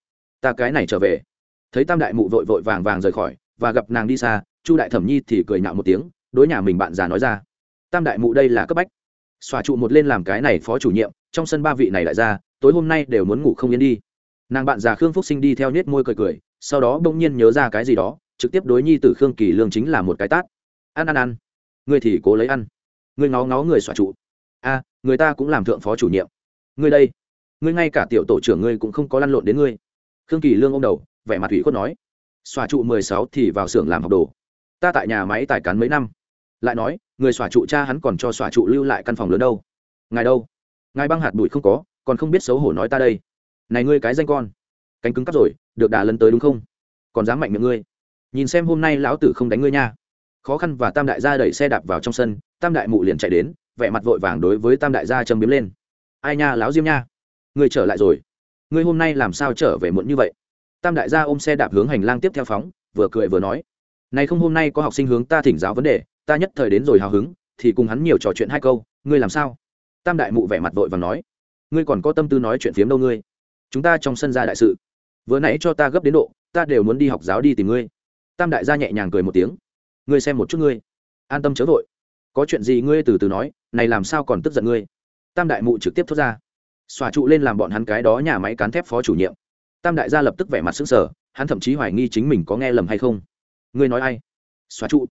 Ta cái này trở về. Thấy tam đại mụ vội vội vàng vàng rời khỏi và gặp nàng đi xa, chu đại thẩm nhi thì cười nhạo một tiếng, đối nhà mình bạn già nói ra, tam đại mụ đây là cấp bách. Xòa trụ một lên làm cái này phó chủ nhiệm, trong sân ba vị này lại ra, tối hôm nay đều muốn ngủ không yên đi. Nàng bạn già khương phúc sinh đi theo nết môi cười cười, sau đó bỗng nhiên nhớ ra cái gì đó, trực tiếp đối nhi t ử khương kỳ lương chính là một cái tát. Ăn ăn ăn. Người thì cố lấy ăn. Người ngó ngó người xòa trụ. A, người ta cũng làm thượng phó chủ nhiệm. Người đây. Người ngay cả tiểu tổ trưởng ngươi cũng không có lăn lộn đến ngươi. Khương kỳ lương ô m đầu, vẻ mặt ủy khuất nói xòa trụ mười sáu thì vào xưởng làm học đồ. Ta tại nhà máy tài cán mấy năm. Lại nói, người xòa trụ cha hắn còn cho xòa trụ lưu lại căn phòng lớn đâu. Ngài đâu? Ngài băng hạt bụi không có, còn không biết xấu hổ nói ta đây. Này ngươi cái danh con. Cánh cứng cắp rồi, được đà lấn tới đúng không? Còn dám mạnh miệng ngươi. Nhìn xem hôm nay lão tử không đánh ngươi nha. Khó khăn và tam đại gia đẩy xe đạp vào trong sân, tam đại mụ liền chạy đến, vẻ mặt vội vàng đối với tam đại gia châm biếm lên. Ai nha, lão diêm nha? Ngươi trở lại rồi. Ngươi hôm nay làm sao trở về muộn như vậy? Tam đại gia ôm xe đạp hướng hành lang tiếp theo phóng, vừa cười vừa nói, này không, hôm nay có học sinh hướng ta thỉnh giáo vấn đề, ta nhất thời đến rồi hào hứng, thì cùng hắn nhiều trò chuyện hai câu, ngươi làm sao? Tam đại mụ vẻ mặt vội và nói, ngươi còn có tâm tư nói chuyện phiếm đâu ngươi. Chúng ta trong sân ra đại sự. Vừa nãy cho ta gấp đến độ, ta đều muốn đi học giáo đi tìm ngươi. Tam đại gia nhẹ nhàng cười một tiếng, ngươi xem một chút ngươi. An tâm chớ vội. Có chuyện gì ngươi từ từ nói, này làm sao còn tức giận ngươi? Tam đại mụ trực tiếp thốt ra, xòa trụ lên làm bọn hắn cái đó nhà máy cán thép phó chủ nhiệm tam đại gia lập tức vẻ mặt xứng sở hắn thậm chí hoài nghi chính mình có nghe lầm hay không. Ngươi nói ai? Xóa trụ.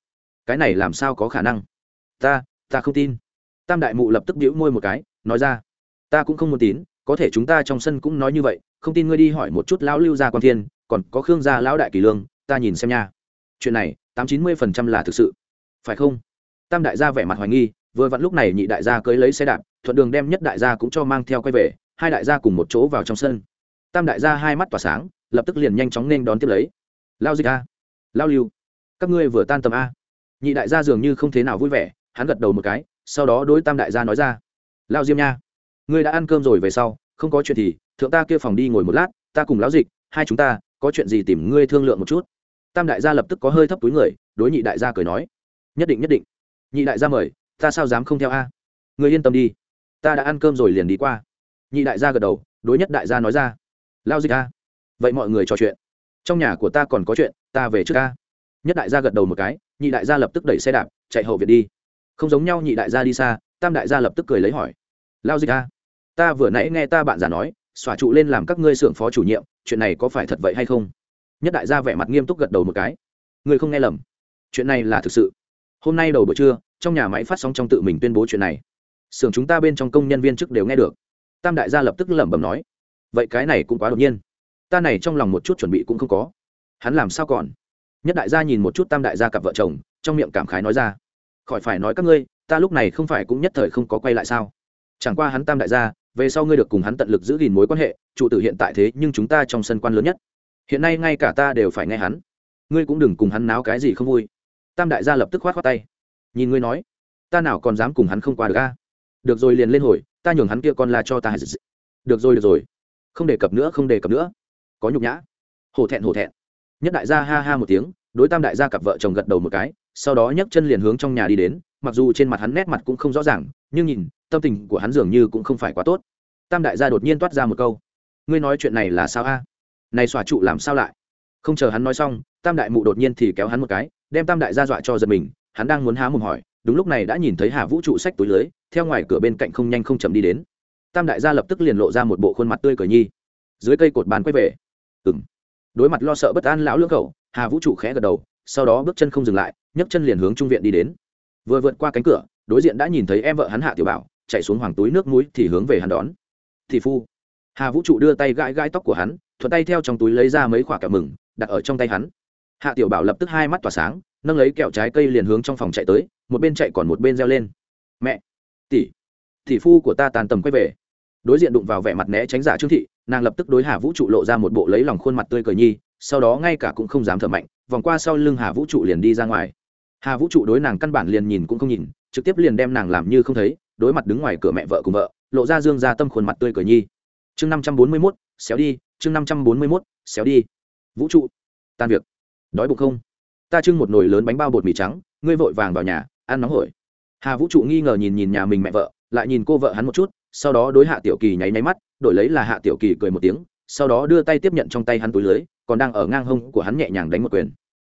Cái này làm sao có khả năng? Ta ta không tin. Tam đại mụ lập tức đĩu môi một cái, nói ra. Ta cũng không muốn tín có thể chúng ta trong sân cũng nói như vậy, không tin ngươi đi hỏi một chút lão lưu gia quan thiên, còn có khương gia lão đại kỳ lương, ta nhìn xem nha. Chuyện này, tám chín mươi phần trăm là thực sự. Phải không? Tam đại gia vẻ mặt hoài nghi, vừa vặn lúc này nhị đại gia cưới lấy xe đạp, thuận đường đem nhất đại gia cũng cho mang theo quay về, hai đại gia cùng một chỗ vào trong sân tam đại gia hai mắt tỏa sáng, lập tức liền nhanh chóng nên đón tiếp lấy. Lao dịch a. Lao lưu. Các ngươi vừa tan tầm a. Nhị đại gia dường như không thế nào vui vẻ, hắn gật đầu một cái, sau đó đối tam đại gia nói ra. Lao diêm nha, ngươi đã ăn cơm rồi về sau, không có chuyện thì, thượng ta kia phòng đi ngồi một lát, ta cùng lão dịch, hai chúng ta, có chuyện gì tìm ngươi thương lượng một chút. Tam đại gia lập tức có hơi thấp túi người, đối nhị đại gia cười nói. Nhất định nhất định. Nhị đại gia mời, ta sao dám không theo a? Ngươi yên tâm đi, ta đã ăn cơm rồi liền đi qua. Nhị đại gia gật đầu, đối nhất đại gia nói ra lao dịch a vậy mọi người trò chuyện. Trong nhà của ta còn có chuyện, ta về trước a nhất đại gia gật đầu một cái, nhị đại gia lập tức đẩy xe đạp, chạy hậu viện đi. Không giống nhau nhị đại gia đi xa, tam đại gia lập tức cười lấy hỏi. Lao dịch a ta vừa nãy nghe ta bạn già nói, xòa trụ lên làm các ngươi xưởng phó chủ nhiệm, chuyện này có phải thật vậy hay không? Nhất đại gia vẻ mặt nghiêm túc gật đầu một cái. Ngươi không nghe lầm. Chuyện này là thực sự. Hôm nay đầu buổi trưa, trong nhà máy phát sóng trong tự mình tuyên bố chuyện này. Xưởng chúng ta bên trong công nhân viên chức đều nghe được. Tam đại gia lập tức lẩm bẩm nói vậy cái này cũng quá đột nhiên. Ta này trong lòng một chút chuẩn bị cũng không có. Hắn làm sao còn? Nhất đại gia nhìn một chút tam đại gia cặp vợ chồng, trong miệng cảm khái nói ra. Khỏi phải nói các ngươi, ta lúc này không phải cũng nhất thời không có quay lại sao? Chẳng qua hắn tam đại gia, về sau ngươi được cùng hắn tận lực giữ gìn mối quan hệ trụ tử hiện tại thế nhưng chúng ta trong sân quan lớn nhất. Hiện nay ngay cả ta đều phải nghe hắn. Ngươi cũng đừng cùng hắn náo cái gì không vui. Tam đại gia lập tức khoát khoát tay. Nhìn ngươi nói, ta nào còn dám cùng hắn không qua được a? Được rồi liền lên hồi, ta nhường hắn kia con la cho ta được rồi được rồi không đề cập nữa, không đề cập nữa. Có nhục nhã. Hổ thẹn hổ thẹn. Nhất đại gia ha ha một tiếng, đối tam đại gia cặp vợ chồng gật đầu một cái, sau đó nhấc chân liền hướng trong nhà đi đến, mặc dù trên mặt hắn nét mặt cũng không rõ ràng, nhưng nhìn, tâm tình của hắn dường như cũng không phải quá tốt. Tam đại gia đột nhiên toát ra một câu, ngươi nói chuyện này là sao a? Này xòa trụ làm sao lại? Không chờ hắn nói xong, tam đại mụ đột nhiên thì kéo hắn một cái, đem tam đại gia dọa cho giật mình, hắn đang muốn há mồm hỏi, đúng lúc này đã nhìn thấy hà vũ trụ sách túi lưới, theo ngoài cửa bên cạnh không nhanh không chậm đi đến tam đại gia lập tức liền lộ ra một bộ khuôn mặt tươi cười nhi. Dưới cây cột bàn quay về. Ừng đối mặt lo sợ bất an lão lưỡng khẩu hà vũ trụ khẽ gật đầu, sau đó bước chân không dừng lại, nhấc chân liền hướng trung viện đi đến. Vừa vượt qua cánh cửa, đối diện đã nhìn thấy em vợ hắn hạ tiểu bảo, chạy xuống hoàng túi nước mũi thì hướng về hắn đón. Thì phu. Hà vũ trụ đưa tay gãi gãi tóc của hắn, thuận tay theo trong túi lấy ra mấy quả kẹo mừng, đặt ở trong tay hắn. Hạ tiểu bảo lập tức hai mắt tỏa sáng, nâng lấy kẹo trái cây liền hướng trong phòng chạy tới, một bên chạy còn một bên reo lên. Mẹ, tỷ thì phu của ta tàn tầm quay về. Đối diện đụng vào vẻ mặt né tránh giả trương thị, nàng lập tức đối hà vũ trụ lộ ra một bộ lấy lòng khuôn mặt tươi cười nhi, sau đó ngay cả cũng không dám thở mạnh, vòng qua sau lưng hà vũ trụ liền đi ra ngoài. Hà vũ trụ đối nàng căn bản liền nhìn cũng không nhìn, trực tiếp liền đem nàng làm như không thấy, đối mặt đứng ngoài cửa mẹ vợ cùng vợ, lộ ra dương ra tâm khuôn mặt tươi cười nhi. Chương năm trăm bốn mươi mốt, xéo đi, chương năm trăm bốn mươi mốt, xéo đi. Vũ trụ, tan việc. Đói bụng không? Ta trưng một nồi lớn bánh bao bột mì trắng, ngươi vội vàng vào nhà, ăn nóng hổi. Hà vũ trụ nghi ngờ nhìn nhìn nhà mình mẹ vợ lại nhìn cô vợ hắn một chút, sau đó đối hạ tiểu kỳ nháy nháy mắt, đổi lấy là hạ tiểu kỳ cười một tiếng, sau đó đưa tay tiếp nhận trong tay hắn túi lưới, còn đang ở ngang hông của hắn nhẹ nhàng đánh một quyền.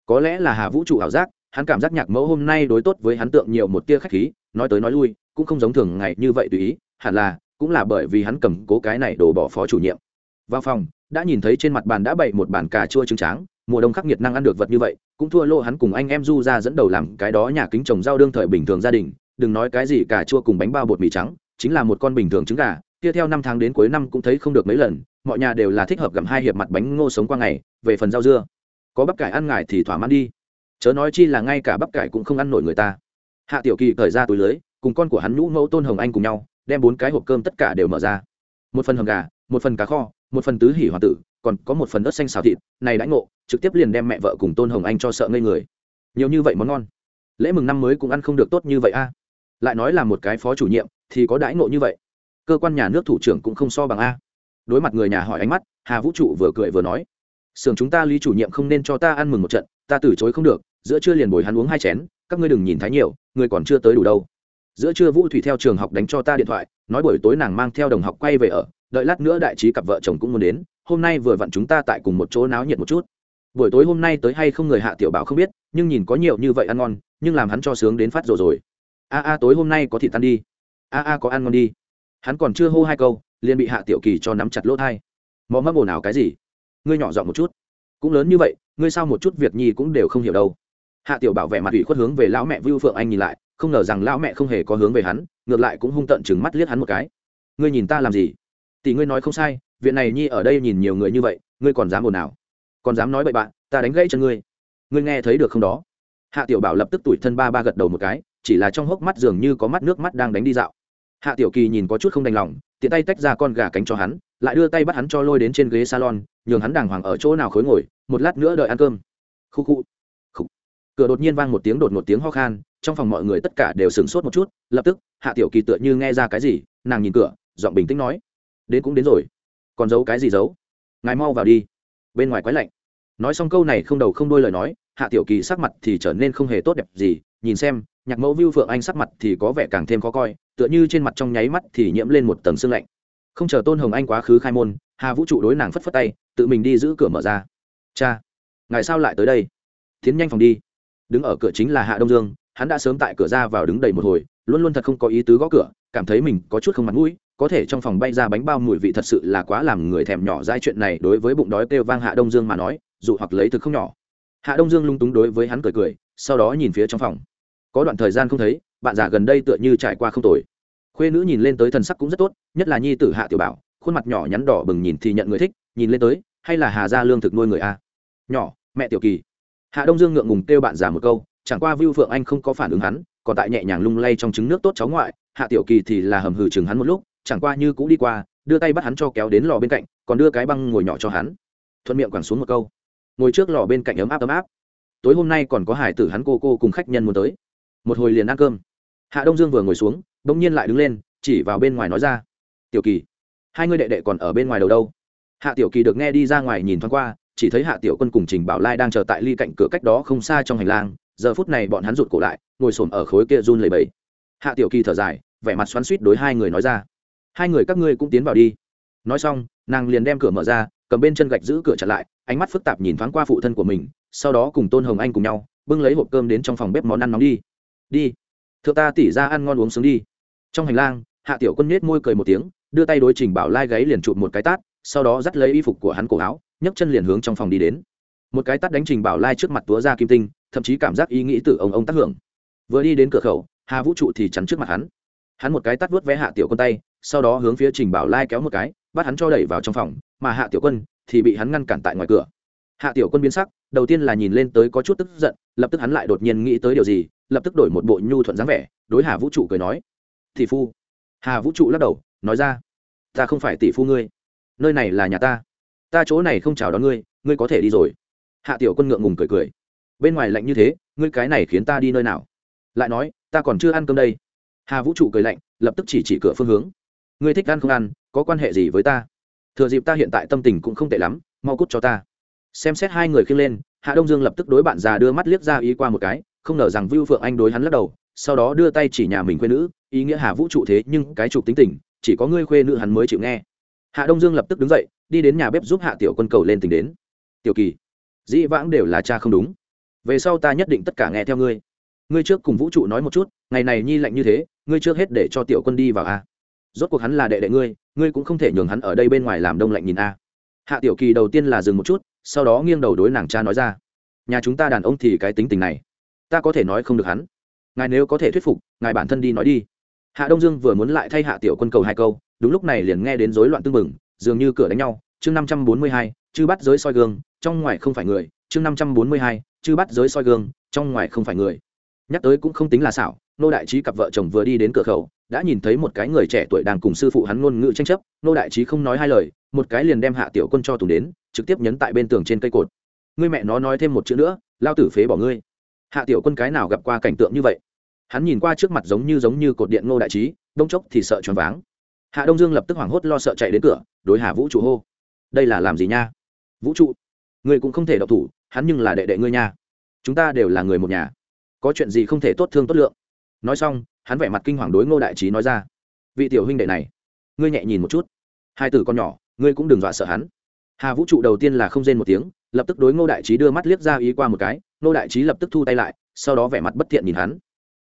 Có lẽ là hà vũ trụ ảo giác, hắn cảm giác nhạc mẫu hôm nay đối tốt với hắn tượng nhiều một tia khách khí, nói tới nói lui, cũng không giống thường ngày như vậy tùy ý, hẳn là, cũng là bởi vì hắn cầm cố cái này đổ bỏ phó chủ nhiệm. Vào phòng, đã nhìn thấy trên mặt bàn đã bày một bàn cà chua trứng tráng, mùa đông khắc nghiệt năng ăn được vật như vậy, cũng thua lô hắn cùng anh em du ra dẫn đầu làm cái đó nhà kính trồng rau đương thời bình thường gia đình đừng nói cái gì cà chua cùng bánh bao bột mì trắng, chính là một con bình thường trứng gà, kia theo năm tháng đến cuối năm cũng thấy không được mấy lần, mọi nhà đều là thích hợp gặm hai hiệp mặt bánh ngô sống qua ngày, về phần rau dưa. Có bắp cải ăn ngài thì thỏa mãn đi. Chớ nói chi là ngay cả bắp cải cũng không ăn nổi người ta. Hạ tiểu kỳ cởi ra túi lưới, cùng con của hắn nhũ mẫu tôn hồng anh cùng nhau, đem bốn cái hộp cơm tất cả đều mở ra. Một phần hầm gà, một phần cá kho, một phần tứ hỉ hoàng tử, còn có một phần ớt xanh xào thịt, này đãi ngộ, trực tiếp liền đem mẹ vợ cùng tôn hồng anh cho sợ ngây người. Nhiều như vậy món ngon. Lễ mừng năm mới cũng ăn không được tốt như vậy a lại nói là một cái phó chủ nhiệm, thì có đãi ngộ như vậy? Cơ quan nhà nước thủ trưởng cũng không so bằng a. Đối mặt người nhà hỏi ánh mắt, hà vũ trụ vừa cười vừa nói, sưởng chúng ta lý chủ nhiệm không nên cho ta ăn mừng một trận, ta từ chối không được, giữa trưa liền bồi hắn uống hai chén, các ngươi đừng nhìn thấy nhiều, người còn chưa tới đủ đâu. Giữa trưa vũ thủy theo trường học đánh cho ta điện thoại, nói buổi tối nàng mang theo đồng học quay về ở, đợi lát nữa đại trí cặp vợ chồng cũng muốn đến, hôm nay vừa vặn chúng ta tại cùng một chỗ náo nhiệt một chút. Buổi tối hôm nay tới hay không người hạ tiểu bảo không biết, nhưng nhìn có nhiều như vậy ăn ngon, nhưng làm hắn cho sướng đến phát rồi rồi a a tối hôm nay có thịt ăn đi. a a có ăn ngon đi. hắn còn chưa hô hai câu, liền bị hạ tiểu kỳ cho nắm chặt lỗ thai. mò mấp ồn ào cái gì? ngươi nhỏ giọng một chút. cũng lớn như vậy, ngươi sao một chút việc nhi cũng đều không hiểu đâu. hạ tiểu bảo vệ mặt ủy khuất hướng về lão mẹ vưu phượng anh nhìn lại, không ngờ rằng lão mẹ không hề có hướng về hắn, ngược lại cũng hung tận chừng mắt liếc hắn một cái. ngươi nhìn ta làm gì? tỷ ngươi nói không sai, viện này nhi ở đây nhìn nhiều người như vậy, ngươi còn dám ồn nào còn dám nói bậy bạn, ta đánh gãy chân ngươi. ngươi nghe thấy được không đó? hạ tiểu bảo lập tức tủi thân ba ba gật đầu một cái chỉ là trong hốc mắt dường như có mắt nước mắt đang đánh đi dạo. Hạ tiểu kỳ nhìn có chút không đành lòng, tiện tay tách ra con gà cánh cho hắn, lại đưa tay bắt hắn cho lôi đến trên ghế salon, nhường hắn đàng hoàng ở chỗ nào khối ngồi, một lát nữa đợi ăn cơm. Khu khu khu cửa đột nhiên vang một tiếng đột một tiếng ho khan, trong phòng mọi người tất cả đều sửng sốt một chút, lập tức, hạ tiểu kỳ tựa như nghe ra cái gì, nàng nhìn cửa, giọng bình tĩnh nói, đến cũng đến rồi. Còn giấu cái gì giấu? Ngài mau vào đi. Bên ngoài quái lạnh. Nói xong câu này không đầu không đôi lời nói, hạ tiểu kỳ sắc mặt thì trở nên không hề tốt đẹp gì, nhìn xem nhạc mẫu vưu phượng anh sắc mặt thì có vẻ càng thêm khó coi, tựa như trên mặt trong nháy mắt thì nhiễm lên một tầng sương lạnh. Không chờ tôn hồng anh quá khứ khai môn, hà vũ trụ đối nàng phất phất tay, tự mình đi giữ cửa mở ra. Cha, ngài sao lại tới đây? Tiến nhanh phòng đi. Đứng ở cửa chính là hạ đông dương, hắn đã sớm tại cửa ra vào đứng đầy một hồi, luôn luôn thật không có ý tứ gõ cửa, cảm thấy mình có chút không mặt mũi, có thể trong phòng bay ra bánh bao mùi vị thật sự là quá làm người thèm nhỏ dai chuyện này đối với bụng đói kêu vang hạ đông dương mà nói, dù hoặc lấy thực không nhỏ. Hạ đông dương lung túng đối với hắn cười cười, sau đó nhìn phía trong phòng có đoạn thời gian không thấy, bạn già gần đây tựa như trải qua không tồi. Khuê nữ nhìn lên tới thần sắc cũng rất tốt, nhất là nhi tử hạ tiểu bảo, khuôn mặt nhỏ nhắn đỏ bừng nhìn thì nhận người thích, nhìn lên tới, hay là hà gia lương thực nuôi người a? Nhỏ, mẹ tiểu kỳ. Hạ đông dương ngượng ngùng kêu bạn già một câu, chẳng qua vưu phượng anh không có phản ứng hắn, còn tại nhẹ nhàng lung lay trong trứng nước tốt cháu ngoại, hạ tiểu kỳ thì là hầm hừ chừng hắn một lúc, chẳng qua như cũ đi qua, đưa tay bắt hắn cho kéo đến lò bên cạnh, còn đưa cái băng ngồi nhỏ cho hắn. Thuận miệng quẳng xuống một câu. Ngồi trước lò bên cạnh ấm áp ấm áp. Tối hôm nay còn có hải tử hắn cô cô cùng khách nhân muốn tới một hồi liền ăn cơm. Hạ đông dương vừa ngồi xuống, bỗng nhiên lại đứng lên, chỉ vào bên ngoài nói ra, tiểu kỳ, hai người đệ đệ còn ở bên ngoài đầu đâu? Hạ tiểu kỳ được nghe đi ra ngoài nhìn thoáng qua, chỉ thấy hạ tiểu quân cùng trình bảo lai đang chờ tại ly cạnh cửa cách đó không xa trong hành lang, giờ phút này bọn hắn rụt cổ lại, ngồi xổm ở khối kia run lầy bẫy hạ tiểu kỳ thở dài, vẻ mặt xoắn suýt đối hai người nói ra, hai người các ngươi cũng tiến vào đi. Nói xong, nàng liền đem cửa mở ra, cầm bên chân gạch giữ cửa chặt lại, ánh mắt phức tạp nhìn thoáng qua phụ thân của mình, sau đó cùng tôn hồng anh cùng nhau, bưng lấy hộp cơm đến trong phòng bếp món ăn nóng đi đi. Thượng ta tỉ ra ăn ngon uống sướng đi. Trong hành lang, hạ tiểu quân nết môi cười một tiếng, đưa tay đối trình bảo lai gáy liền chụp một cái tát, sau đó dắt lấy y phục của hắn cổ áo, nhấc chân liền hướng trong phòng đi đến. Một cái tát đánh trình bảo lai trước mặt túa ra kim tinh, thậm chí cảm giác ý nghĩ từ ông ông tác hưởng. Vừa đi đến cửa khẩu, hà vũ trụ thì chắn trước mặt hắn. Hắn một cái tát vớt vé hạ tiểu quân tay, sau đó hướng phía trình bảo lai kéo một cái, bắt hắn cho đẩy vào trong phòng, mà hạ tiểu quân thì bị hắn ngăn cản tại ngoài cửa. Hạ tiểu quân biến sắc, đầu tiên là nhìn lên tới có chút tức giận, lập tức hắn lại đột nhiên nghĩ tới điều gì lập tức đổi một bộ nhu thuận dáng vẻ, đối hà vũ trụ cười nói, tỷ phu. Hà vũ trụ lắc đầu, nói ra, ta không phải tỷ phu ngươi. Nơi này là nhà ta. Ta chỗ này không chào đón ngươi ngươi có thể đi rồi. Hạ tiểu quân ngượng ngùng cười cười, bên ngoài lạnh như thế, ngươi cái này khiến ta đi nơi nào? Lại nói, ta còn chưa ăn cơm đây. Hà vũ trụ cười lạnh, lập tức chỉ chỉ cửa phương hướng. Ngươi thích ăn không ăn, có quan hệ gì với ta? Thừa dịp ta hiện tại tâm tình cũng không tệ lắm, mau cút cho ta. Xem xét hai người khiêng lên, hạ đông dương lập tức đối bạn già đưa mắt liếc ra ý qua một cái không ngờ rằng vưu phượng anh đối hắn lắc đầu, sau đó đưa tay chỉ nhà mình khuê nữ, ý nghĩa hà vũ trụ thế nhưng cái trục tính tình, chỉ có ngươi khuê nữ hắn mới chịu nghe. Hạ đông dương lập tức đứng dậy, đi đến nhà bếp giúp hạ tiểu quân cầu lên tình đến. Tiểu kỳ, dĩ vãng đều là cha không đúng. Về sau ta nhất định tất cả nghe theo ngươi. Ngươi trước cùng vũ trụ nói một chút, ngày này nhi lạnh như thế, ngươi trước hết để cho tiểu quân đi vào a. Rốt cuộc hắn là đệ đệ ngươi ngươi cũng không thể nhường hắn ở đây bên ngoài làm đông lạnh nhìn a. Hạ tiểu kỳ đầu tiên là dừng một chút, sau đó nghiêng đầu đối nàng cha nói ra. Nhà chúng ta đàn ông thì cái tính tình này ta có thể nói không được hắn. Ngài nếu có thể thuyết phục, ngài bản thân đi nói đi. Hạ đông dương vừa muốn lại thay hạ tiểu quân cầu hai câu, đúng lúc này liền nghe đến rối loạn tưng bừng, dường như cửa đánh nhau. Chương năm trăm bốn mươi hai, chư bắt giới soi gương, trong ngoài không phải người. Chương năm trăm bốn mươi hai, chư bắt giới soi gương, trong ngoài không phải người. Nhắc tới cũng không tính là xảo, nô đại trí cặp vợ chồng vừa đi đến cửa khẩu, đã nhìn thấy một cái người trẻ tuổi đang cùng sư phụ hắn ngôn ngữ tranh chấp. Nô đại trí không nói hai lời, một cái liền đem hạ tiểu quân cho tùng đến, trực tiếp nhấn tại bên tường trên cây cột. Ngươi mẹ nó nói thêm một chữ nữa, lao tử phế bỏ ngươi hạ tiểu quân cái nào gặp qua cảnh tượng như vậy? Hắn nhìn qua trước mặt giống như giống như cột điện ngô đại trí, đông chốc thì sợ choáng váng. Hạ đông dương lập tức hoảng hốt lo sợ chạy đến cửa, đối hà vũ trụ hô. Đây là làm gì nha? Vũ trụ, người cũng không thể độc thủ, hắn nhưng là đệ đệ ngươi nha. Chúng ta đều là người một nhà. Có chuyện gì không thể tốt thương tốt lượng. Nói xong, hắn vẻ mặt kinh hoàng đối ngô đại trí nói ra. Vị tiểu huynh đệ này, ngươi nhẹ nhìn một chút. Hai tử con nhỏ, ngươi cũng đừng dọa sợ hắn. Hà vũ trụ đầu tiên là không rên một tiếng lập tức đối ngô đại trí đưa mắt liếc ra ý qua một cái, ngô đại trí lập tức thu tay lại, sau đó vẻ mặt bất thiện nhìn hắn.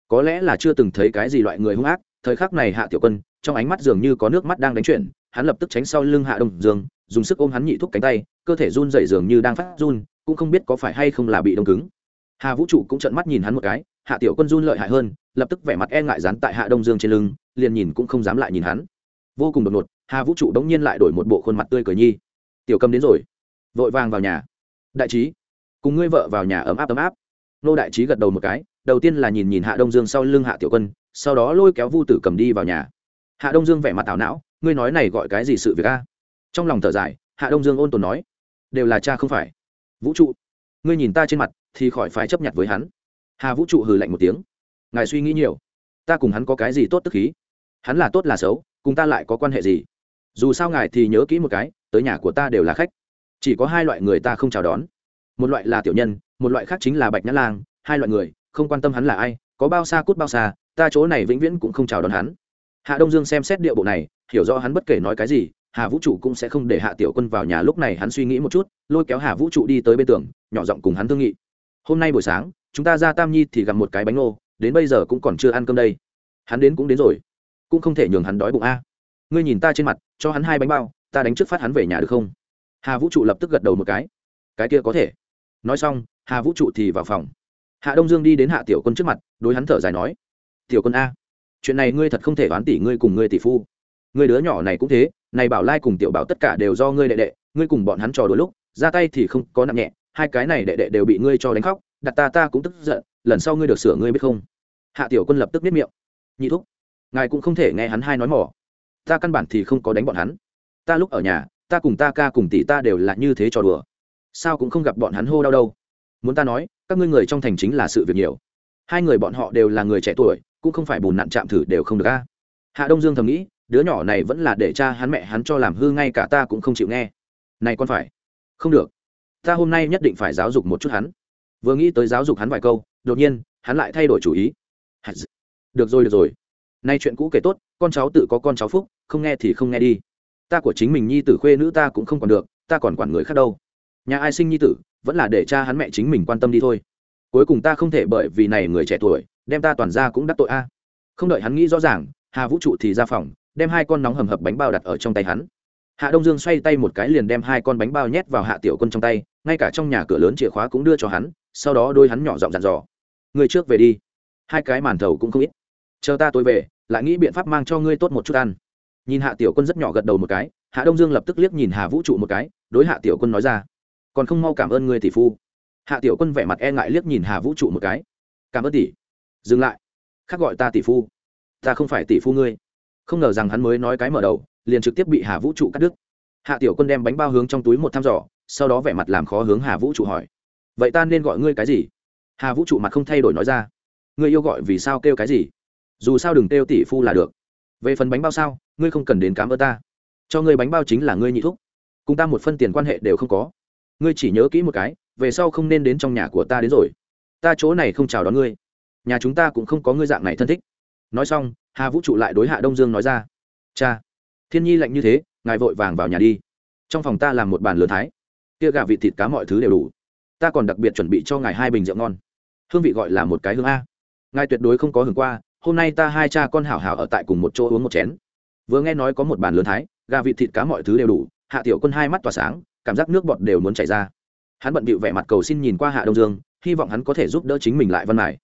Có lẽ là chưa từng thấy cái gì loại người hung ác, thời khắc này hạ tiểu quân, trong ánh mắt dường như có nước mắt đang đánh chuyển, hắn lập tức tránh sau lưng hạ đông dương, dùng sức ôm hắn nhị thúc cánh tay, cơ thể run dậy dường như đang phát run, cũng không biết có phải hay không là bị đông cứng. Hà vũ trụ cũng trợn mắt nhìn hắn một cái, hạ tiểu quân run lợi hại hơn, lập tức vẻ mặt e ngại dán tại hạ đông dương trên lưng, liền nhìn cũng không dám lại nhìn hắn. Vô cùng đột ngột, hà vũ trụ đống nhiên lại đổi một bộ khuôn mặt tươi cười nhi. Tiểu cầm đến rồi. Vội vàng vào nhà đại trí, cùng ngươi vợ vào nhà ấm áp ấm áp. Nô đại trí gật đầu một cái, đầu tiên là nhìn nhìn hạ đông dương sau lưng hạ tiểu quân, sau đó lôi kéo vu tử cầm đi vào nhà. Hạ đông dương vẻ mặt tảo não, ngươi nói này gọi cái gì sự việc a? Trong lòng thở dài, hạ đông dương ôn tồn nói, đều là cha không phải. Vũ trụ, ngươi nhìn ta trên mặt, thì khỏi phải chấp nhận với hắn. Hà vũ trụ hừ lạnh một tiếng, ngài suy nghĩ nhiều, ta cùng hắn có cái gì tốt tức khí? Hắn là tốt là xấu, cùng ta lại có quan hệ gì? Dù sao ngài thì nhớ kỹ một cái, tới nhà của ta đều là khách chỉ có hai loại người ta không chào đón. Một loại là tiểu nhân, một loại khác chính là bạch nhã lang, hai loại người, không quan tâm hắn là ai, có bao xa cút bao xa, ta chỗ này vĩnh viễn cũng không chào đón hắn. Hạ đông dương xem xét điệu bộ này, hiểu rõ hắn bất kể nói cái gì, hà vũ trụ cũng sẽ không để hạ tiểu quân vào nhà lúc này hắn suy nghĩ một chút, lôi kéo hà vũ trụ đi tới bên tường, nhỏ giọng cùng hắn thương nghị. Hôm nay buổi sáng, chúng ta ra tam nhi thì gặp một cái bánh ngô, đến bây giờ cũng còn chưa ăn cơm đây. Hắn đến cũng đến rồi. Cũng không thể nhường hắn đói bụng a. Ngươi nhìn ta trên mặt, cho hắn hai bánh bao, ta đánh trước phát hắn về nhà được không? Hà vũ trụ lập tức gật đầu một cái cái kia có thể nói xong hà vũ trụ thì vào phòng hạ đông dương đi đến hạ tiểu quân trước mặt đối hắn thở dài nói tiểu quân a chuyện này ngươi thật không thể đoán tỷ ngươi cùng ngươi tỷ phu ngươi đứa nhỏ này cũng thế này bảo lai cùng tiểu bảo tất cả đều do ngươi đệ đệ ngươi cùng bọn hắn trò đôi lúc ra tay thì không có nặng nhẹ hai cái này đệ đệ đều bị ngươi cho đánh khóc đặt ta ta cũng tức giận lần sau ngươi được sửa ngươi biết không hạ tiểu quân lập tức biết miệng nhị thúc ngài cũng không thể nghe hắn hai nói mỏ ta căn bản thì không có đánh bọn hắn ta lúc ở nhà ta cùng ta ca cùng tỷ ta đều là như thế trò đùa. Sao cũng không gặp bọn hắn hô đau đâu. Muốn ta nói, các ngươi người trong thành chính là sự việc nhiều. Hai người bọn họ đều là người trẻ tuổi, cũng không phải bùn nặn chạm thử đều không được a. Hạ đông dương thầm nghĩ, đứa nhỏ này vẫn là để cha hắn mẹ hắn cho làm hư ngay cả ta cũng không chịu nghe. Này con phải. Không được. Ta hôm nay nhất định phải giáo dục một chút hắn. Vừa nghĩ tới giáo dục hắn vài câu, đột nhiên, hắn lại thay đổi chủ ý. Được rồi được rồi. Nay chuyện cũ kể tốt, con cháu tự có con cháu phúc, không nghe thì không nghe đi ta của chính mình nhi tử khuê nữ ta cũng không còn được, ta còn quản người khác đâu. Nhà ai sinh nhi tử, vẫn là để cha hắn mẹ chính mình quan tâm đi thôi. Cuối cùng ta không thể bởi vì này người trẻ tuổi, đem ta toàn ra cũng đắc tội a. Không đợi hắn nghĩ rõ ràng, hà vũ trụ thì ra phòng, đem hai con nóng hầm hập bánh bao đặt ở trong tay hắn. Hạ đông dương xoay tay một cái liền đem hai con bánh bao nhét vào hạ tiểu quân trong tay, ngay cả trong nhà cửa lớn chìa khóa cũng đưa cho hắn, sau đó đôi hắn nhỏ giọng dặn dò. Người trước về đi. Hai cái màn thầu cũng không ít. Chờ ta tôi về, lại nghĩ biện pháp mang cho ngươi tốt một chút ăn nhìn hạ tiểu quân rất nhỏ gật đầu một cái, hạ đông dương lập tức liếc nhìn hà vũ trụ một cái, đối hạ tiểu quân nói ra, còn không mau cảm ơn người tỷ phu. Hạ tiểu quân vẻ mặt e ngại liếc nhìn hà vũ trụ một cái, cảm ơn tỷ, dừng lại, khác gọi ta tỷ phu, ta không phải tỷ phu ngươi. Không ngờ rằng hắn mới nói cái mở đầu, liền trực tiếp bị hà vũ trụ cắt đứt. Hạ tiểu quân đem bánh bao hướng trong túi một thăm dò, sau đó vẻ mặt làm khó hướng hà vũ trụ hỏi, vậy ta nên gọi ngươi cái gì? Hà vũ trụ mặt không thay đổi nói ra, ngươi yêu gọi vì sao kêu cái gì? Dù sao đừng kêu tỷ phu là được về phần bánh bao sao, ngươi không cần đến cám ơn ta. Cho ngươi bánh bao chính là ngươi nhị thúc. Cùng ta một phân tiền quan hệ đều không có. Ngươi chỉ nhớ kỹ một cái, về sau không nên đến trong nhà của ta đến rồi. Ta chỗ này không chào đón ngươi. Nhà chúng ta cũng không có ngươi dạng này thân thích. Nói xong, hà vũ trụ lại đối hạ đông dương nói ra. Cha, thiên nhi lạnh như thế, ngài vội vàng vào nhà đi. Trong phòng ta làm một bàn lớn thái. Kia gà vịt thịt cá mọi thứ đều đủ. Ta còn đặc biệt chuẩn bị cho ngài hai bình rượu ngon. Hương vị gọi là một cái hương a. Ngài tuyệt đối không có hưởng qua hôm nay ta hai cha con hảo hảo ở tại cùng một chỗ uống một chén. Vừa nghe nói có một bàn lớn thái, gà vịt thịt cá mọi thứ đều đủ, hạ tiểu quân hai mắt tỏa sáng, cảm giác nước bọt đều muốn chảy ra. Hắn bận bịu vẻ mặt cầu xin nhìn qua hạ đông dương, hy vọng hắn có thể giúp đỡ chính mình lại văn mải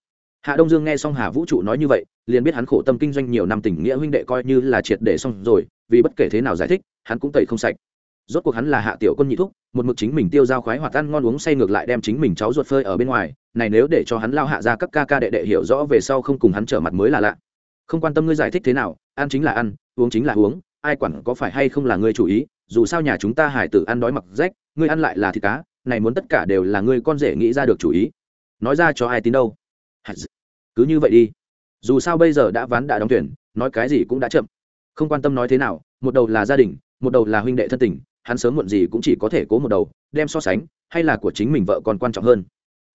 hạ đông dương nghe xong hà vũ trụ nói như vậy, liền biết hắn khổ tâm kinh doanh nhiều năm tình nghĩa huynh đệ coi như là triệt để xong rồi, vì bất kể thế nào giải thích, hắn cũng tẩy không sạch rốt cuộc hắn là hạ tiểu quân nhị thúc, một mực chính mình tiêu dao khoái hoặc ăn ngon uống say ngược lại đem chính mình cháu ruột phơi ở bên ngoài. Này nếu để cho hắn lao hạ ra các ca ca đệ đệ hiểu rõ về sau không cùng hắn trở mặt mới là lạ. Không quan tâm ngươi giải thích thế nào, ăn chính là ăn, uống chính là uống, ai quản có phải hay không là ngươi chủ ý, dù sao nhà chúng ta hải tử ăn đói mặc rách, ngươi ăn lại là thịt cá, này muốn tất cả đều là ngươi con rể nghĩ ra được chủ ý. Nói ra cho ai tin đâu? Cứ như vậy đi. Dù sao bây giờ đã ván đã đóng tuyển nói cái gì cũng đã chậm. Không quan tâm nói thế nào, một đầu là gia đình, một đầu là huynh đệ thân tình hắn sớm muộn gì cũng chỉ có thể cố một đầu, đem so sánh, hay là của chính mình vợ còn quan trọng hơn.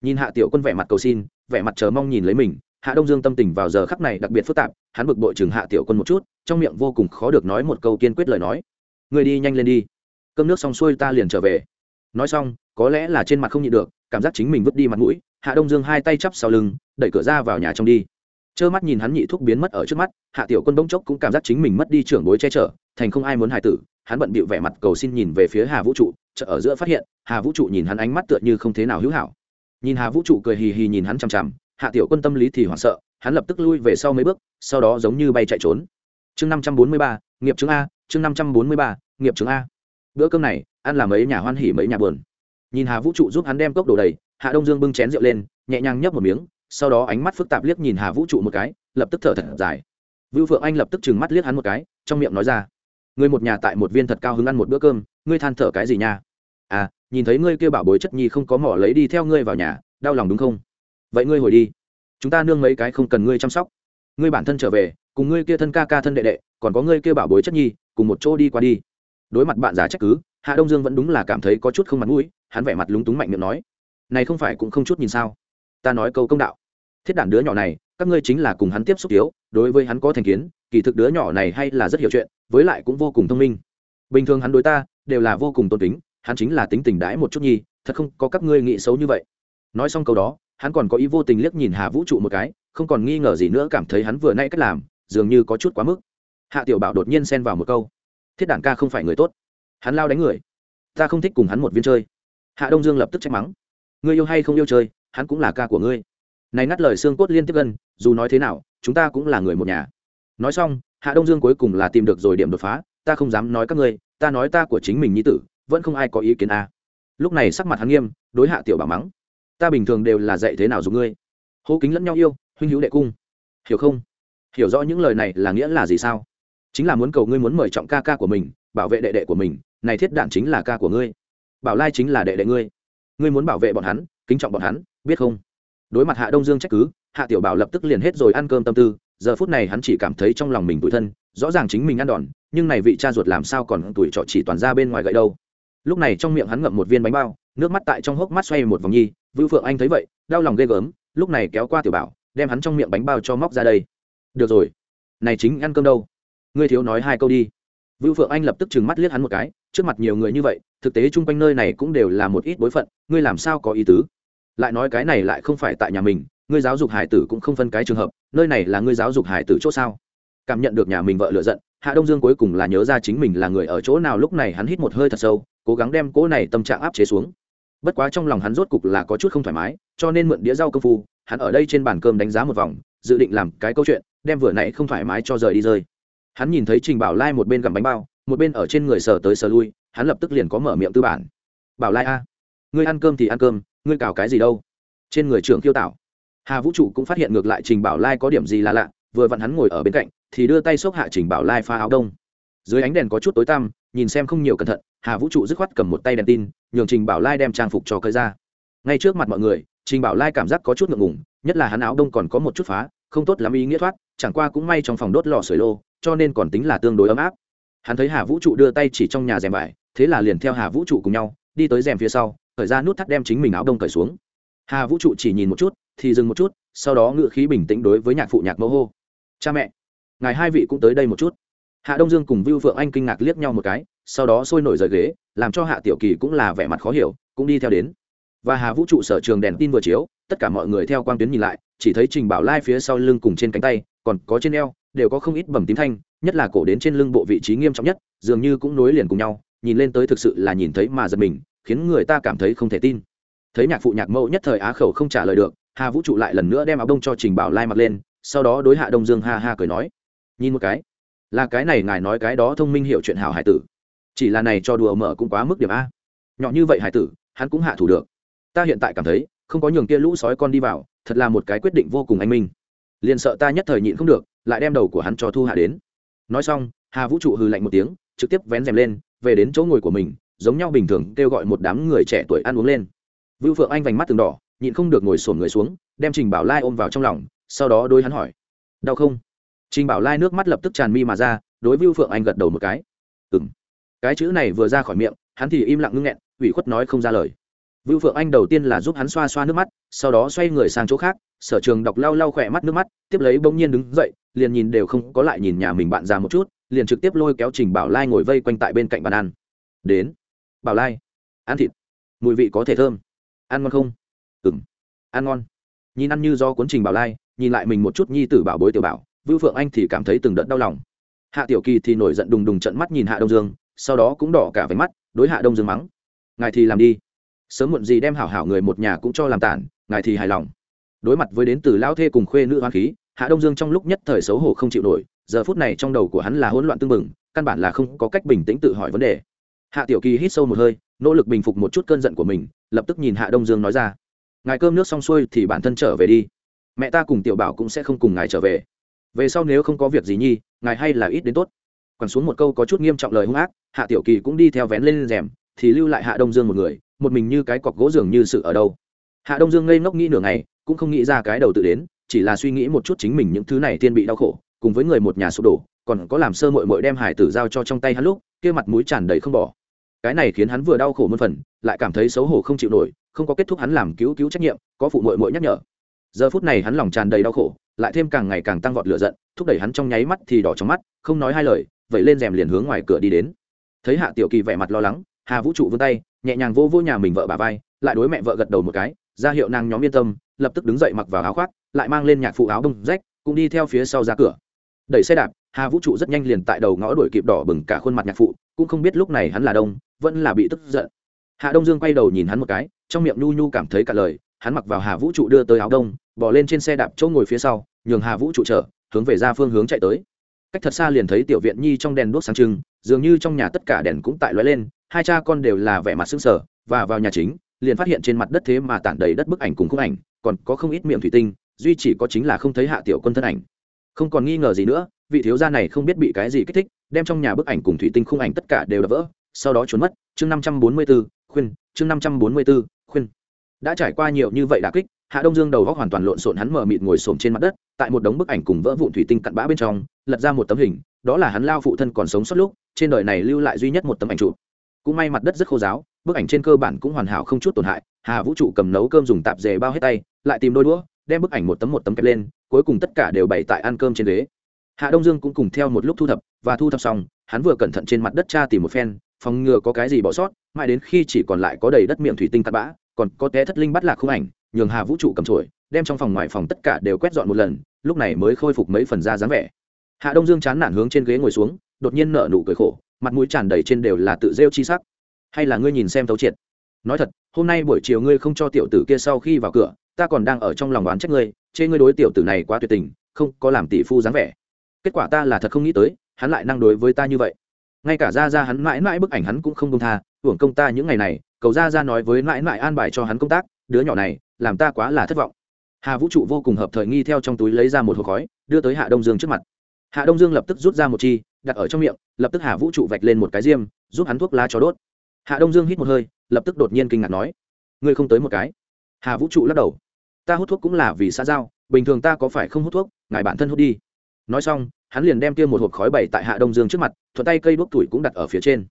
Nhìn hạ tiểu quân vẻ mặt cầu xin, vẻ mặt chờ mong nhìn lấy mình, hạ đông dương tâm tình vào giờ khắc này đặc biệt phức tạp, hắn bực bội chừng hạ tiểu quân một chút, trong miệng vô cùng khó được nói một câu kiên quyết lời nói. Người đi nhanh lên đi, cơm nước xong xuôi ta liền trở về. Nói xong, có lẽ là trên mặt không nhịn được, cảm giác chính mình vứt đi mặt mũi, hạ đông dương hai tay chắp sau lưng, đẩy cửa ra vào nhà trong đi. Trơ mắt nhìn hắn nhị thúc biến mất ở trước mắt, hạ tiểu quân bỗng chốc cũng cảm giác chính mình mất đi trưởng bối che chở, thành không ai muốn hài tử hắn bận bịu vẻ mặt cầu xin nhìn về phía hà vũ trụ chợ ở giữa phát hiện, hà vũ trụ nhìn hắn ánh mắt tựa như không thế nào hữu hảo. Nhìn hà vũ trụ cười hì hì nhìn hắn chằm chằm, hạ tiểu quân tâm lý thì hoảng sợ, hắn lập tức lui về sau mấy bước, sau đó giống như bay chạy trốn. Chương năm trăm bốn mươi ba, nghiệp chứng a, chương năm trăm bốn mươi ba, nghiệp chứng a. Bữa cơm này, ăn là mấy nhà hoan hỉ mấy nhà buồn. Nhìn hà vũ trụ giúp hắn đem cốc đổ đầy, hạ đông dương bưng chén rượu lên, nhẹ nhàng nhấp một miếng, sau đó ánh mắt phức tạp liếc nhìn hà vũ trụ một cái, lập tức thở thật dài. Vưu phượng anh lập tức trừng mắt liếc hắn một cái, trong miệng nói ra ngươi một nhà tại một viên thật cao hứng ăn một bữa cơm, ngươi than thở cái gì nha? À nhìn thấy ngươi kêu bảo bối chất nhi không có mỏ lấy đi theo ngươi vào nhà, đau lòng đúng không? Vậy ngươi hồi đi. Chúng ta nương mấy cái không cần ngươi chăm sóc. Ngươi bản thân trở về, cùng ngươi kia thân ca ca thân đệ đệ, còn có ngươi kia bảo bối chất nhi, cùng một chỗ đi qua đi. Đối mặt bạn già trách cứ, hạ đông dương vẫn đúng là cảm thấy có chút không mặt mũi, hắn vẻ mặt lúng túng mạnh miệng nói. Này không phải cũng không chút nhìn sao? Ta nói câu công đạo. Thiết đản đứa nhỏ này các ngươi chính là cùng hắn tiếp xúc yếu đối với hắn có thành kiến, kỳ thực đứa nhỏ này hay là rất hiểu chuyện, với lại cũng vô cùng thông minh. Bình thường hắn đối ta, đều là vô cùng tôn kính, hắn chính là tính tình đãi một chút nhi, thật không có các ngươi nghĩ xấu như vậy. Nói xong câu đó, hắn còn có ý vô tình liếc nhìn hà vũ trụ một cái, không còn nghi ngờ gì nữa cảm thấy hắn vừa nay cách làm, dường như có chút quá mức. Hạ tiểu bảo đột nhiên xen vào một câu. Thiết đản ca không phải người tốt. Hắn lao đánh người. Ta không thích cùng hắn một viên chơi. Hạ đông dương lập tức trách mắng. Ngươi yêu hay không yêu chơi, hắn cũng là ca của ngươi này ngắt lời xương cốt liên tiếp gần, dù nói thế nào, chúng ta cũng là người một nhà. Nói xong, hạ đông dương cuối cùng là tìm được rồi điểm đột phá, ta không dám nói các ngươi, ta nói ta của chính mình nhi tử, vẫn không ai có ý kiến a. À. lúc này sắc mặt hắn nghiêm, đối hạ tiểu bảo mắng. Ta bình thường đều là dạy thế nào dùng ngươi? Hô kính lẫn nhau yêu, huynh hữu đệ cung. Hiểu không? Hiểu rõ những lời này là nghĩa là gì sao? Chính là muốn cầu ngươi muốn mời trọng ca ca của mình, bảo vệ đệ đệ của mình, này thiết đạn chính là ca của ngươi. Bảo lai chính là đệ đệ ngươi. Ngươi muốn bảo vệ bọn hắn, kính trọng bọn hắn, biết không? Đối mặt hạ đông dương trách cứ, hạ tiểu bảo lập tức liền hết rồi ăn cơm tâm tư, giờ phút này hắn chỉ cảm thấy trong lòng mình tủi thân, rõ ràng chính mình ăn đòn, nhưng này vị cha ruột làm sao còn tuổi trọ chỉ toàn ra bên ngoài gậy đâu. Lúc này trong miệng hắn ngậm một viên bánh bao, nước mắt tại trong hốc mắt xoay một vòng nhi, vưu phượng anh thấy vậy, đau lòng ghê gớm, lúc này kéo qua tiểu bảo, đem hắn trong miệng bánh bao cho móc ra đây. Được rồi, này chính ăn cơm đâu? Ngươi thiếu nói hai câu đi. Vưu phượng anh lập tức trừng mắt liếc hắn một cái, trước mặt nhiều người như vậy, thực tế chung quanh nơi này cũng đều là một ít bối phận, ngươi làm sao có ý tứ? Lại nói cái này lại không phải tại nhà mình, ngươi giáo dục hải tử cũng không phân cái trường hợp, nơi này là ngươi giáo dục hải tử chỗ sao? Cảm nhận được nhà mình vợ lựa giận, hạ đông dương cuối cùng là nhớ ra chính mình là người ở chỗ nào lúc này hắn hít một hơi thật sâu, cố gắng đem cỗ này tâm trạng áp chế xuống. Bất quá trong lòng hắn rốt cục là có chút không thoải mái, cho nên mượn đĩa rau công phu, hắn ở đây trên bàn cơm đánh giá một vòng, dự định làm cái câu chuyện, đem vừa nãy không thoải mái cho rời đi rơi. Hắn nhìn thấy trình bảo lai một bên gặm bánh bao, một bên ở trên người sờ tới sờ lui, hắn lập tức liền có mở miệng tư bản. Bảo lai a ngươi ăn cơm thì ăn cơm, ngươi cào cái gì đâu? Trên người trưởng kiêu tảo. Hà vũ trụ cũng phát hiện ngược lại trình bảo lai có điểm gì là lạ, vừa vặn hắn ngồi ở bên cạnh, thì đưa tay xốc hạ trình bảo lai pha áo đông. Dưới ánh đèn có chút tối tăm, nhìn xem không nhiều cẩn thận, hà vũ trụ dứt khoát cầm một tay đèn tin, nhường trình bảo lai đem trang phục cho cơi ra. Ngay trước mặt mọi người, trình bảo lai cảm giác có chút ngượng ngùng, nhất là hắn áo đông còn có một chút phá, không tốt lắm ý nghĩa thoát, chẳng qua cũng may trong phòng đốt lò sưởi lô, cho nên còn tính là tương đối ấm áp. Hắn thấy hà vũ trụ đưa tay chỉ trong nhà rèm vải, thế là liền theo hà vũ trụ cùng nhau, đi tới rèm phía sau khởi ra nút thắt đem chính mình áo đông cởi xuống. Hà vũ trụ chỉ nhìn một chút, thì dừng một chút, sau đó ngựa khí bình tĩnh đối với nhạc phụ nhạc mẫu hô, cha mẹ, ngài hai vị cũng tới đây một chút. Hạ đông dương cùng vưu phượng anh kinh ngạc liếc nhau một cái, sau đó sôi nổi rời ghế, làm cho hạ tiểu kỳ cũng là vẻ mặt khó hiểu, cũng đi theo đến. Và hà vũ trụ sở trường đèn tin vừa chiếu, tất cả mọi người theo quang tuyến nhìn lại, chỉ thấy trình bảo lai phía sau lưng cùng trên cánh tay, còn có trên eo, đều có không ít bầm tím thanh, nhất là cổ đến trên lưng bộ vị trí nghiêm trọng nhất, dường như cũng nối liền cùng nhau, nhìn lên tới thực sự là nhìn thấy mà giật mình khiến người ta cảm thấy không thể tin. Thấy nhạc phụ nhạc mẫu nhất thời á khẩu không trả lời được, hà vũ trụ lại lần nữa đem áo đông cho trình bảo lai mặc lên, sau đó đối hạ đông dương ha ha cười nói, nhìn một cái, là cái này ngài nói cái đó thông minh hiểu chuyện hảo hải tử. Chỉ là này cho đùa mở cũng quá mức điểm a. Nhỏ như vậy hải tử, hắn cũng hạ thủ được. Ta hiện tại cảm thấy, không có nhường kia lũ sói con đi vào, thật là một cái quyết định vô cùng anh minh. Liền sợ ta nhất thời nhịn không được, lại đem đầu của hắn cho thu hạ đến. Nói xong, hà vũ trụ hừ lạnh một tiếng, trực tiếp vén rèm lên, về đến chỗ ngồi của mình giống nhau bình thường kêu gọi một đám người trẻ tuổi ăn uống lên. Vưu phượng anh vành mắt từng đỏ, nhịn không được ngồi sổn người xuống, đem trình bảo lai ôm vào trong lòng, sau đó đôi hắn hỏi, đau không? Trình bảo lai nước mắt lập tức tràn mi mà ra, đối vưu phượng anh gật đầu một cái. Ừng cái chữ này vừa ra khỏi miệng, hắn thì im lặng ngưng nghẹn, ủy khuất nói không ra lời. Vưu phượng anh đầu tiên là giúp hắn xoa xoa nước mắt, sau đó xoay người sang chỗ khác, sở trường đọc lau lau khỏe mắt nước mắt, tiếp lấy bỗng nhiên đứng dậy, liền nhìn đều không có lại nhìn nhà mình bạn già một chút, liền trực tiếp lôi kéo trình bảo lai ngồi vây quanh tại bên cạnh bàn ăn. Đến bảo lai, ăn thịt, mùi vị có thể thơm, ăn ngon không? Ừng ăn ngon. Nhìn ăn như do cuốn trình bảo lai, nhìn lại mình một chút nhi tử bảo bối tiểu bảo, vưu phượng anh thì cảm thấy từng đợt đau lòng. Hạ tiểu kỳ thì nổi giận đùng đùng trận mắt nhìn hạ đông dương, sau đó cũng đỏ cả váy mắt, đối hạ đông dương mắng, ngài thì làm đi. Sớm muộn gì đem hảo hảo người một nhà cũng cho làm tản, ngài thì hài lòng. Đối mặt với đến từ lao thê cùng khuê nữ hoa khí, hạ đông dương trong lúc nhất thời xấu hổ không chịu nổi, giờ phút này trong đầu của hắn là hỗn loạn tương mừng căn bản là không có cách bình tĩnh tự hỏi vấn đề hạ tiểu kỳ hít sâu một hơi, nỗ lực bình phục một chút cơn giận của mình, lập tức nhìn hạ đông dương nói ra, ngài cơm nước xong xuôi thì bản thân trở về đi. Mẹ ta cùng tiểu bảo cũng sẽ không cùng ngài trở về. Về sau nếu không có việc gì nhi, ngài hay là ít đến tốt. Quẳng xuống một câu có chút nghiêm trọng lời hung ác, hạ tiểu kỳ cũng đi theo vén lên rèm, thì lưu lại hạ đông dương một người, một mình như cái cọc gỗ dường như sự ở đâu. Hạ đông dương ngây ngốc nghĩ nửa ngày, cũng không nghĩ ra cái đầu tự đến, chỉ là suy nghĩ một chút chính mình những thứ này tiên bị đau khổ, cùng với người một nhà sụp đổ, còn có làm sơ mội mội đem hải tử giao cho trong tay hắn lúc, kia mặt mũi tràn đầy không bỏ cái này khiến hắn vừa đau khổ một phần, lại cảm thấy xấu hổ không chịu nổi, không có kết thúc hắn làm cứu cứu trách nhiệm, có phụ mội mội nhắc nhở. Giờ phút này hắn lòng tràn đầy đau khổ, lại thêm càng ngày càng tăng vọt lửa giận, thúc đẩy hắn trong nháy mắt thì đỏ trong mắt, không nói hai lời vậy lên rèm liền hướng ngoài cửa đi đến. Thấy hạ tiểu kỳ vẻ mặt lo lắng, hà vũ trụ vươn tay, nhẹ nhàng vô vô nhà mình vợ bà vai, lại đối mẹ vợ gật đầu một cái, ra hiệu nàng nhóm yên tâm, lập tức đứng dậy mặc vào áo khoác, lại mang lên nhạc phụ áo bông rách, cũng đi theo phía sau ra cửa. Đẩy xe đạp, hà vũ trụ rất nhanh liền tại đầu ngõ đuổi kịp đỏ bừng cả khuôn mặt nhạc phụ, cũng không biết lúc này hắn là đông vẫn là bị tức giận. Hạ đông dương quay đầu nhìn hắn một cái, trong miệng nhu nhu cảm thấy cả lời, hắn mặc vào hà vũ trụ đưa tới áo đông bỏ lên trên xe đạp chỗ ngồi phía sau, nhường hà vũ trụ chở, hướng về ra phương hướng chạy tới. Cách thật xa liền thấy tiểu viện nhi trong đèn đuốc sáng trưng, dường như trong nhà tất cả đèn cũng tại lóe lên, hai cha con đều là vẻ mặt sững sờ, và vào nhà chính, liền phát hiện trên mặt đất thế mà tản đầy đất bức ảnh cùng khung ảnh, còn có không ít miệng thủy tinh, duy chỉ có chính là không thấy hạ tiểu quân thân ảnh. Không còn nghi ngờ gì nữa, vị thiếu gia này không biết bị cái gì kích thích, đem trong nhà bức ảnh cùng thủy tinh khung ảnh tất cả đều đập vỡ sau đó trốn mất, chương năm trăm bốn mươi b ố khuyên, chương năm trăm bốn mươi b ố khuyên. Đã trải qua nhiều như vậy đà kích, hạ đông dương đầu góc hoàn toàn lộn xộn hắn mở mịt ngồi xổm trên mặt đất, tại một đống bức ảnh cùng vỡ vụn thủy tinh cặn bã bên trong, lật ra một tấm hình, đó là hắn lao phụ thân còn sống suốt lúc, trên đời này lưu lại duy nhất một tấm ảnh trụ cũng may mặt đất rất khô giáo, bức ảnh trên cơ bản cũng hoàn hảo không chút tổn hại, hà vũ trụ cầm nấu cơm dùng tạp dề bao hết tay, lại tìm đôi đũa, đem bức ảnh một tấm một tấm kẹp lên, cuối cùng tất cả đều bày tại ăn cơm trên ghế. Hạ đông dương cũng cùng theo một lúc thu thập, và thu thập xong, hắn vừa cẩn thận trên mặt đất tra tìm một phen phòng ngừa có cái gì bỏ sót, mãi đến khi chỉ còn lại có đầy đất miệng thủy tinh tạt bã, còn có té thất linh bắt lạc không ảnh, nhường hà vũ trụ cầm trổi đem trong phòng ngoài phòng tất cả đều quét dọn một lần, lúc này mới khôi phục mấy phần da dáng vẻ. Hạ đông dương chán nản hướng trên ghế ngồi xuống, đột nhiên nở nụ cười khổ, mặt mũi tràn đầy trên đều là tự rêu chi sắc. Hay là ngươi nhìn xem thấu triệt? Nói thật, hôm nay buổi chiều ngươi không cho tiểu tử kia sau khi vào cửa, ta còn đang ở trong lòng đoán trách ngươi, chê ngươi đối tiểu tử này quá tuyệt tình, không có làm tỷ phu dáng vẻ. Kết quả ta là thật không nghĩ tới, hắn lại năng đối với ta như vậy ngay cả ra ra hắn mãi mãi bức ảnh hắn cũng không công tha, hưởng công ta những ngày này, cầu ra ra nói với mãi mãi an bài cho hắn công tác, đứa nhỏ này, làm ta quá là thất vọng. Hà vũ trụ vô cùng hợp thời nghi theo trong túi lấy ra một hộp khói, đưa tới hạ đông dương trước mặt. Hạ đông dương lập tức rút ra một chi, đặt ở trong miệng, lập tức hà vũ trụ vạch lên một cái diêm, giúp hắn thuốc lá cho đốt. Hạ đông dương hít một hơi, lập tức đột nhiên kinh ngạc nói, ngươi không tới một cái? Hà vũ trụ lắc đầu, ta hút thuốc cũng là vì xã giao, bình thường ta có phải không hút thuốc, ngài bản thân hút đi. Nói xong hắn liền đem tiêm một hộp khói bày tại hạ đông dương trước mặt, thuận tay cây đuốc tuổi cũng đặt ở phía trên.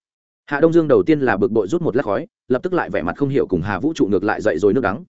Hạ đông dương đầu tiên là bực bội rút một lát khói, lập tức lại vẻ mặt không hiểu cùng hà vũ trụ ngược lại dậy rồi nước đắng.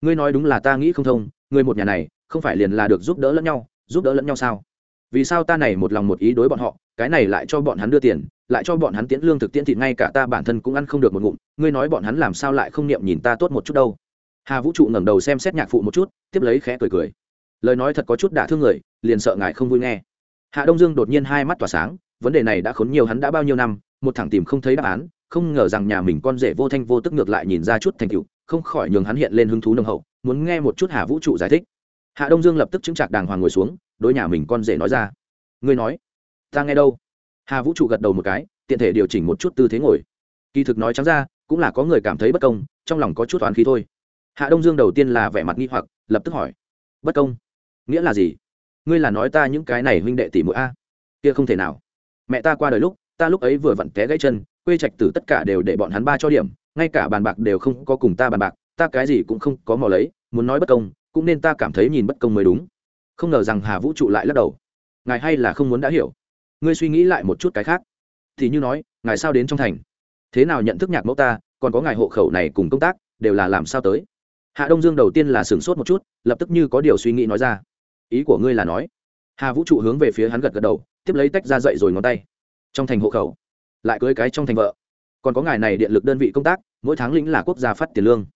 Ngươi nói đúng là ta nghĩ không thông người một nhà này, không phải liền là được giúp đỡ lẫn nhau, giúp đỡ lẫn nhau sao? Vì sao ta này một lòng một ý đối bọn họ, cái này lại cho bọn hắn đưa tiền, lại cho bọn hắn tiễn lương thực tiễn thịt ngay cả ta bản thân cũng ăn không được một ngụm, ngươi nói bọn hắn làm sao lại không niệm nhìn ta tốt một chút đâu? Hà vũ trụ ngẩng đầu xem xét nhạc phụ một chút, tiếp lấy khẽ cười cười. Lời nói thật có chút đả thương người, liền sợ ngài không vui nghe hạ đông dương đột nhiên hai mắt tỏa sáng, vấn đề này đã khốn nhiều hắn đã bao nhiêu năm, một thẳng tìm không thấy đáp án, không ngờ rằng nhà mình con rể vô thanh vô tức ngược lại nhìn ra chút thành tựu, không khỏi nhường hắn hiện lên hứng thú nồng hậu, muốn nghe một chút hà vũ trụ giải thích. Hạ đông dương lập tức chứng trạc đàng hoàng ngồi xuống, đối nhà mình con rể nói ra. Ngươi nói, ta nghe đâu? Hà vũ trụ gật đầu một cái, tiện thể điều chỉnh một chút tư thế ngồi. Kỳ thực nói trắng ra, cũng là có người cảm thấy bất công, trong lòng có chút oán khí thôi. Hạ đông dương đầu tiên là vẻ mặt nghi hoặc, lập tức hỏi, bất công? Nghĩa là gì? Ngươi là nói ta những cái này huynh đệ tỷ mũi a? Kia không thể nào. Mẹ ta qua đời lúc, ta lúc ấy vừa vặn té gãy chân, quê trạch tử tất cả đều để bọn hắn ba cho điểm, ngay cả bàn bạc đều không có cùng ta bàn bạc, ta cái gì cũng không có mò lấy, muốn nói bất công, cũng nên ta cảm thấy nhìn bất công mới đúng. Không ngờ rằng hà vũ trụ lại lắc đầu. Ngài hay là không muốn đã hiểu. Ngươi suy nghĩ lại một chút cái khác. Thì như nói, ngài sao đến trong thành? Thế nào nhận thức nhạc mẫu ta, còn có ngài hộ khẩu này cùng công tác, đều là làm sao tới? Hạ đông dương đầu tiên là sửng sốt một chút, lập tức như có điều suy nghĩ nói ra ý của ngươi là nói. Hà vũ trụ hướng về phía hắn gật gật đầu, tiếp lấy tách ra dậy rồi ngón tay. Trong thành hộ khẩu, lại cưới cái trong thành vợ. Còn có ngài này điện lực đơn vị công tác, mỗi tháng lĩnh là quốc gia phát tiền lương.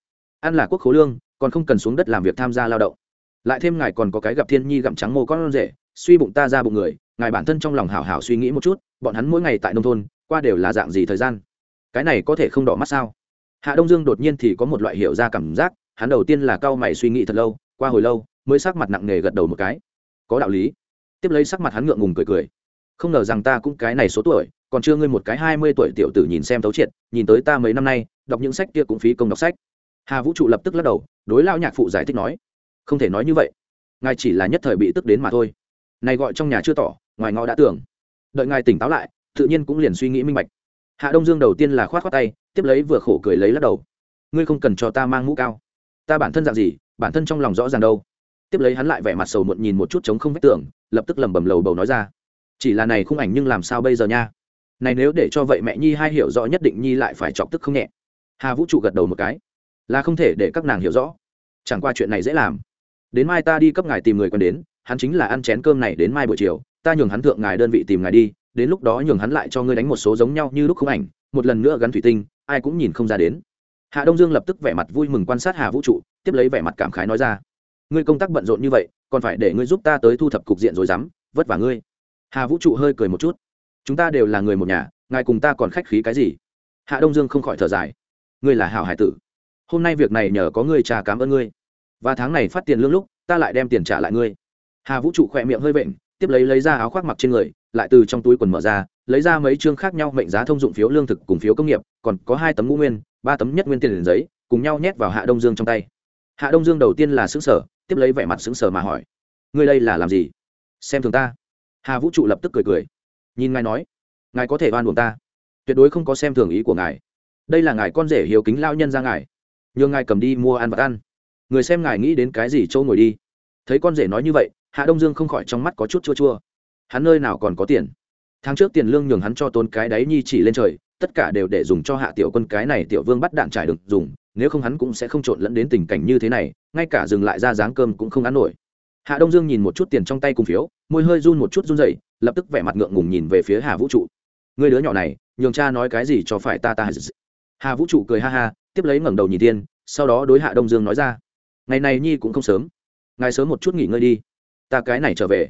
Ăn là quốc khố lương, còn không cần xuống đất làm việc tham gia lao động. Lại thêm ngài còn có cái gặp thiên nhi gặm trắng mồ con rể, suy bụng ta ra bụng người, ngài bản thân trong lòng hảo hảo suy nghĩ một chút, bọn hắn mỗi ngày tại nông thôn, qua đều là dạng gì thời gian? Cái này có thể không đỏ mắt sao? Hạ đông dương đột nhiên thì có một loại hiểu ra cảm giác, hắn đầu tiên là cau mày suy nghĩ thật lâu, qua hồi lâu mới sắc mặt nặng nề gật đầu một cái. Có đạo lý. Tiếp lấy sắc mặt hắn ngượng ngùng cười cười. Không ngờ rằng ta cũng cái này số tuổi, còn chưa ngươi một cái hai mươi tuổi tiểu tử nhìn xem thấu triệt, nhìn tới ta mấy năm nay, đọc những sách kia cũng phí công đọc sách. Hà vũ trụ lập tức lắc đầu, đối lao nhạc phụ giải thích nói, không thể nói như vậy. Ngài chỉ là nhất thời bị tức đến mà thôi. Này gọi trong nhà chưa tỏ, ngoài ngõ đã tưởng. Đợi ngài tỉnh táo lại, tự nhiên cũng liền suy nghĩ minh bạch. Hạ đông dương đầu tiên là khoát khoát tay, tiếp lấy vừa khổ cười lấy lắc đầu, ngươi không cần cho ta mang mũ cao. Ta bản thân dạng gì, bản thân trong lòng rõ ràng đâu tiếp lấy hắn lại vẻ mặt sầu muộn nhìn một chút trống không vách tưởng lập tức lẩm bẩm lầu bầu nói ra. Chỉ là này khung ảnh nhưng làm sao bây giờ nha? Này nếu để cho vậy mẹ nhi hai hiểu rõ nhất định nhi lại phải chọc tức không nhẹ. Hà vũ trụ gật đầu một cái. Là không thể để các nàng hiểu rõ. Chẳng qua chuyện này dễ làm. Đến mai ta đi cấp ngài tìm người quen đến, hắn chính là ăn chén cơm này đến mai buổi chiều, ta nhường hắn thượng ngài đơn vị tìm ngài đi, đến lúc đó nhường hắn lại cho ngươi đánh một số giống nhau như lúc không ảnh, một lần nữa gắn thủy tinh, ai cũng nhìn không ra đến. Hạ đông dương lập tức vẻ mặt vui mừng quan sát hà vũ trụ, tiếp lấy vẻ mặt cảm khái nói ra ngươi công tác bận rộn như vậy còn phải để ngươi giúp ta tới thu thập cục diện rồi dám vất vả ngươi. Hà vũ trụ hơi cười một chút. Chúng ta đều là người một nhà ngài cùng ta còn khách khí cái gì? Hạ đông dương không khỏi thở dài. Ngươi là hảo hải tử. Hôm nay việc này nhờ có ngươi trà cảm ơn ngươi. Và tháng này phát tiền lương lúc ta lại đem tiền trả lại ngươi. Hà vũ trụ khỏe miệng hơi bệnh, tiếp lấy lấy ra áo khoác mặc trên người lại từ trong túi quần mở ra lấy ra mấy chương khác nhau mệnh giá thông dụng phiếu lương thực cùng phiếu công nghiệp còn có hai tấm ngũ nguyên ba tấm nhất nguyên tiền giấy cùng nhau nhét vào hạ đông dương trong tay. Hạ đông dương đầu tiên là xứ sở tiếp lấy vẻ mặt sững sờ mà hỏi, ngươi đây là làm gì? Xem thường ta. Hà vũ trụ lập tức cười cười, nhìn ngài nói, ngài có thể oan buồn ta. Tuyệt đối không có xem thường ý của ngài. Đây là ngài con rể hiếu kính lao nhân ra ngài. Nhường ngài cầm đi mua ăn vật ăn. Người xem ngài nghĩ đến cái gì trâu ngồi đi. Thấy con rể nói như vậy, hạ đông dương không khỏi trong mắt có chút chua chua. Hắn nơi nào còn có tiền? Tháng trước tiền lương nhường hắn cho tốn cái đáy nhi chỉ lên trời, tất cả đều để dùng cho hạ tiểu quân cái này tiểu vương bắt đạn trải được dùng nếu không hắn cũng sẽ không trộn lẫn đến tình cảnh như thế này, ngay cả dừng lại ra dáng cơm cũng không ăn nổi. Hạ đông dương nhìn một chút tiền trong tay cùng phiếu, môi hơi run một chút run dậy lập tức vẻ mặt ngượng ngùng nhìn về phía hà vũ trụ. Người đứa nhỏ này, nhường cha nói cái gì cho phải ta ta hà vũ trụ cười ha ha, tiếp lấy ngẩng đầu nhìn tiên sau đó đối hạ đông dương nói ra, ngày này nhi cũng không sớm. Ngài sớm một chút nghỉ ngơi đi. Ta cái này trở về.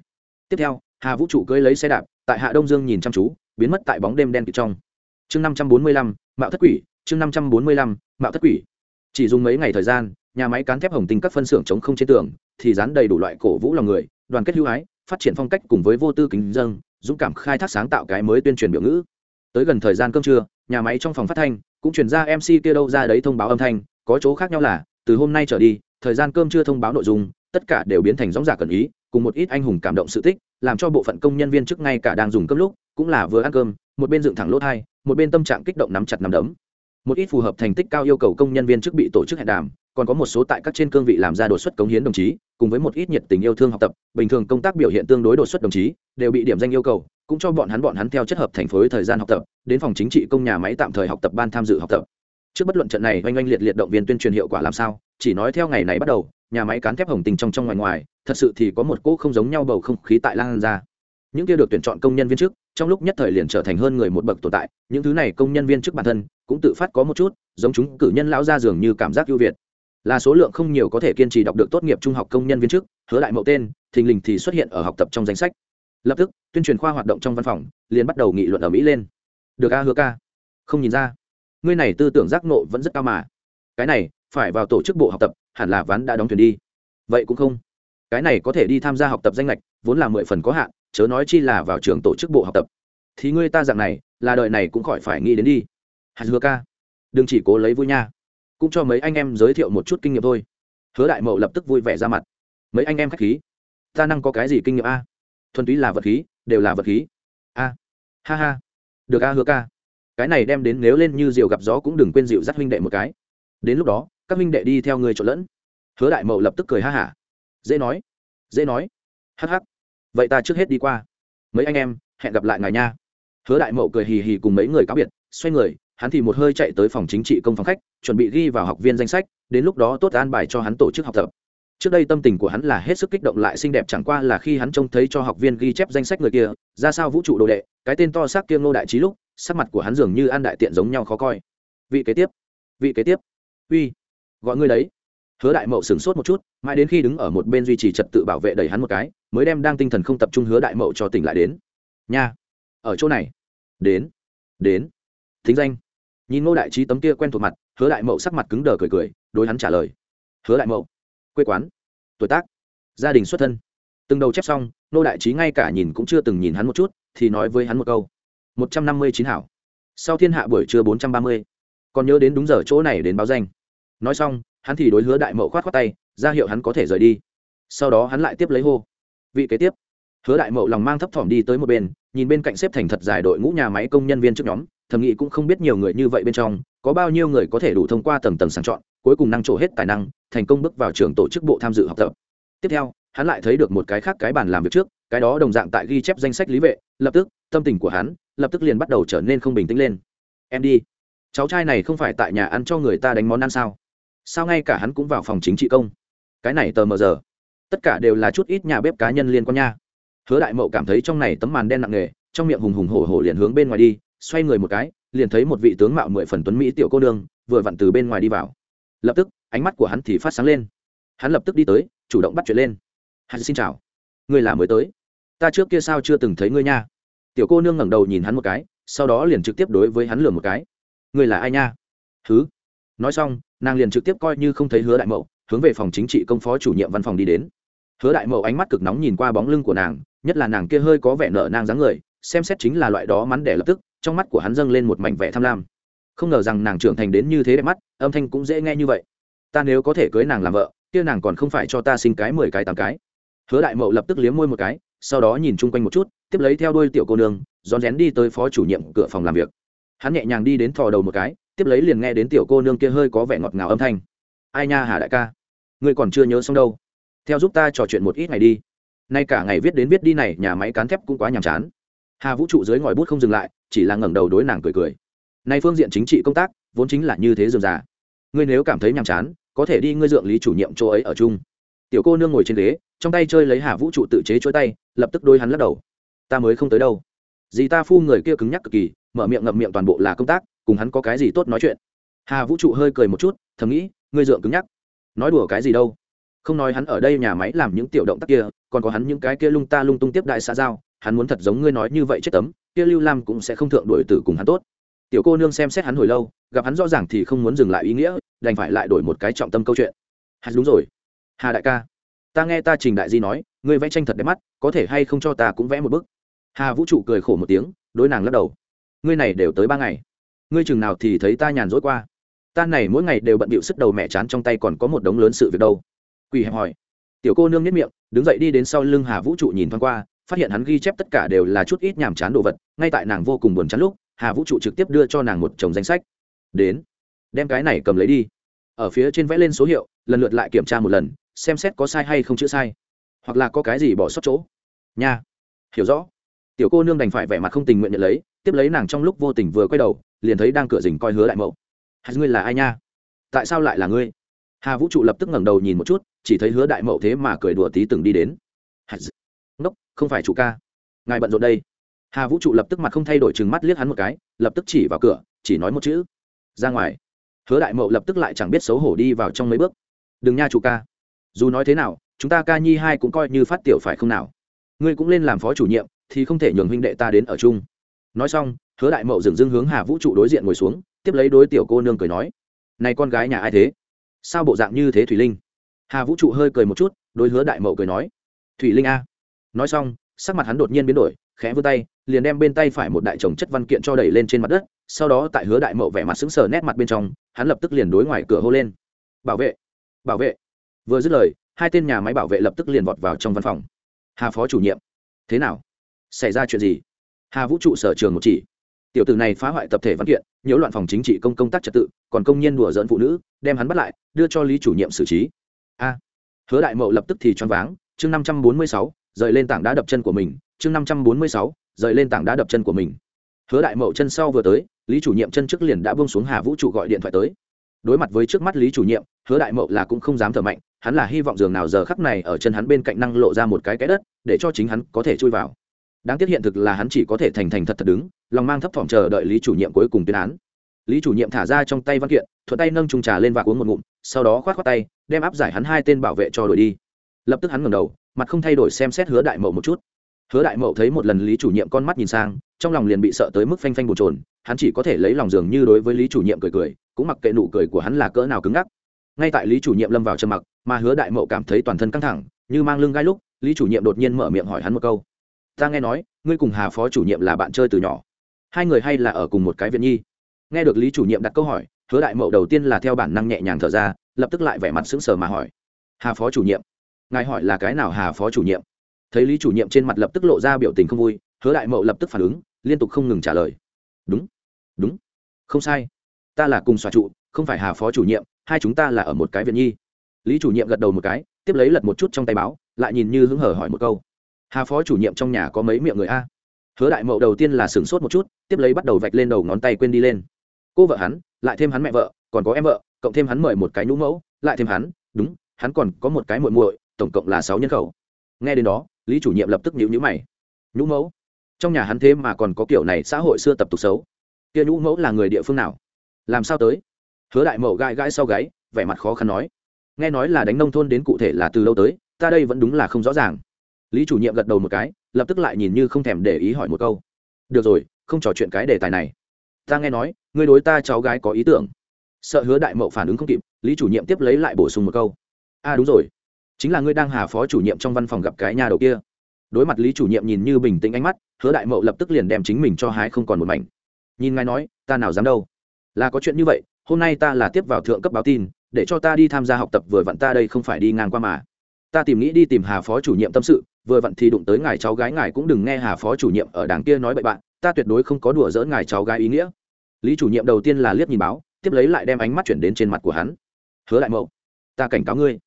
Tiếp theo, hà vũ trụ cưới lấy xe đạp, tại hạ đông dương nhìn chăm chú, biến mất tại bóng đêm đen kịt trong. Chương năm trăm bốn mươi lăm, mạo thất quỷ, chương năm trăm bốn mươi lăm, mạo thất quỷ chỉ dùng mấy ngày thời gian nhà máy cán thép hồng tinh các phân xưởng chống không trên tường thì dán đầy đủ loại cổ vũ lòng người đoàn kết hữu ái phát triển phong cách cùng với vô tư kính dân, dũng cảm khai thác sáng tạo cái mới tuyên truyền biểu ngữ. Tới gần thời gian cơm trưa nhà máy trong phòng phát thanh cũng chuyển ra mc kia đâu ra đấy thông báo âm thanh có chỗ khác nhau là từ hôm nay trở đi thời gian cơm trưa thông báo nội dung tất cả đều biến thành rõ ràng cần ý cùng một ít anh hùng cảm động sự tích làm cho bộ phận công nhân viên trước ngay cả đang dùng cơm lúc cũng là vừa ăn cơm một bên dựng thẳng lỗ thai một bên tâm trạng kích động nắm chặt nắm đấm một ít phù hợp thành tích cao yêu cầu công nhân viên chức bị tổ chức hẹn đàm, còn có một số tại các trên cương vị làm ra đột xuất cống hiến đồng chí, cùng với một ít nhiệt tình yêu thương học tập, bình thường công tác biểu hiện tương đối đột xuất đồng chí, đều bị điểm danh yêu cầu, cũng cho bọn hắn bọn hắn theo chất hợp thành phối thời gian học tập, đến phòng chính trị, công nhà máy tạm thời học tập ban tham dự học tập. Trước bất luận trận này oanh oanh liệt liệt động viên tuyên truyền hiệu quả làm sao, chỉ nói theo ngày này bắt đầu, nhà máy cán thép hồng tình trong trong ngoài ngoài, thật sự thì có một cỗ không giống nhau bầu không khí tại lan ra. Những kia được tuyển chọn công nhân viên chức, trong lúc nhất thời liền trở thành hơn người một bậc tồn tại, những thứ này công nhân viên chức bản thân cũng tự phát có một chút, giống chúng cử nhân lão ra dường như cảm giác ưu việt. Là số lượng không nhiều có thể kiên trì đọc được tốt nghiệp trung học công nhân viên chức, hứa đại mậu tên, thình lình thì xuất hiện ở học tập trong danh sách. Lập tức, tuyên truyền khoa hoạt động trong văn phòng, liền bắt đầu nghị luận ở mỹ lên. Được a, hứa ca. Không nhìn ra. Ngươi này tư tưởng giác nộ vẫn rất cao mà. Cái này, phải vào tổ chức bộ học tập, hẳn là ván đã đóng thuyền đi. Vậy cũng không. Cái này có thể đi tham gia học tập danh lệch, vốn là mười phần có hạn, chớ nói chi là vào trường tổ chức bộ học tập. Thì ngươi ta dạng này, là đời này cũng khỏi phải nghĩ đến đi hạt hứa ca. Đừng chỉ cố lấy vui nha. Cũng cho mấy anh em giới thiệu một chút kinh nghiệm thôi. Hứa đại mậu lập tức vui vẻ ra mặt. Mấy anh em k h á c h khí. Ta năng có cái gì kinh nghiệm a? Thuần túy là vật khí, đều là vật khí. A. Ha ha. Được a, hứa ca. Cái này đem đến nếu lên như diều gặp gió cũng đừng quên dịu dắt huynh đệ một cái. Đến lúc đó, các huynh đệ đi theo người trộn lẫn. Hứa đại mậu lập tức cười ha hả. Dễ nói. Dễ nói. Hắc hắc. Vậy ta trước hết đi qua. Mấy anh em, hẹn gặp lại ngài nha. Hứa đại mậu cười hì hì cùng mấy người cáo biệt, xoay người hắn thì một hơi chạy tới phòng chính trị công phòng khách, chuẩn bị ghi vào học viên danh sách, đến lúc đó tốt an bài cho hắn tổ chức học tập. Trước đây tâm tình của hắn là hết sức kích động lại xinh đẹp chẳng qua là khi hắn trông thấy cho học viên ghi chép danh sách người kia, ra sao vũ trụ đồ đệ, cái tên to xác kia ngô đại trí lúc, sắc mặt của hắn dường như an đại tiện giống nhau khó coi. Vị kế tiếp, vị kế tiếp, uy, gọi ngươi đấy. Hứa đại mậu sửng sốt một chút, mãi đến khi đứng ở một bên duy trì trật tự bảo vệ đẩy hắn một cái, mới đem đang tinh thần không tập trung hứa đại mậu cho tỉnh lại đến. Nha, ở chỗ này, đến đến thính danh. Nhìn ngô đại trí tấm kia quen thuộc mặt, hứa đại mậu sắc mặt cứng đờ cười cười, đối hắn trả lời. Hứa đại mậu, quê quán, tuổi tác, gia đình xuất thân. Từng đầu chép xong nô đại trí ngay cả nhìn cũng chưa từng nhìn hắn một chút, thì nói với hắn một câu. Một trăm năm mươi chín hảo. Sau thiên hạ buổi trưa bốn trăm ba mươi. Còn nhớ đến đúng giờ chỗ này đến báo danh. Nói xong, hắn thì đối hứa đại mậu khoát khoát tay, ra hiệu hắn có thể rời đi. Sau đó hắn lại tiếp lấy hô. Vị kế tiếp. Hứa đại mậu lòng mang thấp thỏm đi tới một bên, nhìn bên cạnh xếp thành thật dài đội ngũ nhà máy công nhân viên trước nhóm thầm nghĩ cũng không biết nhiều người như vậy bên trong, có bao nhiêu người có thể đủ thông qua tầng tầng sàng chọn, cuối cùng năng trổ hết tài năng, thành công bước vào trường tổ chức bộ tham dự học tập. Tiếp theo, hắn lại thấy được một cái khác cái bàn làm việc trước, cái đó đồng dạng tại ghi chép danh sách lý vệ, lập tức, tâm tình của hắn, lập tức liền bắt đầu trở nên không bình tĩnh lên. Em đi. Cháu trai này không phải tại nhà ăn cho người ta đánh món ăn sao? Sao ngay cả hắn cũng vào phòng chính trị công? Cái này tờ mờ giờ. Tất cả đều là chút ít nhà bếp cá nhân liên quan nha. Hứa đại mậu cảm thấy trong này tấm màn đen nặng nề, trong miệng hùng hùng hổ hổ liền hướng bên ngoài đi xoay người một cái, liền thấy một vị tướng mạo mười phần tuấn mỹ tiểu cô nương vừa vặn từ bên ngoài đi vào. Lập tức, ánh mắt của hắn thì phát sáng lên. Hắn lập tức đi tới, chủ động bắt chuyện lên. Hắn xin chào. Ngươi là mới tới. Ta trước kia sao chưa từng thấy ngươi nha. Tiểu cô nương ngẩng đầu nhìn hắn một cái, sau đó liền trực tiếp đối với hắn lừa một cái. Ngươi là ai nha? Thứ nói xong, nàng liền trực tiếp coi như không thấy hứa đại mậu, hướng về phòng chính trị công phó chủ nhiệm văn phòng đi đến. Hứa đại mậu ánh mắt cực nóng nhìn qua bóng lưng của nàng, nhất là nàng kia hơi có vẻ nợ nang dáng người, xem xét chính là loại đó mắn đẻ lập tức trong mắt của hắn dâng lên một mảnh vẻ tham lam. Không ngờ rằng nàng trưởng thành đến như thế đẹp mắt, âm thanh cũng dễ nghe như vậy. Ta nếu có thể cưới nàng làm vợ, kia nàng còn không phải cho ta sinh cái mười cái tám cái. Hứa đại mậu lập tức liếm môi một cái, sau đó nhìn chung quanh một chút, tiếp lấy theo đuôi tiểu cô nương, rón rén đi tới phó chủ nhiệm cửa phòng làm việc. Hắn nhẹ nhàng đi đến thò đầu một cái, tiếp lấy liền nghe đến tiểu cô nương kia hơi có vẻ ngọt ngào âm thanh. Ai nha hà đại ca, ngươi còn chưa nhớ xong đâu. Theo giúp ta trò chuyện một ít ngày đi. Nay cả ngày viết đến viết đi này, nhà máy cán thép cũng quá nhàm chán hà vũ trụ dưới ngòi bút không dừng lại, chỉ là ngẩng đầu đối nàng cười cười. Nay phương diện chính trị công tác, vốn chính là như thế dườm già. Ngươi nếu cảm thấy nhàm chán, có thể đi ngươi dượng lý chủ nhiệm chỗ ấy ở chung. Tiểu cô nương ngồi trên ghế, trong tay chơi lấy hà vũ trụ tự chế chuỗi tay, lập tức đôi hắn lắc đầu. Ta mới không tới đâu. Dì ta phu người kia cứng nhắc cực kỳ, mở miệng ngậm miệng toàn bộ là công tác, cùng hắn có cái gì tốt nói chuyện. Hà vũ trụ hơi cười một chút, thầm nghĩ, ngươi dượng cứng nhắc. Nói đùa cái gì đâu? Không nói hắn ở đây nhà máy làm những tiểu động tác kia, còn có hắn những cái kia lung ta lung tung tiếp đại xã giao hắn muốn thật giống ngươi nói như vậy chết tấm, kia lưu lam cũng sẽ không thượng đổi tử cùng hắn tốt. Tiểu cô nương xem xét hắn hồi lâu, gặp hắn rõ ràng thì không muốn dừng lại ý nghĩa, đành phải lại đổi một cái trọng tâm câu chuyện. Hắn đúng rồi. Hà đại ca, ta nghe ta trình đại di nói, ngươi vẽ tranh thật đẹp mắt, có thể hay không cho ta cũng vẽ một bức? Hà vũ trụ cười khổ một tiếng, đối nàng lắc đầu. Ngươi này đều tới ba ngày. Ngươi chừng nào thì thấy ta nhàn rỗi qua. Ta này mỗi ngày đều bận bịu sức đầu mẹ chán trong tay còn có một đống lớn sự việc đâu. Quỳ hẹp hỏi. Tiểu cô nương nhất miệng, đứng dậy đi đến sau lưng hà vũ trụ nhìn thoáng qua phát hiện hắn ghi chép tất cả đều là chút ít nhàm chán đồ vật, ngay tại nàng vô cùng buồn chán lúc, hà vũ trụ trực tiếp đưa cho nàng một chồng danh sách. Đến, đem cái này cầm lấy đi. Ở phía trên vẽ lên số hiệu, lần lượt lại kiểm tra một lần, xem xét có sai hay không chữ sai, hoặc là có cái gì bỏ sót chỗ. Nha, hiểu rõ. Tiểu cô nương đành phải vẻ mặt không tình nguyện nhận lấy, tiếp lấy nàng trong lúc vô tình vừa quay đầu, liền thấy đang cửa dình coi hứa đại mậu. Hà ngươi là ai nha? Tại sao lại là ngươi? Hà vũ trụ lập tức ngẩng đầu nhìn một chút, chỉ thấy hứa đại mậu thế mà cười đùa tí từng đi đến. Ngốc không phải chủ ca. Ngài bận rộn đây. Hà vũ trụ lập tức mặt không thay đổi chừng mắt liếc hắn một cái, lập tức chỉ vào cửa, chỉ nói một chữ, ra ngoài. Hứa đại mậu lập tức lại chẳng biết xấu hổ đi vào trong mấy bước. Đừng nha chủ ca. Dù nói thế nào, chúng ta ca nhi hai cũng coi như phát tiểu phải không nào? Ngươi cũng lên làm phó chủ nhiệm, thì không thể nhường huynh đệ ta đến ở chung. Nói xong, hứa đại mậu dừng dưng hướng hà vũ trụ đối diện ngồi xuống, tiếp lấy đối tiểu cô nương cười nói, này con gái nhà ai thế? Sao bộ dạng như thế thủy linh? Hà vũ trụ hơi cười một chút, đối hứa đại mậu cười nói, thủy linh a nói xong, sắc mặt hắn đột nhiên biến đổi, khẽ vươn tay, liền đem bên tay phải một đại chồng chất văn kiện cho đẩy lên trên mặt đất, sau đó tại hứa đại mậu vẻ mặt sững sờ nét mặt bên trong, hắn lập tức liền đối ngoài cửa hô lên. Bảo vệ bảo vệ. Vừa dứt lời, hai tên nhà máy bảo vệ lập tức liền vọt vào trong văn phòng. Hà phó chủ nhiệm, thế nào? Xảy ra chuyện gì? Hà vũ trụ sở trường một chỉ. Tiểu tử này phá hoại tập thể văn kiện, nhiễu loạn phòng chính trị công công tác trật tự, còn công nhân đùa dỡn phụ nữ, đem hắn bắt lại, đưa cho lý chủ nhiệm xử trí. A. Hứa đại mậu lập tức thì choáng váng. Chương năm trăm bốn mươi sáu rời lên tảng đá đập chân của mình, chương năm trăm bốn mươi sáu, rời lên tảng đá đập chân của mình. Hứa đại mậu chân sau vừa tới, lý chủ nhiệm chân trước liền đã bông xuống hà vũ trụ gọi điện thoại tới. Đối mặt với trước mắt lý chủ nhiệm, hứa đại mậu là cũng không dám thở mạnh, hắn là hy vọng giường nào giờ khắc này ở chân hắn bên cạnh năng lộ ra một cái cái đất, để cho chính hắn có thể chui vào. Đáng tiếc hiện thực là hắn chỉ có thể thành thành thật thật đứng, lòng mang thấp thỏm chờ đợi lý chủ nhiệm cuối cùng tuyên án. Lý chủ nhiệm thả ra trong tay văn kiện, thuận tay nâng trung trà lên và uống một ngụm, sau đó khoát khoát tay, đem áp giải hắn hai tên bảo vệ cho đổi đi. Lập tức hắn ngẩng đầu mặt không thay đổi xem xét hứa đại mậu một chút. Hứa đại mậu thấy một lần lý chủ nhiệm con mắt nhìn sang, trong lòng liền bị sợ tới mức phanh phanh bồn trồn hắn chỉ có thể lấy lòng dường như đối với lý chủ nhiệm cười cười, cũng mặc kệ nụ cười của hắn là cỡ nào cứng ngắc. Ngay tại lý chủ nhiệm lâm vào trầm mặc, mà hứa đại mậu cảm thấy toàn thân căng thẳng, như mang lưng gai lúc, lý chủ nhiệm đột nhiên mở miệng hỏi hắn một câu. Ta nghe nói, ngươi cùng hà phó chủ nhiệm là bạn chơi từ nhỏ. Hai người hay là ở cùng một cái viện nhi? Nghe được lý chủ nhiệm đặt câu hỏi, hứa đại mậu đầu tiên là theo bản năng nhẹ nhàng thở ra, lập tức lại vẻ mặt sững sờ mà hỏi. Hà phó chủ nhiệm ngài hỏi là cái nào hà phó chủ nhiệm? Thấy lý chủ nhiệm trên mặt lập tức lộ ra biểu tình không vui, hứa đại mậu lập tức phản ứng, liên tục không ngừng trả lời. Đúng đúng. Không sai. Ta là cùng xòa trụ, không phải hà phó chủ nhiệm, hai chúng ta là ở một cái viện nhi. Lý chủ nhiệm gật đầu một cái, tiếp lấy lật một chút trong tay báo, lại nhìn như hứng hở hỏi một câu. Hà phó chủ nhiệm trong nhà có mấy miệng người a? Hứa đại mậu đầu tiên là sửng sốt một chút, tiếp lấy bắt đầu vạch lên đầu ngón tay quên đi lên. Cô vợ hắn, lại thêm hắn mẹ vợ, còn có em vợ, cộng thêm hắn mời một cái nhũ mẫu, lại thêm hắn, đúng, hắn còn có một cái muội muội tổng cộng là sáu nhân khẩu. Nghe đến đó, lý chủ nhiệm lập tức nhíu nhíu mày. Nhũ mẫu, trong nhà hắn thế mà còn có kiểu này xã hội xưa tập tục xấu. Kia nhũ mẫu là người địa phương nào? Làm sao tới? Hứa đại mậu gai gai sau gáy, vẻ mặt khó khăn nói. Nghe nói là đánh nông thôn đến cụ thể là từ lâu tới, ta đây vẫn đúng là không rõ ràng. Lý chủ nhiệm gật đầu một cái, lập tức lại nhìn như không thèm để ý hỏi một câu. Được rồi, không trò chuyện cái đề tài này. Ta nghe nói, ngươi đối ta cháu gái có ý tưởng. Sợ hứa đại mậu phản ứng không kịp, lý chủ nhiệm tiếp lấy lại bổ sung một câu. A à đúng rồi chính là ngươi đang hà phó chủ nhiệm trong văn phòng gặp cái nhà đầu kia. Đối mặt lý chủ nhiệm nhìn như bình tĩnh ánh mắt, hứa đại mậu lập tức liền đem chính mình cho hái không còn một mảnh. Nhìn ngài nói, ta nào dám đâu? Là có chuyện như vậy, hôm nay ta là tiếp vào thượng cấp báo tin, để cho ta đi tham gia học tập vừa vặn ta đây không phải đi ngang qua mà. Ta tìm nghĩ đi tìm hà phó chủ nhiệm tâm sự, vừa vặn thì đụng tới ngài cháu gái ngài cũng đừng nghe hà phó chủ nhiệm ở đảng kia nói bậy bạn, ta tuyệt đối không có đùa dỡ ngài cháu gái ý nghĩa. Lý chủ nhiệm đầu tiên là liếc nhìn báo, tiếp lấy lại đem ánh mắt chuyển đến trên mặt của hắn. Hứa đại mậu, ta cảnh cáo ngươi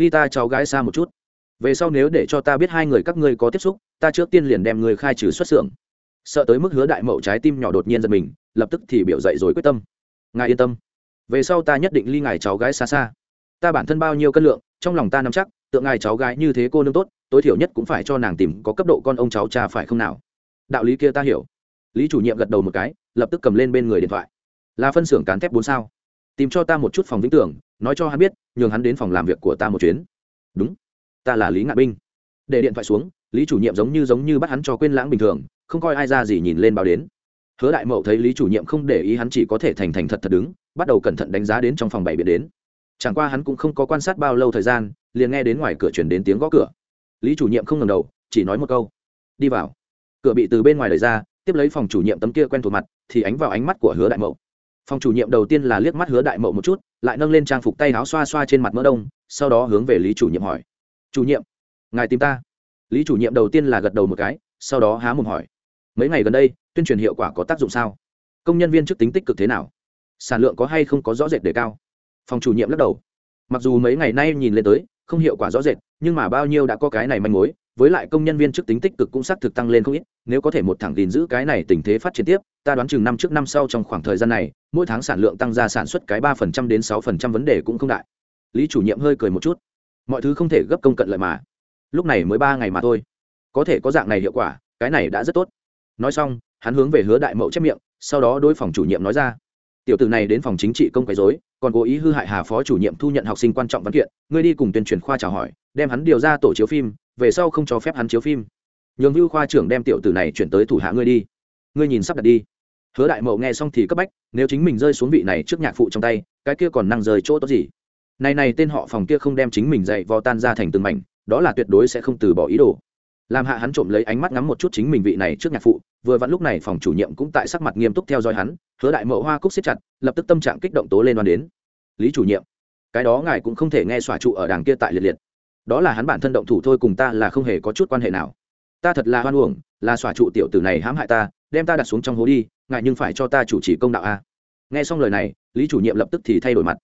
ly ta cháu gái xa một chút. Về sau nếu để cho ta biết hai người các ngươi có tiếp xúc, ta trước tiên liền đem người khai trừ xuất xưởng. Sợ tới mức hứa đại mậu trái tim nhỏ đột nhiên giật mình, lập tức thì biểu dậy rồi quyết tâm. Ngài yên tâm. Về sau ta nhất định ly ngài cháu gái xa xa. Ta bản thân bao nhiêu cân lượng, trong lòng ta nắm chắc, tượng ngài cháu gái như thế cô nương tốt, tối thiểu nhất cũng phải cho nàng tìm có cấp độ con ông cháu cha phải không nào? Đạo lý kia ta hiểu. Lý chủ nhiệm gật đầu một cái, lập tức cầm lên bên người điện thoại. Là phân xưởng cán thép bốn sao. Tìm cho ta một chút phòng vĩnh tưởng nói cho hắn biết, nhường hắn đến phòng làm việc của ta một chuyến. Đúng. Ta là lý ngạn binh. Để điện thoại xuống, lý chủ nhiệm giống như giống như bắt hắn cho quên lãng bình thường, không coi ai ra gì nhìn lên báo đến. Hứa đại mậu thấy lý chủ nhiệm không để ý hắn chỉ có thể thành thành thật thật đứng, bắt đầu cẩn thận đánh giá đến trong phòng bảy biệt đến. Chẳng qua hắn cũng không có quan sát bao lâu thời gian, liền nghe đến ngoài cửa chuyển đến tiếng gõ cửa. Lý chủ nhiệm không ngầm đầu, chỉ nói một câu. Đi vào. Cửa bị từ bên ngoài đẩy ra, tiếp lấy phòng chủ nhiệm tấm kia quen thuộc mặt, thì ánh vào ánh mắt của hứa đại mậu. Phòng chủ nhiệm đầu tiên là liếc mắt hứa đại mậu một chút lại nâng lên trang phục tay áo xoa xoa trên mặt mỡ đông, sau đó hướng về lý chủ nhiệm hỏi. Chủ nhiệm, ngài tìm ta? Lý chủ nhiệm đầu tiên là gật đầu một cái, sau đó há mồm hỏi. Mấy ngày gần đây, tuyên truyền hiệu quả có tác dụng sao? Công nhân viên chức tính tích cực thế nào? Sản lượng có hay không có rõ rệt đề cao? Phòng chủ nhiệm lắc đầu. Mặc dù mấy ngày nay nhìn lên tới, không hiệu quả rõ rệt, nhưng mà bao nhiêu đã có cái này manh mối với lại công nhân viên chức tính tích cực cũng xác thực tăng lên không ít, nếu có thể một thẳng gìn giữ cái này tình thế phát triển tiếp, ta đoán chừng năm trước năm sau trong khoảng thời gian này, mỗi tháng sản lượng tăng ra sản xuất cái ba phần trăm đến sáu phần trăm vấn đề cũng không đại. Lý chủ nhiệm hơi cười một chút. Mọi thứ không thể gấp công cận lợi mà. Lúc này mới ba ngày mà thôi. Có thể có dạng này hiệu quả, cái này đã rất tốt. Nói xong, hắn hướng về hứa đại mậu chép miệng, sau đó đối phòng chủ nhiệm nói ra. Tiểu tử này đến phòng chính trị công quấy dối còn cố ý hư hại hà phó chủ nhiệm thu nhận học sinh quan trọng văn kiện, ngươi đi cùng tuyên truyền khoa chào hỏi, đem hắn điều ra tổ chiếu phim về sau không cho phép hắn chiếu phim. Nhường vưu khoa trưởng đem tiểu tử này chuyển tới thủ hạ ngươi đi. Ngươi nhìn sắp đặt đi. Hứa đại mậu nghe xong thì cấp bách, nếu chính mình rơi xuống vị này trước nhạc phụ trong tay, cái kia còn năng rời chỗ tốt gì? Này này, tên họ phòng kia không đem chính mình dạy vò tan ra thành từng mảnh, đó là tuyệt đối sẽ không từ bỏ ý đồ. Làm hạ hắn trộm lấy ánh mắt ngắm một chút chính mình vị này trước nhạc phụ, vừa vặn lúc này phòng chủ nhiệm cũng tại sắc mặt nghiêm túc theo dõi hắn, hứa đại mậu hoa cúc siết chặt, lập tức tâm trạng kích động tố lên đoan đến. Lý chủ nhiệm, cái đó ngài cũng không thể nghe xòa trụ ở đàng kia tại liệt liệt đó là hắn bản thân động thủ thôi cùng ta là không hề có chút quan hệ nào. Ta thật là hoan uổng, là xòa trụ tiểu tử này hãm hại ta, đem ta đặt xuống trong hố đi, ngại nhưng phải cho ta chủ trì công đạo a. Nghe xong lời này, lý chủ nhiệm lập tức thì thay đổi mặt.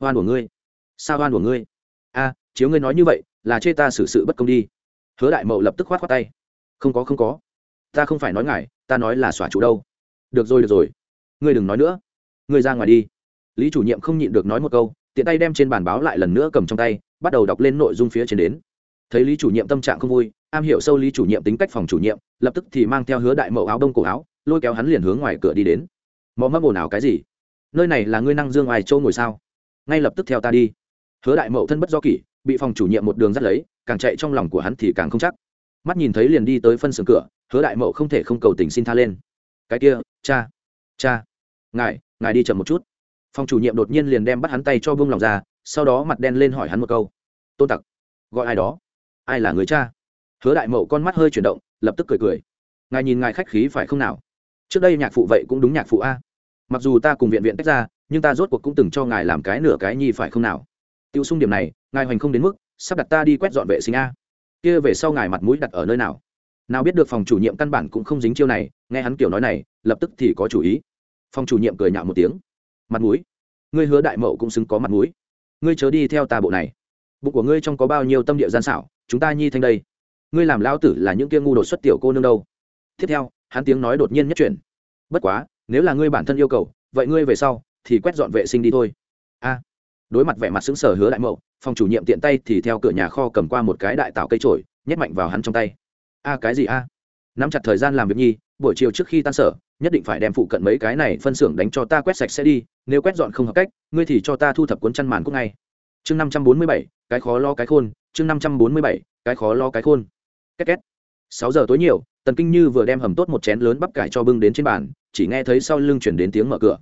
Hoan của ngươi. Sao hoan của ngươi? A, chiếu ngươi nói như vậy, là chê ta xử sự bất công đi. Hứa đại mậu lập tức khoát khoát tay. Không có không có. Ta không phải nói ngài ta nói là xòa trụ đâu. Được rồi được rồi. Ngươi đừng nói nữa. Ngươi ra ngoài đi. Lý chủ nhiệm không nhịn được nói một câu tiện tay đem trên bàn báo lại lần nữa cầm trong tay, bắt đầu đọc lên nội dung phía trên đến. Thấy lý chủ nhiệm tâm trạng không vui, am hiểu sâu lý chủ nhiệm tính cách phòng chủ nhiệm, lập tức thì mang theo hứa đại mậu áo đông cổ áo, lôi kéo hắn liền hướng ngoài cửa đi đến. Mò mấp ồn ào cái gì? Nơi này là ngươi năng dương ngoài châu ngồi sao? Ngay lập tức theo ta đi. Hứa đại mậu thân bất do kỷ, bị phòng chủ nhiệm một đường dắt lấy, càng chạy trong lòng của hắn thì càng không chắc. Mắt nhìn thấy liền đi tới phân xưởng cửa, hứa đại mậu không thể không cầu tình xin tha lên. Cái kia, cha cha, ngài ngài đi chậm một chút phòng chủ nhiệm đột nhiên liền đem bắt hắn tay cho vương lòng ra, sau đó mặt đen lên hỏi hắn một câu. Tôn tặc, gọi ai đó? Ai là người cha? Hứa đại mậu con mắt hơi chuyển động, lập tức cười cười. Ngài nhìn ngài khách khí phải không nào? Trước đây nhạc phụ vậy cũng đúng nhạc phụ a. Mặc dù ta cùng viện viện tách ra, nhưng ta rốt cuộc cũng từng cho ngài làm cái nửa cái nhi phải không nào? Tiêu xung điểm này, ngài hoành không đến mức, sắp đặt ta đi quét dọn vệ sinh a. Kia về sau ngài mặt mũi đặt ở nơi nào? Nào biết được phòng chủ nhiệm căn bản cũng không dính chiêu này, nghe hắn kiểu nói này, lập tức thì có chủ ý. Phòng chủ nhiệm cười nhạo một tiếng mặt mũi. Ngươi hứa đại mậu cũng xứng có mặt mũi. Ngươi chớ đi theo ta bộ này. Bụng của ngươi trong có bao nhiêu tâm địa gian xảo, chúng ta nhi thanh đây. Ngươi làm lao tử là những kia ngu đột xuất tiểu cô nương đâu. Tiếp theo, hắn tiếng nói đột nhiên nhất chuyển. Bất quá, nếu là ngươi bản thân yêu cầu, vậy ngươi về sau thì quét dọn vệ sinh đi thôi. A. Đối mặt vẻ mặt xứng sở hứa đại mậu, phòng chủ nhiệm tiện tay thì theo cửa nhà kho cầm qua một cái đại tạo cây trổi, nhét mạnh vào hắn trong tay. A, cái gì a? Nắm chặt thời gian làm việc nhi, buổi chiều trước khi tan sở, nhất định phải đem phụ cận mấy cái này phân xưởng đánh cho ta quét sạch sẽ đi nếu quét dọn không hợp cách, ngươi thì cho ta thu thập cuốn chăn màn cúc ngay. Chương năm trăm bốn mươi bảy, cái khó lo cái khôn. Chương năm trăm bốn mươi bảy, cái khó lo cái khôn. Két két. Sáu giờ tối nhiều, tần kinh như vừa đem hầm tốt một chén lớn bắp cải cho bưng đến trên bàn, chỉ nghe thấy sau lưng chuyển đến tiếng mở cửa.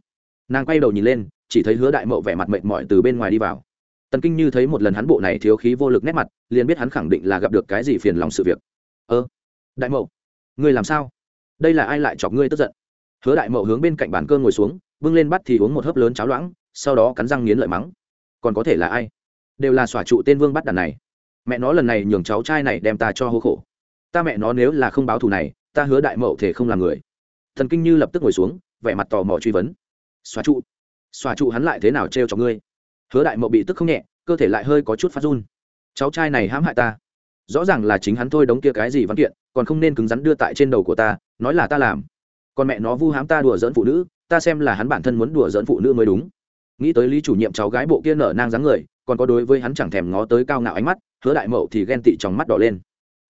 Nàng quay đầu nhìn lên, chỉ thấy hứa đại mậu vẻ mặt mệt mỏi từ bên ngoài đi vào. Tần kinh như thấy một lần hắn bộ này thiếu khí vô lực nét mặt, liền biết hắn khẳng định là gặp được cái gì phiền lòng sự việc. Ơ, đại mậu, ngươi làm sao? Đây là ai lại chọc ngươi tức giận? Hứa đại mậu hướng bên cạnh bàn cơm ngồi xuống bưng lên bắt thì uống một hớp lớn cháo loãng, sau đó cắn răng nghiến lợi mắng. Còn có thể là ai? Đều là xòa trụ tên vương bắt đàn này. Mẹ nó lần này nhường cháu trai này đem ta cho hô khổ. Ta mẹ nó nếu là không báo thù này, ta hứa đại mậu thể không làm người. Thần kinh như lập tức ngồi xuống, vẻ mặt tò mò truy vấn. Xòa trụ? Xòa trụ hắn lại thế nào trêu cho ngươi? Hứa đại mậu bị tức không nhẹ, cơ thể lại hơi có chút phát run. Cháu trai này hãm hại ta. Rõ ràng là chính hắn thôi đóng kia cái gì văn kiện, còn không nên cứng rắn đưa tại trên đầu của ta, nói là ta làm. Còn mẹ nó vu hãm ta đùa dỡn phụ nữ ta xem là hắn bản thân muốn đùa dẫn phụ nữ mới đúng. Nghĩ tới lý chủ nhiệm cháu gái bộ kia nở nang dáng người, còn có đối với hắn chẳng thèm ngó tới cao ngạo ánh mắt, hứa đại mậu thì ghen tị trong mắt đỏ lên.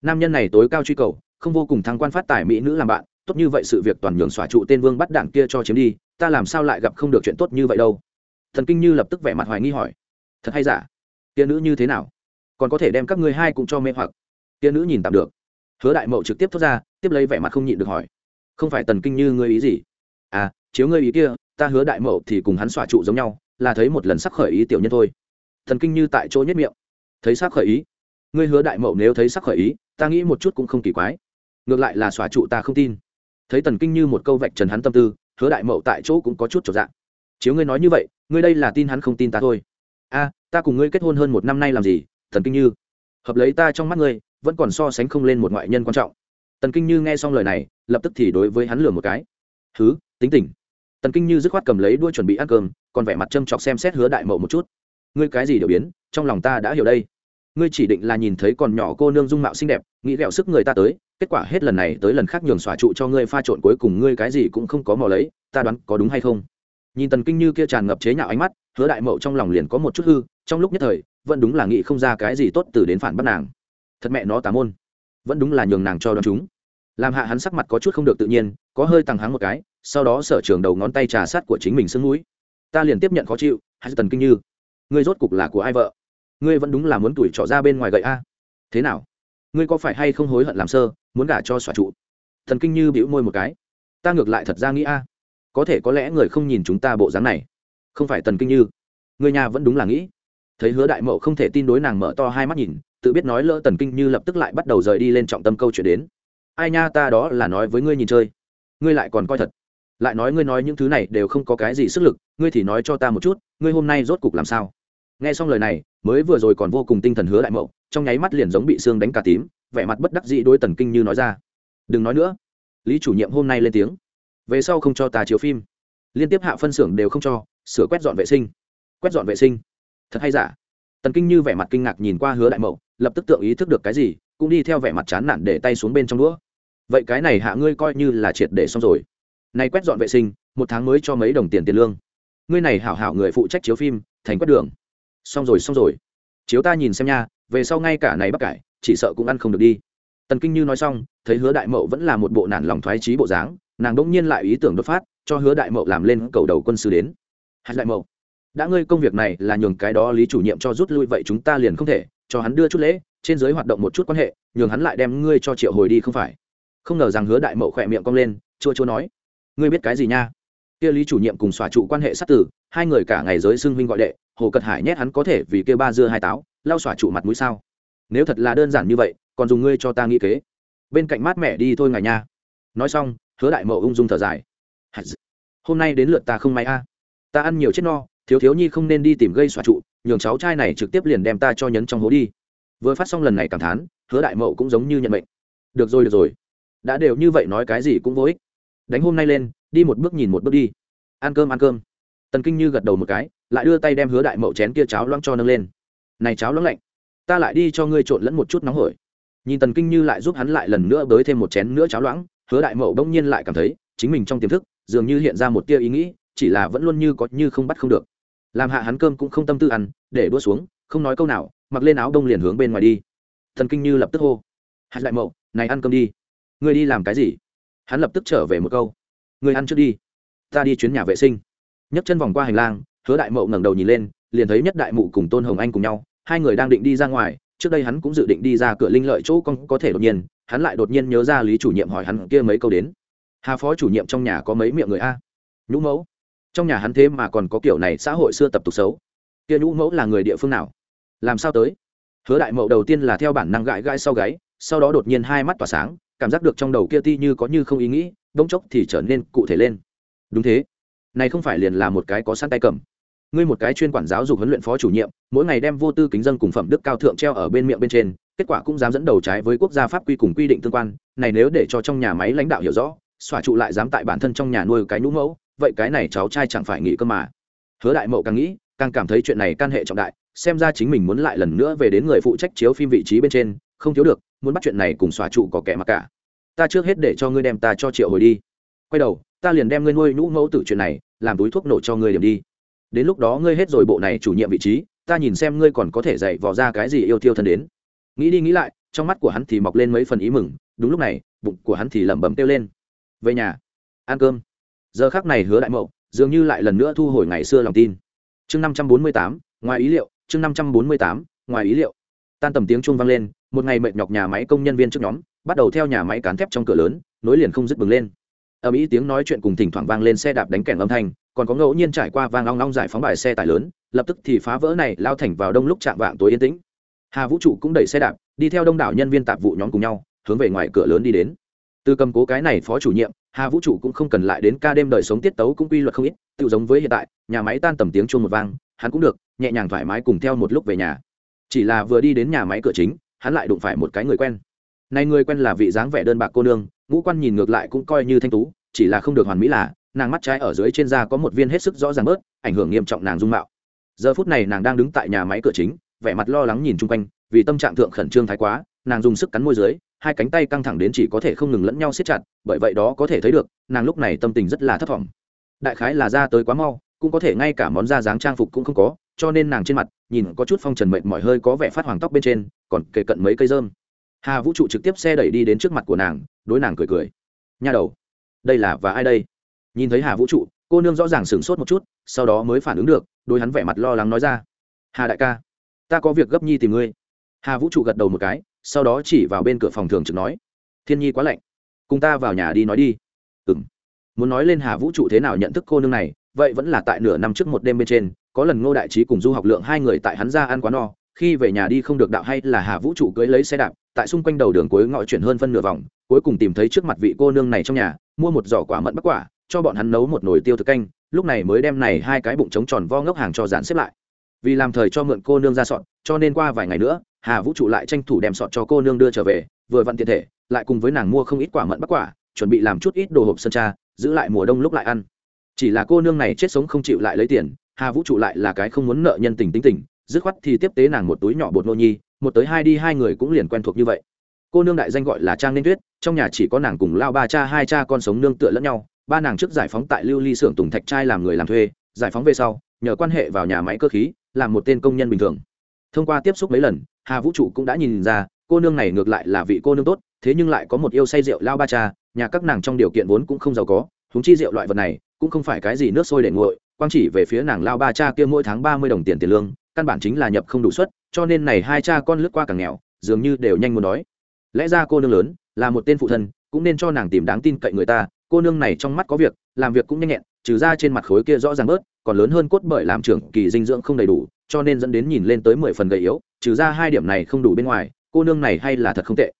Nam nhân này tối cao truy cầu, không vô cùng thăng quan phát tài mỹ nữ làm bạn, tốt như vậy sự việc toàn nhường xóa trụ tên vương bắt đảng kia cho chiếm đi, ta làm sao lại gặp không được chuyện tốt như vậy đâu? Thần kinh như lập tức vẻ mặt hoài nghi hỏi. Thật hay giả? Tia nữ như thế nào? Còn có thể đem các ngươi hai cũng cho mê hoặc. Tia nữ nhìn tạm được. Hứa đại mậu trực tiếp thoát ra, tiếp lấy vẻ mặt không nhịn được hỏi. Không phải tần kinh như ngươi ý gì? À chiếu ngươi ý kia, ta hứa đại mậu thì cùng hắn xòa trụ giống nhau, là thấy một lần sắc khởi ý tiểu nhân thôi. Thần kinh như tại chỗ nhất miệng. Thấy sắc khởi ý? Ngươi hứa đại mậu nếu thấy sắc khởi ý, ta nghĩ một chút cũng không kỳ quái. Ngược lại là xòa trụ ta không tin. Thấy tần kinh như một câu vạch trần hắn tâm tư, hứa đại mậu tại chỗ cũng có chút trọn dạng. Chiếu ngươi nói như vậy, ngươi đây là tin hắn không tin ta thôi. A, ta cùng ngươi kết hôn hơn một năm nay làm gì? Thần kinh như. Hợp lấy ta trong mắt ngươi, vẫn còn so sánh không lên một ngoại nhân quan trọng. Tần kinh như nghe xong lời này, lập tức thì đối với hắn lừa một cái. Thứ tính tình tần kinh như dứt khoát cầm lấy đuôi chuẩn bị ăn cơm, còn vẻ mặt châm chọc xem xét hứa đại mậu một chút. Ngươi cái gì đều biến, trong lòng ta đã hiểu đây. Ngươi chỉ định là nhìn thấy còn nhỏ cô nương dung mạo xinh đẹp, nghĩ ghẹo sức người ta tới, kết quả hết lần này tới lần khác nhường xòa trụ cho ngươi pha trộn cuối cùng ngươi cái gì cũng không có mò lấy, ta đoán có đúng hay không? Nhìn tần kinh như kia tràn ngập chế nhạo ánh mắt, hứa đại mậu trong lòng liền có một chút hư, trong lúc nhất thời, vẫn đúng là nghĩ không ra cái gì tốt từ đến phản bắt nàng. Thật mẹ nó tà môn. Vẫn đúng là nhường nàng cho đoán chúng. Làm hạ hắn sắc mặt có chút không được tự nhiên, có hơi tăng háng một cái sau đó sở trường đầu ngón tay trà sát của chính mình sưng mũi. Ta liền tiếp nhận khó chịu hay tần kinh như, ngươi rốt cục là của ai vợ? Ngươi vẫn đúng là muốn tuổi trọ ra bên ngoài gậy a. Thế nào? Ngươi có phải hay không hối hận làm sơ, muốn gả cho xòa trụ? Thần kinh như bĩu môi một cái. Ta ngược lại thật ra nghĩ a. Có thể có lẽ người không nhìn chúng ta bộ dáng này. Không phải tần kinh như. Người nhà vẫn đúng là nghĩ. Thấy hứa đại mậu không thể tin đối nàng mở to hai mắt nhìn, tự biết nói lỡ tần kinh như lập tức lại bắt đầu rời đi lên trọng tâm câu chuyện đến. Ai nha, ta đó là nói với ngươi nhìn chơi. Ngươi lại còn coi thật lại nói ngươi nói những thứ này đều không có cái gì sức lực, ngươi thì nói cho ta một chút, ngươi hôm nay rốt cục làm sao? Nghe xong lời này, mới vừa rồi còn vô cùng tinh thần hứa đại mậu, trong nháy mắt liền giống bị xương đánh cả tím, vẻ mặt bất đắc dĩ đối tần kinh như nói ra. Đừng nói nữa. Lý chủ nhiệm hôm nay lên tiếng. Về sau không cho ta chiếu phim. Liên tiếp hạ phân xưởng đều không cho, sửa quét dọn vệ sinh. Quét dọn vệ sinh. Thật hay giả? Tần kinh như vẻ mặt kinh ngạc nhìn qua hứa đại mậu, lập tức tượng ý thức được cái gì, cũng đi theo vẻ mặt chán nản để tay xuống bên trong đũa. Vậy cái này hạ ngươi coi như là triệt để xong rồi này quét dọn vệ sinh, một tháng mới cho mấy đồng tiền tiền lương. Ngươi này hảo hảo người phụ trách chiếu phim, thành quét đường. Xong rồi xong rồi. Chiếu ta nhìn xem nha, về sau ngay cả này bắt cải, chỉ sợ cũng ăn không được đi. Tần kinh như nói xong, thấy hứa đại mậu vẫn là một bộ nản lòng thoái trí bộ dáng, nàng đỗng nhiên lại ý tưởng đột phát, cho hứa đại mậu làm lên cầu đầu quân sư đến. Hạt đại mậu, đã ngươi công việc này là nhường cái đó lý chủ nhiệm cho rút lui vậy chúng ta liền không thể, cho hắn đưa chút lễ, trên giới hoạt động một chút quan hệ, nhường hắn lại đem ngươi cho triệu hồi đi không phải. Không ngờ rằng hứa đại mậu khỏe miệng cong lên, chua chua nói ngươi biết cái gì nha? Kia lý chủ nhiệm cùng xóa trụ quan hệ sát tử, hai người cả ngày giới xưng huynh gọi đệ, hồ cật hải nhét hắn có thể vì kia ba dưa hai táo lao xóa trụ mặt mũi sao? Nếu thật là đơn giản như vậy, còn dùng ngươi cho ta nghĩ kế. Bên cạnh mát mẹ đi thôi ngài nha. Nói xong, hứa đại mậu ung dung thở dài. Hôm nay đến lượt ta không may a. Ta ăn nhiều chết no, thiếu thiếu nhi không nên đi tìm gây xóa trụ, nhường cháu trai này trực tiếp liền đem ta cho nhấn trong hố đi. Vừa phát xong lần này cảm thán, hứa đại mậu cũng giống như nhận mệnh. Được rồi được rồi. Đã đều như vậy nói cái gì cũng vô ích đánh hôm nay lên, đi một bước nhìn một bước đi. Ăn cơm ăn cơm. Tần kinh như gật đầu một cái, lại đưa tay đem hứa đại mậu chén kia cháo loang cho nâng lên. Này cháo loãng lạnh, ta lại đi cho ngươi trộn lẫn một chút nóng hổi. Nhìn tần kinh như lại giúp hắn lại lần nữa bới thêm một chén nữa cháo loãng, hứa đại mậu bỗng nhiên lại cảm thấy chính mình trong tiềm thức dường như hiện ra một tia ý nghĩ, chỉ là vẫn luôn như có như không bắt không được. Làm hạ hắn cơm cũng không tâm tư ăn, để đua xuống, không nói câu nào, mặc lên áo đông liền hướng bên ngoài đi. Thần kinh như lập tức hô, hạt đại mậu, này ăn cơm đi. Ngươi đi làm cái gì? Hắn lập tức trở về một câu người ăn trước đi, ta đi chuyến nhà vệ sinh. Nhấc chân vòng qua hành lang, hứa đại mậu ngẩng đầu nhìn lên, liền thấy nhất đại mụ cùng tôn hồng anh cùng nhau, hai người đang định đi ra ngoài, trước đây hắn cũng dự định đi ra cửa linh lợi chỗ con có thể đột nhiên, hắn lại đột nhiên nhớ ra lý chủ nhiệm hỏi hắn kia mấy câu đến. Hà phó chủ nhiệm trong nhà có mấy miệng người a? Nhũ mẫu. Trong nhà hắn thế mà còn có kiểu này xã hội xưa tập tục xấu. Kia nhũ mẫu là người địa phương nào? Làm sao tới? Hứa đại mậu đầu tiên là theo bản năng gãi gãi sau gáy, sau đó đột nhiên hai mắt tỏa sáng cảm giác được trong đầu kia ti như có như không ý nghĩ bỗng chốc thì trở nên cụ thể lên. Đúng thế. Này không phải liền là một cái có sẵn tay cầm. Ngươi một cái chuyên quản giáo dục huấn luyện phó chủ nhiệm, mỗi ngày đem vô tư kính dân cùng phẩm đức cao thượng treo ở bên miệng bên trên, kết quả cũng dám dẫn đầu trái với quốc gia pháp quy cùng quy định tương quan, này nếu để cho trong nhà máy lãnh đạo hiểu rõ, xòa trụ lại dám tại bản thân trong nhà nuôi cái nhũ mẫu, vậy cái này cháu trai chẳng phải nghĩ cơ mà. Hứa đại mậu càng nghĩ, càng cảm thấy chuyện này can hệ trọng đại, xem ra chính mình muốn lại lần nữa về đến người phụ trách chiếu phim vị trí bên trên, không thiếu được muốn bắt chuyện này cùng xóa trụ có kẻ mặc cả. Ta trước hết để cho ngươi đem ta cho triệu hồi đi. Quay đầu, ta liền đem ngươi nuôi nhũ mẫu tử chuyện này, làm túi thuốc nổ cho ngươi điểm đi. Đến lúc đó ngươi hết rồi bộ này chủ nhiệm vị trí, ta nhìn xem ngươi còn có thể dạy vò ra cái gì yêu thiêu thân đến. Nghĩ đi nghĩ lại, trong mắt của hắn thì mọc lên mấy phần ý mừng, đúng lúc này, bụng của hắn thì lẩm bẩm kêu lên. Về nhà, ăn cơm. Giờ khác này hứa đại mậu, dường như lại lần nữa thu hồi ngày xưa lòng tin. Chương năm trăm bốn mươi tám, ngoài ý liệu, chương năm trăm bốn mươi tám, ngoài ý liệu. Tan tầm tiếng chuông vang lên một ngày mệt nhọc nhà máy công nhân viên trước nhóm, bắt đầu theo nhà máy cán thép trong cửa lớn, nối liền không dứt bừng lên. Ở mỹ tiếng nói chuyện cùng thỉnh thoảng vang lên xe đạp đánh kèn âm thanh, còn có ngẫu nhiên trải qua vang long long giải phóng bài xe tải lớn, lập tức thì phá vỡ này lao thành vào đông lúc chạm vạng tối yên tĩnh. Hà vũ trụ cũng đẩy xe đạp, đi theo đông đảo nhân viên tạp vụ nhóm cùng nhau, hướng về ngoài cửa lớn đi đến. Từ cầm cố cái này phó chủ nhiệm, hà vũ trụ cũng không cần lại đến ca đêm đời sống tiết tấu cũng quy luật không ít, tự giống với hiện tại, nhà máy tan tầm tiếng chuông một vang, hắn cũng được, nhẹ nhàng thoải mái cùng theo một lúc về nhà. Chỉ là vừa đi đến nhà máy cửa chính hắn lại đụng phải một cái người quen. Này người quen là vị dáng vẻ đơn bạc cô nương, ngũ quan nhìn ngược lại cũng coi như thanh tú, chỉ là không được hoàn mỹ là, nàng mắt trái ở dưới trên da có một viên hết sức rõ ràng bớt, ảnh hưởng nghiêm trọng nàng dung mạo. Giờ phút này nàng đang đứng tại nhà máy cửa chính, vẻ mặt lo lắng nhìn chung quanh, vì tâm trạng thượng khẩn trương thái quá, nàng dùng sức cắn môi dưới, hai cánh tay căng thẳng đến chỉ có thể không ngừng lẫn nhau siết chặt, bởi vậy đó có thể thấy được, nàng lúc này tâm tình rất là thất vọng đại khái là ra tới quá mau, cũng có thể ngay cả món da dáng trang phục cũng không có, cho nên nàng trên mặt, nhìn có chút phong trần mệt mỏi hơi có vẻ phát hoàng tóc bên trên còn kề cận mấy cây rơm. Hà vũ trụ trực tiếp xe đẩy đi đến trước mặt của nàng, đối nàng cười cười. Nha đầu, đây là và ai đây? Nhìn thấy hà vũ trụ, cô nương rõ ràng sửng sốt một chút, sau đó mới phản ứng được, đôi hắn vẻ mặt lo lắng nói ra. Hà đại ca, ta có việc gấp nhi tìm ngươi. Hà vũ trụ gật đầu một cái, sau đó chỉ vào bên cửa phòng thường trực nói. Thiên nhi quá lạnh, cùng ta vào nhà đi nói đi. Ừ m muốn nói lên hà vũ trụ thế nào nhận thức cô nương này, vậy vẫn là tại nửa năm trước một đêm bên trên, có lần ngô đại trí cùng du học lượng hai người tại hắn ra ăn quán no khi về nhà đi không được đạo hay là hà vũ trụ cưới lấy xe đạp, tại xung quanh đầu đường cuối ngõ chuyển hơn phân nửa vòng, cuối cùng tìm thấy trước mặt vị cô nương này trong nhà, mua một giỏ quả mận bắc quả, cho bọn hắn nấu một nồi tiêu thực canh, lúc này mới đem này hai cái bụng trống tròn vo ngốc hàng cho dàn xếp lại. Vì làm thời cho mượn cô nương ra sọn cho nên qua vài ngày nữa, hà vũ trụ lại tranh thủ đem sọt cho cô nương đưa trở về, vừa vặn tiện thể, lại cùng với nàng mua không ít quả mận bắc quả, chuẩn bị làm chút ít đồ hộp sơn tra giữ lại mùa đông lúc lại ăn. Chỉ là cô nương này chết sống không chịu lại lấy tiền, hà vũ trụ lại là cái không muốn nợ nhân tình tính tình dứt khoát thì tiếp tế nàng một túi nhỏ bột nô nhi, một tới hai đi hai người cũng liền quen thuộc như vậy. Cô nương đại danh gọi là trang nên tuyết, trong nhà chỉ có nàng cùng lao ba cha, hai cha con sống nương tựa lẫn nhau, ba nàng trước giải phóng tại lưu ly xưởng tùng thạch trai làm người làm thuê, giải phóng về sau, nhờ quan hệ vào nhà máy cơ khí, làm một tên công nhân bình thường. Thông qua tiếp xúc mấy lần, hà vũ trụ cũng đã nhìn ra, cô nương này ngược lại là vị cô nương tốt, thế nhưng lại có một yêu say rượu lao ba cha, nhà các nàng trong điều kiện vốn cũng không giàu có húng chi rượu loại vật này cũng không phải cái gì nước sôi để nguội, quang chỉ về phía nàng lao ba cha kia mỗi tháng ba mươi đồng tiền tiền lương căn bản chính là nhập không đủ suất, cho nên này hai cha con lướt qua càng nghèo, dường như đều nhanh muốn đói. Lẽ ra cô nương lớn, là một tên phụ thân, cũng nên cho nàng tìm đáng tin cậy người ta, cô nương này trong mắt có việc, làm việc cũng nhanh nhẹn, trừ ra trên mặt khối kia rõ ràng bớt, còn lớn hơn cốt bởi làm trưởng, kỳ dinh dưỡng không đầy đủ, cho nên dẫn đến nhìn lên tới mười phần gầy yếu, trừ ra hai điểm này không đủ bên ngoài, cô nương này hay là thật không tệ.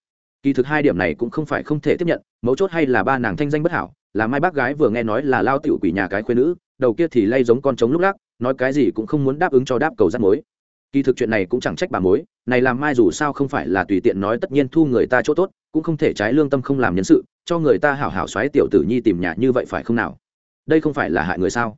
Kỳ thực hai điểm này cũng không phải không thể tiếp nhận, mấu chốt hay là ba nàng thanh danh bất hảo, là mai bác gái vừa nghe nói là lao tiểu quỷ nhà cái khuyên nữ, đầu kia thì lay giống con trống lúc lắc nói cái gì cũng không muốn đáp ứng cho đáp cầu rắt mối. Kỳ thực chuyện này cũng chẳng trách bà mối, này làm mai dù sao không phải là tùy tiện nói tất nhiên thu người ta chỗ tốt, cũng không thể trái lương tâm không làm nhân sự, cho người ta hảo hảo xoáy tiểu tử nhi tìm nhà như vậy phải không nào? Đây không phải là hại người sao?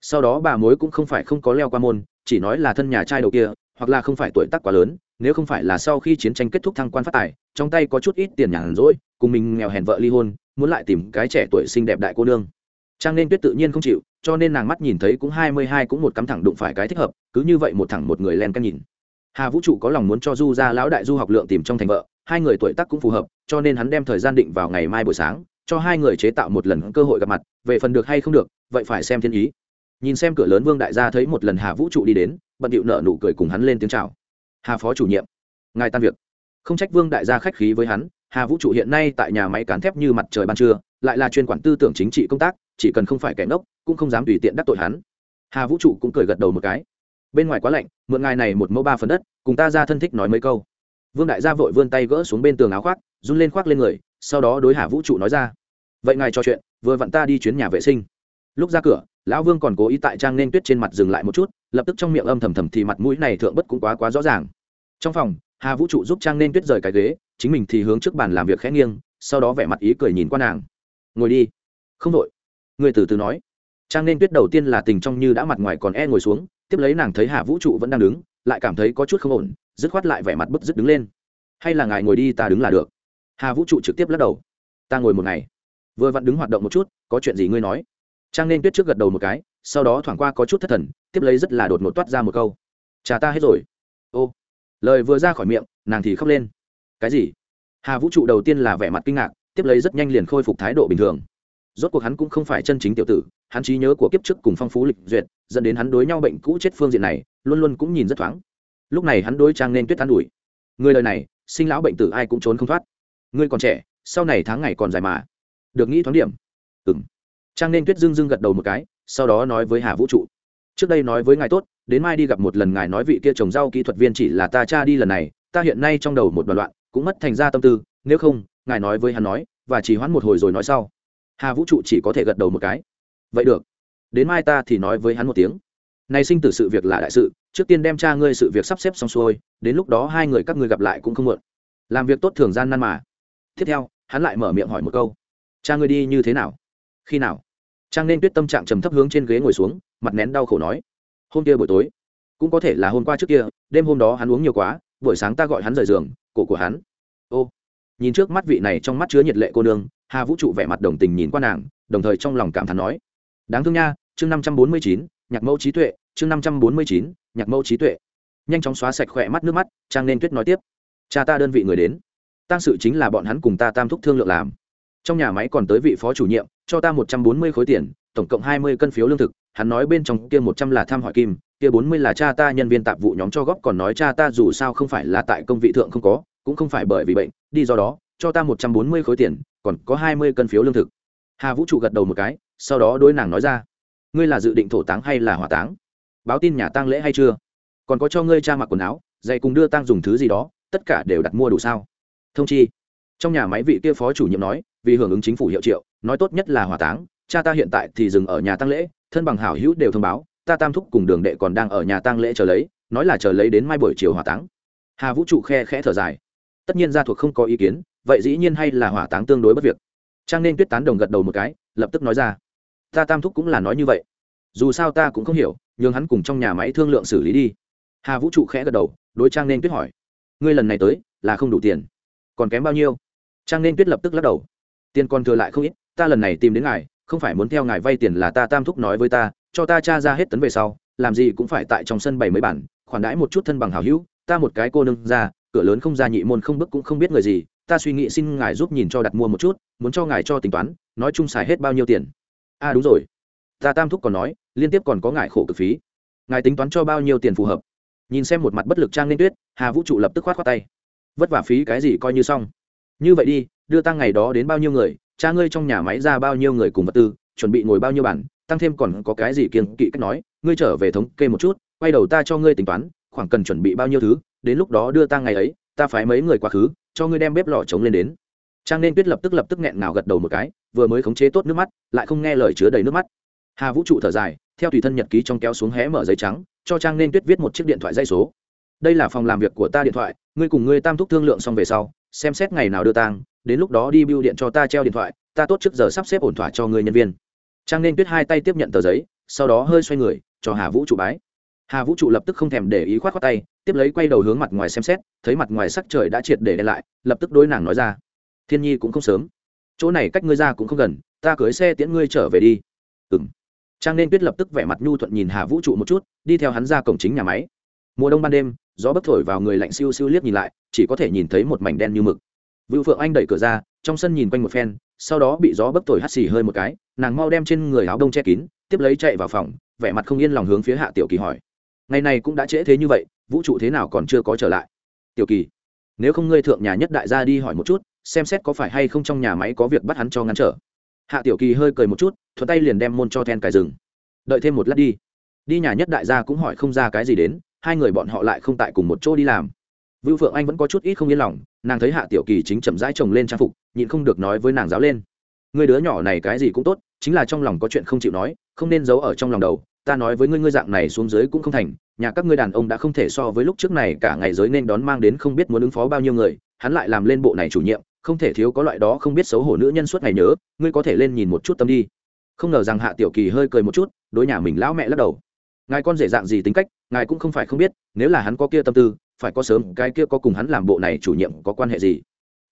Sau đó bà mối cũng không phải không có leo qua môn, chỉ nói là thân nhà trai đầu kia, hoặc là không phải tuổi tác quá lớn, nếu không phải là sau khi chiến tranh kết thúc thăng quan phát tài, trong tay có chút ít tiền nhàn rỗi, cùng mình nghèo hèn vợ ly hôn, muốn lại tìm cái trẻ tuổi xinh đẹp đại cô nương. Trang nên tuyết tự nhiên không chịu cho nên nàng mắt nhìn thấy cũng hai mươi hai cũng một cắm thẳng đụng phải cái thích hợp, cứ như vậy một thẳng một người len canh nhìn. Hà vũ trụ có lòng muốn cho du ra lão đại du học lượng tìm trong thành vợ, hai người tuổi tác cũng phù hợp, cho nên hắn đem thời gian định vào ngày mai buổi sáng, cho hai người chế tạo một lần cơ hội gặp mặt, về phần được hay không được, vậy phải xem thiên ý. Nhìn xem cửa lớn vương đại gia thấy một lần hà vũ trụ đi đến, bận điệu nợ nụ cười cùng hắn lên tiếng chào. Hà phó chủ nhiệm, ngài tan việc. Không trách vương đại gia khách khí với hắn, hà vũ trụ hiện nay tại nhà máy cán thép như mặt trời ban trưa, lại là chuyên quản tư tưởng chính trị công tác chỉ cần không phải kẻ ngốc, cũng không dám tùy tiện đắc tội hắn. Hà vũ trụ cũng cười gật đầu một cái. Bên ngoài quá lạnh, mượn ngài này một mẫu ba phần đất, cùng ta ra thân thích nói mấy câu. Vương đại gia vội vươn tay gỡ xuống bên tường áo khoác, run lên khoác lên người, sau đó đối hà vũ trụ nói ra. Vậy ngài trò chuyện, vừa vặn ta đi chuyến nhà vệ sinh. Lúc ra cửa, lão vương còn cố ý tại trang nên tuyết trên mặt dừng lại một chút, lập tức trong miệng âm thầm thầm thì mặt mũi này thượng bất cũng quá quá rõ ràng. Trong phòng, hà vũ trụ giúp trang nên tuyết rời cái ghế, chính mình thì hướng trước bàn làm việc khẽ nghiêng, sau đó vẻ mặt ý cười nhìn qua nàng. Ngồi đi. Không đội người từ từ nói. Trang nên tuyết đầu tiên là tình trong như đã mặt ngoài còn e ngồi xuống, tiếp lấy nàng thấy hà vũ trụ vẫn đang đứng, lại cảm thấy có chút không ổn, dứt khoát lại vẻ mặt bức dứt đứng lên. Hay là ngài ngồi đi, ta đứng là được. Hà vũ trụ trực tiếp lắc đầu. Ta ngồi một ngày. Vừa vặn đứng hoạt động một chút, có chuyện gì ngươi nói? Trang nên tuyết trước gật đầu một cái, sau đó thoảng qua có chút thất thần, tiếp lấy rất là đột ngột toát ra một câu. Cha ta hết rồi. Ô. Lời vừa ra khỏi miệng, nàng thì khóc lên. Cái gì? Hà vũ trụ đầu tiên là vẻ mặt kinh ngạc, tiếp lấy rất nhanh liền khôi phục thái độ bình thường rốt cuộc hắn cũng không phải chân chính tiểu tử, hắn trí nhớ của kiếp trước cùng phong phú lịch duyệt, dẫn đến hắn đối nhau bệnh cũ chết phương diện này, luôn luôn cũng nhìn rất thoáng. Lúc này hắn đối trang nên tuyết tán đuổi người lời này, sinh lão bệnh tử ai cũng trốn không thoát. Ngươi còn trẻ, sau này tháng ngày còn dài mà. Được nghĩ thoáng điểm. Ừng trang nên tuyết dưng dưng gật đầu một cái, sau đó nói với hà vũ trụ. Trước đây nói với ngài tốt, đến mai đi gặp một lần ngài nói vị kia trồng rau kỹ thuật viên chỉ là ta cha đi lần này, ta hiện nay trong đầu một đoạn loạn, cũng mất thành ra tâm tư, nếu không, ngài nói với hắn nói, và chỉ hoãn một hồi rồi nói sau hà vũ trụ chỉ có thể gật đầu một cái. Vậy được. Đến mai ta thì nói với hắn một tiếng. Nay sinh tử sự việc là đại sự, trước tiên đem cha ngươi sự việc sắp xếp xong xuôi, đến lúc đó hai người các ngươi gặp lại cũng không muộn. Làm việc tốt thường gian nan mà. Tiếp theo, hắn lại mở miệng hỏi một câu. Cha ngươi đi như thế nào? Khi nào? Trang nên tuyết tâm trạng trầm thấp hướng trên ghế ngồi xuống, mặt nén đau khổ nói. Hôm kia buổi tối, cũng có thể là hôm qua trước kia, đêm hôm đó hắn uống nhiều quá, buổi sáng ta gọi hắn rời giường, cổ của hắn. Ô, nhìn trước mắt vị này trong mắt chứa nhiệt lệ cô nương hà vũ trụ vẻ mặt đồng tình nhìn qua nàng, đồng thời trong lòng cảm thán nói, đáng thương nha, chương năm trăm bốn mươi chín, nhạc mẫu trí tuệ, chương năm trăm bốn mươi chín, nhạc mẫu trí tuệ. Nhanh chóng xóa sạch khỏe mắt nước mắt, trang nên tuyết nói tiếp, cha ta đơn vị người đến tăng sự chính là bọn hắn cùng ta tam thúc thương lượng làm. Trong nhà máy còn tới vị phó chủ nhiệm, cho ta một trăm bốn mươi khối tiền, tổng cộng hai mươi cân phiếu lương thực, hắn nói bên trong kia một trăm là tham hỏi kim, kia bốn mươi là cha ta nhân viên tạp vụ nhóm cho góp, còn nói cha ta dù sao không phải là tại công vị thượng không có, cũng không phải bởi vì bệnh, đi do đó cho ta một trăm bốn mươi khối tiền, còn có hai mươi cân phiếu lương thực. Hà vũ trụ gật đầu một cái, sau đó đôi nàng nói ra, ngươi là dự định thổ táng hay là hỏa táng? Báo tin nhà tang lễ hay chưa? Còn có cho ngươi cha mặc quần áo, dạy cùng đưa tang dùng thứ gì đó, tất cả đều đặt mua đủ sao? Thông chi. Trong nhà máy vị kia phó chủ nhiệm nói, vì hưởng ứng chính phủ hiệu triệu, nói tốt nhất là hỏa táng, cha ta hiện tại thì dừng ở nhà tang lễ, thân bằng hảo hữu đều thông báo, ta tam thúc cùng đường đệ còn đang ở nhà tang lễ chờ lấy, nói là chờ lấy đến mai buổi chiều hỏa táng. Hà vũ trụ khe khẽ thở dài. Tất nhiên gia thuộc không có ý kiến vậy dĩ nhiên hay là hỏa táng tương đối bất việc. Trang nên tuyết tán đồng gật đầu một cái, lập tức nói ra. Ta tam thúc cũng là nói như vậy. Dù sao ta cũng không hiểu nhưng hắn cùng trong nhà máy thương lượng xử lý đi. Hà vũ trụ khẽ gật đầu, đối trang nên tuyết hỏi. Ngươi lần này tới, là không đủ tiền. Còn kém bao nhiêu? Trang nên tuyết lập tức lắc đầu. Tiền còn thừa lại không ít, ta lần này tìm đến ngài, không phải muốn theo ngài vay tiền là ta tam thúc nói với ta, cho ta cha ra hết tấn về sau, làm gì cũng phải tại trong sân bảy mấy bản, khoản đãi một chút thân bằng hào hữu, ta một cái cô nương ra, cửa lớn không ra nhị môn không bước cũng không biết người gì ta suy nghĩ xin ngài giúp nhìn cho đặt mua một chút, muốn cho ngài cho tính toán, nói chung xài hết bao nhiêu tiền. A à đúng rồi. Ta tam thúc còn nói, liên tiếp còn có ngài khổ cực phí. Ngài tính toán cho bao nhiêu tiền phù hợp? Nhìn xem một mặt bất lực trang nên tuyết, hà vũ trụ lập tức khoát khoát tay. Vất vả phí cái gì coi như xong. Như vậy đi, đưa tăng ngày đó đến bao nhiêu người, cha ngươi trong nhà máy ra bao nhiêu người cùng vật tư, chuẩn bị ngồi bao nhiêu bản tăng thêm còn có cái gì kiên kỵ cách nói, ngươi trở về thống kê một chút, quay đầu ta cho ngươi tính toán, khoảng cần chuẩn bị bao nhiêu thứ, đến lúc đó đưa tăng ngày ấy, ta phái mấy người quá khứ cho ngươi đem bếp lò trống lên đến. Trang nên tuyết lập tức lập tức nghẹn ngào gật đầu một cái, vừa mới khống chế tốt nước mắt, lại không nghe lời chứa đầy nước mắt. Hà vũ trụ thở dài, theo tùy thân nhật ký trong kéo xuống hé mở giấy trắng, cho trang nên tuyết viết một chiếc điện thoại dây số. Đây là phòng làm việc của ta điện thoại, ngươi cùng ngươi tam thúc thương lượng xong về sau, xem xét ngày nào đưa tang, đến lúc đó đi bưu điện cho ta treo điện thoại, ta tốt trước giờ sắp xếp ổn thỏa cho người nhân viên. Trang nên tuyết hai tay tiếp nhận tờ giấy, sau đó hơi xoay người, cho hà vũ trụ bái hà vũ trụ lập tức không thèm để ý khoát khoát tay, tiếp lấy quay đầu hướng mặt ngoài xem xét, thấy mặt ngoài sắc trời đã triệt để đen lại, lập tức đối nàng nói ra, thiên nhi cũng không sớm. Chỗ này cách ngươi ra cũng không gần, ta cưới xe tiễn ngươi trở về đi. Ừ m trang nên tuyết lập tức vẻ mặt nhu thuận nhìn hà vũ trụ một chút, đi theo hắn ra cổng chính nhà máy. Mùa đông ban đêm, gió bấc thổi vào người lạnh siêu siêu liếc nhìn lại, chỉ có thể nhìn thấy một mảnh đen như mực. Vưu phượng anh đẩy cửa ra, trong sân nhìn quanh một phen, sau đó bị gió bấc thổi hắt xì hơi một cái, nàng mau đem trên người áo đông che kín, tiếp lấy chạy vào phòng, vẻ mặt không yên lòng hướng phía hạ tiểu kỳ hỏi ngày này cũng đã trễ thế như vậy, vũ trụ thế nào còn chưa có trở lại? Tiểu kỳ, nếu không ngươi thượng nhà nhất đại gia đi hỏi một chút, xem xét có phải hay không trong nhà máy có việc bắt hắn cho ngăn trở. Hạ tiểu kỳ hơi cười một chút, thuận tay liền đem môn cho then cài rừng. Đợi thêm một lát đi. Đi nhà nhất đại gia cũng hỏi không ra cái gì đến, hai người bọn họ lại không tại cùng một chỗ đi làm. Vưu phượng anh vẫn có chút ít không yên lòng, nàng thấy hạ tiểu kỳ chính chậm rãi chồng lên trang phục, nhịn không được nói với nàng giáo lên. Người đứa nhỏ này cái gì cũng tốt, chính là trong lòng có chuyện không chịu nói, không nên giấu ở trong lòng đầu ta nói với ngươi ngươi dạng này xuống dưới cũng không thành, nhà các ngươi đàn ông đã không thể so với lúc trước này cả ngày giới nên đón mang đến không biết muốn ứng phó bao nhiêu người, hắn lại làm lên bộ này chủ nhiệm, không thể thiếu có loại đó không biết xấu hổ nữ nhân suốt ngày nhớ, ngươi có thể lên nhìn một chút tâm đi. Không ngờ rằng hạ tiểu kỳ hơi cười một chút, đối nhà mình lão mẹ lắc đầu. Ngài con rể dạng gì tính cách, ngài cũng không phải không biết, nếu là hắn có kia tâm tư, phải có sớm cái kia có cùng hắn làm bộ này chủ nhiệm có quan hệ gì?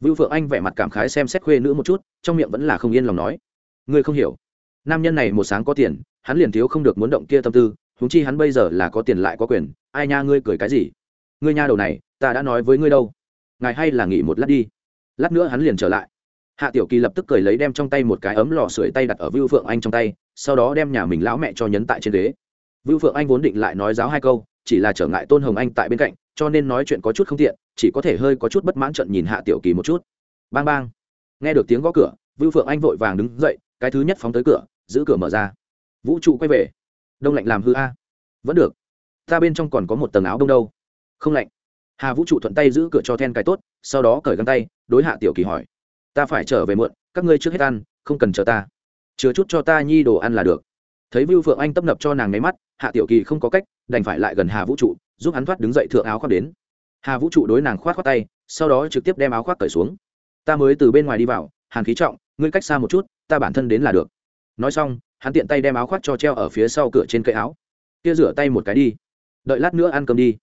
Vưu phượng anh vẻ mặt cảm khái xem xét khuê nữ một chút, trong miệng vẫn là không yên lòng nói. Ngươi không hiểu. Nam nhân này một sáng có tiền hắn liền thiếu không được muốn động kia tâm tư húng chi hắn bây giờ là có tiền lại có quyền, ai nha ngươi cười cái gì? Ngươi nha đầu này, ta đã nói với ngươi đâu. Ngài hay là nghỉ một lát đi. Lát nữa hắn liền trở lại. Hạ tiểu kỳ lập tức cười lấy đem trong tay một cái ấm lò sưởi tay đặt ở vưu phượng anh trong tay, sau đó đem nhà mình lão mẹ cho nhấn tại trên ghế. Vưu phượng anh vốn định lại nói giáo hai câu, chỉ là trở ngại tôn hồng anh tại bên cạnh, cho nên nói chuyện có chút không tiện, chỉ có thể hơi có chút bất mãn trận nhìn hạ tiểu kỳ một chút. Bang bang. Nghe được tiếng gõ cửa, vưu phượng anh vội vàng đứng dậy, cái thứ nhất phóng tới cửa, giữ cửa mở ra vũ trụ quay về. Đông lạnh làm hư a. Vẫn được. Ta bên trong còn có một tầng áo đông đâu. Không lạnh. Hà vũ trụ thuận tay giữ cửa cho then cái tốt, sau đó cởi găng tay, đối hạ tiểu kỳ hỏi. Ta phải trở về muộn, các ngươi trước hết ăn, không cần chờ ta. Chứa chút cho ta nhi đồ ăn là được. Thấy vưu phượng anh tấp nập cho nàng máy mắt, hạ tiểu kỳ không có cách, đành phải lại gần hà vũ trụ, giúp hắn thoát đứng dậy thượng áo khoác đến. Hà vũ trụ đối nàng khoát khoát tay, sau đó trực tiếp đem áo khoác cởi xuống. Ta mới từ bên ngoài đi vào, hàn khí trọng, ngươi cách xa một chút, ta bản thân đến là được. Nói xong hắn tiện tay đem áo khoác cho treo ở phía sau cửa trên cây áo. Kia rửa tay một cái đi. Đợi lát nữa ăn cơm đi.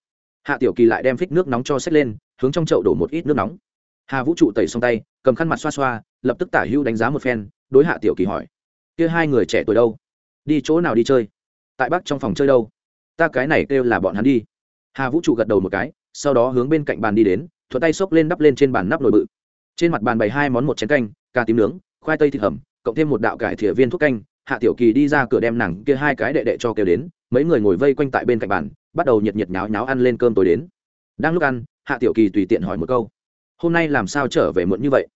Hạ tiểu kỳ lại đem phích nước nóng cho xếp lên, hướng trong chậu đổ một ít nước nóng. Hà vũ trụ tẩy xong tay, cầm khăn mặt xoa xoa, lập tức tả hưu đánh giá một phen, đối hạ tiểu kỳ hỏi, kia hai người trẻ tuổi đâu? Đi chỗ nào đi chơi? Tại bắc trong phòng chơi đâu? Ta cái này kêu là bọn hắn đi. Hà vũ trụ gật đầu một cái, sau đó hướng bên cạnh bàn đi đến, thuận tay xốc lên đắp lên trên bàn nắp nồi bự. Trên mặt bàn bày hai món một chén canh, cà tím nướng, khoai tây thịt hầm, cộng thêm một đạo cải thìa viên thuốc canh hạ tiểu kỳ đi ra cửa đem nàng kia hai cái đệ đệ cho kêu đến, mấy người ngồi vây quanh tại bên cạnh bàn, bắt đầu nhiệt nhiệt nháo nháo ăn lên cơm tối đến. Đang lúc ăn, hạ tiểu kỳ tùy tiện hỏi một câu, hôm nay làm sao trở về muộn như vậy?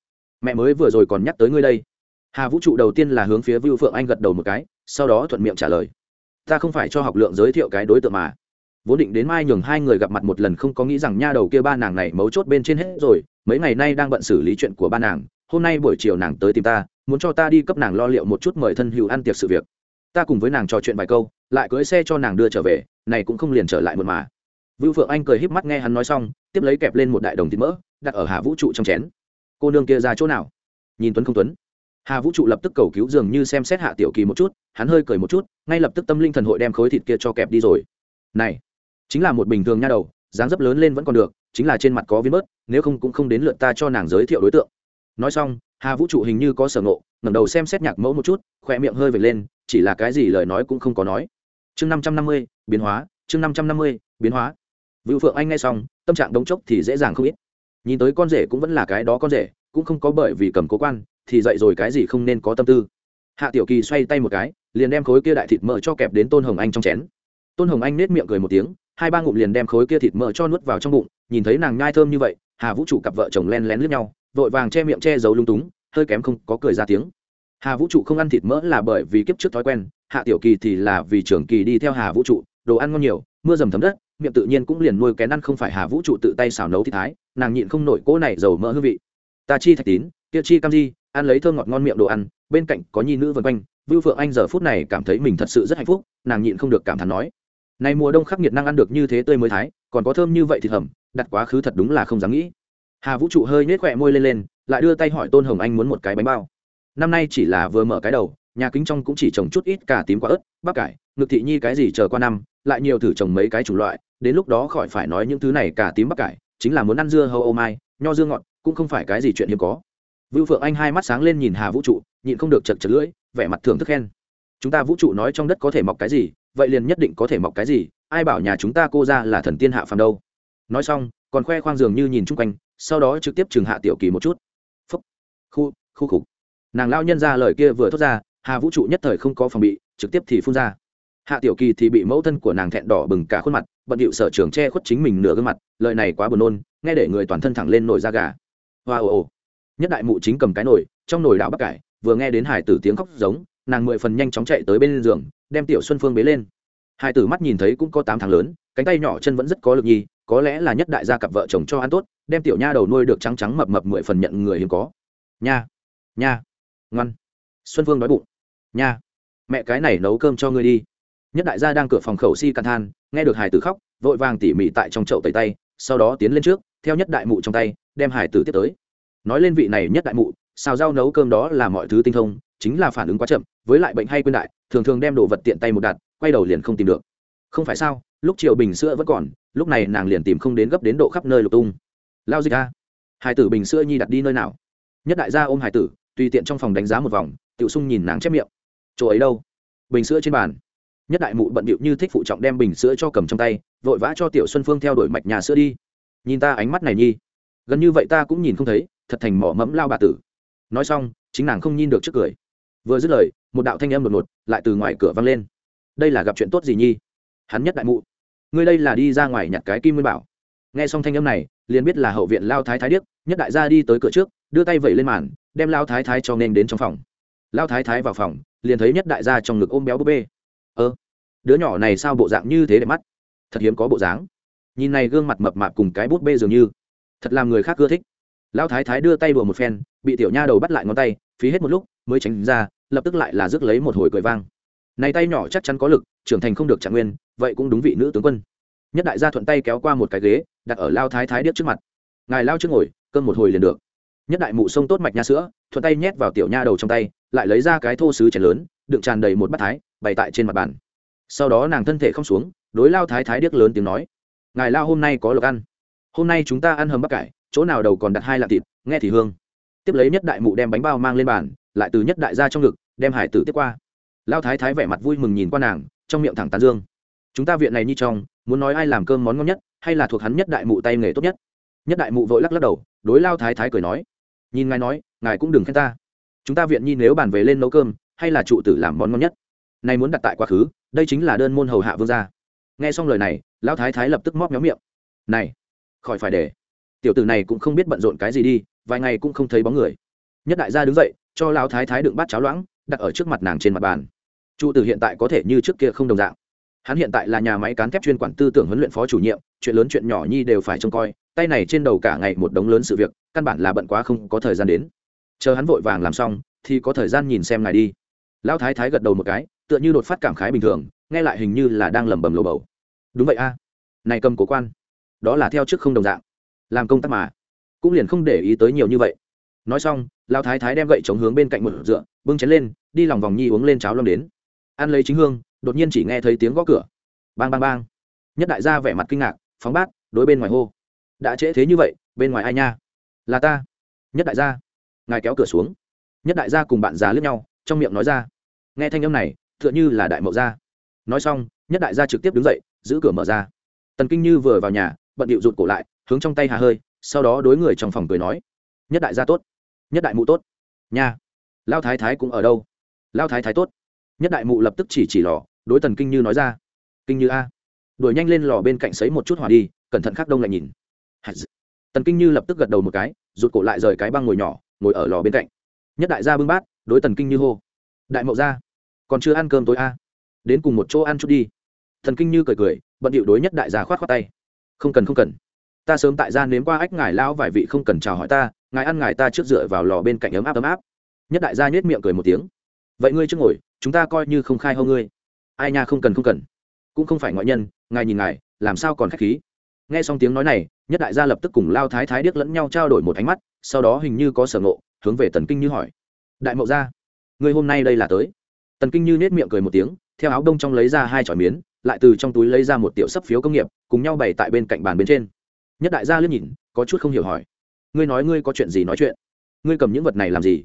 Mẹ mới vừa rồi còn nhắc tới ngươi đây. Hà vũ trụ đầu tiên là hướng phía vưu phượng anh gật đầu một cái, sau đó thuận miệng trả lời, ta không phải cho học lượng giới thiệu cái đối tượng mà. Vốn định đến mai nhường hai người gặp mặt một lần không có nghĩ rằng nha đầu kia ba nàng này mấu chốt bên trên hết rồi, mấy ngày nay đang bận xử lý chuyện của ba nàng, hôm nay buổi chiều nàng tới tìm ta muốn cho ta đi cấp nàng lo liệu một chút mời thân hữu ăn tiệc sự việc. Ta cùng với nàng trò chuyện vài câu, lại cưới xe cho nàng đưa trở về, này cũng không liền trở lại một mà. Vưu phượng anh cười híp mắt nghe hắn nói xong, tiếp lấy kẹp lên một đại đồng thịt mỡ, đặt ở hà vũ trụ trong chén. Cô nương kia ra chỗ nào? Nhìn tuấn không tuấn. Hà vũ trụ lập tức cầu cứu dường như xem xét hạ tiểu kỳ một chút, hắn hơi cười một chút, ngay lập tức tâm linh thần hội đem khối thịt kia cho kẹp đi rồi. Này, chính là một bình thường nha đầu, dáng dấp lớn lên vẫn còn được, chính là trên mặt có viên bớt, nếu không cũng không đến lượt ta cho nàng giới thiệu đối tượng. Nói xong hà vũ trụ hình như có sở ngộ, ngẩng đầu xem xét nhạc mẫu một chút khoe miệng hơi vệt lên, chỉ là cái gì lời nói cũng không có nói. Chương năm trăm năm mươi, biến hóa, chương năm trăm năm mươi, biến hóa. Vựu phượng anh nghe xong, tâm trạng đống chốc thì dễ dàng không ít. Nhìn tới con rể cũng vẫn là cái đó con rể, cũng không có bởi vì cầm cố quan, thì dậy rồi cái gì không nên có tâm tư. Hạ tiểu kỳ xoay tay một cái, liền đem khối kia đại thịt mỡ cho kẹp đến tôn hồng anh trong chén. Tôn hồng anh nết miệng cười một tiếng, hai ba ngụm liền đem khối kia thịt mỡ cho nuốt vào trong bụng, nhìn thấy nàng nhai thơm như vậy hà vũ trụ cặp vợ chồng len lén lướt nhau, vội vàng che miệng che giấu lung túng, hơi kém không có cười ra tiếng. Hà vũ trụ không ăn thịt mỡ là bởi vì kiếp trước thói quen, hạ tiểu kỳ thì là vì trưởng kỳ đi theo hà vũ trụ, đồ ăn ngon nhiều, mưa dầm thấm đất, miệng tự nhiên cũng liền nuôi kén ăn không phải hà vũ trụ tự tay xào nấu thì thái, nàng nhịn không nổi cỗ này dầu mỡ hương vị. Ta chi thạch tín, kia chi cam di, ăn lấy thơm ngọt ngon miệng đồ ăn, bên cạnh có nhi nữ vân quanh, vưu phượng anh giờ phút này cảm thấy mình thật sự rất hạnh phúc, nàng nhịn không được cảm thán nói. Này mùa đông khắc nghiệt năng ăn được như thế tươi mới thái, còn có thơm như vậy thì thầm đặt quá khứ thật đúng là không dám nghĩ. Hà vũ trụ hơi nhếch khỏe môi lên lên, lại đưa tay hỏi tôn hồng anh muốn một cái bánh bao. Năm nay chỉ là vừa mở cái đầu, nhà kính trong cũng chỉ trồng chút ít cả tím quả ớt, bắp cải, ngực thị nhi cái gì chờ qua năm, lại nhiều thử trồng mấy cái chủng loại, đến lúc đó khỏi phải nói những thứ này cả tím bắp cải, chính là muốn ăn dưa hầu ô mai, nho dưa ngọt, cũng không phải cái gì chuyện hiếm có. Vưu phượng anh hai mắt sáng lên nhìn hà vũ trụ, nhịn không được chật chật lưỡi, vẻ mặt thưởng thức khen. Chúng ta vũ trụ nói trong đất có thể mọc cái gì, vậy liền nhất định có thể mọc cái gì, ai bảo nhà chúng ta cô ra là thần tiên hạ phàm đâu? Nói xong, còn khoe khoang dường như nhìn chung quanh, sau đó trực tiếp chừng hạ tiểu kỳ một chút. Phúc, khu khu khục. Nàng lao nhân ra lời kia vừa thốt ra, hà vũ trụ nhất thời không có phòng bị, trực tiếp thì phun ra. Hạ tiểu kỳ thì bị mẫu thân của nàng thẹn đỏ bừng cả khuôn mặt, bận điệu sở trường che khuất chính mình nửa gương mặt, lời này quá buồn nôn, nghe để người toàn thân thẳng lên nổi da gà. Hoa ồ ồ. Nhất đại mụ chính cầm cái nồi, trong nồi đảo bắc cải, vừa nghe đến hải tử tiếng khóc giống, nàng mười phần nhanh chóng chạy tới bên giường, đem tiểu xuân phương bế lên. Hải tử mắt nhìn thấy cũng có tám tháng lớn, cánh tay nhỏ chân vẫn rất có lực nhi có lẽ là nhất đại gia cặp vợ chồng cho ăn tốt, đem tiểu nha đầu nuôi được trắng trắng mập mập mười phần nhận người hiếm có. Nha nha, ngoan. Xuân vương đói bụng. Nha, mẹ cái này nấu cơm cho ngươi đi. Nhất đại gia đang cửa phòng khẩu si căn than, nghe được hải tử khóc, vội vàng tỉ mỉ tại trong chậu tẩy tay, sau đó tiến lên trước, theo nhất đại mụ trong tay, đem hải tử tiếp tới. Nói lên vị này nhất đại mụ, xào rau nấu cơm đó là mọi thứ tinh thông, chính là phản ứng quá chậm, với lại bệnh hay quên đại, thường thường đem đồ vật tiện tay một đặt, quay đầu liền không tìm được. Không phải sao? Lúc triệu bình sữa vẫn còn, lúc này nàng liền tìm không đến gấp đến độ khắp nơi lục tung. Lao dịch a, hải tử bình sữa nhi đặt đi nơi nào? Nhất đại gia ôm hải tử, tùy tiện trong phòng đánh giá một vòng, tiểu sung nhìn nàng chép miệng. Chỗ ấy đâu? Bình sữa trên bàn. Nhất đại mụ bận bịu như thích phụ trọng đem bình sữa cho cầm trong tay, vội vã cho tiểu xuân phương theo đuổi mạch nhà sữa đi. Nhìn ta ánh mắt này nhi. Gần như vậy ta cũng nhìn không thấy, thật thành mỏ mẫm lao bà tử. Nói xong, chính nàng không nhìn được trước cười. Vừa dứt lời, một đạo thanh âm đột ngột lại từ ngoài cửa vang lên. Đây là gặp chuyện tốt gì nhi? Hắn nhất đại mụ. Ngươi đây là đi ra ngoài nhặt cái kim nguyên bảo. Nghe xong thanh âm này, liền biết là hậu viện lao thái thái điếc, nhất đại gia đi tới cửa trước, đưa tay vẩy lên màn, đem lao thái thái cho nên đến trong phòng. Lao thái thái vào phòng, liền thấy nhất đại gia trong ngực ôm béo búp bê. Ơ, đứa nhỏ này sao bộ dạng như thế để mắt? Thật hiếm có bộ dáng. Nhìn này gương mặt mập mạp cùng cái bút bê dường như. Thật làm người khác ưa thích. Lao thái thái đưa tay đùa một phen, bị tiểu nha đầu bắt lại ngón tay, phí hết một lúc mới tránh ra, lập tức lại là rước lấy một hồi cười vang. Này tay nhỏ chắc chắn có lực, trưởng thành không được trạng nguyên vậy cũng đúng vị nữ tướng quân. Nhất đại gia thuận tay kéo qua một cái ghế, đặt ở lao thái thái điếc trước mặt. Ngài lao trước ngồi, cơm một hồi liền được. Nhất đại mụ sông tốt mạch nha sữa, thuận tay nhét vào tiểu nha đầu trong tay, lại lấy ra cái thô sứ chén lớn, đựng tràn đầy một bát thái, bày tại trên mặt bàn. Sau đó nàng thân thể không xuống, đối lao thái thái điếc lớn tiếng nói, ngài lao hôm nay có lộc ăn. Hôm nay chúng ta ăn hầm bắp cải, chỗ nào đầu còn đặt hai lạng thịt, nghe thì hương. Tiếp lấy nhất đại mụ đem bánh bao mang lên bàn, lại từ nhất đại ra trong ngực, đem hải tử tiếp qua. Lao thái thái vẻ mặt vui mừng nhìn qua nàng, trong miệng thẳng tán dương chúng ta viện này như trong, muốn nói ai làm cơm món ngon nhất, hay là thuộc hắn nhất đại mụ tay nghề tốt nhất? Nhất đại mụ vội lắc lắc đầu, đối lao thái thái cười nói, nhìn ngài nói, ngài cũng đừng khen ta. Chúng ta viện nhi nếu bàn về lên nấu cơm, hay là trụ tử làm món ngon nhất? Này muốn đặt tại quá khứ, đây chính là đơn môn hầu hạ vương gia. Nghe xong lời này lão thái thái lập tức móc méo miệng. Này, khỏi phải để. Tiểu tử này cũng không biết bận rộn cái gì đi, vài ngày cũng không thấy bóng người. Nhất đại gia đứng dậy, cho lão thái thái đựng bát cháo loãng, đặt ở trước mặt nàng trên mặt bàn. Trụ tử hiện tại có thể như trước kia không đồng dạng hắn hiện tại là nhà máy cán thép chuyên quản tư tưởng huấn luyện phó chủ nhiệm, chuyện lớn chuyện nhỏ nhi đều phải trông coi, tay này trên đầu cả ngày một đống lớn sự việc, căn bản là bận quá không có thời gian đến. Chờ hắn vội vàng làm xong, thì có thời gian nhìn xem ngài đi. Lão thái thái gật đầu một cái, tựa như đột phát cảm khái bình thường, nghe lại hình như là đang lẩm bẩm lồ bầu. Đúng vậy a. Này cầm cố quan, đó là theo trước không đồng dạng, làm công tác mà, cũng liền không để ý tới nhiều như vậy. Nói xong, lão thái thái đem gậy chống hướng bên cạnh một dựa, bưng chén lên, đi lòng vòng nhi uống lên cháo lâm đến. Ăn lấy chính hương đột nhiên chỉ nghe thấy tiếng gõ cửa. Bang bang bang. Nhất đại gia vẻ mặt kinh ngạc, phóng bát, đối bên ngoài hô. Đã trễ thế như vậy, bên ngoài ai nha? Là ta. Nhất đại gia. Ngài kéo cửa xuống. Nhất đại gia cùng bạn già lướt nhau, trong miệng nói ra. Nghe thanh âm này, tựa như là đại mậu gia. Nói xong, nhất đại gia trực tiếp đứng dậy, giữ cửa mở ra. Tần kinh như vừa vào nhà, bận điệu rụt cổ lại, hướng trong tay hà hơi, sau đó đối người trong phòng cười nói. Nhất đại gia tốt. Nhất đại mụ tốt. Nha. Lao thái thái cũng ở đâu? Lao thái thái tốt. Nhất đại mụ lập tức chỉ chỉ lò đối tần kinh như nói ra, kinh như a, đuổi nhanh lên lò bên cạnh sấy một chút hỏa đi, cẩn thận khắc đông lại nhìn. Tần kinh như lập tức gật đầu một cái, rụt cổ lại rời cái băng ngồi nhỏ, ngồi ở lò bên cạnh. Nhất đại gia bưng bát, đối tần kinh như hô, đại mậu gia, còn chưa ăn cơm tối a, đến cùng một chỗ ăn chút đi. Thần kinh như cười cười, bận điệu đối nhất đại gia khoát khoát tay, không cần không cần. Ta sớm tại gia nếm qua ách ngài lao vài vị không cần chào hỏi ta, ngài ăn ngài ta trước dựa vào lò bên cạnh ấm áp ấm áp. Nhất đại gia nhếch miệng cười một tiếng, vậy ngươi trước ngồi, chúng ta coi như không khai hô ngươi ai nha không cần không cần. Cũng không phải ngoại nhân, ngài nhìn ngài, làm sao còn khách khí? Nghe xong tiếng nói này, nhất đại gia lập tức cùng lao thái thái điếc lẫn nhau trao đổi một ánh mắt, sau đó hình như có sở ngộ, hướng về tần kinh như hỏi. Đại mậu gia ngươi hôm nay đây là tới? Tần kinh như nết miệng cười một tiếng, theo áo đông trong lấy ra hai tròi miến, lại từ trong túi lấy ra một tiểu sấp phiếu công nghiệp, cùng nhau bày tại bên cạnh bàn bên trên. Nhất đại gia liếc nhìn, có chút không hiểu hỏi. Ngươi nói ngươi có chuyện gì nói chuyện? Ngươi cầm những vật này làm gì?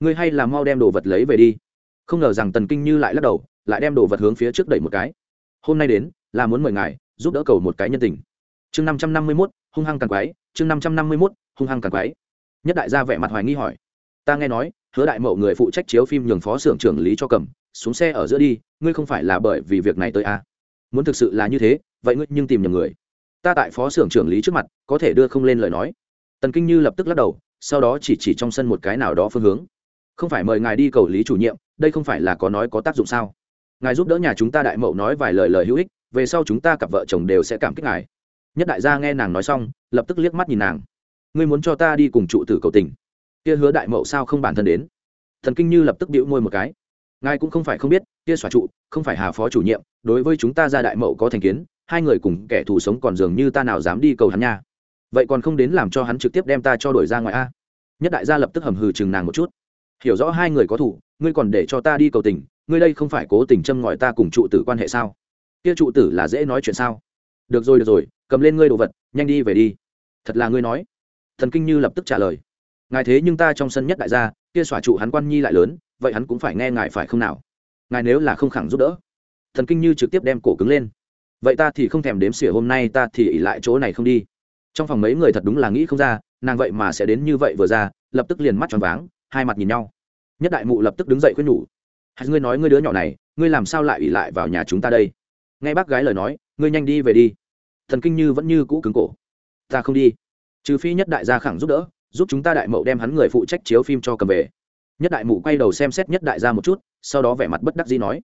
Ngươi hay là mau đem đồ vật lấy về đi. Không ngờ rằng tần kinh như lại lắc đầu lại đem đồ vật hướng phía trước đẩy một cái. Hôm nay đến, là muốn mời ngài, giúp đỡ cầu một cái nhân tình. Chương năm trăm năm mươi mốt, hung hăng càng quái, chương năm trăm năm mươi mốt, hung hăng càng quái. Nhất đại gia vẻ mặt hoài nghi hỏi. Ta nghe nói, hứa đại mậu người phụ trách chiếu phim nhường phó xưởng trưởng lý cho cầm, xuống xe ở giữa đi, ngươi không phải là bởi vì việc này tới à. muốn thực sự là như thế, vậy ngươi nhưng tìm nhầm người. Ta tại phó xưởng trưởng lý trước mặt, có thể đưa không lên lời nói. Tần kinh như lập tức lắc đầu, sau đó chỉ chỉ trong sân một cái nào đó phương hướng. Không phải mời ngài đi cầu lý chủ nhiệm, đây không phải là có nói có tác dụng sao? Ngài giúp đỡ nhà chúng ta đại mậu nói vài lời lời hữu ích, về sau chúng ta cặp vợ chồng đều sẽ cảm kích ngài. Nhất đại gia nghe nàng nói xong, lập tức liếc mắt nhìn nàng. Ngươi muốn cho ta đi cùng trụ tử cầu tình? Kia hứa đại mậu sao không bản thân đến? Thần kinh như lập tức bĩu môi một cái. Ngài cũng không phải không biết, kia xòa trụ, không phải hà phó chủ nhiệm, đối với chúng ta ra đại mậu có thành kiến, hai người cùng kẻ thù sống còn dường như ta nào dám đi cầu hắn nha. Vậy còn không đến làm cho hắn trực tiếp đem ta cho đổi ra ngoài a? Nhất đại gia lập tức hầm hừ chừng nàng một chút. Hiểu rõ hai người có thủ, ngươi còn để cho ta đi cầu tình ngươi đây không phải cố tình châm ngòi ta cùng trụ tử quan hệ sao? Kia trụ tử là dễ nói chuyện sao? Được rồi được rồi, cầm lên ngươi đồ vật, nhanh đi về đi. Thật là ngươi nói. Thần kinh như lập tức trả lời. Ngài thế nhưng ta trong sân nhất đại gia, kia xỏa trụ hắn quan nhi lại lớn, vậy hắn cũng phải nghe ngài phải không nào? Ngài nếu là không khẳng giúp đỡ. Thần kinh như trực tiếp đem cổ cứng lên. Vậy ta thì không thèm đếm xỉa hôm nay ta thì ỉ lại chỗ này không đi. Trong phòng mấy người thật đúng là nghĩ không ra, nàng vậy mà sẽ đến như vậy vừa ra, lập tức liền mắt tròn váng, hai mặt nhìn nhau. Nhất đại mụ lập tức đứng dậy khuyên nhủ hay ngươi nói ngươi đứa nhỏ này, ngươi làm sao lại ủy lại vào nhà chúng ta đây? Nghe bác gái lời nói, ngươi nhanh đi về đi. Thần kinh như vẫn như cũ cứng cổ. Ta không đi. Trừ phi nhất đại gia khẳng giúp đỡ, giúp chúng ta đại mậu đem hắn người phụ trách chiếu phim cho cầm về. Nhất đại mụ quay đầu xem xét nhất đại gia một chút, sau đó vẻ mặt bất đắc dĩ nói.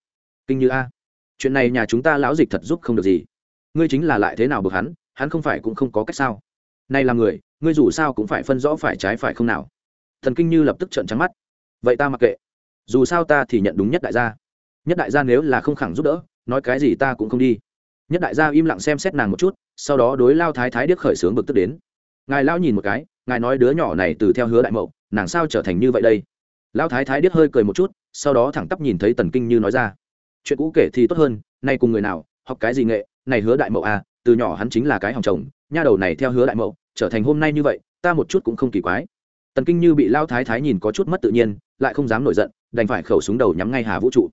Kinh như a. Chuyện này nhà chúng ta lão dịch thật giúp không được gì. Ngươi chính là lại thế nào bực hắn hắn không phải cũng không có cách sao. Nay là người, ngươi dù sao cũng phải phân rõ phải trái phải không nào. Thần kinh như lập tức trợn trắng mắt. Vậy ta mặc kệ dù sao ta thì nhận đúng nhất đại gia. Nhất đại gia nếu là không khẳng giúp đỡ, nói cái gì ta cũng không đi. Nhất đại gia im lặng xem xét nàng một chút, sau đó đối lao thái thái điếc khởi sướng bực tức đến. Ngài lao nhìn một cái, ngài nói đứa nhỏ này từ theo hứa đại mậu, nàng sao trở thành như vậy đây? Lao thái thái điếc hơi cười một chút, sau đó thẳng tắp nhìn thấy tần kinh như nói ra. Chuyện cũ kể thì tốt hơn, nay cùng người nào, học cái gì nghệ, này hứa đại mậu à từ nhỏ hắn chính là cái hòng chồng, nha đầu này theo hứa đại mậu, trở thành hôm nay như vậy, ta một chút cũng không kỳ quái. Tần kinh như bị lao thái thái nhìn có chút mất tự nhiên, lại không dám nổi giận đành phải khẩu súng đầu nhắm ngay hà vũ trụ.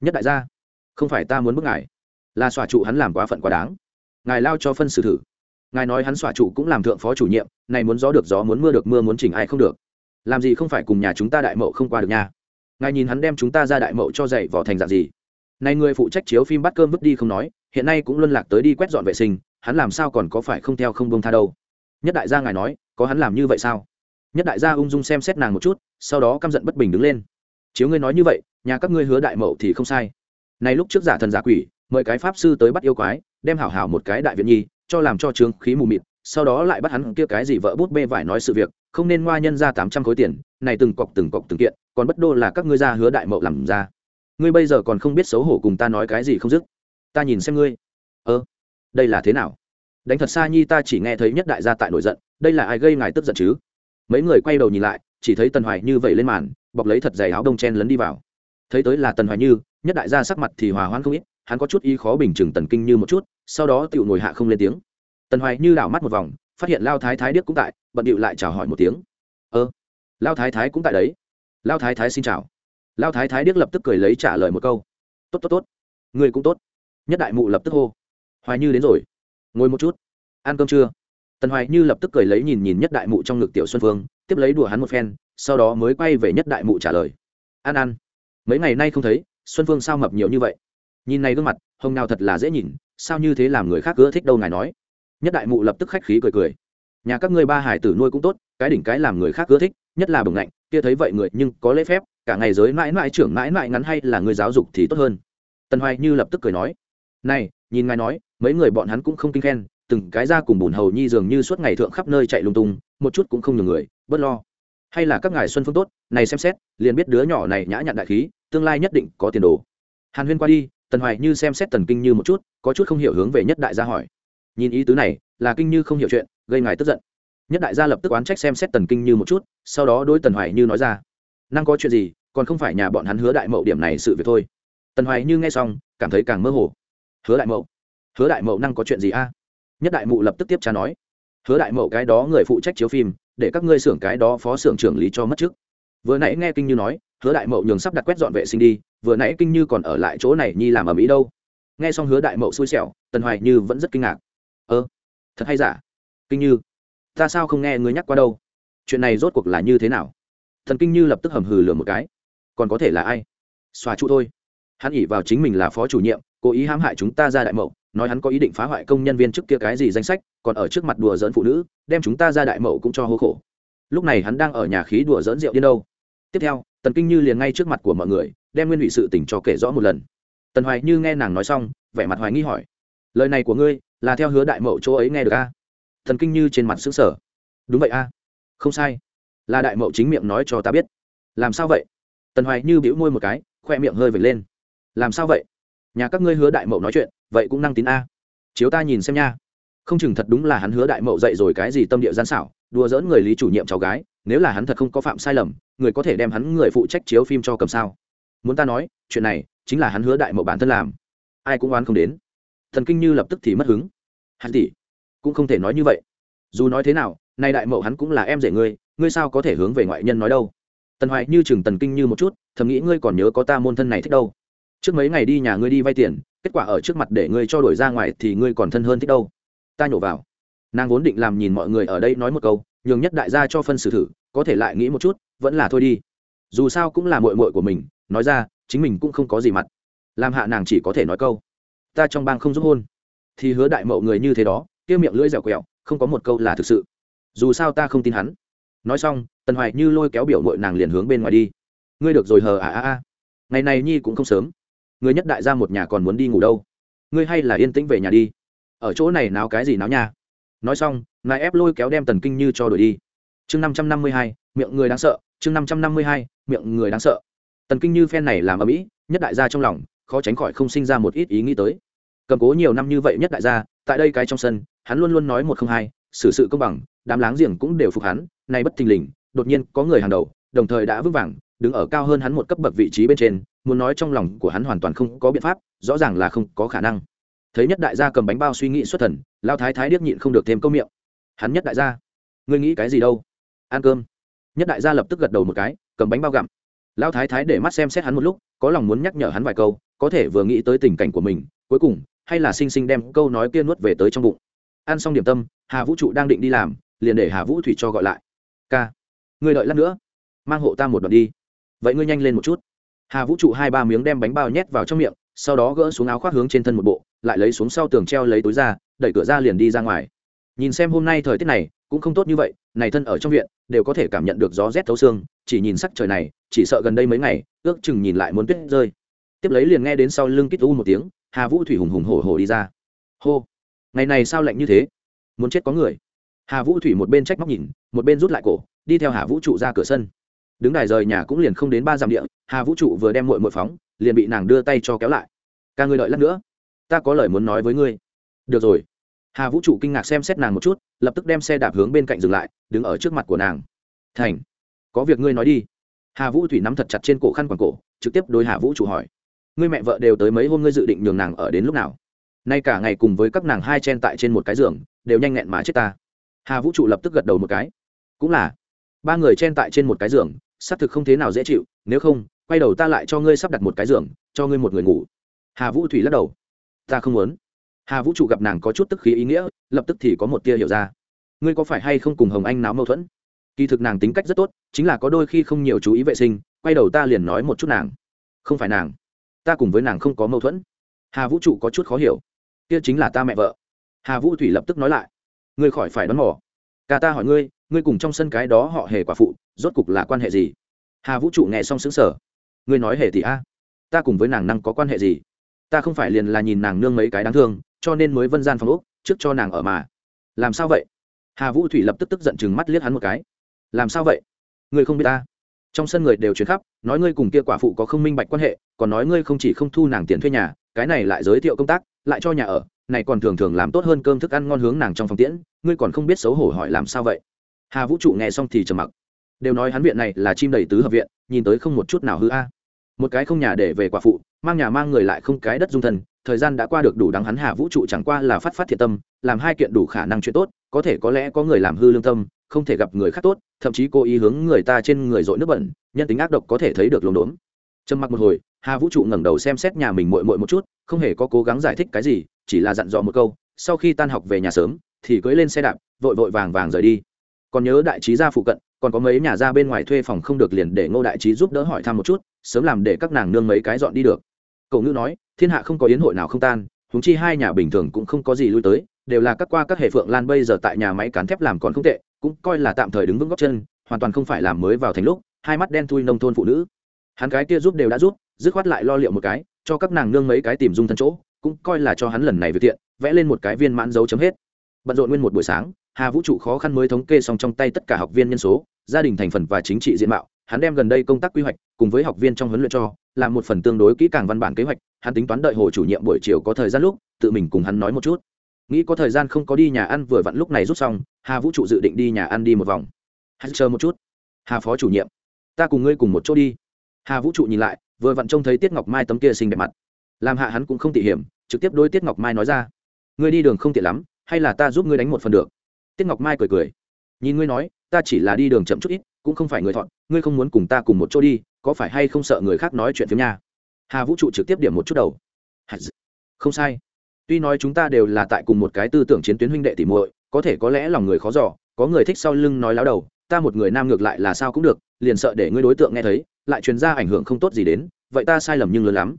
Nhất đại gia, không phải ta muốn bức ngài, là xòa trụ hắn làm quá phận quá đáng. Ngài lao cho phân xử thử. Ngài nói hắn xòa trụ cũng làm thượng phó chủ nhiệm, này muốn gió được gió, muốn mưa được mưa, muốn chỉnh ai không được. Làm gì không phải cùng nhà chúng ta đại mậu không qua được nha. Ngài nhìn hắn đem chúng ta ra đại mậu cho dạy vỏ thành dạng gì. Này người phụ trách chiếu phim bắt cơm vứt đi không nói, hiện nay cũng luân lạc tới đi quét dọn vệ sinh, hắn làm sao còn có phải không theo không bông tha đâu. Nhất đại gia ngài nói, có hắn làm như vậy sao? Nhất đại gia ung dung xem xét nàng một chút, sau đó căm giận bất bình đứng lên chiếu ngươi nói như vậy, nhà các ngươi hứa đại mậu thì không sai. Này lúc trước giả thần giả quỷ, mời cái pháp sư tới bắt yêu quái, đem hảo hảo một cái đại viện nhi, cho làm cho trướng khí mù mịt, sau đó lại bắt hắn kia cái gì vợ bút bê vải nói sự việc, không nên ngoa nhân ra tám trăm khối tiền, này từng cọc từng cọc từng kiện, còn bất đô là các ngươi ra hứa đại mậu làm ra. Ngươi bây giờ còn không biết xấu hổ cùng ta nói cái gì không dứt? Ta nhìn xem ngươi. Ơ, đây là thế nào? Đánh thật xa nhi ta chỉ nghe thấy nhất đại gia tại nổi giận, đây là ai gây ngài tức giận chứ? Mấy người quay đầu nhìn lại, chỉ thấy tần hoài như vậy lên màn bọc lấy thật dày áo đông chen lấn đi vào. Thấy tới là tần hoài như, nhất đại gia sắc mặt thì hòa hoan không ít, hắn có chút y khó bình chừng tần kinh như một chút, sau đó tựu ngồi hạ không lên tiếng. Tần hoài như đảo mắt một vòng, phát hiện lao thái thái điếc cũng tại, bận điệu lại chào hỏi một tiếng. Ơ, lao thái thái cũng tại đấy. Lao thái thái xin chào. Lao thái thái điếc lập tức cười lấy trả lời một câu. Tốt tốt tốt. Người cũng tốt. Nhất đại mụ lập tức hô. Hoài như đến rồi. Ngồi một chút. Ăn cơm chưa? Tần hoài như lập tức cười lấy nhìn nhìn nhất đại mụ trong ngực tiểu xuân phương, tiếp lấy đùa hắn một phen sau đó mới quay về nhất đại mụ trả lời. Ăn ăn mấy ngày nay không thấy, xuân phương sao mập nhiều như vậy? Nhìn này gương mặt, hồng nào thật là dễ nhìn, sao như thế làm người khác ưa thích đâu ngài nói. Nhất đại mụ lập tức khách khí cười cười. Nhà các ngươi ba hải tử nuôi cũng tốt, cái đỉnh cái làm người khác ưa thích, nhất là bừng lạnh kia thấy vậy người nhưng có lễ phép, cả ngày giới mãi mãi trưởng mãi mãi ngắn hay là người giáo dục thì tốt hơn. Tần hoài như lập tức cười nói. Này, nhìn ngài nói, mấy người bọn hắn cũng không kinh khen, từng cái ra cùng bùn hầu nhi dường như suốt ngày thượng khắp nơi chạy lung tung, một chút cũng không nhiều người, bớt lo hay là các ngài xuân phương tốt, này xem xét, liền biết đứa nhỏ này nhã nhặn đại khí, tương lai nhất định có tiền đồ. Hàn huyên qua đi, tần hoài như xem xét tần kinh như một chút, có chút không hiểu hướng về nhất đại gia hỏi. Nhìn ý tứ này, là kinh như không hiểu chuyện, gây ngài tức giận. Nhất đại gia lập tức oán trách xem xét tần kinh như một chút, sau đó đôi tần hoài như nói ra. Năng có chuyện gì, còn không phải nhà bọn hắn hứa đại mậu điểm này sự việc thôi. Tần hoài như nghe xong, cảm thấy càng mơ hồ. Hứa đại mậu? Hứa đại mậu năng có chuyện gì a? Nhất đại mụ lập tức tiếp trả nói. Hứa đại mậu cái đó người phụ trách chiếu phim để các ngươi xưởng cái đó phó xưởng trưởng lý cho mất trước vừa nãy nghe kinh như nói, hứa đại mậu nhường sắp đặt quét dọn vệ sinh đi, vừa nãy kinh như còn ở lại chỗ này nhi làm ở mỹ đâu. Nghe xong hứa đại mậu xui xẻo, tần hoài như vẫn rất kinh ngạc. Ơ, thật hay giả? Kinh như, ta sao không nghe ngươi nhắc qua đâu? Chuyện này rốt cuộc là như thế nào? Thần kinh như lập tức hầm hừ lừa một cái. Còn có thể là ai? Xòa trụ thôi. Hắn ỉ vào chính mình là phó chủ nhiệm, cố ý hãm hại chúng ta ra đại mậu, nói hắn có ý định phá hoại công nhân viên trước kia cái gì danh sách còn ở trước mặt đùa dỡn phụ nữ, đem chúng ta ra đại mậu cũng cho hô khổ. Lúc này hắn đang ở nhà khí đùa dỡn rượu điên đâu. Tiếp theo, tần kinh như liền ngay trước mặt của mọi người, đem nguyên ủy sự tỉnh cho kể rõ một lần. Tần hoài như nghe nàng nói xong, vẻ mặt hoài nghi hỏi, lời này của ngươi là theo hứa đại mậu chỗ ấy nghe được a? Thần kinh như trên mặt xứng sở đúng vậy a. Không sai, là đại mậu chính miệng nói cho ta biết. Làm sao vậy? Tần hoài như bĩu môi một cái, khoe miệng hơi vệt lên. Làm sao vậy? Nhà các ngươi hứa đại mậu nói chuyện, vậy cũng năng tín a. Chiếu ta nhìn xem nha không chừng thật đúng là hắn hứa đại mậu dậy rồi cái gì tâm địa gian xảo, đùa dỡn người lý chủ nhiệm cháu gái, nếu là hắn thật không có phạm sai lầm, người có thể đem hắn người phụ trách chiếu phim cho cầm sao? Muốn ta nói, chuyện này chính là hắn hứa đại mậu bản thân làm. Ai cũng oán không đến. Thần kinh như lập tức thì mất hứng. Hắn tỷ cũng không thể nói như vậy. Dù nói thế nào, nay đại mậu hắn cũng là em rể ngươi ngươi sao có thể hướng về ngoại nhân nói đâu? Tần hoài như chừng tần kinh như một chút, thầm nghĩ ngươi còn nhớ có ta môn thân này thích đâu? Trước mấy ngày đi nhà ngươi đi vay tiền, kết quả ở trước mặt để ngươi cho đổi ra ngoài thì ngươi còn thân hơn thích đâu? Ta nhổ vào. Nàng vốn định làm nhìn mọi người ở đây nói một câu, nhường nhất đại gia cho phân xử thử, có thể lại nghĩ một chút, vẫn là thôi đi. Dù sao cũng là mội mội của mình, nói ra, chính mình cũng không có gì mặt. Làm hạ nàng chỉ có thể nói câu, ta trong bang không giúp hôn. Thì hứa đại mậu người như thế đó, kia miệng lưỡi dẻo quẹo, không có một câu là thực sự. Dù sao ta không tin hắn. Nói xong, tần hoài như lôi kéo biểu mội nàng liền hướng bên ngoài đi. Ngươi được rồi hờ à à à. Ngày này nhi cũng không sớm. Ngươi nhất đại gia một nhà còn muốn đi ngủ đâu. Ngươi hay là yên tĩnh về nhà đi ở chỗ này náo cái gì náo nha. Nói xong, ngài ép lôi kéo đem tần kinh như cho đổi đi. Chương năm trăm năm mươi hai, miệng người đáng sợ. Chương năm trăm năm mươi hai, miệng người đáng sợ. Tần kinh như phen này làm ở mỹ nhất đại gia trong lòng, khó tránh khỏi không sinh ra một ít ý nghĩ tới. Cầm cố nhiều năm như vậy nhất đại gia, tại đây cái trong sân, hắn luôn luôn nói một không hai, xử sự công bằng, đám láng giềng cũng đều phục hắn, nay bất thình lình, đột nhiên có người hàng đầu, đồng thời đã vững vàng, đứng ở cao hơn hắn một cấp bậc vị trí bên trên, muốn nói trong lòng của hắn hoàn toàn không có biện pháp, rõ ràng là không có khả năng thấy nhất đại gia cầm bánh bao suy nghĩ xuất thần lao thái thái điếc nhịn không được thêm câu miệng. Hắn nhất đại gia, ngươi nghĩ cái gì đâu? Ăn cơm. Nhất đại gia lập tức gật đầu một cái, cầm bánh bao gặm. Lao thái thái để mắt xem xét hắn một lúc, có lòng muốn nhắc nhở hắn vài câu, có thể vừa nghĩ tới tình cảnh của mình, cuối cùng, hay là sinh sinh đem câu nói kia nuốt về tới trong bụng. Ăn xong điểm tâm, hà vũ trụ đang định đi làm, liền để hà vũ thủy cho gọi lại. Ca, ngươi đợi lát nữa, mang hộ ta một đoạn đi. Vậy ngươi nhanh lên một chút. Hà vũ trụ hai ba miếng đem bánh bao nhét vào trong miệng, sau đó gỡ xuống áo khoác hướng trên thân một bộ lại lấy xuống sau tường treo lấy túi ra, đẩy cửa ra liền đi ra ngoài. Nhìn xem hôm nay thời tiết này, cũng không tốt như vậy, này thân ở trong viện, đều có thể cảm nhận được gió rét thấu xương, chỉ nhìn sắc trời này, chỉ sợ gần đây mấy ngày, ước chừng nhìn lại muốn tuyết rơi. Tiếp lấy liền nghe đến sau lưng kít u một tiếng, hà vũ thủy hùng hùng hổ hổ đi ra. Hô, ngày này sao lạnh như thế? Muốn chết có người. Hà vũ thủy một bên trách móc nhìn, một bên rút lại cổ, đi theo hà vũ trụ ra cửa sân. Đứng đài rời nhà cũng liền không đến ba dặm địa, hà vũ trụ vừa đem mội mội phóng, liền bị nàng đưa tay cho kéo lại. Ca ngươi đợi lát nữa ta có lời muốn nói với ngươi. Được rồi. Hà vũ trụ kinh ngạc xem xét nàng một chút, lập tức đem xe đạp hướng bên cạnh dừng lại, đứng ở trước mặt của nàng. Thành, có việc ngươi nói đi. Hà vũ thủy nắm thật chặt trên cổ khăn quàng cổ, trực tiếp đôi hà vũ trụ hỏi. Ngươi mẹ vợ đều tới mấy hôm ngươi dự định nhường nàng ở đến lúc nào? Nay cả ngày cùng với các nàng hai chen tại trên một cái giường, đều nhanh nghẹn mà chết ta. Hà vũ trụ lập tức gật đầu một cái. Cũng là. Ba người chen tại trên một cái giường, xác thực không thế nào dễ chịu, nếu không, quay đầu ta lại cho ngươi sắp đặt một cái giường, cho ngươi một người ngủ. Hà vũ thủy lắc đầu ta không muốn. Hà vũ trụ gặp nàng có chút tức khí ý nghĩa, lập tức thì có một tia hiểu ra. Ngươi có phải hay không cùng hồng anh náo mâu thuẫn? Kỳ thực nàng tính cách rất tốt, chính là có đôi khi không nhiều chú ý vệ sinh, quay đầu ta liền nói một chút nàng. Không phải nàng. Ta cùng với nàng không có mâu thuẫn. Hà vũ trụ có chút khó hiểu. Kia chính là ta mẹ vợ. Hà vũ thủy lập tức nói lại. Ngươi khỏi phải đón mỏ cả ta hỏi ngươi ngươi cùng trong sân cái đó họ hề quả phụ, rốt cục là quan hệ gì? Hà vũ trụ nghe xong xứng sở ngươi nói hề thì a. Ta cùng với nàng năng có quan hệ gì? Ta không phải liền là nhìn nàng nương mấy cái đáng thương, cho nên mới vân gian phòng úc trước cho nàng ở mà. Làm sao vậy? Hà vũ thủy lập tức tức giận chừng mắt liếc hắn một cái. Làm sao vậy? Ngươi không biết ta? Trong sân người đều chuyển khắp, nói ngươi cùng kia quả phụ có không minh bạch quan hệ, còn nói ngươi không chỉ không thu nàng tiền thuê nhà, cái này lại giới thiệu công tác, lại cho nhà ở, này còn thường thường làm tốt hơn cơm thức ăn ngon hướng nàng trong phòng tiễn, ngươi còn không biết xấu hổ hỏi làm sao vậy? Hà vũ trụ nghe xong thì trầm mặc. Đều nói hắn viện này là chim đầy tứ hợp viện, nhìn tới không một chút nào hư a một cái không nhà để về quả phụ, mang nhà mang người lại không cái đất dung thân, thời gian đã qua được đủ đáng hắn hà vũ trụ chẳng qua là phát phát thiệt tâm, làm hai kiện đủ khả năng chuyện tốt, có thể có lẽ có người làm hư lương tâm, không thể gặp người khác tốt, thậm chí cố ý hướng người ta trên người dội nước bẩn, nhân tính ác độc có thể thấy được lồn đốn. Trầm mặc một hồi, hà vũ trụ ngẩng đầu xem xét nhà mình muội muội một chút, không hề có cố gắng giải thích cái gì, chỉ là dặn dò một câu, sau khi tan học về nhà sớm, thì cưới lên xe đạp, vội vội vàng vàng rời đi. Còn nhớ đại trí ra phụ cận, còn có mấy nhà ra bên ngoài thuê phòng không được liền để ngô đại trí giúp đỡ hỏi thăm một chút sớm làm để các nàng nương mấy cái dọn đi được. Cậu ngữ nói, thiên hạ không có yến hội nào không tan húng chi hai nhà bình thường cũng không có gì lui tới, đều là các qua các hệ phượng lan bây giờ tại nhà máy cán thép làm còn không tệ, cũng coi là tạm thời đứng vững góc chân, hoàn toàn không phải làm mới vào thành lúc, hai mắt đen thui nông thôn phụ nữ. Hắn cái kia giúp đều đã giúp, dứt khoát lại lo liệu một cái, cho các nàng nương mấy cái tìm dung thân chỗ, cũng coi là cho hắn lần này việc tiện vẽ lên một cái viên mãn dấu chấm hết. Bận rộn nguyên một buổi sáng, hà vũ trụ khó khăn mới thống kê xong trong tay tất cả học viên nhân số, gia đình thành phần và chính trị diện mạo hắn đem gần đây công tác quy hoạch cùng với học viên trong huấn luyện cho làm một phần tương đối kỹ càng văn bản kế hoạch, hắn tính toán đợi hồ chủ nhiệm buổi chiều có thời gian lúc, tự mình cùng hắn nói một chút. Nghĩ có thời gian không có đi nhà ăn vừa vặn lúc này rút xong, hà vũ trụ dự định đi nhà ăn đi một vòng. Hắn chờ một chút. Hà phó chủ nhiệm, ta cùng ngươi cùng một chỗ đi. Hà vũ trụ nhìn lại, vừa vặn trông thấy tiết ngọc mai tấm kia xinh đẹp mặt. Làm hạ hắn cũng không tỉ hiểm, trực tiếp đối tiết ngọc mai nói ra. Ngươi đi đường không tiện lắm, hay là ta giúp ngươi đánh một phần được? Tiết ngọc mai cười cười nhìn ngươi nói, ta chỉ là đi đường chậm chút ít, cũng không phải người thọn, ngươi không muốn cùng ta cùng một chỗ đi, có phải hay không sợ người khác nói chuyện phiếm nha? Hà vũ trụ trực tiếp điểm một chút đầu. Không sai. Tuy nói chúng ta đều là tại cùng một cái tư tưởng chiến tuyến huynh đệ tỉ muội, có thể có lẽ lòng người khó giỏ có người thích sau lưng nói láo đầu, ta một người nam ngược lại là sao cũng được, liền sợ để ngươi đối tượng nghe thấy, lại truyền ra ảnh hưởng không tốt gì đến, vậy ta sai lầm nhưng lớn lắm.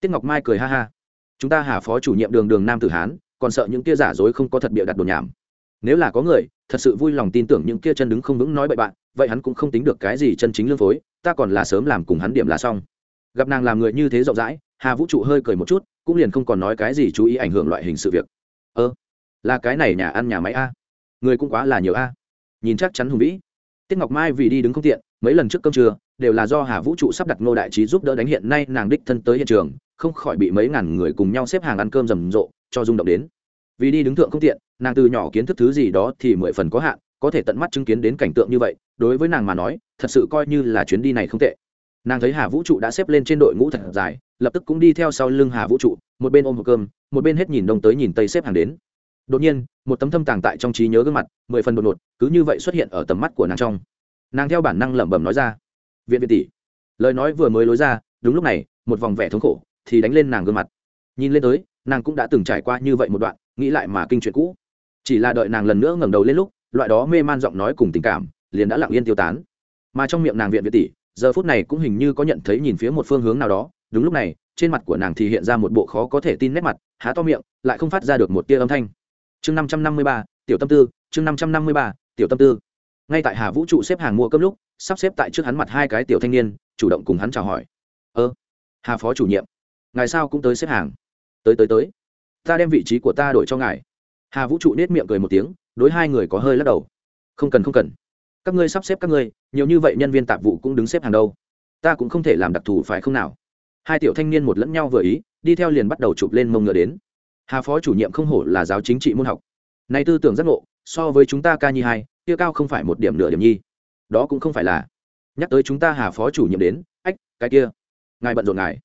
Tiết ngọc mai cười ha ha. Chúng ta hà phó chủ nhiệm đường đường nam tử hán, còn sợ những kia giả dối không có thật bịa đặt đồn nhảm. Nếu là có người thật sự vui lòng tin tưởng những kia chân đứng không vững nói bậy bạn, vậy hắn cũng không tính được cái gì chân chính lương phối, ta còn là sớm làm cùng hắn điểm là xong. Gặp nàng làm người như thế rộng rãi, hà vũ trụ hơi cười một chút, cũng liền không còn nói cái gì chú ý ảnh hưởng loại hình sự việc. Ơ, là cái này nhà ăn nhà máy a. Người cũng quá là nhiều a. Nhìn chắc chắn hùng vĩ. Tiết ngọc mai vì đi đứng không tiện, mấy lần trước cơm trưa, đều là do hà vũ trụ sắp đặt ngô đại trí giúp đỡ đánh hiện nay nàng đích thân tới hiện trường, không khỏi bị mấy ngàn người cùng nhau xếp hàng ăn cơm rầm rộ, cho rung động đến vì đi đứng thượng không tiện, nàng từ nhỏ kiến thức thứ gì đó thì mười phần có hạn, có thể tận mắt chứng kiến đến cảnh tượng như vậy, đối với nàng mà nói, thật sự coi như là chuyến đi này không tệ. Nàng thấy hà vũ trụ đã xếp lên trên đội ngũ thật dài, lập tức cũng đi theo sau lưng hà vũ trụ, một bên ôm hộp cơm, một bên hết nhìn đông tới nhìn tây xếp hàng đến. Đột nhiên, một tấm thâm tàng tại trong trí nhớ gương mặt, mười phần đột ngột, cứ như vậy xuất hiện ở tầm mắt của nàng trong. Nàng theo bản năng lẩm bẩm nói ra, viện viện tỷ, lời nói vừa mới lối ra, đúng lúc này, một vòng vẻ thống khổ thì đánh lên nàng gương mặt. Nhìn lên tới nàng cũng đã từng trải qua như vậy một đoạn, nghĩ lại mà kinh chuyện cũ. Chỉ là đợi nàng lần nữa ngẩng đầu lên lúc, loại đó mê man giọng nói cùng tình cảm, liền đã lặng yên tiêu tán. Mà trong miệng nàng viện việt tỷ, giờ phút này cũng hình như có nhận thấy nhìn phía một phương hướng nào đó. Đúng lúc này, trên mặt của nàng thì hiện ra một bộ khó có thể tin nét mặt, há to miệng, lại không phát ra được một tia âm thanh. Chương năm trăm năm mươi ba, tiểu tâm tư, chương năm trăm năm mươi ba, tiểu tâm tư. Ngay tại hà vũ trụ xếp hàng mua cơm lúc, sắp xếp tại trước hắn mặt hai cái tiểu thanh niên, chủ động cùng hắn chào hỏi. Ơ, hà phó chủ nhiệm, ngài sao cũng tới xếp hàng? Tới tới tới. Ta đem vị trí của ta đổi cho ngài. Hà vũ trụ nết miệng cười một tiếng, đối hai người có hơi lắc đầu. Không cần không cần. Các ngươi sắp xếp các ngươi, nhiều như vậy nhân viên tạp vụ cũng đứng xếp hàng đâu. Ta cũng không thể làm đặc thù phải không nào? Hai tiểu thanh niên một lẫn nhau vừa ý, đi theo liền bắt đầu chụp lên mông ngựa đến. Hà phó chủ nhiệm không hổ là giáo chính trị môn học. Này tư tưởng giác ngộ, so với chúng ta ca nhi hai, kia cao không phải một điểm nửa điểm nhi. Đó cũng không phải là. Nhắc tới chúng ta hà phó chủ nhiệm đến, ách, cái kia. Ngài bận rộn ngài.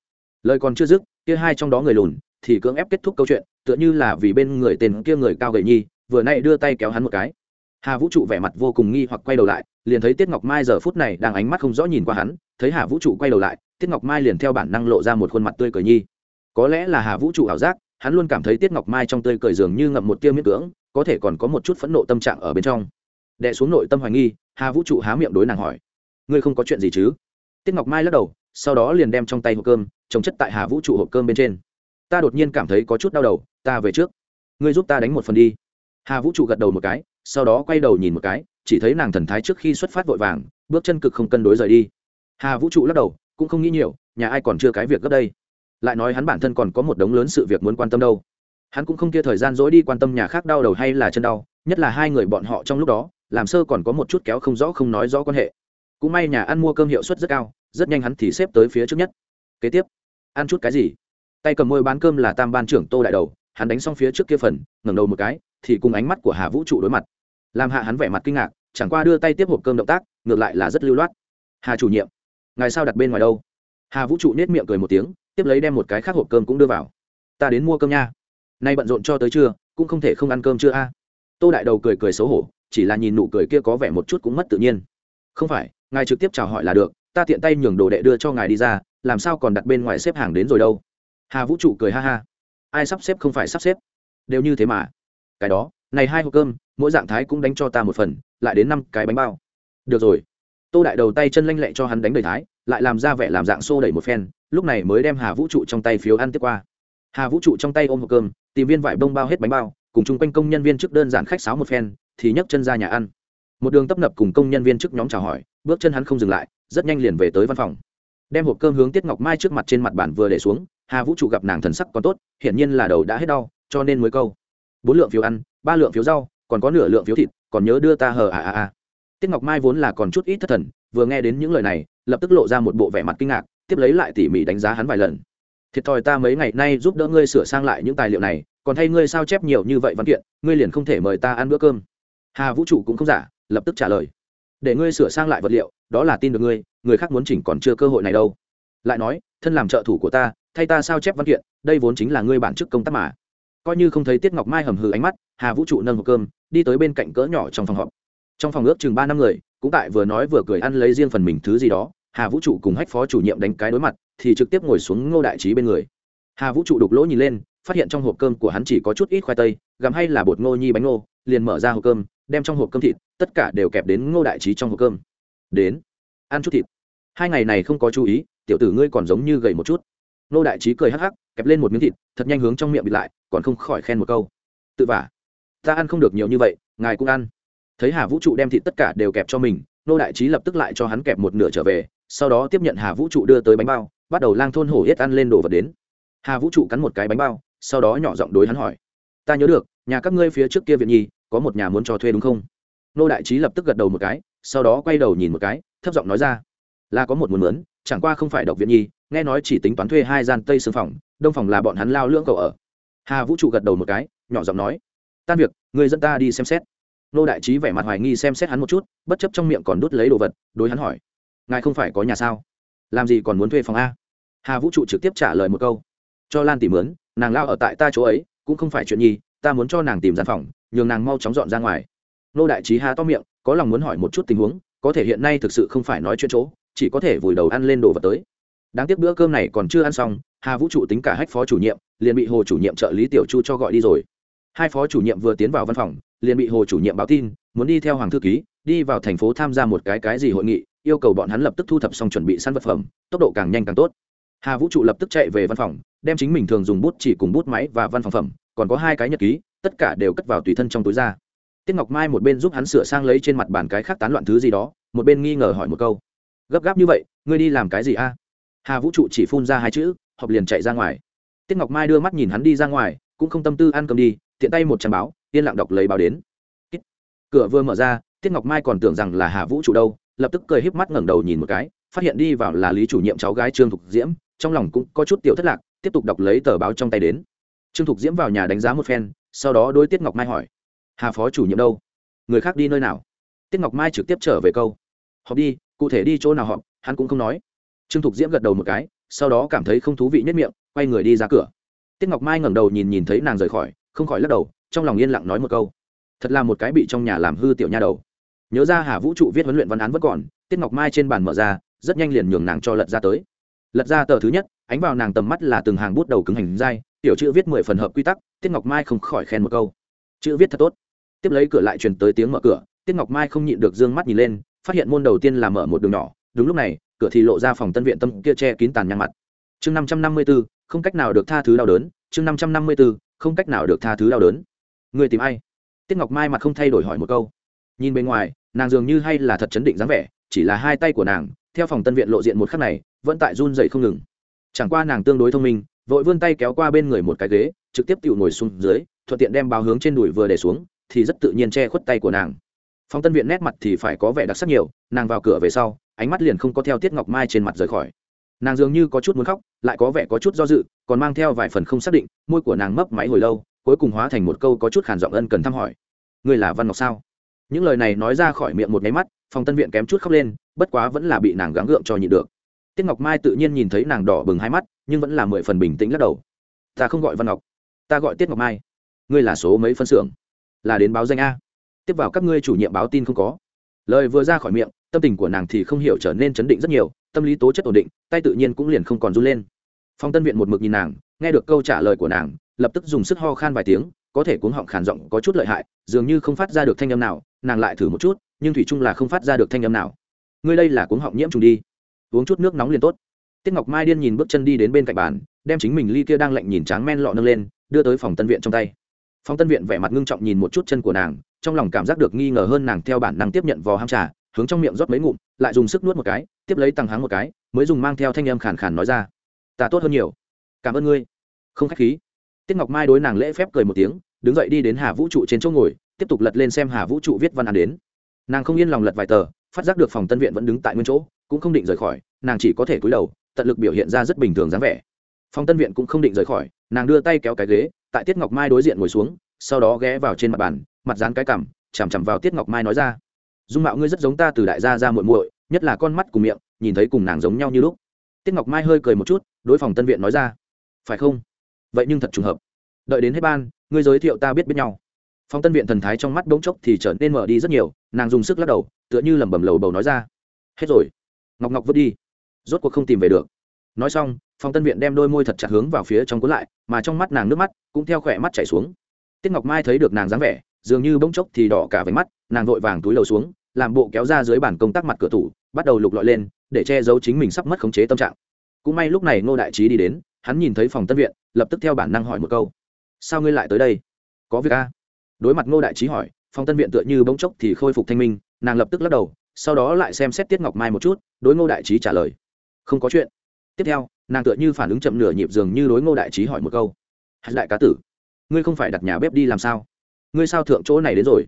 Lời còn chưa dứt, kia hai trong đó người lùn thì cưỡng ép kết thúc câu chuyện, tựa như là vì bên người tên kia người cao gầy nhi, vừa nay đưa tay kéo hắn một cái. Hà vũ trụ vẻ mặt vô cùng nghi hoặc quay đầu lại, liền thấy tiết ngọc mai giờ phút này đang ánh mắt không rõ nhìn qua hắn, thấy hà vũ trụ quay đầu lại, tiết ngọc mai liền theo bản năng lộ ra một khuôn mặt tươi cười nhi. Có lẽ là hà vũ trụ ảo giác, hắn luôn cảm thấy tiết ngọc mai trong tươi cười dường như ngậm một tiêu miết cưỡng, có thể còn có một chút phẫn nộ tâm trạng ở bên trong. Đẻ xuống nội tâm hoài nghi, hà vũ trụ há miệng đối nàng hỏi, ngươi không có chuyện gì chứ? Tiết ngọc mai lắc đầu, sau đó liền đem trong tay hộp cơm trồng chất tại hà vũ trụ hộp cơm bên trên ta đột nhiên cảm thấy có chút đau đầu, ta về trước. Ngươi giúp ta đánh một phần đi. Hà vũ trụ gật đầu một cái, sau đó quay đầu nhìn một cái, chỉ thấy nàng thần thái trước khi xuất phát vội vàng, bước chân cực không cân đối rời đi. Hà vũ trụ lắc đầu, cũng không nghĩ nhiều, nhà ai còn chưa cái việc gấp đây. Lại nói hắn bản thân còn có một đống lớn sự việc muốn quan tâm đâu. Hắn cũng không kia thời gian dỗi đi quan tâm nhà khác đau đầu hay là chân đau, nhất là hai người bọn họ trong lúc đó, làm sơ còn có một chút kéo không rõ không nói rõ quan hệ. Cũng may nhà ăn mua cơm hiệu suất rất cao, rất nhanh hắn thì xếp tới phía trước nhất. Kế tiếp, ăn chút cái gì? Tay cầm môi bán cơm là tam ban trưởng tô đại đầu, hắn đánh xong phía trước kia phần, ngẩng đầu một cái, thì cùng ánh mắt của hà vũ trụ đối mặt. Làm hạ hắn vẻ mặt kinh ngạc, chẳng qua đưa tay tiếp hộp cơm động tác, ngược lại là rất lưu loát. Hà chủ nhiệm, ngài sao đặt bên ngoài đâu? Hà vũ trụ nết miệng cười một tiếng, tiếp lấy đem một cái khác hộp cơm cũng đưa vào. Ta đến mua cơm nha. Nay bận rộn cho tới trưa, cũng không thể không ăn cơm chưa a. Tô đại đầu cười cười xấu hổ, chỉ là nhìn nụ cười kia có vẻ một chút cũng mất tự nhiên. Không phải, ngài trực tiếp chào hỏi là được, ta tiện tay nhường đồ đệ đưa cho ngài đi ra, làm sao còn đặt bên ngoài xếp hàng đến rồi đâu? Hà vũ trụ cười ha ha. Ai sắp xếp không phải sắp xếp. Đều như thế mà. Cái đó, này hai hộp cơm, mỗi dạng thái cũng đánh cho ta một phần, lại đến năm cái bánh bao. Được rồi. Tô đại đầu tay chân lanh lẹ cho hắn đánh đầy thái, lại làm ra vẻ làm dạng xô đẩy một phen, lúc này mới đem hà vũ trụ trong tay phiếu ăn tiếp qua. Hà vũ trụ trong tay ôm hộp cơm, tìm viên vải bông bao hết bánh bao, cùng chung quanh công nhân viên chức đơn giản khách sáo một phen, thì nhấc chân ra nhà ăn. Một đường tấp nập cùng công nhân viên chức nhóm chào hỏi, bước chân hắn không dừng lại, rất nhanh liền về tới văn phòng. Đem hộp cơm hướng tiết ngọc mai trước mặt trên mặt bản vừa để xuống hà vũ trụ gặp nàng thần sắc còn tốt, hiển nhiên là đầu đã hết đau, cho nên mới câu. Bốn lượng phiếu ăn, ba lượng phiếu rau, còn có nửa lượng phiếu thịt, còn nhớ đưa ta hờ à à à. Tiết ngọc mai vốn là còn chút ít thất thần, vừa nghe đến những lời này, lập tức lộ ra một bộ vẻ mặt kinh ngạc, tiếp lấy lại tỉ mỉ đánh giá hắn vài lần. Thiệt thòi ta mấy ngày nay giúp đỡ ngươi sửa sang lại những tài liệu này, còn thay ngươi sao chép nhiều như vậy văn kiện, ngươi liền không thể mời ta ăn bữa cơm. Hà vũ trụ cũng không giả, lập tức trả lời. Để ngươi sửa sang lại vật liệu, đó là tin được ngươi, người khác muốn chỉnh còn chưa cơ hội này đâu lại nói, thân làm trợ thủ của ta, thay ta sao chép văn kiện, đây vốn chính là ngươi bản chức công tác mà. Coi như không thấy tiết ngọc mai hầm hừ ánh mắt, hà vũ trụ nâng hộp cơm, đi tới bên cạnh cỡ nhỏ trong phòng họp. Trong phòng ước chừng ba năm người, cũng tại vừa nói vừa cười ăn lấy riêng phần mình thứ gì đó, hà vũ trụ cùng hách phó chủ nhiệm đánh cái đối mặt, thì trực tiếp ngồi xuống ngô đại trí bên người. Hà vũ trụ đục lỗ nhìn lên, phát hiện trong hộp cơm của hắn chỉ có chút ít khoai tây, gặm hay là bột ngô nhi bánh ngô, liền mở ra hộp cơm, đem trong hộp cơm thịt, tất cả đều kẹp đến ngô đại trí trong hộp cơm. Đến, ăn chút thịt. Hai ngày này không có chú ý tiểu tử ngươi còn giống như gầy một chút. Nô đại trí cười hắc hắc, kẹp lên một miếng thịt, thật nhanh hướng trong miệng bịt lại, còn không khỏi khen một câu. Tự vả. Ta ăn không được nhiều như vậy, ngài cũng ăn. Thấy hà vũ trụ đem thịt tất cả đều kẹp cho mình, nô đại trí lập tức lại cho hắn kẹp một nửa trở về, sau đó tiếp nhận hà vũ trụ đưa tới bánh bao, bắt đầu lang thôn hổ yết ăn lên đồ vật đến. Hà vũ trụ cắn một cái bánh bao, sau đó nhỏ giọng đối hắn hỏi, ta nhớ được, nhà các ngươi phía trước kia viện nhi, có một nhà muốn cho thuê đúng không? Nô đại trí lập tức gật đầu một cái, sau đó quay đầu nhìn một cái, thấp giọng nói ra là có một muốn mướn, chẳng qua không phải độc viện nhi, nghe nói chỉ tính toán thuê hai gian tây xương phòng, đông phòng là bọn hắn lao lưỡng cậu ở. Hà vũ trụ gật đầu một cái, nhỏ giọng nói, tan việc, người dẫn ta đi xem xét. Nô đại trí vẻ mặt hoài nghi xem xét hắn một chút, bất chấp trong miệng còn đút lấy đồ vật, đối hắn hỏi, ngài không phải có nhà sao? Làm gì còn muốn thuê phòng a? Hà vũ trụ trực tiếp trả lời một câu, cho lan tìm mướn, nàng lao ở tại ta chỗ ấy, cũng không phải chuyện nhi, ta muốn cho nàng tìm gian phòng, nhường nàng mau chóng dọn ra ngoài. Nô đại trí há to miệng, có lòng muốn hỏi một chút tình huống, có thể hiện nay thực sự không phải nói chuyện chỗ chỉ có thể vùi đầu ăn lên đồ vật tới. Đáng tiếc bữa cơm này còn chưa ăn xong, hà vũ trụ tính cả hách phó chủ nhiệm, liền bị hồ chủ nhiệm trợ lý tiểu chu cho gọi đi rồi. Hai phó chủ nhiệm vừa tiến vào văn phòng, liền bị hồ chủ nhiệm báo tin, muốn đi theo hoàng thư ký, đi vào thành phố tham gia một cái cái gì hội nghị, yêu cầu bọn hắn lập tức thu thập xong chuẩn bị săn vật phẩm, tốc độ càng nhanh càng tốt. Hà vũ trụ lập tức chạy về văn phòng, đem chính mình thường dùng bút chỉ cùng bút máy và văn phòng phẩm, còn có hai cái nhật ký, tất cả đều cất vào tùy thân trong túi ra. Tiết ngọc mai một bên giúp hắn sửa sang lấy trên mặt bàn cái khác tán loạn thứ gì đó, một bên nghi ngờ hỏi một câu gấp gáp như vậy, ngươi đi làm cái gì a? Hà vũ trụ chỉ phun ra hai chữ, họp liền chạy ra ngoài. Tiết ngọc mai đưa mắt nhìn hắn đi ra ngoài, cũng không tâm tư ăn cơm đi, tiện tay một trang báo, yên lặng đọc lấy báo đến. Cửa vừa mở ra, tiết ngọc mai còn tưởng rằng là hà vũ trụ đâu, lập tức cười híp mắt ngẩng đầu nhìn một cái, phát hiện đi vào là lý chủ nhiệm cháu gái trương thục diễm, trong lòng cũng có chút tiểu thất lạc, tiếp tục đọc lấy tờ báo trong tay đến. Trương thục diễm vào nhà đánh giá một phen, sau đó đôi tiết ngọc mai hỏi, hà phó chủ nhiệm đâu? Người khác đi nơi nào? Tiết ngọc mai trực tiếp trở về câu, họp đi cụ thể đi chỗ nào họp, hắn cũng không nói. Trương thục diễm gật đầu một cái, sau đó cảm thấy không thú vị nhất miệng, quay người đi ra cửa. Tiết ngọc mai ngẩng đầu nhìn nhìn thấy nàng rời khỏi, không khỏi lắc đầu, trong lòng yên lặng nói một câu. Thật là một cái bị trong nhà làm hư tiểu nha đầu. Nhớ ra hà vũ trụ viết huấn luyện văn án vẫn còn, tiết ngọc mai trên bàn mở ra, rất nhanh liền nhường nàng cho lật ra tới. Lật ra tờ thứ nhất, ánh vào nàng tầm mắt là từng hàng bút đầu cứng hành dai, tiểu chữ viết mười phần hợp quy tắc, tiết ngọc mai không khỏi khen một câu. Chữ viết thật tốt. Tiếp lấy cửa lại truyền tới tiếng mở cửa, tiết ngọc mai không nhịn được d ư ơ n g mắt nhìn lên phát hiện môn đầu tiên là mở một đường nhỏ, đúng lúc này, cửa thì lộ ra phòng tân viện tâm kia che kín tàn nhang mặt. Chương năm trăm năm mươi b ố không cách nào được tha thứ đau đớn, chương năm trăm năm mươi b ố không cách nào được tha thứ đau đớn. Người tìm ai? Tiết ngọc mai mặt không thay đổi hỏi một câu. Nhìn bên ngoài, nàng dường như hay là thật chấn định dáng vẻ, chỉ là hai tay của nàng, theo phòng tân viện lộ diện một khắc này, vẫn tại run dậy không ngừng. Chẳng qua nàng tương đối thông minh, vội vươn tay kéo qua bên người một cái ghế, trực tiếp tự ngồi xuống dưới, thuận tiện đem báo hướng trên đùi vừa để xuống, thì rất tự nhiên che khuất tay của nàng phong tân viện nét mặt thì phải có vẻ đặc sắc nhiều, nàng vào cửa về sau, ánh mắt liền không có theo tiết ngọc mai trên mặt rời khỏi. Nàng dường như có chút muốn khóc, lại có vẻ có chút do dự, còn mang theo vài phần không xác định, môi của nàng mấp máy hồi lâu, cuối cùng hóa thành một câu có chút khản giọng ân cần thăm hỏi. Ngươi là văn ngọc sao? Những lời này nói ra khỏi miệng một nháy mắt, phong tân viện kém chút khóc lên, bất quá vẫn là bị nàng gắng gượng cho nhịn được. Tiết ngọc mai tự nhiên nhìn thấy nàng đỏ bừng hai mắt, nhưng vẫn là mười phần bình tĩnh lắc đầu. Ta không gọi văn ngọc, ta gọi tiết ngọc mai. Ngươi là số mấy phân xưởng? Là đến báo danh a? Tiếp vào các ngươi chủ nhiệm báo tin không có. Lời vừa ra khỏi miệng, tâm tình của nàng thì không hiểu trở nên chấn định rất nhiều, tâm lý tố chất ổn định, tay tự nhiên cũng liền không còn run lên. Phong tân viện một mực nhìn nàng, nghe được câu trả lời của nàng, lập tức dùng sức ho khan vài tiếng, có thể cuống họng khàn giọng có chút lợi hại, dường như không phát ra được thanh âm nào, nàng lại thử một chút, nhưng thủy chung là không phát ra được thanh âm nào. Ngươi đây là cuống họng nhiễm trùng đi. Uống chút nước nóng liền tốt. Tiết ngọc mai điên nhìn bước chân đi đến bên cạnh bàn, đem chính mình ly kia đang lạnh nhìn tráng men lọ nâng lên, đưa tới phòng tân viện trong tay. Phòng tân viện vẻ mặt ngưng trọng nhìn một chút chân của nàng trong lòng cảm giác được nghi ngờ hơn nàng theo bản năng tiếp nhận vò ham trà, hướng trong miệng rót mấy ngụm, lại dùng sức nuốt một cái, tiếp lấy tăng háng một cái, mới dùng mang theo thanh em khàn khàn nói ra. Ta tốt hơn nhiều. Cảm ơn ngươi. Không khách khí. Tiết ngọc mai đối nàng lễ phép cười một tiếng, đứng dậy đi đến hà vũ trụ trên chỗ ngồi, tiếp tục lật lên xem hà vũ trụ viết văn án đến. Nàng không yên lòng lật vài tờ, phát giác được phòng tân viện vẫn đứng tại nguyên chỗ, cũng không định rời khỏi, nàng chỉ có thể cúi đầu, tận lực biểu hiện ra rất bình thường dáng vẻ. Phòng tân viện cũng không định rời khỏi, nàng đưa tay kéo cái ghế, tại tiết ngọc mai đối diện ngồi xuống, sau đó ghé vào trên mặt bàn mặt dán cái cằm, chằm chằm vào tiết ngọc mai nói ra. Dung mạo ngươi rất giống ta từ đại gia ra muội muội, nhất là con mắt cùng miệng, nhìn thấy cùng nàng giống nhau như lúc. Tiết ngọc mai hơi cười một chút, đối phòng tân viện nói ra. Phải không? Vậy nhưng thật trùng hợp. Đợi đến hết ban, ngươi giới thiệu ta biết biết nhau. Phòng tân viện thần thái trong mắt bỗng chốc thì trở nên mở đi rất nhiều, nàng dùng sức lắc đầu, tựa như lẩm bẩm lầu bầu nói ra. Hết rồi. Ngọc ngọc vứt đi. Rốt cuộc không tìm về được. Nói xong, phòng tân viện đem đôi môi thật chặt hướng vào phía trong cuốn lại, mà trong mắt nàng nước mắt cũng theo khỏe mắt chảy xuống. Tiết ngọc mai thấy được nàng dáng vẻ dường như bỗng chốc thì đỏ cả váy mắt, nàng vội vàng túi lầu xuống, làm bộ kéo ra dưới bàn công tác mặt cửa tủ, bắt đầu lục lọi lên, để che giấu chính mình sắp mất khống chế tâm trạng. Cũng may lúc này ngô đại trí đi đến, hắn nhìn thấy phòng tân viện, lập tức theo bản năng hỏi một câu. Sao ngươi lại tới đây? Có việc a đối mặt ngô đại trí hỏi, phòng tân viện tựa như bỗng chốc thì khôi phục thanh minh, nàng lập tức lắc đầu, sau đó lại xem xét tiết ngọc mai một chút, đối ngô đại trí trả lời. Không có chuyện. Tiếp theo, nàng tựa như phản ứng chậm nửa nhịp dường như đối ngô đại trí hỏi một câu. Hạt đại cá tử, ngươi không phải đặt nhà bếp đi làm sao? Ngươi sao thượng chỗ này đến rồi?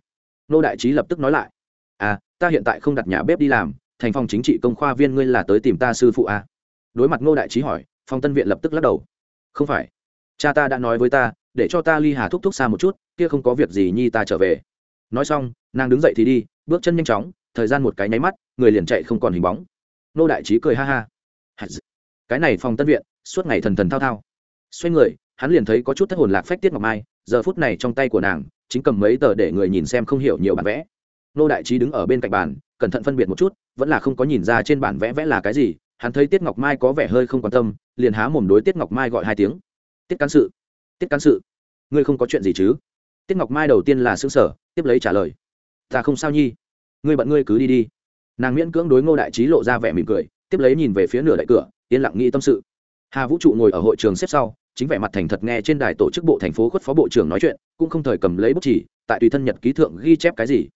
Ngô đại trí lập tức nói lại. À ta hiện tại không đặt nhà bếp đi làm, thành phòng chính trị công khoa viên ngươi là tới tìm ta sư phụ à. đối mặt ngô đại trí hỏi phòng tân viện lập tức lắc đầu. Không phải. Cha ta đã nói với ta, để cho ta ly hà thúc thúc xa một chút, kia không có việc gì nhi ta trở về. Nói xong, nàng đứng dậy thì đi, bước chân nhanh chóng, thời gian một cái nháy mắt, người liền chạy không còn hình bóng. Nô đại trí cười ha ha. Cái này phòng tân viện, suốt ngày thần thần thao thao. Xoay người, hắn liền thấy có chút thất hồn lạc phách tiết ngọc mai, giờ phút này trong tay của nàng chính cầm mấy tờ để người nhìn xem không hiểu nhiều bản vẽ. Nô đại trí đứng ở bên cạnh bàn, cẩn thận phân biệt một chút, vẫn là không có nhìn ra trên bản vẽ vẽ là cái gì, hắn thấy tiết ngọc mai có vẻ hơi không quan tâm, liền há mồm đối tiết ngọc mai gọi hai tiếng. Tiết cán sự, tiết cán sự, ngươi không có chuyện gì chứ? Tiết ngọc mai đầu tiên là xứng sở tiếp lấy trả lời. Ta không sao nhi, ngươi bận ngươi cứ đi đi. Nàng miễn cưỡng đối ngô đại trí lộ ra vẻ mỉm cười, tiếp lấy nhìn về phía nửa đại cửa, yên lặng nghĩ tâm sự. Hà vũ trụ ngồi ở hội trường xếp sau chính vẻ mặt thành thật nghe trên đài tổ chức bộ thành phố khuất phó bộ trưởng nói chuyện, cũng không thời cầm lấy bút chỉ tại tùy thân nhật ký thượng ghi chép cái gì.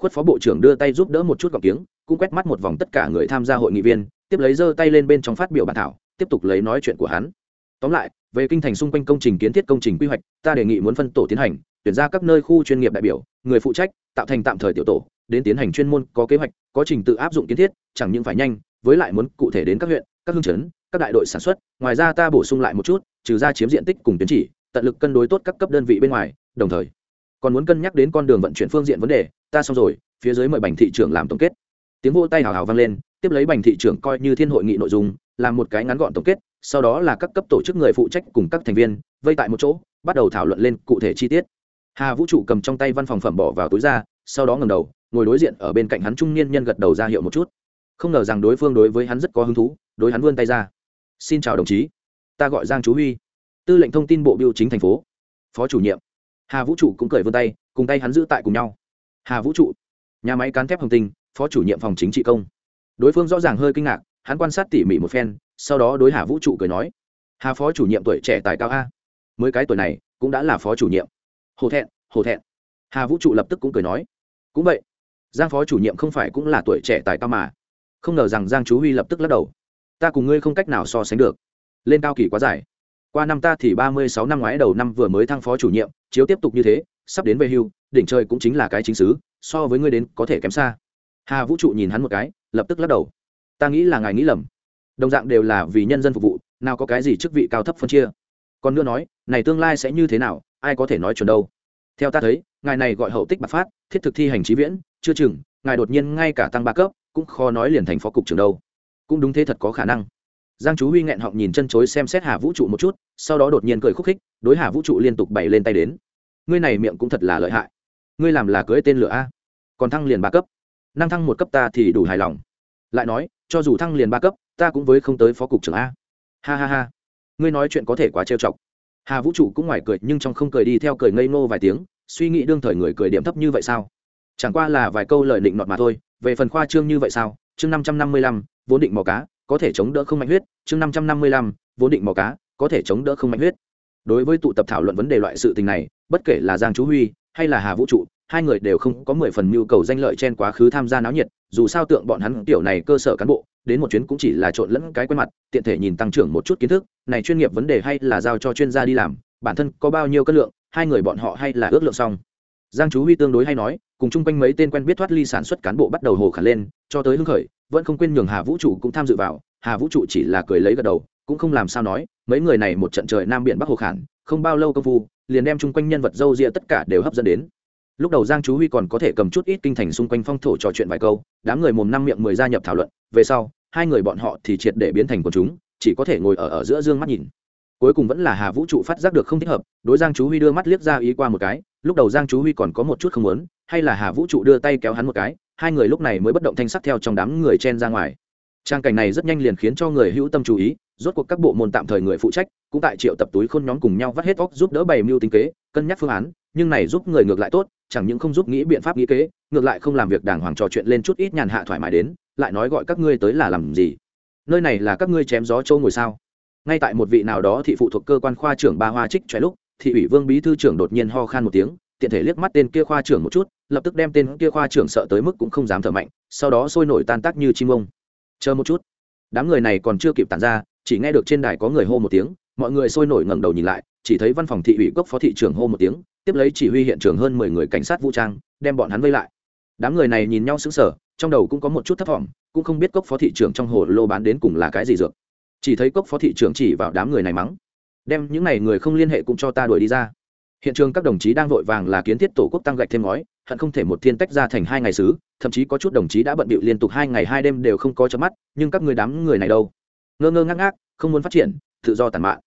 Khuất phó bộ trưởng đưa tay giúp đỡ một chút gọc tiếng cũng quét mắt một vòng tất cả người tham gia hội nghị viên, tiếp lấy giơ tay lên bên trong phát biểu bản thảo, tiếp tục lấy nói chuyện của hắn. Tóm lại, về kinh thành xung quanh công trình kiến thiết công trình quy hoạch, ta đề nghị muốn phân tổ tiến hành, tuyển ra các nơi khu chuyên nghiệp đại biểu, người phụ trách, tạo thành tạm thời tiểu tổ, đến tiến hành chuyên môn, có kế hoạch, có trình tự áp dụng kiến thiết, chẳng những phải nhanh, với lại muốn cụ thể đến các huyện, các hương chấn, các đại đội sản xuất, ngoài ra ta bổ sung lại một chút trừ ra chiếm diện tích cùng tiến chỉ, tận lực cân đối tốt các cấp đơn vị bên ngoài, đồng thời, còn muốn cân nhắc đến con đường vận chuyển phương diện vấn đề, ta xong rồi, phía dưới mời bành thị trưởng làm tổng kết. Tiếng vô tay hào hào vang lên, tiếp lấy bành thị trưởng coi như thiên hội nghị nội dung, làm một cái ngắn gọn tổng kết, sau đó là các cấp tổ chức người phụ trách cùng các thành viên, vây tại một chỗ, bắt đầu thảo luận lên cụ thể chi tiết. Hà vũ trụ cầm trong tay văn phòng phẩm bỏ vào túi ra, sau đó ngầm đầu, ngồi đối diện ở bên cạnh hắn trung niên nhân gật đầu ra hiệu một chút. Không ngờ rằng đối phương đối với hắn rất có hứng thú, đối hắn vươn tay ra. Xin chào đồng chí ta gọi giang chú huy, tư lệnh thông tin bộ biêu chính thành phố. Phó chủ nhiệm, hà vũ trụ cũng cười vươn tay, cùng tay hắn giữ tại cùng nhau. Hà vũ trụ, nhà máy cán thép hồng tinh, phó chủ nhiệm phòng chính trị công. Đối phương rõ ràng hơi kinh ngạc, hắn quan sát tỉ mỉ một phen, sau đó đối hà vũ trụ cười nói, hà phó chủ nhiệm tuổi trẻ tài cao a. Mới cái tuổi này, cũng đã là phó chủ nhiệm. Hổ thẹn hổ thẹn. Hà vũ trụ lập tức cũng cười nói, cũng vậy, giang phó chủ nhiệm không phải cũng là tuổi trẻ tài cao mà. Không ngờ rằng giang chú huy lập tức lắc đầu, ta cùng ngươi không cách nào so sánh được lên cao kỳ quá dài. Qua năm ta thì ba mươi sáu năm ngoái đầu năm vừa mới thăng phó chủ nhiệm, chiếu tiếp tục như thế, sắp đến về hưu, đỉnh trời cũng chính là cái chính xứ, so với ngươi đến có thể kém xa. Hà vũ trụ nhìn hắn một cái, lập tức lắc đầu. Ta nghĩ là ngài nghĩ lầm. Đồng dạng đều là vì nhân dân phục vụ, nào có cái gì chức vị cao thấp phân chia. Còn nữa nói, này tương lai sẽ như thế nào, ai có thể nói chuẩn đâu. Theo ta thấy, ngài này gọi hậu tích bạc phát, thiết thực thi hành trí viễn, chưa chừng, ngài đột nhiên ngay cả tăng ba cấp, cũng khó nói liền thành phó cục trưởng đâu. Cũng đúng thế thật có khả năng giang chú huy nghẹn họng nhìn chân chối xem xét hà vũ trụ một chút, sau đó đột nhiên cười khúc khích, đối hà vũ trụ liên tục bày lên tay đến. Ngươi này miệng cũng thật là lợi hại. Ngươi làm là cưới tên lửa a. Còn thăng liền ba cấp. Năng thăng một cấp ta thì đủ hài lòng. Lại nói, cho dù thăng liền ba cấp, ta cũng với không tới phó cục trưởng a. Ha ha ha. Ngươi nói chuyện có thể quá trêu chọc. Hà vũ trụ cũng ngoài cười, nhưng trong không cười đi theo cười ngây ngô vài tiếng, suy nghĩ đương thời người cười điểm thấp như vậy sao? Chẳng qua là vài câu lời định nọt mà thôi, về phần khoa trương như vậy sao? Chương năm trăm năm mươi lăm, vốn định mò cá có thể chống đỡ không mạnh huyết, chương năm trăm năm mươi lăm, vốn định mò cá, có thể chống đỡ không mạnh huyết. Đối với tụ tập thảo luận vấn đề loại sự tình này, bất kể là giang chú huy hay là hà vũ trụ, hai người đều không có mười phần nhu cầu danh lợi trên quá khứ tham gia náo nhiệt, dù sao tượng bọn hắn tiểu này cơ sở cán bộ, đến một chuyến cũng chỉ là trộn lẫn cái quen mặt, tiện thể nhìn tăng trưởng một chút kiến thức, này chuyên nghiệp vấn đề hay là giao cho chuyên gia đi làm, bản thân có bao nhiêu cân lượng, hai người bọn họ hay là ước lượng xong. Giang chú huy tương đối hay nói cùng chung quanh mấy tên quen biết thoát ly sản xuất cán bộ bắt đầu hồ khả lên, cho tới hưng khởi, vẫn không quên nhường hà vũ trụ cũng tham dự vào. Hà vũ trụ chỉ là cười lấy gật đầu, cũng không làm sao nói, mấy người này một trận trời nam biển bắc hồ khản, không bao lâu công phu, liền đem chung quanh nhân vật dâu ria tất cả đều hấp dẫn đến. Lúc đầu giang chú huy còn có thể cầm chút ít kinh thành xung quanh phong thổ trò chuyện vài câu, đám người mồm năm miệng mười gia nhập thảo luận, về sau, hai người bọn họ thì triệt để biến thành của chúng, chỉ có thể ngồi ở ở giữa dương mắt nhìn. Cuối cùng vẫn là hà vũ trụ phát giác được không thích hợp, đối giang chú huy đưa mắt liếc ra ý qua một cái lúc đầu giang chú huy còn có một chút không muốn, hay là hà vũ trụ đưa tay kéo hắn một cái, hai người lúc này mới bất động thanh sắc theo trong đám người chen ra ngoài. Trang cảnh này rất nhanh liền khiến cho người hữu tâm chú ý, rốt cuộc các bộ môn tạm thời người phụ trách, cũng tại triệu tập túi khôn nhóm cùng nhau vắt hết óc giúp đỡ bày mưu tính kế, cân nhắc phương án, nhưng này giúp người ngược lại tốt, chẳng những không giúp nghĩ biện pháp nghĩ kế, ngược lại không làm việc đàng hoàng trò chuyện lên chút ít nhàn hạ thoải mái đến, lại nói gọi các ngươi tới là làm gì? Nơi này là các ngươi chém gió châu ngồi sao? Ngay tại một vị nào đó thị phụ thuộc cơ quan khoa trưởng ba hoa trích choé lúc thị ủy vương bí thư trưởng đột nhiên ho khan một tiếng, tiện thể liếc mắt tên kia khoa trưởng một chút, lập tức đem tên kia khoa trưởng sợ tới mức cũng không dám thở mạnh, sau đó sôi nổi tan tác như chim ông. Chờ một chút. Đám người này còn chưa kịp tàn ra, chỉ nghe được trên đài có người hô một tiếng, mọi người sôi nổi ngẩng đầu nhìn lại, chỉ thấy văn phòng thị ủy cốc phó thị trưởng hô một tiếng, tiếp lấy chỉ huy hiện trường hơn mười người cảnh sát vũ trang, đem bọn hắn vây lại. Đám người này nhìn nhau sững sờ, trong đầu cũng có một chút thấp thỏm, cũng không biết cốc phó thị trưởng trong hồ lô bán đến cùng là cái gì dược. Chỉ thấy cốc phó thị trưởng chỉ vào đám người này mắng đem những này người không liên hệ cũng cho ta đuổi đi ra. Hiện trường các đồng chí đang vội vàng là kiến thiết tổ quốc tăng gạch thêm ngói, hận không thể một thiên tách ra thành hai ngày xứ, thậm chí có chút đồng chí đã bận bịu liên tục hai ngày hai đêm đều không có chớp mắt, nhưng các người đám người này đâu? Ngơ ngơ ngác ngác, không muốn phát triển, tự do tàn mạn.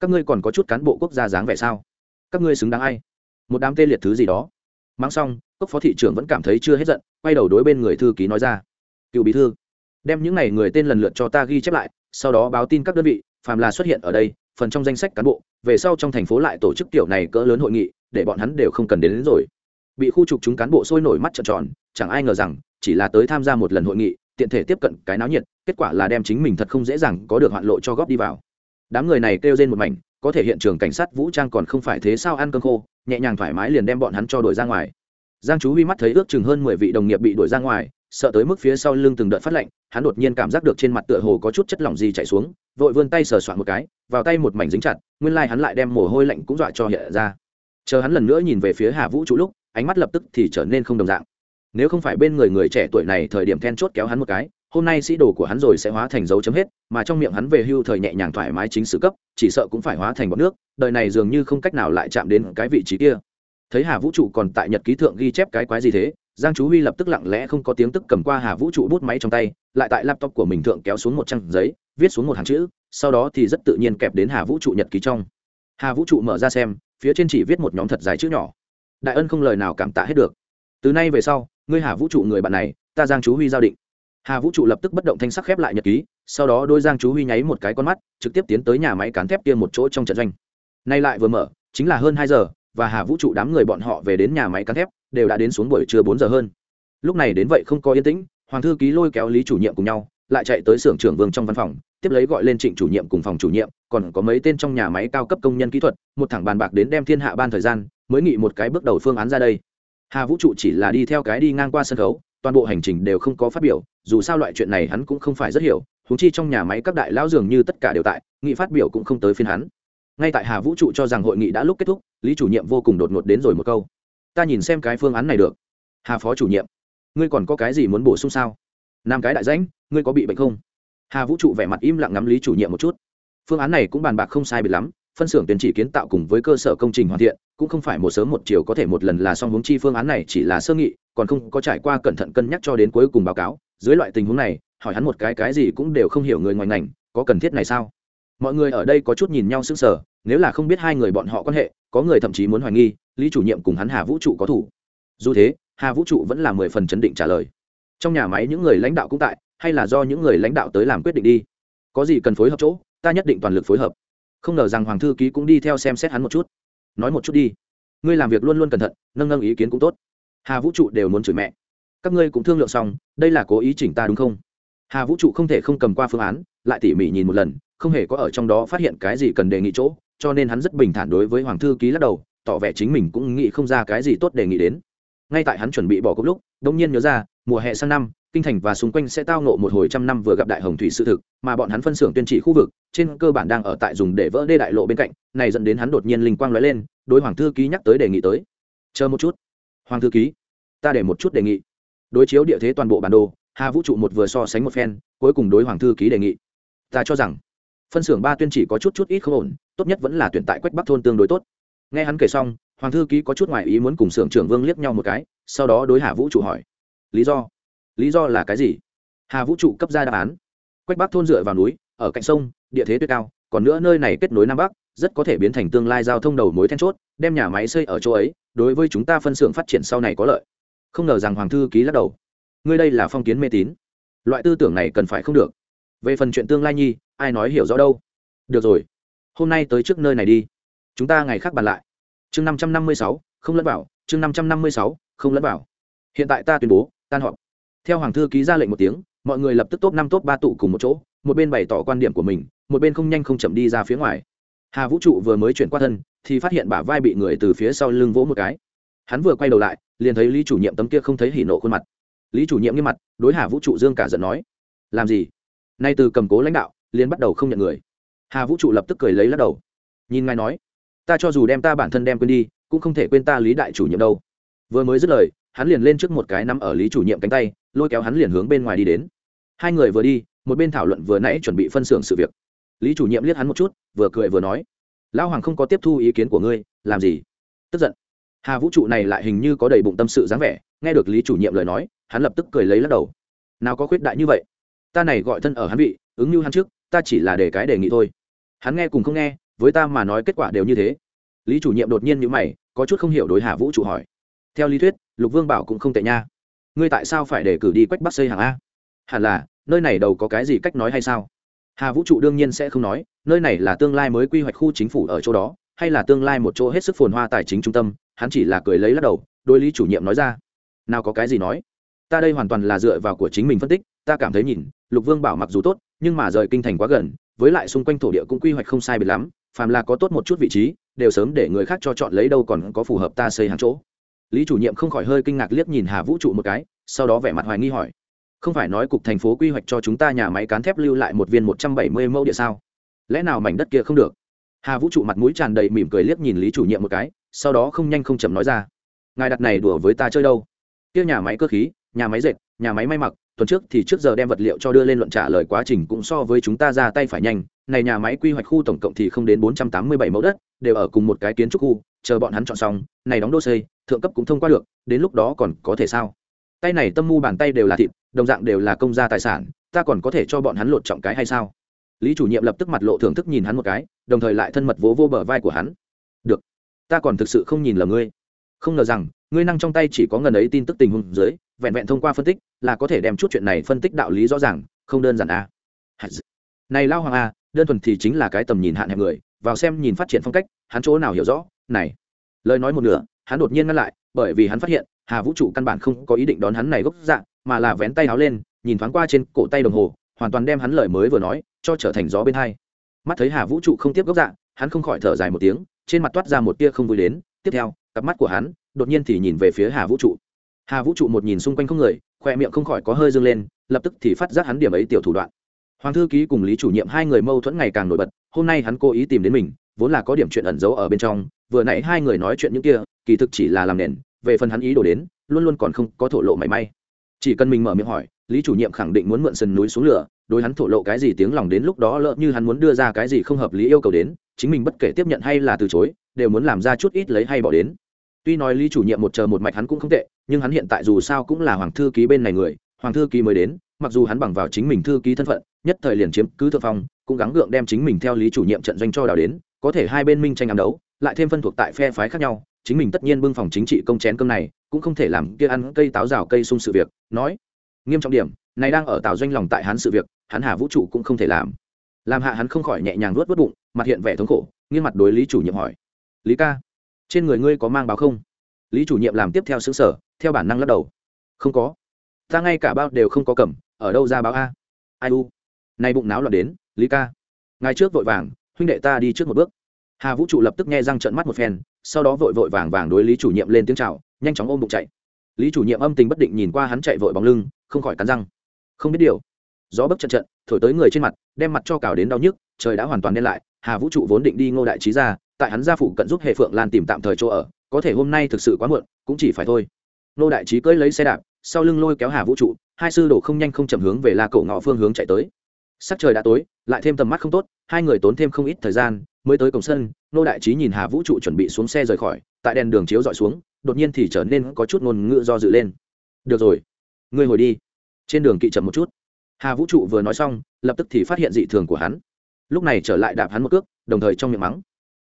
Các ngươi còn có chút cán bộ quốc gia dáng vẻ sao? Các ngươi xứng đáng ai? Một đám tê liệt thứ gì đó. Mang xong, cốc phó thị trưởng vẫn cảm thấy chưa hết giận, quay đầu đối bên người thư ký nói ra. Cựu bí thư, đem những n à y người tên lần lượt cho ta ghi chép lại, sau đó báo tin các đơn vị, phàm là xuất hiện ở đây phần trong danh sách cán bộ về sau trong thành phố lại tổ chức kiểu này cỡ lớn hội nghị để bọn hắn đều không cần đến, đến rồi. Bị khu trục chúng cán bộ sôi nổi mắt trợn tròn chẳng ai ngờ rằng chỉ là tới tham gia một lần hội nghị tiện thể tiếp cận cái náo nhiệt kết quả là đem chính mình thật không dễ dàng có được hoạn lộ cho góp đi vào. Đám người này kêu trên một mảnh có thể hiện trường cảnh sát vũ trang còn không phải thế sao ăn cơm khô nhẹ nhàng thoải mái liền đem bọn hắn cho đuổi ra ngoài. Giang chú huy mắt thấy ước chừng hơn mười vị đồng nghiệp bị đuổi ra ngoài sợ tới mức phía sau lưng từng đợt phát lạnh, hắn đột nhiên cảm giác được trên mặt tựa hồ có chút chất lỏng gì chảy xuống, vội vươn tay sờ soạn một cái, vào tay một mảnh dính chặt, nguyên lai hắn lại đem mồ hôi lạnh cũng dọa cho hiện ra. Chờ hắn lần nữa nhìn về phía hà vũ trụ lúc, ánh mắt lập tức thì trở nên không đồng dạng. Nếu không phải bên người người trẻ tuổi này thời điểm then chốt kéo hắn một cái, hôm nay sĩ đồ của hắn rồi sẽ hóa thành dấu chấm hết, mà trong miệng hắn về hưu thời nhẹ nhàng thoải mái chính sự cấp, chỉ sợ cũng phải hóa thành bọn nước, đời này dường như không cách nào lại chạm đến cái vị trí kia. Thấy hà vũ trụ còn tại nhật ký thượng ghi chép cái quái gì thế giang chú huy lập tức lặng lẽ không có tiếng tức cầm qua hà vũ trụ bút máy trong tay, lại tại laptop của mình thượng kéo xuống một trang giấy, viết xuống một hàng chữ, sau đó thì rất tự nhiên kẹp đến hà vũ trụ nhật ký trong. Hà vũ trụ mở ra xem, phía trên chỉ viết một nhóm thật dài chữ nhỏ. Đại ân không lời nào cảm tạ hết được. Từ nay về sau, ngươi hà vũ trụ người bạn này, ta giang chú huy giao định. Hà vũ trụ lập tức bất động thanh sắc khép lại nhật ký, sau đó đôi giang chú huy nháy một cái con mắt, trực tiếp tiến tới nhà máy cán thép kia một chỗ trong trận doanh. Nay lại vừa mở, chính là hơn hai giờ và hà vũ trụ đám người bọn họ về đến nhà máy cán thép, đều đã đến xuống buổi trưa bốn giờ hơn. Lúc này đến vậy không có yên tĩnh, hoàng thư ký lôi kéo lý chủ nhiệm cùng nhau, lại chạy tới xưởng trưởng vương trong văn phòng, tiếp lấy gọi lên trịnh chủ nhiệm cùng phòng chủ nhiệm, còn có mấy tên trong nhà máy cao cấp công nhân kỹ thuật, một thẳng bàn bạc đến đem thiên hạ ban thời gian, mới nghị một cái bước đầu phương án ra đây. Hà vũ trụ chỉ là đi theo cái đi ngang qua sân khấu, toàn bộ hành trình đều không có phát biểu, dù sao loại chuyện này hắn cũng không phải rất hiểu húng chi trong nhà máy các đại lão dường như tất cả đều tại, nghị phát biểu cũng không tới phiên hắn ngay tại hà vũ trụ cho rằng hội nghị đã lúc kết thúc, lý chủ nhiệm vô cùng đột ngột đến rồi một câu. Ta nhìn xem cái phương án này được. Hà phó chủ nhiệm, ngươi còn có cái gì muốn bổ sung sao? Nam cái đại danh ngươi có bị bệnh không? Hà vũ trụ vẻ mặt im lặng ngắm lý chủ nhiệm một chút. Phương án này cũng bàn bạc không sai biệt lắm, phân xưởng tuyển chỉ kiến tạo cùng với cơ sở công trình hoàn thiện, cũng không phải một sớm một chiều có thể một lần là xong hướng chi phương án này chỉ là sơ nghị, còn không có trải qua cẩn thận cân nhắc cho đến cuối cùng báo cáo. Dưới loại tình huống này, hỏi hắn một cái cái gì cũng đều không hiểu người ngoài ngành, có cần thiết này sao? Mọi người ở đây có chút nhìn nhau sững sờ, nếu là không biết hai người bọn họ quan hệ, có người thậm chí muốn hoài nghi, lý chủ nhiệm cùng hắn hà vũ trụ có thủ. Dù thế, hà vũ trụ vẫn là mười phần chấn định trả lời. Trong nhà máy những người lãnh đạo cũng tại, hay là do những người lãnh đạo tới làm quyết định đi. Có gì cần phối hợp chỗ, ta nhất định toàn lực phối hợp. Không ngờ rằng hoàng thư ký cũng đi theo xem xét hắn một chút. Nói một chút đi. Ngươi làm việc luôn luôn cẩn thận, nâng nâng ý kiến cũng tốt. Hà vũ trụ đều muốn chửi mẹ. Các ngươi cũng thương lượng xong, đây là cố ý chỉnh ta đúng không? Hà vũ trụ không thể không cầm qua phương án, lại tỉ mỉ nhìn một lần không hề có ở trong đó phát hiện cái gì cần đề nghị chỗ, cho nên hắn rất bình thản đối với hoàng thư ký lắc đầu, tỏ vẻ chính mình cũng nghĩ không ra cái gì tốt đề nghị đến. Ngay tại hắn chuẩn bị bỏ cốc lúc đông nhiên nhớ ra, mùa hè sang năm, kinh thành và xung quanh sẽ tao nộ một hồi trăm năm vừa gặp đại hồng thủy sự thực, mà bọn hắn phân xưởng tuyên trị khu vực, trên cơ bản đang ở tại dùng để vỡ đê đại lộ bên cạnh, này dẫn đến hắn đột nhiên linh quang lóe lên, đối hoàng thư ký nhắc tới đề nghị tới. Chờ một chút, hoàng thư ký, ta để một chút đề nghị. Đối chiếu địa thế toàn bộ bản đồ, hà vũ trụ một vừa so sánh một phen, cuối cùng đối hoàng thư ký đề nghị. Ta cho rằng phân xưởng ba tuyên chỉ có chút chút ít không ổn, tốt nhất vẫn là tuyển tại quách bắc thôn tương đối tốt. Nghe hắn kể xong, hoàng thư ký có chút ngoại ý muốn cùng xưởng trưởng vương liếc nhau một cái, sau đó đối hà vũ trụ hỏi, lý do? Lý do là cái gì? Hà vũ trụ cấp ra đáp án, quách bắc thôn dựa vào núi, ở cạnh sông, địa thế tuyệt cao, còn nữa nơi này kết nối nam bắc, rất có thể biến thành tương lai giao thông đầu mối then chốt, đem nhà máy xây ở chỗ ấy, đối với chúng ta phân xưởng phát triển sau này có lợi. Không ngờ rằng hoàng thư ký lắc đầu, ngươi đây là phong kiến mê tín. Loại tư tưởng này cần phải không được về phần chuyện tương lai nhi, ai nói hiểu rõ đâu. Được rồi, hôm nay tới trước nơi này đi. Chúng ta ngày khác bàn lại. Chương năm trăm năm mươi sáu, không lẫn bảo chương năm trăm năm mươi sáu, không lẫn bảo hiện tại ta tuyên bố, tan họp. Theo hoàng thư ký ra lệnh một tiếng, mọi người lập tức top năm, top ba tụ cùng một chỗ, một bên bày tỏ quan điểm của mình, một bên không nhanh không chậm đi ra phía ngoài. Hà vũ trụ vừa mới chuyển qua thân, thì phát hiện bả vai bị người từ phía sau lưng vỗ một cái. Hắn vừa quay đầu lại, liền thấy lý chủ nhiệm tấm kia không thấy hỉ nộ khuôn mặt. Lý chủ nhiệm nghiêm mặt, đối hà vũ trụ dương cả giận nói, làm gì? Nay từ cầm cố lãnh đạo, liền bắt đầu không nhận người. Hà vũ trụ lập tức cười lấy lắc đầu. Nhìn ngài nói, ta cho dù đem ta bản thân đem quên đi, cũng không thể quên ta lý đại chủ nhiệm đâu. Vừa mới dứt lời, hắn liền lên trước một cái nắm ở lý chủ nhiệm cánh tay, lôi kéo hắn liền hướng bên ngoài đi đến. Hai người vừa đi, một bên thảo luận vừa nãy chuẩn bị phân xưởng sự việc. Lý chủ nhiệm liếc hắn một chút, vừa cười vừa nói, lão hoàng không có tiếp thu ý kiến của ngươi, làm gì? Tức giận. Hà vũ trụ này lại hình như có đầy bụng tâm sự dáng vẻ, nghe được lý chủ nhiệm lời nói, hắn lập tức cười lấy lắc đầu. Nào có khuyết đại như vậy? Ta này gọi thân ở hắn vị, ứng như hắn trước, ta chỉ là để cái đề nghị thôi. Hắn nghe cùng không nghe, với ta mà nói kết quả đều như thế. Lý chủ nhiệm đột nhiên như mày, có chút không hiểu đối hà vũ trụ hỏi. Theo lý thuyết, lục vương bảo cũng không tệ nha. Ngươi tại sao phải để cử đi quách bắc xây hàng a? Hẳn là, nơi này đầu có cái gì cách nói hay sao? Hà vũ trụ đương nhiên sẽ không nói, nơi này là tương lai mới quy hoạch khu chính phủ ở chỗ đó, hay là tương lai một chỗ hết sức phồn hoa tài chính trung tâm, hắn chỉ là cười lấy lắc đầu đôi lý chủ nhiệm nói ra. Nào có cái gì nói? Ta đây hoàn toàn là dựa vào của chính mình phân tích, ta cảm thấy nhìn lục vương bảo mặc dù tốt, nhưng mà rời kinh thành quá gần, với lại xung quanh thổ địa cũng quy hoạch không sai biệt lắm, phàm là có tốt một chút vị trí, đều sớm để người khác cho chọn lấy đâu còn có phù hợp ta xây hàng chỗ. Lý chủ nhiệm không khỏi hơi kinh ngạc liếc nhìn hà vũ trụ một cái, sau đó vẻ mặt hoài nghi hỏi, không phải nói cục thành phố quy hoạch cho chúng ta nhà máy cán thép lưu lại một viên một trăm bảy mươi mẫu địa sao? Lẽ nào mảnh đất kia không được? Hà vũ trụ mặt mũi tràn đầy mỉm cười liếc nhìn lý chủ nhiệm một cái, sau đó không nhanh không chậm nói ra, ngài đặt này đùa với ta chơi đâu? Kia nhà máy cơ khí, nhà máy dệt, nhà máy may mặc tuần trước thì trước giờ đem vật liệu cho đưa lên luận trả lời quá trình cũng so với chúng ta ra tay phải nhanh. Này nhà máy quy hoạch khu tổng cộng thì không đến bốn trăm tám mươi bảy mẫu đất, đều ở cùng một cái kiến trúc khu, chờ bọn hắn chọn xong, này đóng đô xây, thượng cấp cũng thông qua được, đến lúc đó còn có thể sao? Tay này tâm mu bàn tay đều là thịt, đồng dạng đều là công gia tài sản, ta còn có thể cho bọn hắn lột trọng cái hay sao? Lý chủ nhiệm lập tức mặt lộ thưởng thức nhìn hắn một cái, đồng thời lại thân mật vỗ vô bờ vai của hắn. Được, ta còn thực sự không nhìn lầm ngươi. Không ngờ rằng, ngươi năng trong tay chỉ có ngần ấy tin tức tình huống dưới vẹn vẹn thông qua phân tích là có thể đem chút chuyện này phân tích đạo lý rõ ràng không đơn giản a à. này lao hoàng a à, đơn thuần thì chính là cái tầm nhìn hạn hẹp người vào xem nhìn phát triển phong cách hắn chỗ nào hiểu rõ này. Lời nói một nửa hắn đột nhiên ngăn lại bởi vì hắn phát hiện hà vũ trụ căn bản không có ý định đón hắn này gốc dạng mà là vén tay áo lên nhìn thoáng qua trên cổ tay đồng hồ hoàn toàn đem hắn lời mới vừa nói cho trở thành gió bên hai. Mắt thấy hà vũ trụ không tiếp gốc dạng hắn không khỏi thở dài một tiếng trên mặt toát ra một tia không vui đến. Tiếp theo cặp mắt của hắn đột nhiên thì nhìn về phía hà vũ trụ hà vũ trụ một nhìn xung quanh không người, khoe miệng không khỏi có hơi dâng lên, lập tức thì phát giác hắn điểm ấy tiểu thủ đoạn. Hoàng thư ký cùng lý chủ nhiệm hai người mâu thuẫn ngày càng nổi bật, hôm nay hắn cố ý tìm đến mình, vốn là có điểm chuyện ẩn giấu ở bên trong, vừa nãy hai người nói chuyện những kia, kỳ thực chỉ là làm nền, về phần hắn ý đồ đến, luôn luôn còn không có thổ lộ mảy may. Chỉ cần mình mở miệng hỏi, lý chủ nhiệm khẳng định muốn mượn sân núi xuống lửa, đối hắn thổ lộ cái gì tiếng lòng đến lúc đó lỡ như hắn muốn đưa ra cái gì không hợp lý yêu cầu đến, chính mình bất kể tiếp nhận hay là từ chối, đều muốn làm ra chút ít lấy hay bỏ đến. Tuy nói lý chủ nhiệm một chờ một mạch hắn cũng không tệ nhưng hắn hiện tại dù sao cũng là hoàng thư ký bên này người, hoàng thư ký mới đến, mặc dù hắn bằng vào chính mình thư ký thân phận, nhất thời liền chiếm cứ thượng phong, cũng gắng gượng đem chính mình theo lý chủ nhiệm trận doanh cho đào đến, có thể hai bên minh tranh ám đấu, lại thêm phân thuộc tại phe phái khác nhau, chính mình tất nhiên bưng phòng chính trị công chén cơm này, cũng không thể làm kia ăn cây táo rào cây sung sự việc, nói. Nghiêm trọng điểm, này đang ở tạo doanh lòng tại hắn sự việc, hắn hà vũ trụ cũng không thể làm. Làm hạ hắn không khỏi nhẹ nhàng nuốt vớt bụng, mặt hiện vẻ thống khổ nghiêm mặt đối lý chủ nhiệm hỏi. Lý ca, trên người ngươi có mang báo không? Lý chủ nhiệm làm tiếp theo xứ sở, theo bản năng lắc đầu. Không có. Ta ngay cả bao đều không có cầm, ở đâu ra báo a? Ai u? Nay bụng náo loạn đến, lý ca. Ngày trước vội vàng, huynh đệ ta đi trước một bước. Hà vũ trụ lập tức nghe răng trận mắt một phen, sau đó vội vội vàng vàng đối lý chủ nhiệm lên tiếng chào, nhanh chóng ôm bụng chạy. Lý chủ nhiệm âm tình bất định nhìn qua hắn chạy vội bóng lưng, không khỏi cắn răng. Không biết điều. Gió bấc trận trận, thổi tới người trên mặt, đem mặt cho cào đến đau nhức, trời đã hoàn toàn đen lại, hà vũ trụ vốn định đi ngô đại trí ra, tại hắn gia phụ cận giúp hệ phượng lan tìm tạm thời chỗ ở có thể hôm nay thực sự quá muộn, cũng chỉ phải thôi. Nô đại trí cưỡi lấy xe đạp, sau lưng lôi kéo hà vũ trụ, hai sư đổ không nhanh không chậm hướng về la cổ ngõ phương hướng chạy tới. Sắc trời đã tối, lại thêm tầm mắt không tốt, hai người tốn thêm không ít thời gian, mới tới cổng sân, nô đại trí nhìn hà vũ trụ chuẩn bị xuống xe rời khỏi, tại đèn đường chiếu dọi xuống, đột nhiên thì trở nên có chút ngôn ngữ do dự lên. Được rồi, ngươi hồi đi. Trên đường kỵ chậm một chút. Hà vũ trụ vừa nói xong, lập tức thì phát hiện dị thường của hắn. Lúc này trở lại đạp hắn một cước, đồng thời trong miệng mắng.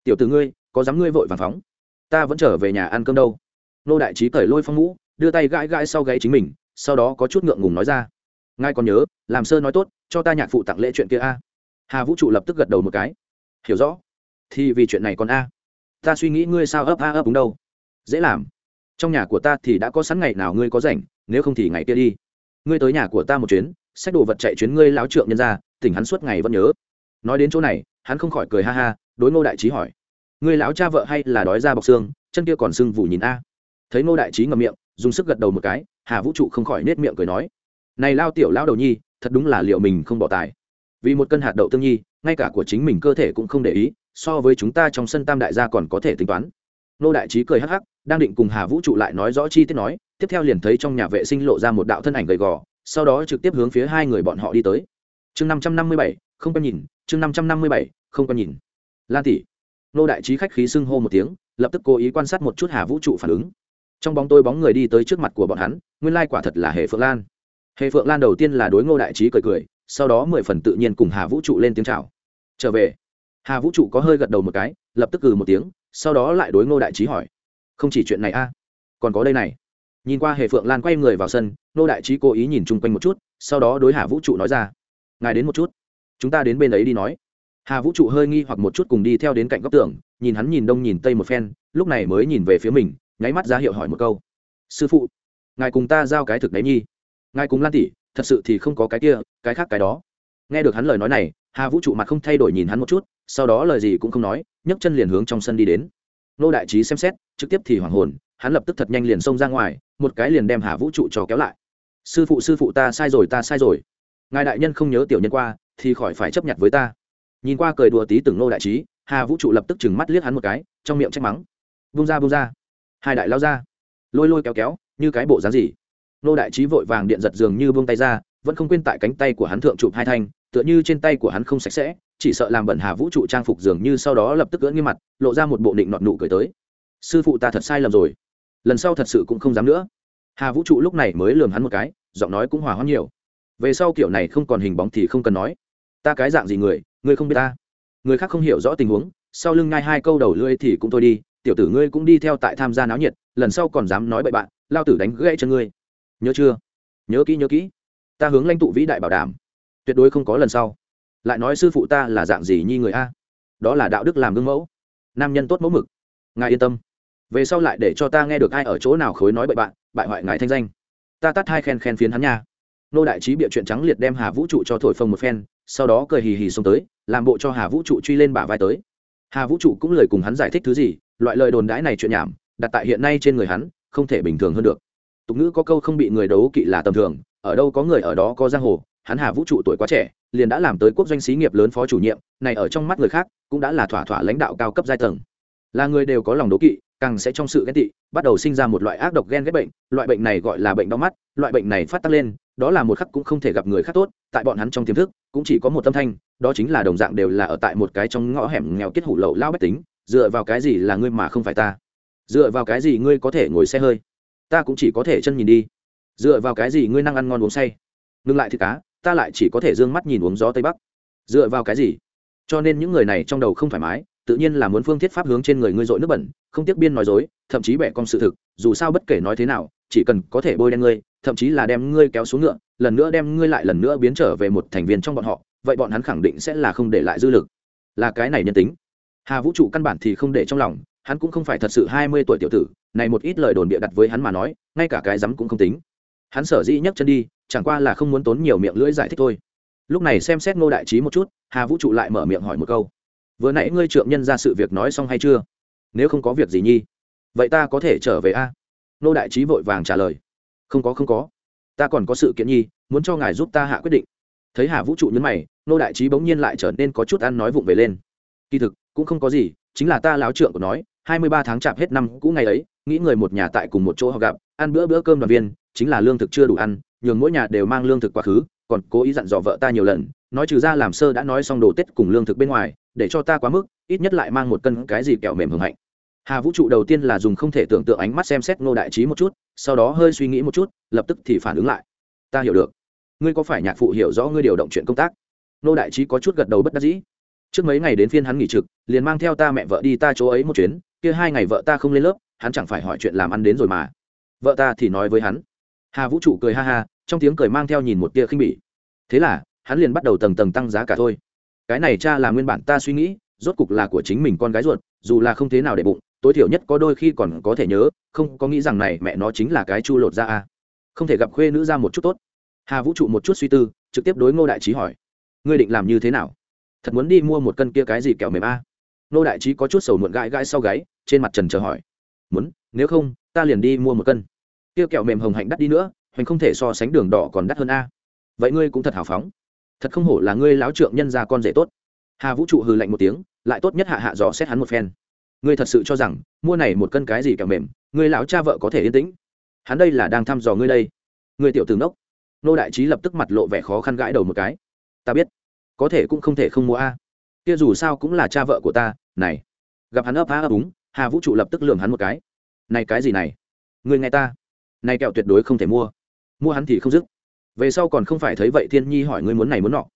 Tiểu từ ngươi, có dám ngươi vội vàng phóng? Ta vẫn trở về nhà ăn cơm đâu. Nô đại trí cởi lôi phong mũ, đưa tay gãi gãi sau gáy chính mình, sau đó có chút ngượng ngùng nói ra. Ngài còn nhớ, làm sơ nói tốt, cho ta nhạc phụ tặng lễ chuyện kia a. Hà vũ trụ lập tức gật đầu một cái. Hiểu rõ. Thì vì chuyện này còn a. Ta suy nghĩ ngươi sao ấp a ấp đúng đâu. Dễ làm. Trong nhà của ta thì đã có sẵn ngày nào ngươi có rảnh, nếu không thì ngày kia đi. Ngươi tới nhà của ta một chuyến sách đồ vật chạy chuyến ngươi láo trượng nhân ra, tỉnh hắn suốt ngày vẫn nhớ. Nói đến chỗ này, hắn không khỏi cười ha ha, đối ngô đại trí hỏi. Người lão cha vợ hay là đói ra bọc xương, chân kia còn sưng vù nhìn a. Thấy ngô đại trí ngậm miệng, dùng sức gật đầu một cái, hà vũ trụ không khỏi nết miệng cười nói, này lao tiểu lao đầu nhi, thật đúng là liệu mình không bỏ tài. Vì một cân hạt đậu tương nhi, ngay cả của chính mình cơ thể cũng không để ý, so với chúng ta trong sân tam đại gia còn có thể tính toán. Nô đại trí cười hắc hắc, đang định cùng hà vũ trụ lại nói rõ chi tiết nói, tiếp theo liền thấy trong nhà vệ sinh lộ ra một đạo thân ảnh gầy gò, sau đó trực tiếp hướng phía hai người bọn họ đi tới. Chương năm trăm năm mươi bảy, không có nhìn, chương năm trăm năm mươi bảy, không có nhìn. Lan tỷ nô đại trí khách khí xưng hô một tiếng, lập tức cố ý quan sát một chút hà vũ trụ phản ứng. Trong bóng tôi bóng người đi tới trước mặt của bọn hắn, nguyên lai quả thật là Hề phượng lan. Hề phượng lan đầu tiên là đối ngô đại trí cười cười, sau đó mười phần tự nhiên cùng hà vũ trụ lên tiếng chào. Trở về. Hà vũ trụ có hơi gật đầu một cái, lập tức cừ một tiếng, sau đó lại đối ngô đại trí hỏi, không chỉ chuyện này a, còn có đây này. Nhìn qua Hề phượng lan quay người vào sân, ngô đại trí cố ý nhìn chung quanh một chút, sau đó đối hà vũ trụ nói ra, ngài đến một chút, chúng ta đến bên ấy đi nói hà vũ trụ hơi nghi hoặc một chút cùng đi theo đến cạnh góc tường, nhìn hắn nhìn đông nhìn tây một phen, lúc này mới nhìn về phía mình, nháy mắt ra hiệu hỏi một câu. Sư phụ, ngài cùng ta giao cái thực đấy nhi. Ngài cùng lan tỷ, thật sự thì không có cái kia, cái khác cái đó. Nghe được hắn lời nói này, hà vũ trụ mặt không thay đổi nhìn hắn một chút, sau đó lời gì cũng không nói, nhấc chân liền hướng trong sân đi đến. Nô đại trí xem xét, trực tiếp thì hoảng hồn, hắn lập tức thật nhanh liền xông ra ngoài, một cái liền đem hà vũ trụ cho kéo lại. Sư phụ sư phụ ta sai rồi, ta sai rồi. Ngài đại nhân không nhớ tiểu nhân qua, thì khỏi phải chấp nhận với ta nhìn qua cười đùa tí từng nô đại trí, hà vũ trụ lập tức chừng mắt liếc hắn một cái, trong miệng trách mắng. Vung ra vung ra. Hai đại lao ra. Lôi lôi kéo kéo, như cái bộ dáng gì? Nô đại trí vội vàng điện giật dường như buông tay ra, vẫn không quên tại cánh tay của hắn thượng chụp hai thanh, tựa như trên tay của hắn không sạch sẽ, chỉ sợ làm bẩn hà vũ trụ trang phục dường như sau đó lập tức gỡ nghiêm mặt, lộ ra một bộ định nọt nụ cười tới. Sư phụ ta thật sai lầm rồi. Lần sau thật sự cũng không dám nữa. Hà vũ trụ lúc này mới lườm hắn một cái, giọng nói cũng hòa hoãn nhiều. Về sau kiểu này không còn hình bóng thì không cần nói ta cái dạng gì người ngươi không biết ta. Người khác không hiểu rõ tình huống, sau lưng ngay hai câu đầu lưỡi thì cũng thôi đi, tiểu tử ngươi cũng đi theo tại tham gia náo nhiệt, lần sau còn dám nói bậy bạn, lao tử đánh gãy chân ngươi. Nhớ chưa? Nhớ kỹ nhớ kỹ. Ta hướng lãnh tụ vĩ đại bảo đảm. Tuyệt đối không có lần sau. Lại nói sư phụ ta là dạng gì nhi người a? Đó là đạo đức làm gương mẫu. Nam nhân tốt mẫu mực. Ngài yên tâm. Về sau lại để cho ta nghe được ai ở chỗ nào khối nói bậy bạn, bại hoại ngài thanh danh. Ta tắt hai khen khen phiến hắn nha nô đại trí bịa chuyện trắng liệt đem hà vũ trụ cho thổi phồng một phen, sau đó cười hì hì xông tới, làm bộ cho hà vũ trụ truy lên bả vai tới. Hà vũ trụ cũng lời cùng hắn giải thích thứ gì, loại lời đồn đãi này chuyện nhảm, đặt tại hiện nay trên người hắn, không thể bình thường hơn được. Tục ngữ có câu không bị người đấu kỵ là tầm thường, ở đâu có người ở đó có giang hồ, hắn hà vũ trụ tuổi quá trẻ, liền đã làm tới quốc doanh xí nghiệp lớn phó chủ nhiệm, này ở trong mắt người khác, cũng đã là thỏa thỏa lãnh đạo cao cấp giai tầng. Là người đều có lòng đố kỵ, càng sẽ trong sự ghét tị, bắt đầu sinh ra một loại ác độc ghen ghét bệnh, loại bệnh này gọi là bệnh đau mắt, loại bệnh này phát tác lên đó là một khắc cũng không thể gặp người khác tốt, tại bọn hắn trong tiềm thức, cũng chỉ có một tâm thanh, đó chính là đồng dạng đều là ở tại một cái trong ngõ hẻm nghèo kết hủ lậu lao bách tính, dựa vào cái gì là ngươi mà không phải ta? Dựa vào cái gì ngươi có thể ngồi xe hơi? Ta cũng chỉ có thể chân nhìn đi. Dựa vào cái gì ngươi năng ăn ngon uống say? Ngừng lại thì cá, ta lại chỉ có thể d ư ơ n g mắt nhìn uống gió tây bắc. Dựa vào cái gì? Cho nên những người này trong đầu không thoải mái, tự nhiên là muốn phương thiết pháp hướng trên người ngươi dội nước bẩn, không tiếc biên nói dối, thậm chí bẻ con sự thực, dù sao bất kể nói thế nào chỉ cần có thể bôi đen ngươi, thậm chí là đem ngươi kéo xuống ngựa, lần nữa đem ngươi lại lần nữa biến trở về một thành viên trong bọn họ, vậy bọn hắn khẳng định sẽ là không để lại dư lực. Là cái này nhân tính. Hà vũ trụ căn bản thì không để trong lòng, hắn cũng không phải thật sự hai mươi tuổi tiểu tử, này một ít lời đồn bịa đặt với hắn mà nói, ngay cả cái rắm cũng không tính. Hắn sở dĩ nhấc chân đi, chẳng qua là không muốn tốn nhiều miệng lưỡi giải thích thôi. Lúc này xem xét ngô đại trí một chút, hà vũ trụ lại mở miệng hỏi một câu. Vừa nãy ngươi trượng nhân ra sự việc nói xong hay chưa? Nếu không có việc gì nhi, vậy ta có thể trở về a? à? Nô đại trí vội vàng trả lời. Không có không có. Ta còn có sự kiện nhi, muốn cho ngài giúp ta hạ quyết định. Thấy hà vũ trụ nhấn mày, Nô đại trí bỗng nhiên lại trở nên có chút ăn nói vụng về lên. Kỳ thực, cũng không có gì, chính là ta láo trượng của nói, hai mươi ba tháng chạp hết năm cũ ngày ấy, nghĩ người một nhà tại cùng một chỗ họ gặp, ăn bữa bữa cơm đoàn viên, chính là lương thực chưa đủ ăn, nhường mỗi nhà đều mang lương thực quá khứ, còn cố ý dặn dò vợ ta nhiều lần, nói trừ ra làm sơ đã nói xong đồ tết cùng lương thực bên ngoài, để cho ta quá mức, ít nhất lại mang một cân cái gì kẹo mềm hưởng hạnh hà vũ trụ đầu tiên là dùng không thể tưởng tượng ánh mắt xem xét ngô đại trí một chút, sau đó hơi suy nghĩ một chút, lập tức thì phản ứng lại. Ta hiểu được. Ngươi có phải nhạc phụ hiểu rõ ngươi điều động chuyện công tác? Ngô đại trí có chút gật đầu bất đắc dĩ. Trước mấy ngày đến phiên hắn nghỉ trực, liền mang theo ta mẹ vợ đi ta chỗ ấy một chuyến, kia hai ngày vợ ta không lên lớp, hắn chẳng phải hỏi chuyện làm ăn đến rồi mà. Vợ ta thì nói với hắn. Hà vũ trụ cười ha ha, trong tiếng cười mang theo nhìn một tia khinh bỉ. Thế là, hắn liền bắt đầu tầng tầng tăng giá cả thôi. Cái này cha là nguyên bản ta suy nghĩ, rốt cục là của chính mình con gái ruột, dù là không thế nào để bụng tối thiểu nhất có đôi khi còn có thể nhớ, không có nghĩ rằng này mẹ nó chính là cái chu lột ra a à. không thể gặp khuê nữ ra một chút tốt. Hà vũ trụ một chút suy tư, trực tiếp đối ngô đại trí hỏi. Ngươi định làm như thế nào? Thật muốn đi mua một cân kia cái gì kẹo mềm a? Ngô đại trí có chút sầu muộn gãi gãi sau gáy, trên mặt trần chờ hỏi. Muốn, nếu không, ta liền đi mua một cân. Kia kẹo mềm hồng hạnh đắt đi nữa, hoành không thể so sánh đường đỏ còn đắt hơn a. Vậy ngươi cũng thật hào phóng. Thật không hổ là ngươi láo trượng nhân ra con rể tốt. Hà vũ trụ hừ lạnh một tiếng, lại tốt nhất hạ hạ dò xét hắn một phen ngươi thật sự cho rằng, mua này một cân cái gì kẹo mềm, ngươi lão cha vợ có thể yên tĩnh. Hắn đây là đang thăm dò ngươi đây. Ngươi tiểu tướng đốc nô đại trí lập tức mặt lộ vẻ khó khăn gãi đầu một cái. Ta biết. Có thể cũng không thể không mua a. Kia dù sao cũng là cha vợ của ta, này. Gặp hắn ấp á ấp úng, hà vũ trụ lập tức lường hắn một cái. Này cái gì này? Người nghe ta. Này kẹo tuyệt đối không thể mua. Mua hắn thì không dứt. Về sau còn không phải thấy vậy thiên nhi hỏi ngươi muốn này muốn nọ.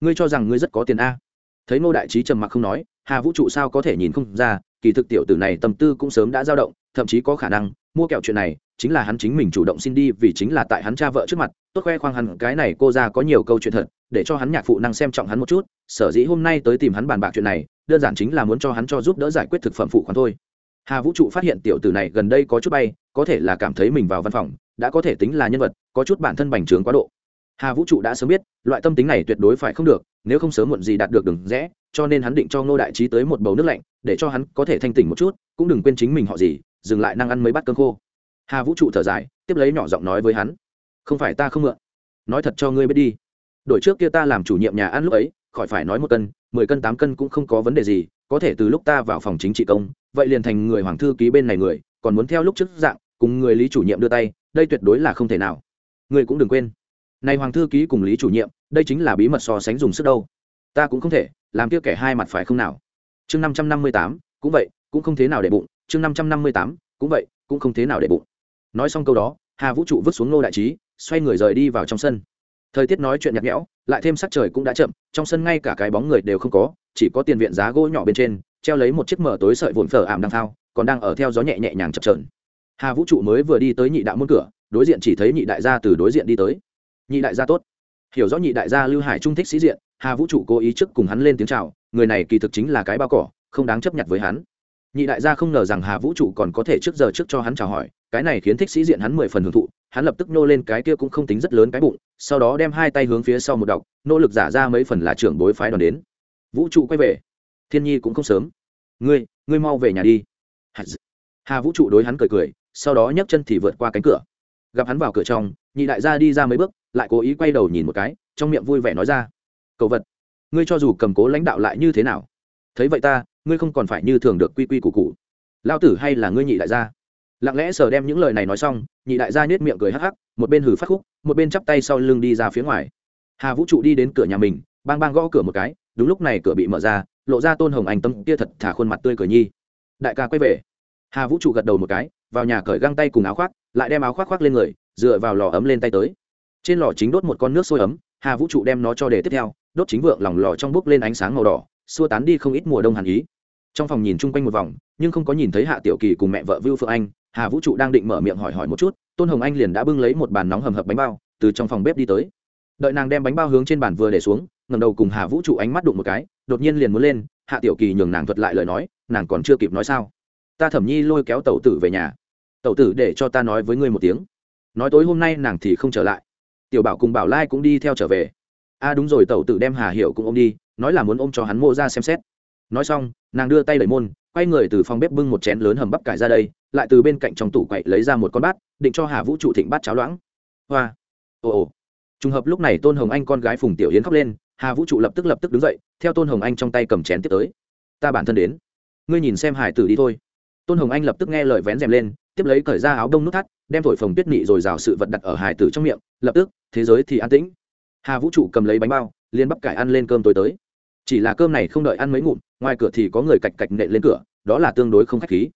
Ngươi cho rằng ngươi rất có tiền a? Thấy nô đại trí trầm mặc không nói, hà vũ trụ sao có thể nhìn không ra kỳ thực tiểu tử này tâm tư cũng sớm đã dao động, thậm chí có khả năng, mua kẹo chuyện này, chính là hắn chính mình chủ động xin đi vì chính là tại hắn cha vợ trước mặt, tốt khoe khoang hắn, cái này cô ra có nhiều câu chuyện thật, để cho hắn nhạc phụ năng xem trọng hắn một chút, sở dĩ hôm nay tới tìm hắn bàn bạc chuyện này, đơn giản chính là muốn cho hắn cho giúp đỡ giải quyết thực phẩm phụ khoản thôi. Hà vũ trụ phát hiện tiểu tử này gần đây có chút bay, có thể là cảm thấy mình vào văn phòng, đã có thể tính là nhân vật, có chút bản thân bành trướng quá độ. Hà vũ trụ đã sớm biết, loại tâm tính này tuyệt đối phải không được nếu không sớm muộn gì đạt được đường rẽ, cho nên hắn định cho ngô đại trí tới một bầu nước lạnh, để cho hắn có thể thanh tỉnh một chút, cũng đừng quên chính mình họ gì, dừng lại năng ăn mấy bát cơm khô. Hà vũ trụ thở dài, tiếp lấy nhỏ giọng nói với hắn, không phải ta không mượn. Nói thật cho ngươi biết đi. Đổi trước kia ta làm chủ nhiệm nhà ăn lúc ấy, khỏi phải nói một cân, mười cân, tám cân cũng không có vấn đề gì, có thể từ lúc ta vào phòng chính trị công, vậy liền thành người hoàng thư ký bên này người, còn muốn theo lúc trước dạng, cùng người lý chủ nhiệm đưa tay, đây tuyệt đối là không thể nào. Ngươi cũng đừng quên này hoàng thư ký cùng lý chủ nhiệm, đây chính là bí mật so sánh dùng sức đâu. Ta cũng không thể, làm kia kẻ hai mặt phải không nào? Chương năm trăm năm mươi tám, cũng vậy, cũng không thế nào để bụng. Chương năm trăm năm mươi tám, cũng vậy, cũng không thế nào để bụng. Nói xong câu đó, hà vũ trụ vứt xuống nô đại trí, xoay người rời đi vào trong sân. Thời tiết nói chuyện nhạt nhẽo, lại thêm sắc trời cũng đã chậm, trong sân ngay cả cái bóng người đều không có, chỉ có tiền viện giá gỗ nhỏ bên trên, treo lấy một chiếc mở tối sợi vụn phở ảm đang thao, còn đang ở theo gió nhẹ nhẹ nhàng chập trờn hà vũ trụ mới vừa đi tới nhị đạo môn cửa, đối diện chỉ thấy nhị đại gia từ đối diện đi tới nhị đại gia tốt. Hiểu rõ nhị đại gia lưu hải trung thích sĩ diện, hà vũ trụ cố ý trước cùng hắn lên tiếng chào, người này kỳ thực chính là cái bao cỏ, không đáng chấp nhận với hắn. Nhị đại gia không ngờ rằng hà vũ trụ còn có thể trước giờ trước cho hắn chào hỏi, cái này khiến thích sĩ diện hắn mười phần hưởng thụ, hắn lập tức nô lên cái kia cũng không tính rất lớn cái bụng, sau đó đem hai tay hướng phía sau một đọc, nỗ lực giả ra mấy phần là trưởng bối phái đoàn đến. Vũ trụ quay về. Thiên nhi cũng không sớm. Ngươi ngươi mau về nhà đi. Hà vũ trụ đối hắn cười cười, sau đó nhấc chân thì vượt qua cánh cửa gặp hắn vào cửa trong, nhị đại gia đi ra mấy bước, lại cố ý quay đầu nhìn một cái, trong miệng vui vẻ nói ra cậu vật, ngươi cho dù cầm cố lãnh đạo lại như thế nào? Thấy vậy ta, ngươi không còn phải như thường được quy quy củ cụ lao tử hay là ngươi nhị đại gia? Lặng lẽ sờ đem những lời này nói xong, nhị đại gia nhếch miệng cười hắc hắc, một bên hử phát khúc, một bên chắp tay sau lưng đi ra phía ngoài. Hà vũ trụ đi đến cửa nhà mình, bang bang gõ cửa một cái, đúng lúc này cửa bị mở ra, lộ ra tôn hồng anh tâm kia thật thả khuôn mặt tươi cười nhi. Đại ca quay về. Hà vũ trụ gật đầu một cái vào nhà cởi găng tay cùng áo khoác, lại đem áo khoác khoác lên người, dựa vào lò ấm lên tay tới. Trên lò chính đốt một con nước sôi ấm, hà vũ trụ đem nó cho để tiếp theo, đốt chính vượng lòng lò trong bốc lên ánh sáng màu đỏ, xua tán đi không ít mùa đông hàn ý. Trong phòng nhìn chung quanh một vòng, nhưng không có nhìn thấy hạ tiểu kỳ cùng mẹ vợ vưu phượng anh, hà vũ trụ đang định mở miệng hỏi hỏi một chút, tôn hồng anh liền đã bưng lấy một bàn nóng hầm hập bánh bao, từ trong phòng bếp đi tới. Đợi nàng đem bánh bao hướng trên bàn vừa để xuống ngầm đầu cùng hà vũ trụ ánh mắt đụng một cái, đột nhiên liền muốn lên, hạ tiểu kỳ nhường nàng thuật lại lời nói, nàng còn chưa kịp nói sao. Ta thẩm nhi lôi kéo tẩu tử về nhà tẩu tử để cho ta nói với ngươi một tiếng. Nói tối hôm nay nàng thì không trở lại. Tiểu bảo cùng bảo lai cũng đi theo trở về. A à đúng rồi, tẩu tử đem hà hiệu cũng ôm đi, nói là muốn ôm cho hắn mô ra xem xét. Nói xong, nàng đưa tay đẩy môn, quay người từ phòng bếp bưng một chén lớn hầm bắp cải ra đây, lại từ bên cạnh trong tủ quậy lấy ra một con bát, định cho hà vũ trụ thịnh bát cháo loãng. Hoa! Ồ ồ! Trùng hợp lúc này tôn hồng anh con gái phùng tiểu yến khóc lên, hà vũ trụ lập tức lập tức đứng dậy, theo tôn hồng anh trong tay cầm chén tiếp tới. Ta bản thân đến. Ngươi nhìn xem hải tử đi thôi. Tôn hồng anh lập tức nghe lời vén rèm lên tiếp lấy cởi ra áo đông nút thắt, đem thổi phồng tuyết nị rồi rào sự vật đặt ở hải tử trong miệng, lập tức, thế giới thì an tĩnh. Hà vũ trụ cầm lấy bánh bao liên bắp cải ăn lên cơm tối tới. Chỉ là cơm này không đợi ăn mấy ngụm, ngoài cửa thì có người cạch cạch nện lên cửa, đó là tương đối không khách khí.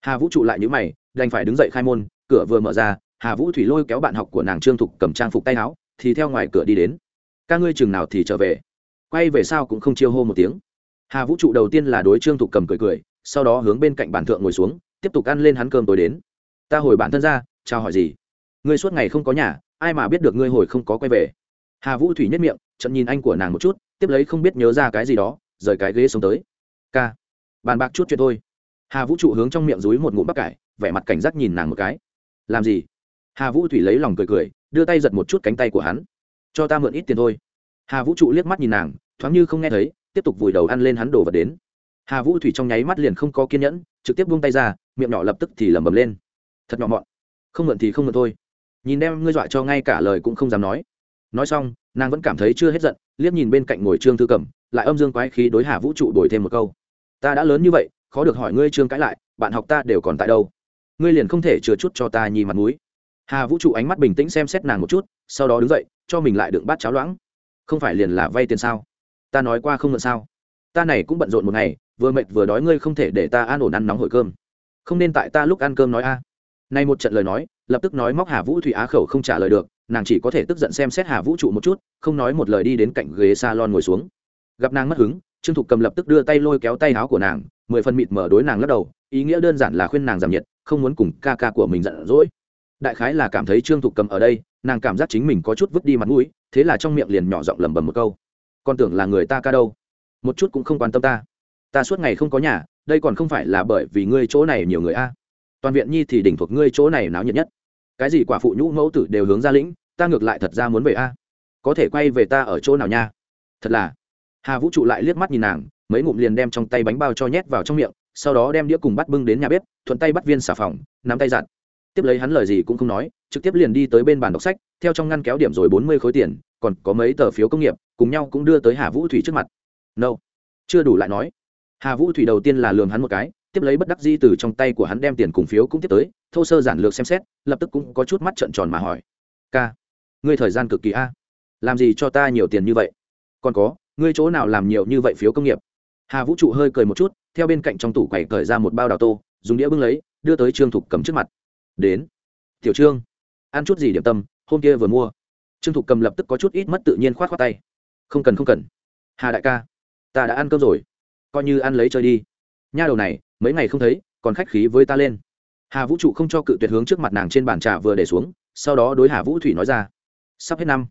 Hà vũ trụ lại nhữ mày, đành phải đứng dậy khai môn, cửa vừa mở ra, hà vũ thủy lôi kéo bạn học của nàng trương thục cầm trang phục tay áo, thì theo ngoài cửa đi đến. Ca ngươi chừng nào thì trở về? Quay về sao cũng không chiêu hô một tiếng. Hà vũ trụ đầu tiên là đối trương thục cầm cười cười, sau đó hướng bên cạnh bàn thượng ngồi xuống, tiếp tục ăn lên hắn cơm tối đến ta hồi bản thân ra, chào hỏi gì? Ngươi suốt ngày không có nhà, ai mà biết được ngươi hồi không có quay về? Hà vũ thủy nhất miệng trận nhìn anh của nàng một chút, tiếp lấy không biết nhớ ra cái gì đó, rời cái ghế xuống tới. Ca bàn bạc chút chuyện thôi. Hà vũ trụ hướng trong miệng dúi một ngụm bắp cải, vẻ mặt cảnh giác nhìn nàng một cái. Làm gì? Hà vũ thủy lấy lòng cười cười, đưa tay giật một chút cánh tay của hắn. Cho ta mượn ít tiền thôi. Hà vũ trụ liếc mắt nhìn nàng, thoáng như không nghe thấy, tiếp tục vùi đầu ăn lên hắn đổ vật đến. Hà vũ thủy trong nháy mắt liền không có kiên nhẫn, trực tiếp buông tay ra, miệng nhỏ lập tức thì lẩm bẩm lên thật nhỏ mọn. Không mượn thì không mượn thôi. Nhìn đem ngươi dọa cho ngay cả lời cũng không dám nói. Nói xong, nàng vẫn cảm thấy chưa hết giận, liếc nhìn bên cạnh ngồi trương thư cẩm, lại âm dương quái khí đối hà vũ trụ đổi thêm một câu. Ta đã lớn như vậy, khó được hỏi ngươi trương cãi lại, bạn học ta đều còn tại đâu? Ngươi liền không thể chừa chút cho ta nhìn mặt mũi. Hà vũ trụ ánh mắt bình tĩnh xem xét nàng một chút, sau đó đứng dậy, cho mình lại đựng bát cháo loãng. Không phải liền là vay tiền sao? Ta nói qua không mượn sao? Ta này cũng bận rộn một ngày, vừa mệt vừa đói ngươi không thể để ta an ổn ăn nóng hổi cơm. Không nên tại ta lúc ăn cơm nói a. à nay một trận lời nói, lập tức nói móc hà vũ thủy á khẩu không trả lời được, nàng chỉ có thể tức giận xem xét hà vũ trụ một chút, không nói một lời đi đến cạnh ghế s a lon ngồi xuống. Gặp nàng mất hứng, trương thục cầm lập tức đưa tay lôi kéo tay áo của nàng, mười phần mịt mở đối nàng lắc đầu, ý nghĩa đơn giản là khuyên nàng giảm nhiệt, không muốn cùng ca ca của mình giận dỗi. Đại khái là cảm thấy trương thục cầm ở đây, nàng cảm giác chính mình có chút vứt đi mặt mũi, thế là trong miệng liền nhỏ giọng lẩm bẩm một câu. Con tưởng là người ta ca đâu? Một chút cũng không quan tâm ta. Ta suốt ngày không có nhà, đây còn không phải là bởi vì ngươi chỗ này nhiều người a toàn viện nhi thì đỉnh thuộc ngươi chỗ này náo nhiệt nhất. Cái gì quả phụ nhũ mẫu tử đều hướng ra lĩnh, ta ngược lại thật ra muốn về a. Có thể quay về ta ở chỗ nào nha? Thật là. Hà vũ trụ lại liếc mắt nhìn nàng, mấy ngụm liền đem trong tay bánh bao cho nhét vào trong miệng, sau đó đem đĩa cùng bắt bưng đến nhà bếp, thuận tay bắt viên xà phòng, nắm tay giặt. Tiếp lấy hắn lời gì cũng không nói, trực tiếp liền đi tới bên bàn đọc sách, theo trong ngăn kéo điểm rồi bốn mươi khối tiền, còn có mấy tờ phiếu công nghiệp, cùng nhau cũng đưa tới hà vũ thủy trước mặt. No. Chưa đủ lại nói. Hà vũ thủy đầu tiên là lường hắn một cái tiếp lấy bất đắc di từ trong tay của hắn đem tiền cùng phiếu cũng tiếp tới, thô sơ giản lược xem xét, lập tức cũng có chút mắt trợn tròn mà hỏi. Ca, ngươi thời gian cực kỳ a. Làm gì cho ta nhiều tiền như vậy? Còn có, ngươi chỗ nào làm nhiều như vậy phiếu công nghiệp? Hà vũ trụ hơi cười một chút, theo bên cạnh trong tủ quầy cởi ra một bao đào tô, dùng đĩa bưng lấy, đưa tới trương thục cầm trước mặt. Đến. Tiểu trương, ăn chút gì điểm tâm, hôm kia vừa mua. Trương thục cầm lập tức có chút ít mất tự nhiên k h o á t tay. Không cần không cần. Hà đại ca, ta đã ăn cơm rồi. Coi như ăn lấy chơi đi. Nha đầu này mấy ngày không thấy, còn khách khí với ta lên. Hà vũ trụ không cho cự tuyệt hướng trước mặt nàng trên bàn trà vừa để xuống, sau đó đối hà vũ thủy nói ra, sắp hết năm,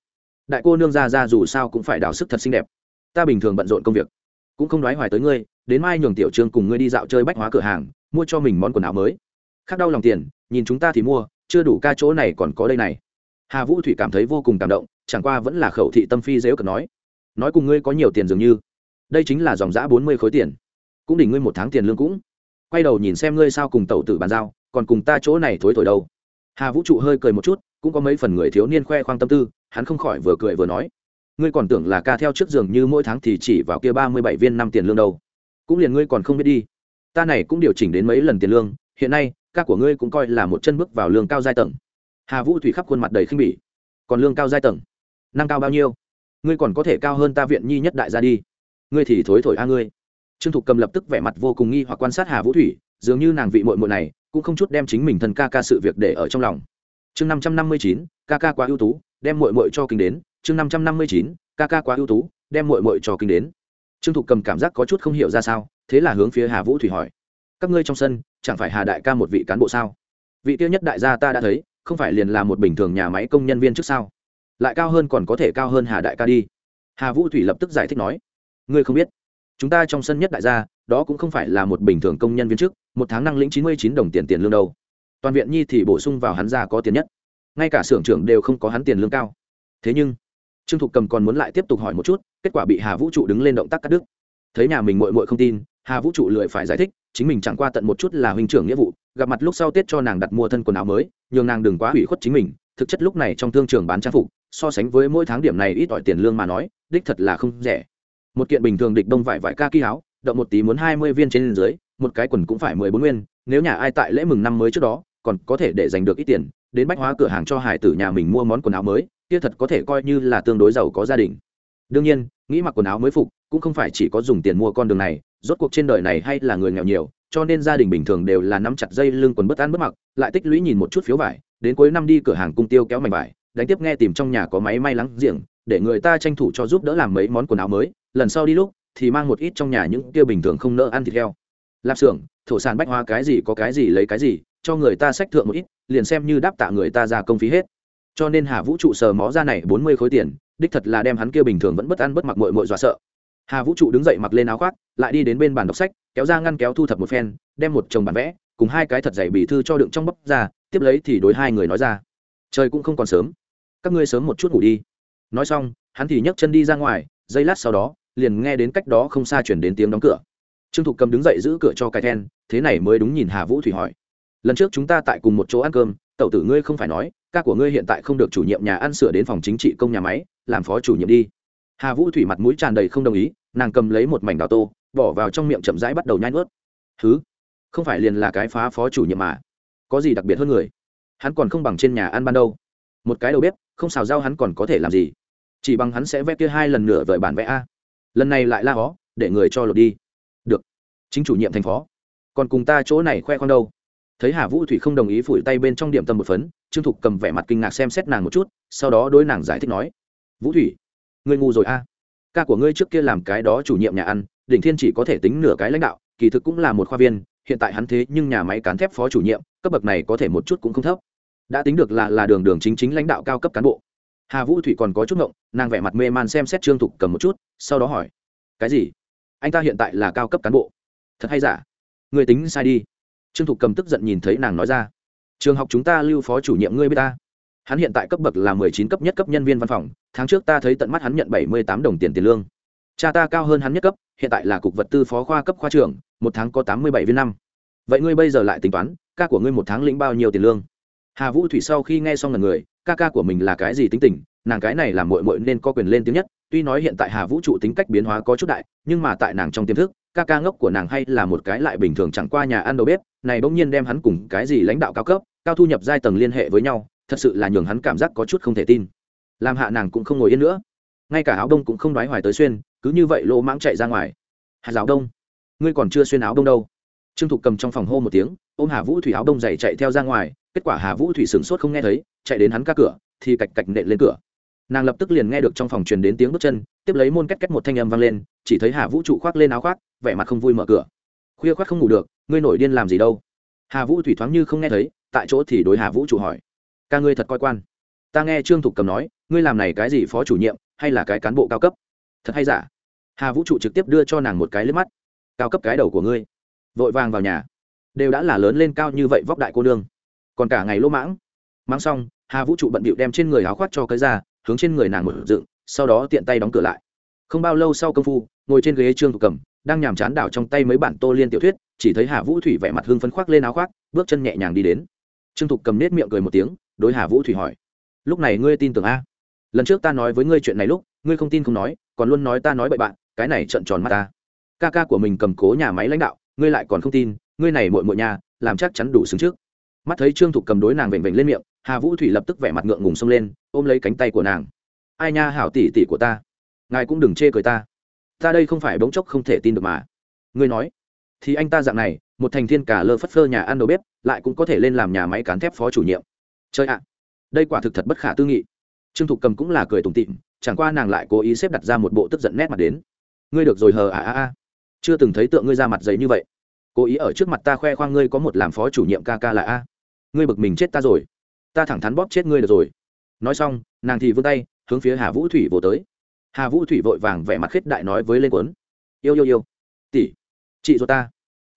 đại cô nương ra ra dù sao cũng phải đào sức thật xinh đẹp. Ta bình thường bận rộn công việc, cũng không nói hoài tới ngươi, đến mai nhường tiểu trương cùng ngươi đi dạo chơi bách hóa cửa hàng, mua cho mình món quần áo mới. Khác đau lòng tiền, nhìn chúng ta thì mua, chưa đủ ca chỗ này còn có đây này. Hà vũ thủy cảm thấy vô cùng cảm động, chẳng qua vẫn là khẩu thị tâm phi dễ cần nói nói cùng ngươi có nhiều tiền dường như, đây chính là dòng giã bốn mươi khối tiền, cũng đỉnh ngươi một tháng tiền lương cũng quay đầu nhìn xem ngươi sao cùng tẩu tử bàn giao, còn cùng ta chỗ này thối thổi đâu. Hà vũ trụ hơi cười một chút, cũng có mấy phần người thiếu niên khoe khoang tâm tư, hắn không khỏi vừa cười vừa nói, ngươi còn tưởng là ca theo trước giường như mỗi tháng thì chỉ vào kia ba mươi bảy viên năm tiền lương đâu. Cũng liền ngươi còn không biết đi. Ta này cũng điều chỉnh đến mấy lần tiền lương, hiện nay, ca của ngươi cũng coi là một chân bước vào lương cao giai tầng. Hà vũ thủy khắp khuôn mặt đầy khinh bỉ. Còn lương cao giai tầng? Năng cao bao nhiêu? Ngươi còn có thể cao hơn ta viện nhi nhất đại gia đi. Ngươi thì thối thổi a ngươi trương thục cầm lập tức vẻ mặt vô cùng nghi hoặc quan sát hà vũ thủy, dường như nàng vị mội mội này cũng không chút đem chính mình thân ca ca sự việc để ở trong lòng. Chương năm trăm năm mươi chín, ca ca quá ưu tú, đem mội mội cho kinh đến. Chương năm trăm năm mươi chín, ca ca quá ưu tú, đem mội mội cho kinh đến. Trương thục cầm cảm giác có chút không hiểu ra sao, thế là hướng phía hà vũ thủy hỏi. Các ngươi trong sân, chẳng phải hà đại ca một vị cán bộ sao? Vị tiêu nhất đại gia ta đã thấy, không phải liền là một bình thường nhà máy công nhân viên trước sao? Lại cao hơn còn có thể cao hơn hà đại ca đi. Hà vũ thủy lập tức giải thích nói. Ngươi không biết chúng ta trong sân nhất đại gia, đó cũng không phải là một bình thường công nhân viên chức, một tháng năng lĩnh chín mươi chín đồng tiền tiền lương đâu. Toàn viện nhi thì bổ sung vào hắn ra có tiền nhất. Ngay cả xưởng trưởng đều không có hắn tiền lương cao. Thế nhưng, trương thục cầm còn muốn lại tiếp tục hỏi một chút, kết quả bị hà vũ trụ đứng lên động tác cắt đứt. Thấy nhà mình mội mội không tin, hà vũ trụ lười phải giải thích, chính mình chẳng qua tận một chút là huynh trưởng nghĩa vụ, gặp mặt lúc sau tết cho nàng đặt mua thân quần áo mới, nhường nàng đừng quá hủy khuất chính mình, thực chất lúc này trong thương trường bán trang phục, so sánh với mỗi tháng điểm này ít ỏi tiền lương mà nói, đích thật là không rẻ một kiện bình thường địch đông vải vải ca ký áo, động một tí muốn hai mươi viên trên dưới, một cái quần cũng phải mười bốn nguyên, nếu nhà ai tại lễ mừng năm mới trước đó, còn có thể để giành được ít tiền, đến bách hóa cửa hàng cho hải tử nhà mình mua món quần áo mới, kia thật có thể coi như là tương đối giàu có gia đình. Đương nhiên, nghĩ mặc quần áo mới phục, cũng không phải chỉ có dùng tiền mua con đường này, rốt cuộc trên đời này hay là người nghèo nhiều, cho nên gia đình bình thường đều là nắm chặt dây lưng quần bất an bất mặc, lại tích lũy nhìn một chút phiếu vải, đến cuối năm đi cửa hàng cung tiêu kéo mảnh vải, đánh tiếp nghe tìm trong nhà có máy may lắng giềng để người ta tranh thủ cho giúp đỡ làm mấy món quần áo mới, lần sau đi lúc, thì mang một ít trong nhà những kia bình thường không nỡ ăn thịt heo. Lạp xưởng, thổ sản bách hoa cái gì có cái gì lấy cái gì, cho người ta sách thượng một ít, liền xem như đáp tạ người ta ra công phí hết. Cho nên hà vũ trụ sờ mó ra này bốn mươi khối tiền, đích thật là đem hắn kia bình thường vẫn bất ăn bất mặc mội mội dọa sợ. Hà vũ trụ đứng dậy mặc lên áo khoác, lại đi đến bên bàn đọc sách, kéo ra ngăn kéo thu thập một phen, đem một chồng bản vẽ, cùng hai cái thật dày bì thư cho đựng trong bắp ra, tiếp lấy thì đối hai người nói ra. Trời cũng không còn sớm. Các ngươi sớm một chút ngủ đi nói xong, hắn thì nhấc chân đi ra ngoài, giây lát sau đó, liền nghe đến cách đó không xa chuyển đến tiếng đóng cửa. Trương thục cầm đứng dậy giữ cửa cho cái then, thế này mới đúng nhìn hà vũ thủy hỏi. Lần trước chúng ta tại cùng một chỗ ăn cơm, tẩu tử ngươi không phải nói, ca của ngươi hiện tại không được chủ nhiệm nhà ăn sửa đến phòng chính trị công nhà máy, làm phó chủ nhiệm đi. Hà vũ thủy mặt mũi tràn đầy không đồng ý, nàng cầm lấy một mảnh đào tô, bỏ vào trong miệng chậm rãi bắt đầu nhai nuốt. Thứ không phải liền là cái phá phó chủ nhiệm mà? Có gì đặc biệt hơn người? Hắn còn không bằng trên nhà ăn ban đâu. Một cái đầu bếp, không xào rau hắn còn có thể làm gì? Chỉ bằng hắn sẽ vẽ kia hai lần nửa vời bản vẽ a. Lần này lại la hó, để người cho lột đi. Được. Chính chủ nhiệm thành phó. Còn cùng ta chỗ này khoe khoang đâu? Thấy hà vũ thủy không đồng ý phủi tay bên trong điểm tâm một phấn, trương thục cầm vẻ mặt kinh ngạc xem xét nàng một chút, sau đó đối nàng giải thích nói. Vũ thủy, ngươi ngu rồi a. Ca của ngươi trước kia làm cái đó chủ nhiệm nhà ăn, đỉnh thiên chỉ có thể tính nửa cái lãnh đạo, kỳ thực cũng là một khoa viên, hiện tại hắn thế nhưng nhà máy cán thép phó chủ nhiệm, cấp bậc này có thể một chút cũng không thấp. Đã tính được là là đường đường chính chính lãnh đạo cao cấp cán bộ hà vũ thủy còn có chút ngộng, nàng vẻ mặt mê man xem xét trương thục cầm một chút, sau đó hỏi, cái gì? Anh ta hiện tại là cao cấp cán bộ. Thật hay giả? Người tính sai đi. Trương thục cầm tức giận nhìn thấy nàng nói ra, trường học chúng ta lưu phó chủ nhiệm ngươi b i ế ta? Hắn hiện tại cấp bậc là mười chín cấp nhất cấp nhân viên văn phòng, tháng trước ta thấy tận mắt hắn nhận bảy mươi tám đồng tiền tiền lương. Cha ta cao hơn hắn nhất cấp, hiện tại là cục vật tư phó khoa cấp khoa trưởng, một tháng có tám mươi bảy viên năm. Vậy ngươi bây giờ lại tính toán, ca của ngươi một tháng lĩnh bao nhiêu tiền lương? Hà vũ thủy sau khi nghe xong lần người, ca ca của mình là cái gì tính tình, nàng cái này làm mội mội nên có quyền lên tiếng nhất. Tuy nói hiện tại hà vũ trụ tính cách biến hóa có chút đại, nhưng mà tại nàng trong tiềm thức, ca ca ngốc của nàng hay là một cái lại bình thường chẳng qua nhà ăn đầu bếp, này bỗng nhiên đem hắn cùng cái gì lãnh đạo cao cấp, cao thu nhập giai tầng liên hệ với nhau, thật sự là nhường hắn cảm giác có chút không thể tin. Làm hạ nàng cũng không ngồi yên nữa. Ngay cả áo đông cũng không đoái hoài tới xuyên, cứ như vậy lỗ mãng chạy ra ngoài. Hà giáo đông, ngươi còn chưa xuyên áo đông đâu. Trương thục cầm trong phòng hô một tiếng, ôm hà vũ thủy áo đông dày chạy theo ra ngoài kết quả hà vũ thủy sửng sốt không nghe thấy, chạy đến hắn ca cửa, thì cạch cạch nện lên cửa. Nàng lập tức liền nghe được trong phòng truyền đến tiếng bước chân, tiếp lấy môn két két một thanh âm vang lên, chỉ thấy hà vũ trụ khoác lên áo khoác, vẻ mặt không vui mở cửa. Khuya khoác không ngủ được, ngươi nổi điên làm gì đâu? Hà vũ thủy thoáng như không nghe thấy, tại chỗ thì đối hà vũ trụ hỏi. Ca ngươi thật coi quan. Ta nghe trương thục cầm nói, ngươi làm này cái gì phó chủ nhiệm, hay là cái cán bộ cao cấp? Thật hay giả? Hà vũ trụ trực tiếp đưa cho nàng một cái liếc mắt. Cao cấp cái đầu của ngươi. Vội vàng vào nhà. Đều đã là lớn lên cao như vậy vóc đại cô nương còn cả ngày lỗ mãng. Mang xong, hà vũ trụ bận bịu đem trên người áo khoác cho cái ra hướng trên người nàng một dựng, sau đó tiện tay đóng cửa lại. Không bao lâu sau công phu, ngồi trên ghế trương thục cầm, đang nhàm chán đảo trong tay mấy bản tô liên tiểu thuyết, chỉ thấy hà vũ thủy vẻ mặt hưng phấn khoác lên áo khoác, bước chân nhẹ nhàng đi đến. Trương thục cầm nết miệng cười một tiếng, đối hà vũ thủy hỏi, lúc này ngươi tin tưởng a? Lần trước ta nói với ngươi chuyện này lúc, ngươi không tin không nói, còn luôn nói ta nói bậy bạn, cái này trận tròn mắt ta. Ca ca của mình cầm cố nhà máy lãnh đạo, ngươi lại còn không tin, ngươi này mội mội nhà, làm chắc chắn đủ xứng trước mắt thấy trương thục cầm đối nàng vểnh vểnh lên miệng hà vũ thủy lập tức vẻ mặt ngượng ngùng xông lên ôm lấy cánh tay của nàng ai nha hảo tỷ tỷ của ta ngài cũng đừng chê cười ta ta đây không phải bỗng chốc không thể tin được mà ngươi nói thì anh ta dạng này một thành thiên cả lơ phất phơ nhà ăn đầu bếp lại cũng có thể lên làm nhà máy cán thép phó chủ nhiệm chơi ạ đây quả thực thật bất khả tư nghị trương thục cầm cũng là cười tủm tịm chẳng qua nàng lại cố ý xếp đặt ra một bộ tức giận nét mặt đến ngươi được rồi hờ à à à chưa từng thấy tượng ngươi ra mặt giấy như vậy cố ý ở trước mặt ta khoe khoang ngươi có một làm phó chủ nhiệm ca ca là a. Ngươi bực mình chết ta rồi. Ta thẳng thắn bóp chết ngươi được rồi. Nói xong, nàng thì vươn tay, hướng phía hà vũ thủy vô tới. Hà vũ thủy vội vàng vẻ mặt khết đại nói với lên quấn. Yêu yêu yêu. Tỷ, chị rồi ta.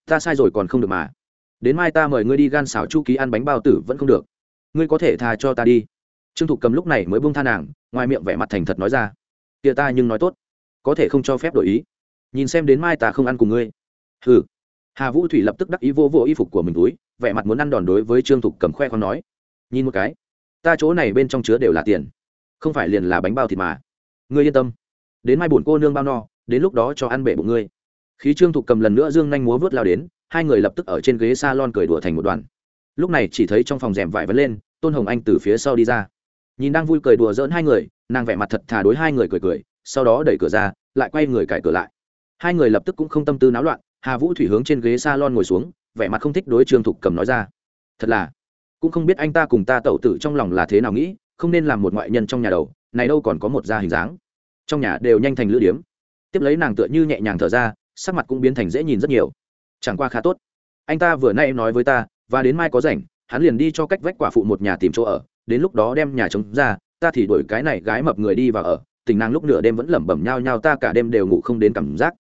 Ta sai rồi còn không được mà. Đến mai ta mời ngươi đi gan xảo chu ký ăn bánh bao tử vẫn không được. Ngươi có thể tha cho ta đi. Trương thục cầm lúc này mới buông tha nàng, ngoài miệng vẻ mặt thành thật nói ra. Kia ta nhưng nói tốt. Có thể không cho phép đổi ý. Nhìn xem đến mai ta không ăn cùng ngươi. Hừ hà vũ thủy lập tức đắc ý vô vô y phục của mình túi, vẻ mặt muốn ăn đòn đối với trương thục cầm khoe con nói, nhìn một cái, ta chỗ này bên trong chứa đều là tiền, không phải liền là bánh bao thịt mà. Ngươi yên tâm, đến mai bổn cô nương bao no, đến lúc đó cho ăn bể bụng ngươi. Khí trương thục cầm lần nữa dương nhanh múa vớt lao đến, hai người lập tức ở trên ghế s a lon cười đùa thành một đoàn. Lúc này chỉ thấy trong phòng rèm vải vấn lên, tôn hồng anh từ phía sau đi ra. Nhìn đang vui cười đùa dỡn hai người, nàng vẻ mặt thật thà đối hai người cười cười, sau đó đẩy cửa ra, lại quay người cải cửa lại. Hai người lập tức cũng không tâm tư náo loạn hà vũ thủy hướng trên ghế s a lon ngồi xuống, vẻ mặt không thích đối trương thục cầm nói ra. Thật là, cũng không biết anh ta cùng ta tẩu tử trong lòng là thế nào nghĩ, không nên làm một ngoại nhân trong nhà đầu, này đâu còn có một da hình dáng. Trong nhà đều nhanh thành lữ điếm. Tiếp lấy nàng tựa như nhẹ nhàng thở ra, sắc mặt cũng biến thành dễ nhìn rất nhiều. Chẳng qua khá tốt. Anh ta vừa nay nói với ta, và đến mai có rảnh, hắn liền đi cho cách vách quả phụ một nhà tìm chỗ ở, đến lúc đó đem nhà trống ra, ta thì đổi cái này gái mập người đi vào ở, tình nàng lúc nửa đêm vẫn lẩm bẩm nhau nhau ta cả đêm đều ngủ không đến cảm giác.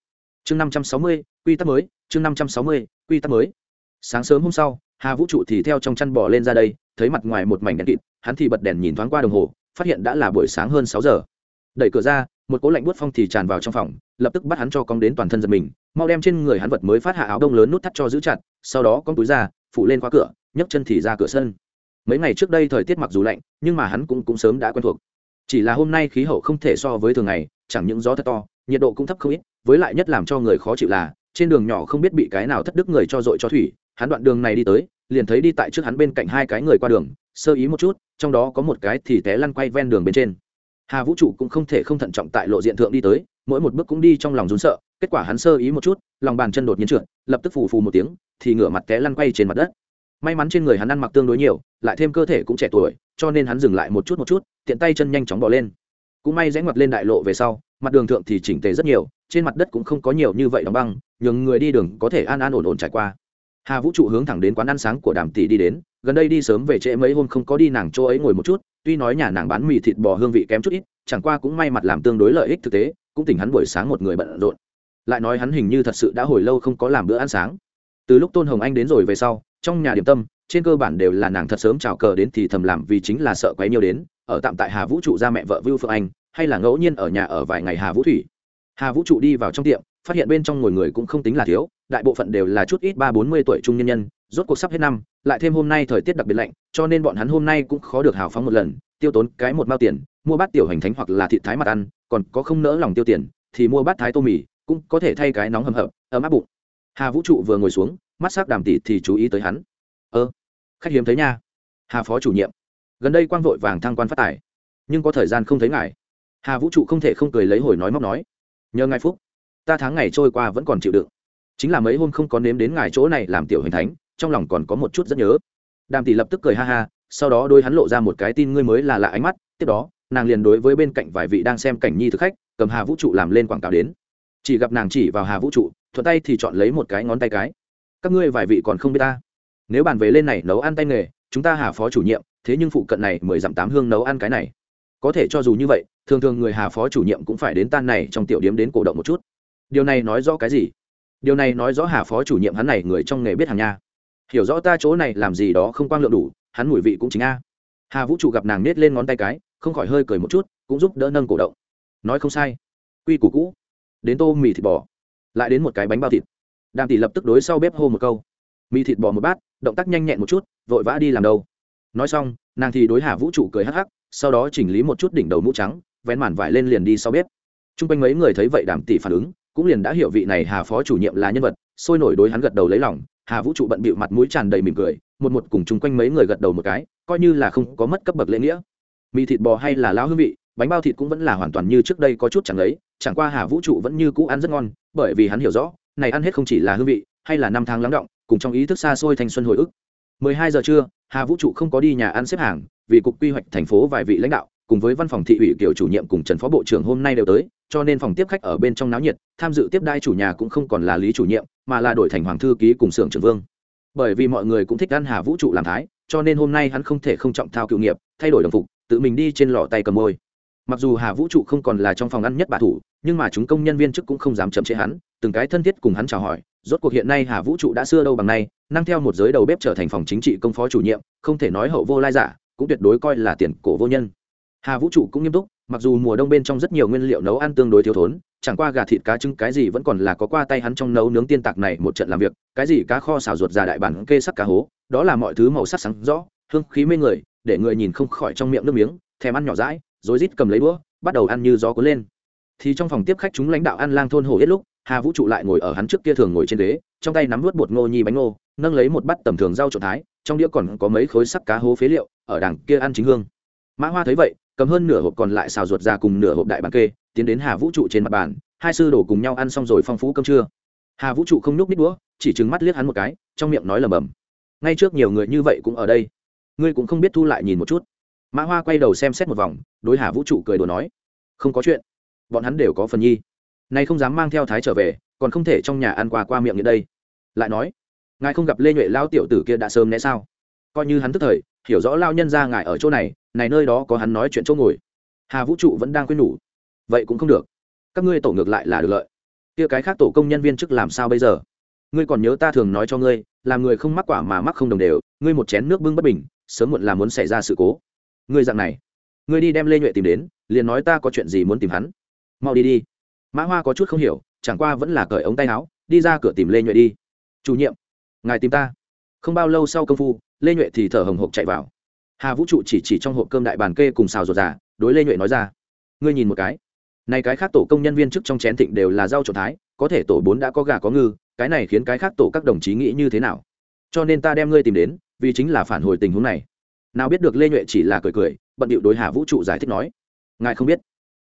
Chương năm trăm sáu mươi quy tắc mới, chương năm trăm sáu mươi, quy tắc mới. Sáng sớm hôm sau, hà vũ trụ thì theo trong chăn bỏ lên ra đây, thấy mặt ngoài một mảnh đèn kịt, hắn thì bật đèn nhìn thoáng qua đồng hồ, phát hiện đã là buổi sáng hơn sáu giờ. Đẩy cửa ra, một cỗ lạnh buốt phong thì tràn vào trong phòng, lập tức bắt hắn cho cong đến toàn thân giật mình, mau đem trên người hắn vật mới phát hạ áo đông lớn nút thắt cho giữ chặt, sau đó con túi ra phụ lên khóa cửa, nhấc chân thì ra cửa sân. Mấy ngày trước đây thời tiết mặc dù lạnh, nhưng mà hắn cũng cũng sớm đã quen thuộc. Chỉ là hôm nay khí hậu không thể so với thường ngày, chẳng những gió thật to, nhiệt độ cũng thấp không ít, với lại nhất làm cho người khó chịu là trên đường nhỏ không biết bị cái nào thất đức người cho dội cho thủy, hắn đoạn đường này đi tới, liền thấy đi tại trước hắn bên cạnh hai cái người qua đường, sơ ý một chút, trong đó có một cái thì té lăn quay ven đường bên trên. Hà vũ trụ cũng không thể không thận trọng tại lộ diện thượng đi tới, mỗi một bước cũng đi trong lòng rún sợ, kết quả hắn sơ ý một chút, lòng bàn chân đột nhiên trượt, lập tức phù phù một tiếng, thì ngửa mặt té lăn quay trên mặt đất. May mắn trên người hắn ăn mặc tương đối nhiều, lại thêm cơ thể cũng trẻ tuổi, cho nên hắn dừng lại một chút một chút, tiện tay chân nhanh chóng bỏ lên. Cũng may rẽ ngoặt lên đại lộ về sau, mặt đường thượng thì chỉnh tề rất nhiều trên mặt đất cũng không có nhiều như vậy đóng băng, nhường người đi đường có thể an an ổn ổn trải qua. Hà vũ trụ hướng thẳng đến quán ăn sáng của đàm tỷ đi đến, gần đây đi sớm về trễ mấy hôm không có đi nàng chỗ ấy ngồi một chút, tuy nói nhà nàng bán mì thịt bò hương vị kém chút ít, chẳng qua cũng may mặt làm tương đối lợi ích thực tế, cũng tỉnh hắn buổi sáng một người bận rộn. Lại nói hắn hình như thật sự đã hồi lâu không có làm bữa ăn sáng. Từ lúc tôn hồng anh đến rồi về sau, trong nhà điểm tâm, trên cơ bản đều là nàng thật sớm chào cờ đến thì thầm làm vì chính là sợ quấy nhiều đến, ở tạm tại hà vũ trụ ra mẹ vợ vưu phượng anh, hay là ngẫu nhiên ở nhà ở vài ngày hà vũ thủy hà vũ trụ đi vào trong tiệm, phát hiện bên trong ngồi người cũng không tính là thiếu, đại bộ phận đều là chút ít ba bốn mươi tuổi trung nhân nhân, rốt cuộc sắp hết năm, lại thêm hôm nay thời tiết đặc biệt lạnh, cho nên bọn hắn hôm nay cũng khó được hào phóng một lần, tiêu tốn cái một mao tiền, mua bát tiểu hành thánh hoặc là thịt thái mặt ăn, còn có không nỡ lòng tiêu tiền, thì mua bát thái tô mì, cũng có thể thay cái nóng hầm hập, ấm áp bụng. Hà vũ trụ vừa ngồi xuống, mắt s ắ c đàm tỷ thì chú ý tới hắn. Ơ, khách hiếm thấy nha. Hà phó chủ nhiệm. Gần đây quang vội vàng thăng quan phát tài, nhưng có thời gian không thấy ngài. Hà vũ trụ không thể không cười lấy hồi nói móc nói nhờ ngài phúc, ta tháng ngày trôi qua vẫn còn chịu đựng. Chính là mấy hôm không có nếm đến ngài chỗ này làm tiểu hình thánh, trong lòng còn có một chút rất nhớ. Đàm tỷ lập tức cười ha ha, sau đó đôi hắn lộ ra một cái tin ngươi mới là lạ ánh mắt, tiếp đó, nàng liền đối với bên cạnh vài vị đang xem cảnh nhi thực khách, cầm hà vũ trụ làm lên quảng cáo đến. Chỉ gặp nàng chỉ vào hà vũ trụ, thuận tay thì chọn lấy một cái ngón tay cái. Các ngươi vài vị còn không biết ta. Nếu bàn về lên này nấu ăn tay nghề, chúng ta hà phó chủ nhiệm, thế nhưng phụ cận này mười dặm tám hương nấu ăn cái này có thể cho dù như vậy, thường thường người hà phó chủ nhiệm cũng phải đến tan này trong tiểu điếm đến cổ động một chút. Điều này nói rõ cái gì? Điều này nói rõ hà phó chủ nhiệm hắn này người trong nghề biết hàng nha. Hiểu rõ ta chỗ này làm gì đó không quang lượng đủ, hắn mùi vị cũng chính a. Hà vũ trụ gặp nàng nết lên ngón tay cái, không khỏi hơi cười một chút, cũng giúp đỡ nâng cổ động. Nói không sai. Quy củ cũ. Đến tô mì thịt bò. Lại đến một cái bánh bao thịt. Đàm tỷ lập tức đối sau bếp hô một câu. Mì thịt bò một bát, động tác nhanh nhẹn một chút, vội vã đi làm đâu. Nói xong, nàng thì đối hà vũ trụ cười hắc hắc sau đó chỉnh lý một chút đỉnh đầu mũ trắng, vén màn vải lên liền đi sau bếp. T r u n g quanh mấy người thấy vậy đàm tỷ phản ứng, cũng liền đã hiểu vị này hà phó chủ nhiệm là nhân vật, sôi nổi đối hắn gật đầu lấy lòng, hà vũ trụ bận bịu mặt mũi tràn đầy mỉm cười, một một cùng chung quanh mấy người gật đầu một cái, coi như là không có mất cấp bậc lễ nghĩa. Mì thịt bò hay là lao hương vị, bánh bao thịt cũng vẫn là hoàn toàn như trước đây có chút chẳng lấy chẳng qua hà vũ trụ vẫn như cũ ăn rất ngon, bởi vì hắn hiểu rõ, này ăn hết không chỉ là hương vị, hay là năm tháng lắng động, cùng trong ý thức xa xôi thanh xuân hồi ức. 12 giờ trưa, hà vũ trụ không có đi nhà ăn xếp hàng vì cục quy hoạch thành phố vài vị lãnh đạo, cùng với văn phòng thị ủy kiểu chủ nhiệm cùng trần phó bộ trưởng hôm nay đều tới, cho nên phòng tiếp khách ở bên trong náo nhiệt, tham dự tiếp đai chủ nhà cũng không còn là lý chủ nhiệm, mà là đổi thành hoàng thư ký cùng xưởng trưởng vương. Bởi vì mọi người cũng thích ăn hà vũ trụ làm thái, cho nên hôm nay hắn không thể không trọng thao cựu nghiệp, thay đổi đồng phục, tự mình đi trên lò tay cầm môi. Mặc dù hà vũ trụ không còn là trong phòng ăn nhất bà thủ, nhưng mà chúng công nhân viên chức cũng không dám chậm chế hắn, từng cái thân thiết cùng hắn chào hỏi, rốt cuộc hiện nay hà vũ trụ đã xưa đâu bằng nay, năng theo một giới đầu bếp trở thành phòng chính trị công phó chủ nhiệm, không thể nói hậu vô lai giả cũng tuyệt đối coi là tiền cổ vô nhân. Hà vũ trụ cũng nghiêm túc, mặc dù mùa đông bên trong rất nhiều nguyên liệu nấu ăn tương đối thiếu thốn, chẳng qua gà thịt cá trứng cái gì vẫn còn là có qua tay hắn trong nấu nướng tiên tạc này một trận làm việc, cái gì cá kho xào ruột già đại bản kê sắc cá hố, đó là mọi thứ màu sắc sáng rõ, hương khí mê người, để người nhìn không khỏi trong miệng nước miếng, thèm ăn nhỏ rãi rồi rít cầm lấy đũa, bắt đầu ăn như gió cuốn lên. Thì trong phòng tiếp khách chúng lãnh đạo ăn lang thôn hồ hết lúc, hà vũ trụ lại ngồi ở hắn trước kia thường ngồi trên ghế, trong tay nắm vớt bột ngô nhi bánh ngô, nâng lấy một bát tầm thường rau trộn thái trong đĩa còn có mấy khối sắc cá hố phế liệu, ở đằng kia ăn chính hương. Mã hoa thấy vậy, cầm hơn nửa hộp còn lại xào ruột ra cùng nửa hộp đại bàn kê, tiến đến hà vũ trụ trên mặt bàn, hai sư đổ cùng nhau ăn xong rồi phong phú cơm trưa. Hà vũ trụ không nhúc nít đũa, chỉ trừng mắt liếc hắn một cái, trong miệng nói lầm bầm ngay trước nhiều người như vậy cũng ở đây. Ngươi cũng không biết thu lại nhìn một chút. Mã hoa quay đầu xem xét một vòng, đối hà vũ trụ cười đùa nói. Không có chuyện. Bọn hắn đều có phần nhi. Nay không dám mang theo thái trở về, còn không thể trong nhà ăn qua qua miệng như đây. Lại nói ngài không gặp lê nhuệ lao tiểu tử kia đã sớm né sao? Coi như hắn tức thời, hiểu rõ lao nhân ra ngài ở chỗ này này nơi đó có hắn nói chuyện chỗ ngồi. Hà vũ trụ vẫn đang khuyên nhủ. Vậy cũng không được. Các ngươi tổ ngược lại là được lợi. Kia cái khác tổ công nhân viên chức làm sao bây giờ? Ngươi còn nhớ ta thường nói cho ngươi, làm người không mắc quả mà mắc không đồng đều, ngươi một chén nước bưng bất bình, sớm muộn là muốn xảy ra sự cố. Ngươi dạng này, ngươi đi đem lê nhuệ tìm đến, liền nói ta có chuyện gì muốn tìm hắn. Mau đi đi. Mã hoa có chút không hiểu, chẳng qua vẫn là cởi ống tay áo, đi ra cửa tìm lê nhuệ đi. Chủ nhiệm ngài tìm ta. Không bao lâu sau công phu, lê nhuệ thì thở hồng hộc chạy vào. Hà vũ trụ chỉ chỉ trong hộp cơm đại bàn kê cùng xào ruột già, đối lê nhuệ nói ra, ngươi nhìn một cái. Này cái khác tổ công nhân viên chức trong chén thịnh đều là rau trộn thái, có thể tổ bốn đã có gà có ngư, cái này khiến cái khác tổ các đồng chí nghĩ như thế nào? Cho nên ta đem ngươi tìm đến, vì chính là phản hồi tình huống này. Nào biết được lê nhuệ chỉ là cười cười, bận điệu đối hà vũ trụ giải thích nói, ngài không biết,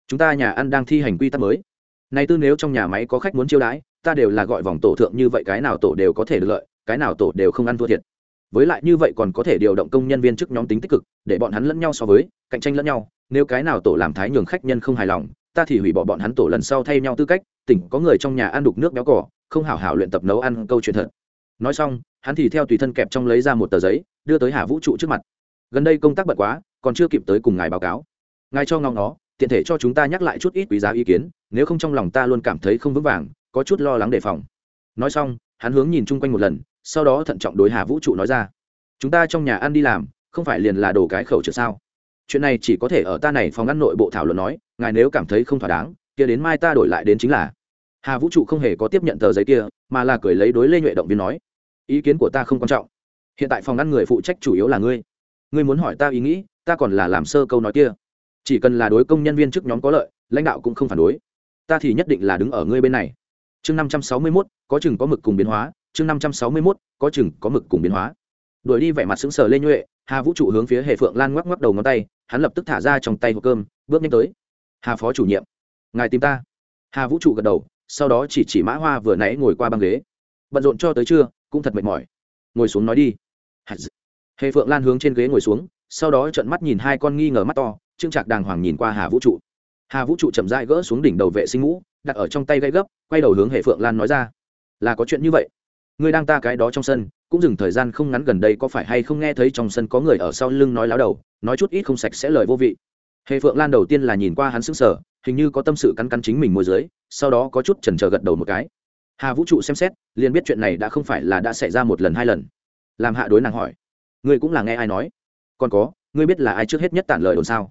chúng ta nhà ăn đang thi hành quy tắc mới. Này tư nếu trong nhà máy có khách muốn chiêu đãi, ta đều là gọi vòng tổ thượng như vậy cái nào tổ đều có thể được lợi cái nào tổ đều không ăn thua thiệt. Với lại như vậy còn có thể điều động công nhân viên chức nhóm tính tích cực, để bọn hắn lẫn nhau so với, cạnh tranh lẫn nhau. Nếu cái nào tổ làm thái nhường khách nhân không hài lòng, ta thì hủy bỏ bọn hắn tổ lần sau thay nhau tư cách. Tỉnh có người trong nhà ăn đục nước béo cỏ không hảo hảo luyện tập nấu ăn câu chuyện thật. Nói xong, hắn thì theo tùy thân kẹp trong lấy ra một tờ giấy, đưa tới hà vũ trụ trước mặt. Gần đây công tác bận quá, còn chưa kịp tới cùng ngài báo cáo. Ngài cho ngóng nó, tiện thể cho chúng ta nhắc lại chút ít quý giá ý kiến, nếu không trong lòng ta luôn cảm thấy không vững vàng, có chút lo lắng đề phòng. Nói xong, hắn hướng nhìn chung quanh một lần sau đó thận trọng đối hà vũ trụ nói ra, chúng ta trong nhà ăn đi làm, không phải liền là đồ cái khẩu trượt sao? Chuyện này chỉ có thể ở ta này phòng ăn nội bộ thảo luận nói, ngài nếu cảm thấy không thỏa đáng, kia đến mai ta đổi lại đến chính là. Hà vũ trụ không hề có tiếp nhận tờ giấy kia, mà là cười lấy đối lê nhuệ động viên nói, ý kiến của ta không quan trọng. Hiện tại phòng ngăn người phụ trách chủ yếu là ngươi. Ngươi muốn hỏi ta ý nghĩ, ta còn là làm sơ câu nói kia. Chỉ cần là đối công nhân viên chức nhóm có lợi, lãnh đạo cũng không phản đối. Ta thì nhất định là đứng ở ngươi bên này. Chương năm trăm sáu mươi mốt, có chừng có mực cùng biến hóa chương năm trăm sáu mươi mốt, có chừng, có mực cùng biến hóa. Đuổi đi vẻ mặt sững sờ lê nhuệ, hà vũ trụ hướng phía hệ phượng lan ngoắc ngoắc đầu ngón tay, hắn lập tức thả ra trong tay hộp cơm, bước nhanh tới. Hà phó chủ nhiệm, ngài tìm ta. Hà vũ trụ gật đầu, sau đó chỉ chỉ mã hoa vừa nãy ngồi qua băng ghế. Bận rộn cho tới trưa, cũng thật mệt mỏi. Ngồi xuống nói đi. Hệ phượng lan hướng trên ghế ngồi xuống, sau đó trợn mắt nhìn hai con nghi ngờ mắt to, trương trạc đàng hoàng nhìn qua hà vũ trụ. Hà vũ trụ chậm rãi gỡ xuống đỉnh đầu vệ sinh ngũ đặt ở trong tay gây gấp, quay đầu hướng hệ phượng lan nói ra. Là có chuyện như vậy ngươi đang ta cái đó trong sân, cũng dừng thời gian không ngắn gần đây có phải hay không nghe thấy trong sân có người ở sau lưng nói láo đầu, nói chút ít không sạch sẽ lời vô vị. Hệ phượng lan đầu tiên là nhìn qua hắn sững sờ, hình như có tâm sự cắn cắn chính mình môi dưới, sau đó có chút chần chờ gật đầu một cái. Hà vũ trụ xem xét, liền biết chuyện này đã không phải là đã xảy ra một lần hai lần. Làm hạ đối nàng hỏi, ngươi cũng là nghe ai nói? Còn có, ngươi biết là ai trước hết nhất tản lời đồn sao?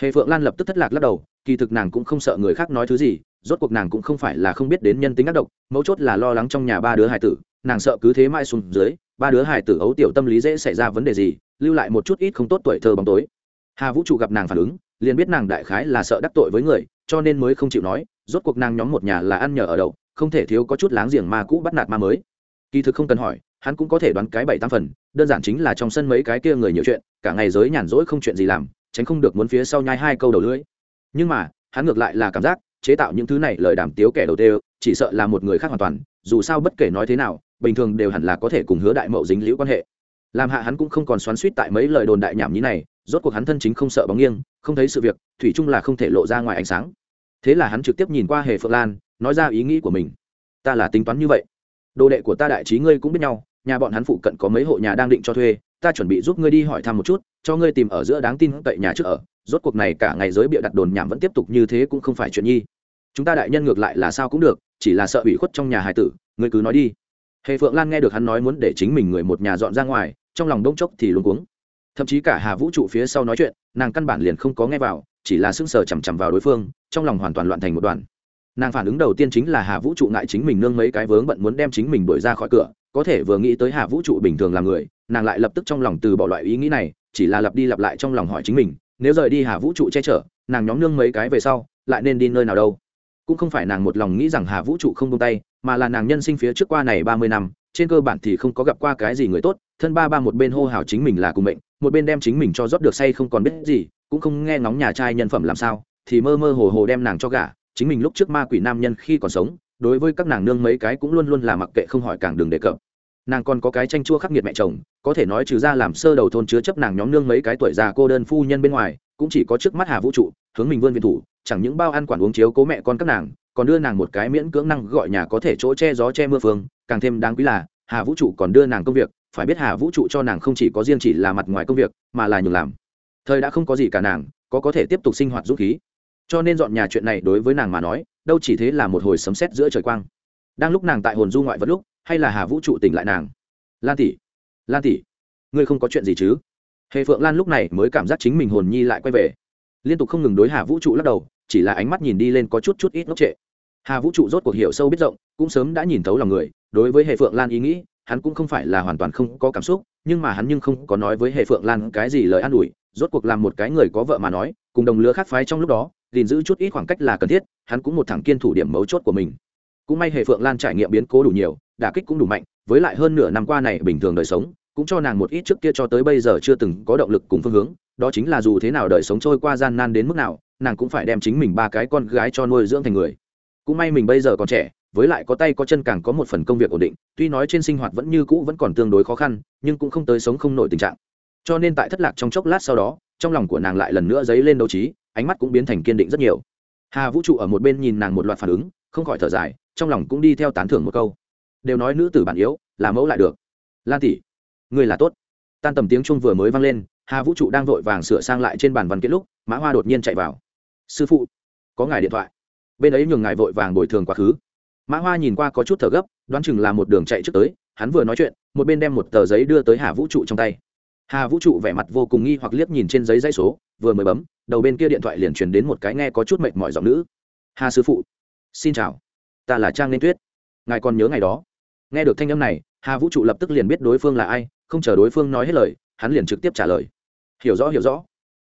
Hệ phượng lan lập tức thất lạc lắc đầu, kỳ thực nàng cũng không sợ người khác nói thứ gì, rốt cuộc nàng cũng không phải là không biết đến nhân tính ác độc, mấu chốt là lo lắng trong nhà ba đứa hải tử nàng sợ cứ thế mãi xuống dưới, ba đứa hài tử ấu tiểu tâm lý dễ xảy ra vấn đề gì, lưu lại một chút ít không tốt tuổi thơ bóng tối. Hà vũ trụ gặp nàng phản ứng, liền biết nàng đại khái là sợ đắc tội với người, cho nên mới không chịu nói, rốt cuộc nàng nhóm một nhà là ăn nhờ ở đậu, không thể thiếu có chút láng giềng ma cũ bắt nạt ma mới. Kỳ thực không cần hỏi, hắn cũng có thể đoán cái bảy tam phần, đơn giản chính là trong sân mấy cái kia người nhiều chuyện, cả ngày giới nhàn rỗi không chuyện gì làm, tránh không được muốn phía sau nhai hai câu đầu lưỡi. Nhưng mà, hắn ngược lại là cảm giác, chế tạo những thứ này lời đàm tiếu kẻ đầu tiên chỉ sợ là một người khác hoàn toàn, dù sao bất kể nói thế nào bình thường đều hẳn là có thể cùng hứa đại mậu dính liễu quan hệ. Làm hạ hắn cũng không còn xoắn suýt tại mấy lời đồn đại nhảm nhí này, rốt cuộc hắn thân chính không sợ bóng nghiêng, không thấy sự việc, thủy chung là không thể lộ ra ngoài ánh sáng. Thế là hắn trực tiếp nhìn qua hề phượng lan, nói ra ý nghĩ của mình. Ta là tính toán như vậy. Đồ đệ của ta đại trí ngươi cũng biết nhau, nhà bọn hắn phụ cận có mấy hộ nhà đang định cho thuê, ta chuẩn bị giúp ngươi đi hỏi thăm một chút, cho ngươi tìm ở giữa đáng tin cậy nhà trước ở. Rốt cuộc này cả ngày giới bịa đặt đồn nhảm vẫn tiếp tục như thế cũng không phải chuyện nhi. Chúng ta đại nhân ngược lại là sao cũng được, chỉ là sợ ủy khuất trong nhà hải tử, ngươi cứ nói đi hệ phượng lan nghe được hắn nói muốn để chính mình người một nhà dọn ra ngoài, trong lòng đông chốc thì luôn cuống. Thậm chí cả hà vũ trụ phía sau nói chuyện, nàng căn bản liền không có nghe vào, chỉ là sững sờ chằm chằm vào đối phương, trong lòng hoàn toàn loạn thành một đoàn. Nàng phản ứng đầu tiên chính là hà vũ trụ ngại chính mình nương mấy cái vướng bận muốn đem chính mình đuổi ra khỏi cửa, có thể vừa nghĩ tới hà vũ trụ bình thường là người, nàng lại lập tức trong lòng từ bỏ loại ý nghĩ này, chỉ là lặp đi lặp lại trong lòng hỏi chính mình, nếu rời đi hà vũ trụ che chở, nàng nhóm nương mấy cái về sau, lại nên đi nơi nào đâu? Cũng không phải nàng một lòng nghĩ rằng hà vũ trụ không tung tay mà là nàng nhân sinh phía trước qua này ba mươi năm, trên cơ bản thì không có gặp qua cái gì người tốt, thân ba ba một bên hô hào chính mình là cùng mệnh, một bên đem chính mình cho rót được say không còn biết gì, cũng không nghe ngóng nhà trai nhân phẩm làm sao, thì mơ mơ hồ hồ đem nàng cho gả, chính mình lúc trước ma quỷ nam nhân khi còn sống, đối với các nàng nương mấy cái cũng luôn luôn là mặc kệ không hỏi càng đừng đề cập. Nàng còn có cái tranh chua khắc nghiệt mẹ chồng, có thể nói trừ ra làm sơ đầu thôn chứa chấp nàng nhóm nương mấy cái tuổi già cô đơn phu nhân bên ngoài, cũng chỉ có trước mắt hà vũ trụ, hướng mình vươn viên thủ, chẳng những bao ăn quản uống chiếu cố mẹ con các nàng còn đưa nàng một cái miễn cưỡng năng gọi nhà có thể chỗ che gió che mưa phương, càng thêm đáng quý là, hà vũ trụ còn đưa nàng công việc, phải biết hà vũ trụ cho nàng không chỉ có riêng chỉ là mặt ngoài công việc, mà là nhường làm. Thời đã không có gì cả nàng, có có thể tiếp tục sinh hoạt dũng khí. Cho nên dọn nhà chuyện này đối với nàng mà nói, đâu chỉ thế là một hồi sấm sét giữa trời quang. Đang lúc nàng tại hồn du ngoại vật lúc, hay là hà vũ trụ tỉnh lại nàng? Lan tỷ lan tỷ, ngươi không có chuyện gì chứ? Hề phượng lan lúc này mới cảm giác chính mình hồn nhi lại quay về. Liên tục không ngừng đối hà vũ trụ lắc đầu, chỉ là ánh mắt nhìn đi lên có chút chút ít ngốc trệ hà vũ trụ rốt cuộc hiểu sâu biết rộng, cũng sớm đã nhìn thấu lòng người, đối với hệ phượng lan ý nghĩ, hắn cũng không phải là hoàn toàn không có cảm xúc, nhưng mà hắn nhưng không có nói với hệ phượng lan cái gì lời an ủi, rốt cuộc làm một cái người có vợ mà nói, cùng đồng lứa khác phái trong lúc đó, gìn giữ chút ít khoảng cách là cần thiết, hắn cũng một thẳng kiên thủ điểm mấu chốt của mình. Cũng may hệ phượng lan trải nghiệm biến cố đủ nhiều, đả kích cũng đủ mạnh, với lại hơn nửa năm qua này bình thường đời sống, cũng cho nàng một ít trước kia cho tới bây giờ chưa từng có động lực cùng phương hướng, đó chính là dù thế nào đời sống trôi qua gian nan đến mức nào, nàng cũng phải đem chính mình ba cái con gái cho nuôi dưỡng thành người cũng may mình bây giờ còn trẻ, với lại có tay có chân càng có một phần công việc ổn định, tuy nói trên sinh hoạt vẫn như cũ vẫn còn tương đối khó khăn, nhưng cũng không tới sống không nổi tình trạng. Cho nên tại thất lạc trong chốc lát sau đó, trong lòng của nàng lại lần nữa dấy lên đấu trí, ánh mắt cũng biến thành kiên định rất nhiều. Hà vũ trụ ở một bên nhìn nàng một loạt phản ứng, không khỏi thở dài, trong lòng cũng đi theo tán thưởng một câu. Đều nói nữ tử bản yếu, là mẫu lại được. Lan tỷ, người là tốt. Tan tầm tiếng chung vừa mới vang lên, hà vũ trụ đang vội vàng sửa sang lại trên bàn văn kiện lúc, mã hoa đột nhiên chạy vào. Sư phụ, có ngài điện thoại bên ấy nhường ngài vội vàng bồi thường quá khứ. Mã hoa nhìn qua có chút thở gấp, đoán chừng là một đường chạy trước tới, hắn vừa nói chuyện, một bên đem một tờ giấy đưa tới hà vũ trụ trong tay. Hà vũ trụ vẻ mặt vô cùng nghi hoặc liếc nhìn trên giấy dãy số, vừa mới bấm, đầu bên kia điện thoại liền truyền đến một cái nghe có chút mệt mỏi giọng nữ. Hà sư phụ, xin chào, ta là trang nên tuyết. Ngài còn nhớ ngày đó? Nghe được thanh âm này, hà vũ trụ lập tức liền biết đối phương là ai, không chờ đối phương nói hết lời, hắn liền trực tiếp trả lời. Hiểu rõ hiểu rõ.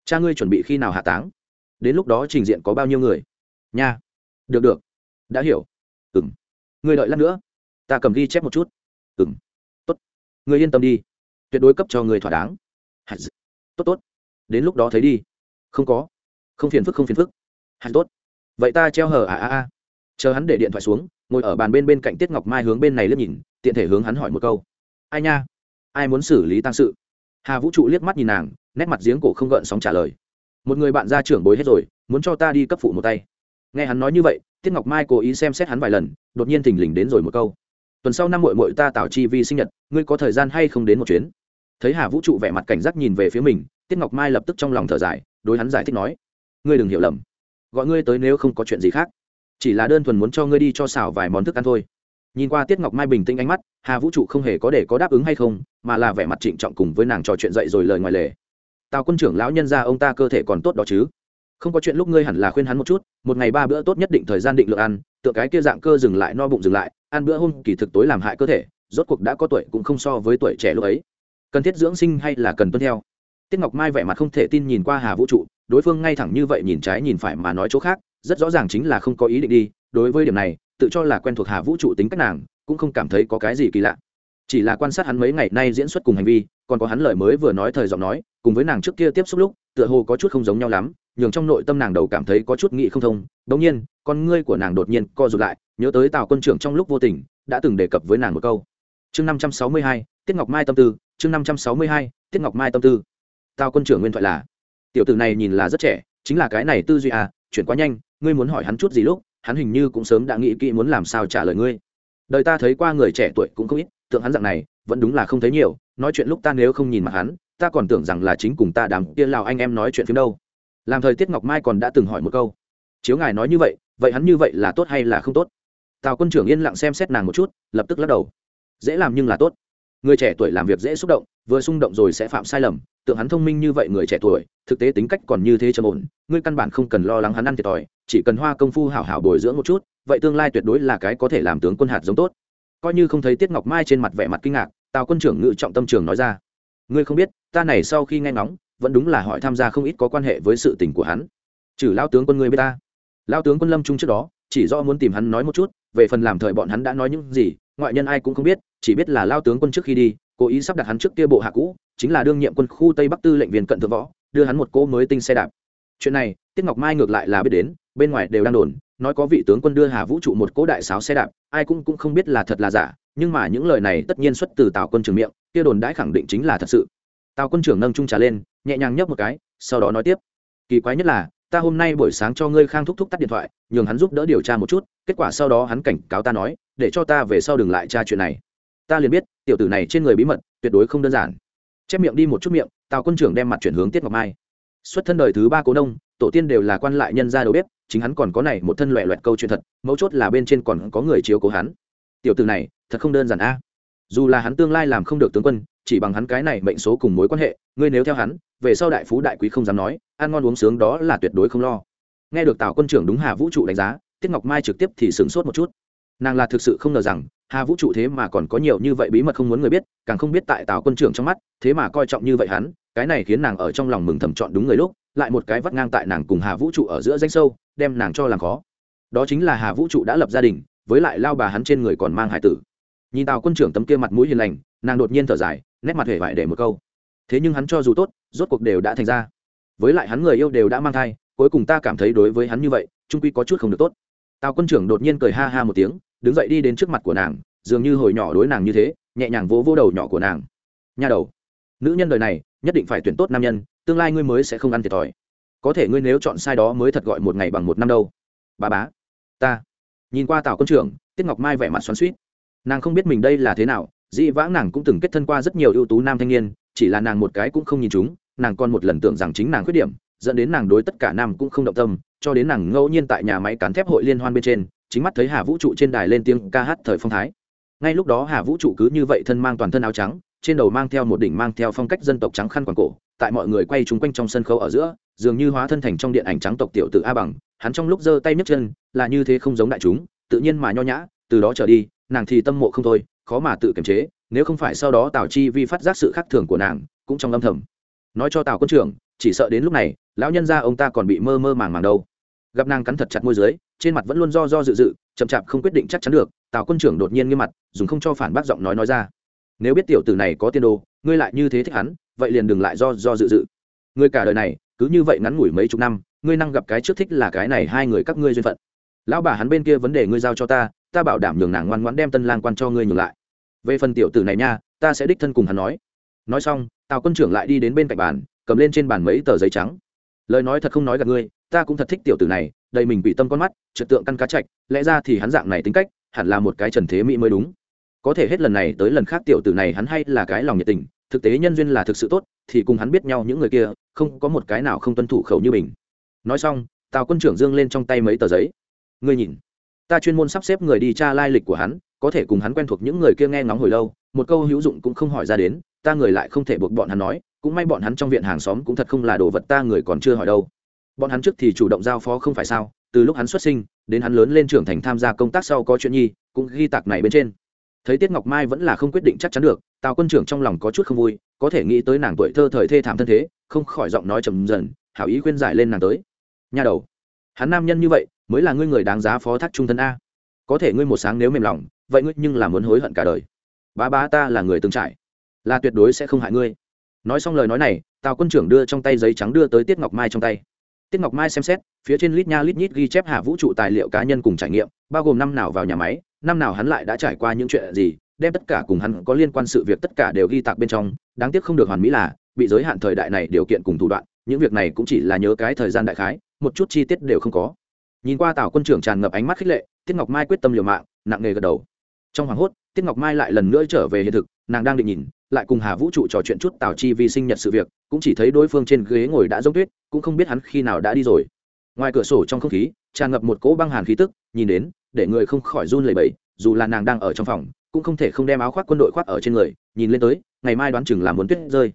Cha ngươi chuẩn bị khi nào hạ táng? Đến lúc đó trình diện có bao nhiêu người? Nha được được. Đã hiểu. Ừ m người đợi lát nữa. Ta cầm ghi chép một chút. Ừ m tốt. Người yên tâm đi. Tuyệt đối cấp cho người thỏa đáng. Tốt tốt. Đến lúc đó thấy đi. Không có. Không phiền phức, không phiền phức. Hạt tốt. Vậy ta treo hờ à à à. Chờ hắn để điện thoại xuống, ngồi ở bàn bên bên cạnh tiết ngọc mai hướng bên này liếc nhìn, tiện thể hướng hắn hỏi một câu. Ai nha? Ai muốn xử lý tăng sự? Hà vũ trụ liếc mắt nhìn nàng, nét mặt giếng cổ không gợn sóng trả lời. Một người bạn ra trưởng bối hết rồi, muốn cho ta đi cấp phụ một tay nghe hắn nói như vậy, tiết ngọc mai cố ý xem xét hắn vài lần, đột nhiên thình lình đến rồi một câu. Tuần sau năm mội mội ta tạo chi vi sinh nhật, ngươi có thời gian hay không đến một chuyến? Thấy hà vũ trụ vẻ mặt cảnh giác nhìn về phía mình, tiết ngọc mai lập tức trong lòng thở dài, đối hắn giải thích nói, ngươi đừng hiểu lầm. Gọi ngươi tới nếu không có chuyện gì khác. Chỉ là đơn thuần muốn cho ngươi đi cho xào vài món thức ăn thôi. Nhìn qua tiết ngọc mai bình tĩnh ánh mắt, hà vũ trụ không hề có để có đáp ứng hay không, mà là vẻ mặt trịnh trọng cùng với nàng trò chuyện dậy rồi lời ngoài lề. Tào quân trưởng lão nhân ra ông ta cơ thể còn tốt đó chứ? Không có chuyện lúc ngươi hẳn là khuyên hắn một chút, một ngày ba bữa tốt nhất định thời gian định lượng ăn, tựa cái kia dạng cơ dừng lại, no bụng dừng lại, ăn bữa hôm kỳ thực tối làm hại cơ thể, rốt cuộc đã có tuổi cũng không so với tuổi trẻ lúc ấy. Cần thiết dưỡng sinh hay là cần tuân theo? Tiết ngọc mai vẻ mặt không thể tin nhìn qua hà vũ trụ, đối phương ngay thẳng như vậy nhìn trái nhìn phải mà nói chỗ khác, rất rõ ràng chính là không có ý định đi, đối với điểm này, tự cho là quen thuộc hà vũ trụ tính cách nàng, cũng không cảm thấy có cái gì kỳ lạ. Chỉ là quan sát hắn mấy ngày nay diễn xuất cùng hành vi, còn có hắn lời mới vừa nói thời giọng nói, cùng với nàng trước kia tiếp xúc lúc, tựa hồ có chút không giống nhau lắm nhường trong nội tâm nàng đầu cảm thấy có chút nghĩ không thông. Đống nhiên, con ngươi của nàng đột nhiên co rụt lại, nhớ tới tào quân trưởng trong lúc vô tình, đã từng đề cập với nàng một câu. Chương năm trăm sáu mươi hai, tiết ngọc mai tâm tư, chương năm trăm sáu mươi hai, tiết ngọc mai tâm tư. Tào quân trưởng nguyên thoại là, tiểu tử này nhìn là rất trẻ, chính là cái này tư duy à chuyển quá nhanh, ngươi muốn hỏi hắn chút gì lúc, hắn hình như cũng sớm đã nghĩ kỹ muốn làm sao trả lời ngươi. Đời ta thấy qua người trẻ tuổi cũng không ít tượng hắn dạng này, vẫn đúng là không thấy nhiều, nói chuyện lúc ta nếu không nhìn mặt hắn, ta còn tưởng rằng là chính cùng ta đám kia lào anh em nói chuyện phim đâu làm thời tiết ngọc mai còn đã từng hỏi một câu. Chiếu ngài nói như vậy vậy hắn như vậy là tốt hay là không tốt? Tào quân trưởng yên lặng xem xét nàng một chút, lập tức lắc đầu. Dễ làm nhưng là tốt. Người trẻ tuổi làm việc dễ xúc động, vừa xung động rồi sẽ phạm sai lầm, tượng hắn thông minh như vậy người trẻ tuổi, thực tế tính cách còn như thế trầm ổn, ngươi căn bản không cần lo lắng hắn ăn thiệt thòi, chỉ cần hoa công phu hảo hảo bồi dưỡng một chút, vậy tương lai tuyệt đối là cái có thể làm tướng quân hạt giống tốt. Coi như không thấy tiết ngọc mai trên mặt vẻ mặt kinh ngạc, tào quân trưởng ngự trọng tâm trường nói ra. Ngươi không biết, ta này sau khi nghe ngóng vẫn đúng là hỏi tham gia không ít có quan hệ với sự tình của hắn. Trừ lao tướng quân người biết ta. Lao tướng quân lâm trung trước đó, chỉ do muốn tìm hắn nói một chút, về phần làm thời bọn hắn đã nói những gì, ngoại nhân ai cũng không biết, chỉ biết là lao tướng quân trước khi đi, cố ý sắp đặt hắn trước kia bộ hạ cũ, chính là đương nhiệm quân khu tây bắc tư lệnh viên cận thượng võ, đưa hắn một cỗ mới tinh xe đạp. Chuyện này, tiết ngọc mai ngược lại là biết đến, bên ngoài đều đang đồn, nói có vị tướng quân đưa hà vũ trụ một cỗ đại sáo xe đạp, ai cũng cũng không biết là thật là giả, nhưng mà những lời này tất nhiên xuất từ tào quân trưởng miệng, kia đồn đãi khẳng định chính là thật sự. Tào quân trưởng nâng trung trà lên nhẹ nhàng nhấp một cái, sau đó nói tiếp. Kỳ quái nhất là, ta hôm nay buổi sáng cho ngươi khang thúc thúc tắt điện thoại, nhường hắn giúp đỡ điều tra một chút, kết quả sau đó hắn cảnh cáo ta nói, để cho ta về sau đừng lại tra chuyện này. Ta liền biết, tiểu tử này trên người bí mật, tuyệt đối không đơn giản. Chép miệng đi một chút miệng, tào quân trưởng đem mặt chuyển hướng tiết ngọc mai. Xuất thân đời thứ ba cố đông tổ tiên đều là quan lại nhân gia đầu bếp, chính hắn còn có này một thân loẹ loẹt câu chuyện thật, mấu chốt là bên trên còn có người chiếu cố hắn. Tiểu tử này, thật không đơn giản a dù là hắn tương lai làm không được tướng quân, chỉ bằng hắn cái này mệnh số cùng mối quan hệ, ngươi nếu theo hắn, về sau đại phú đại quý không dám nói, ăn ngon uống sướng đó là tuyệt đối không lo. Nghe được tào quân trưởng đúng hà vũ trụ đánh giá, tiết ngọc mai trực tiếp thì sửng sốt một chút. Nàng là thực sự không ngờ rằng, hà vũ trụ thế mà còn có nhiều như vậy bí mật không muốn người biết, càng không biết tại tào quân trưởng trong mắt, thế mà coi trọng như vậy hắn, cái này khiến nàng ở trong lòng mừng thầm chọn đúng người lúc, lại một cái vắt ngang tại nàng cùng hà vũ trụ ở giữa danh sâu, đem nàng cho làm khó. Đó chính là hà vũ trụ đã lập gia đình, với lại lao bà hắn trên người còn mang hải tử nhìn tào quân trưởng tấm kia mặt mũi hiền lành, nàng đột nhiên thở dài, nét mặt hề vải để một câu. Thế nhưng hắn cho dù tốt, rốt cuộc đều đã thành ra. Với lại hắn người yêu đều đã mang thai, cuối cùng ta cảm thấy đối với hắn như vậy trung quy có chút không được tốt. Tào quân trưởng đột nhiên cười ha ha một tiếng, đứng dậy đi đến trước mặt của nàng, dường như hồi nhỏ đối nàng như thế, nhẹ nhàng vỗ vỗ đầu nhỏ của nàng. Nha đầu, nữ nhân đời này, nhất định phải tuyển tốt nam nhân, tương lai ngươi mới sẽ không ăn thiệt thòi. Có thể ngươi nếu chọn sai đó mới thật gọi một ngày bằng một năm đâu. Bà bá, ta. Nhìn qua tào quân trưởng, tiết ngọc mai vẻ mặt xoắn suýt nàng không biết mình đây là thế nào, dĩ vãng nàng cũng từng kết thân qua rất nhiều ưu tú nam thanh niên, chỉ là nàng một cái cũng không nhìn chúng, nàng còn một lần tưởng rằng chính nàng khuyết điểm, dẫn đến nàng đối tất cả nam cũng không động tâm, cho đến nàng ngẫu nhiên tại nhà máy cán thép hội liên hoan bên trên, chính mắt thấy hà vũ trụ trên đài lên tiếng ca hát thời phong thái. Ngay lúc đó hà vũ trụ cứ như vậy thân mang toàn thân áo trắng, trên đầu mang theo một đỉnh mang theo phong cách dân tộc trắng khăn quàng cổ, tại mọi người quay chung quanh trong sân khấu ở giữa, dường như hóa thân thành trong điện ảnh trắng tộc tiểu tử a bằng, hắn trong lúc giơ tay nhấc chân, là như thế không giống đại chúng, tự nhiên mà nho nhã, từ đó trở đi nàng thì tâm mộ không thôi, khó mà tự kiềm chế, nếu không phải sau đó tào chi vi phát giác sự khác thường của nàng, cũng trong âm thầm. Nói cho tào quân trưởng, chỉ sợ đến lúc này, lão nhân gia ông ta còn bị mơ mơ màng màng đâu. Gặp nàng cắn thật chặt môi dưới, trên mặt vẫn luôn do do dự dự, chậm chạp không quyết định chắc chắn được, tào quân trưởng đột nhiên nghiêm mặt, dùng không cho phản bác giọng nói nói ra. Nếu biết tiểu tử này có tiên đồ, ngươi lại như thế thích hắn, vậy liền đừng lại do do dự dự. Ngươi cả đời này, cứ như vậy ngắn ngủi mấy chục năm, ngươi năng gặp cái trước thích là cái này hai người các ngươi duyên phận. Lão bà hắn bên kia vấn đề ngươi giao cho ta ta bảo đảm nhường nàng ngoan ngoãn đem tân lang quan cho ngươi nhường lại. Về phần tiểu tử này nha, ta sẽ đích thân cùng hắn nói. Nói xong, tào quân trưởng lại đi đến bên cạnh bàn, cầm lên trên bàn mấy tờ giấy trắng. Lời nói thật không nói gặp ngươi, ta cũng thật thích tiểu tử này, đầy mình bị tâm con mắt, trật tượng căn cá chạch lẽ ra thì hắn dạng này tính cách, hẳn là một cái trần thế mỹ mới đúng. Có thể hết lần này tới lần khác tiểu tử này hắn hay là cái lòng nhiệt tình, thực tế nhân duyên là thực sự tốt, thì cùng hắn biết nhau những người kia, không có một cái nào không tuân thủ khẩu như mình. Nói xong, tào quân trưởng dương lên trong tay mấy tờ giấy. Ngươi nhìn ta chuyên môn sắp xếp người đi tra lai lịch của hắn, có thể cùng hắn quen thuộc những người kia nghe ngóng hồi lâu, một câu hữu dụng cũng không hỏi ra đến, ta người lại không thể buộc bọn hắn nói, cũng may bọn hắn trong viện hàng xóm cũng thật không là đồ vật ta người còn chưa hỏi đâu. Bọn hắn trước thì chủ động giao phó không phải sao, từ lúc hắn xuất sinh, đến hắn lớn lên trưởng thành tham gia công tác sau có chuyện nhi, cũng ghi tạc này bên trên. Thấy tiết ngọc mai vẫn là không quyết định chắc chắn được, tào quân trưởng trong lòng có chút không vui, có thể nghĩ tới nàng tuổi thơ thời thê thảm thân thế, không khỏi giọng nói trầm dần, hảo ý khuyên giải lên nàng tới. Nhà đầu, hắn nam nhân như vậy mới là ngươi người đáng giá phó thác trung thân a. Có thể ngươi một sáng nếu mềm lòng, vậy ngươi nhưng là muốn hối hận cả đời. Bá bá ta là người từng trải, là tuyệt đối sẽ không hại ngươi. Nói xong lời nói này, tào quân trưởng đưa trong tay giấy trắng đưa tới tiết ngọc mai trong tay. Tiết ngọc mai xem xét, phía trên lít nha lít nhít ghi chép hạ vũ trụ tài liệu cá nhân cùng trải nghiệm, bao gồm năm nào vào nhà máy, năm nào hắn lại đã trải qua những chuyện gì, đem tất cả cùng hắn có liên quan sự việc tất cả đều ghi tạc bên trong. Đáng tiếc không được hoàn mỹ là, bị giới hạn thời đại này điều kiện cùng thủ đoạn, những việc này cũng chỉ là nhớ cái thời gian đại khái, một chút chi tiết đều không có nhìn qua tào quân trưởng tràn ngập ánh mắt khích lệ, tiết ngọc mai quyết tâm liều mạng, nặng nề gật đầu. Trong hoảng hốt, tiết ngọc mai lại lần nữa trở về hiện thực, nàng đang định nhìn, lại cùng hà vũ trụ trò chuyện chút tào chi vi sinh nhật sự việc, cũng chỉ thấy đối phương trên ghế ngồi đã giống tuyết, cũng không biết hắn khi nào đã đi rồi. Ngoài cửa sổ trong không khí, tràn ngập một cỗ băng hàn khí tức, nhìn đến, để người không khỏi run lẩy bẩy, dù là nàng đang ở trong phòng, cũng không thể không đem áo khoác quân đội khoác ở trên người, nhìn lên tới, ngày mai đoán chừng là muốn tuyết rơi.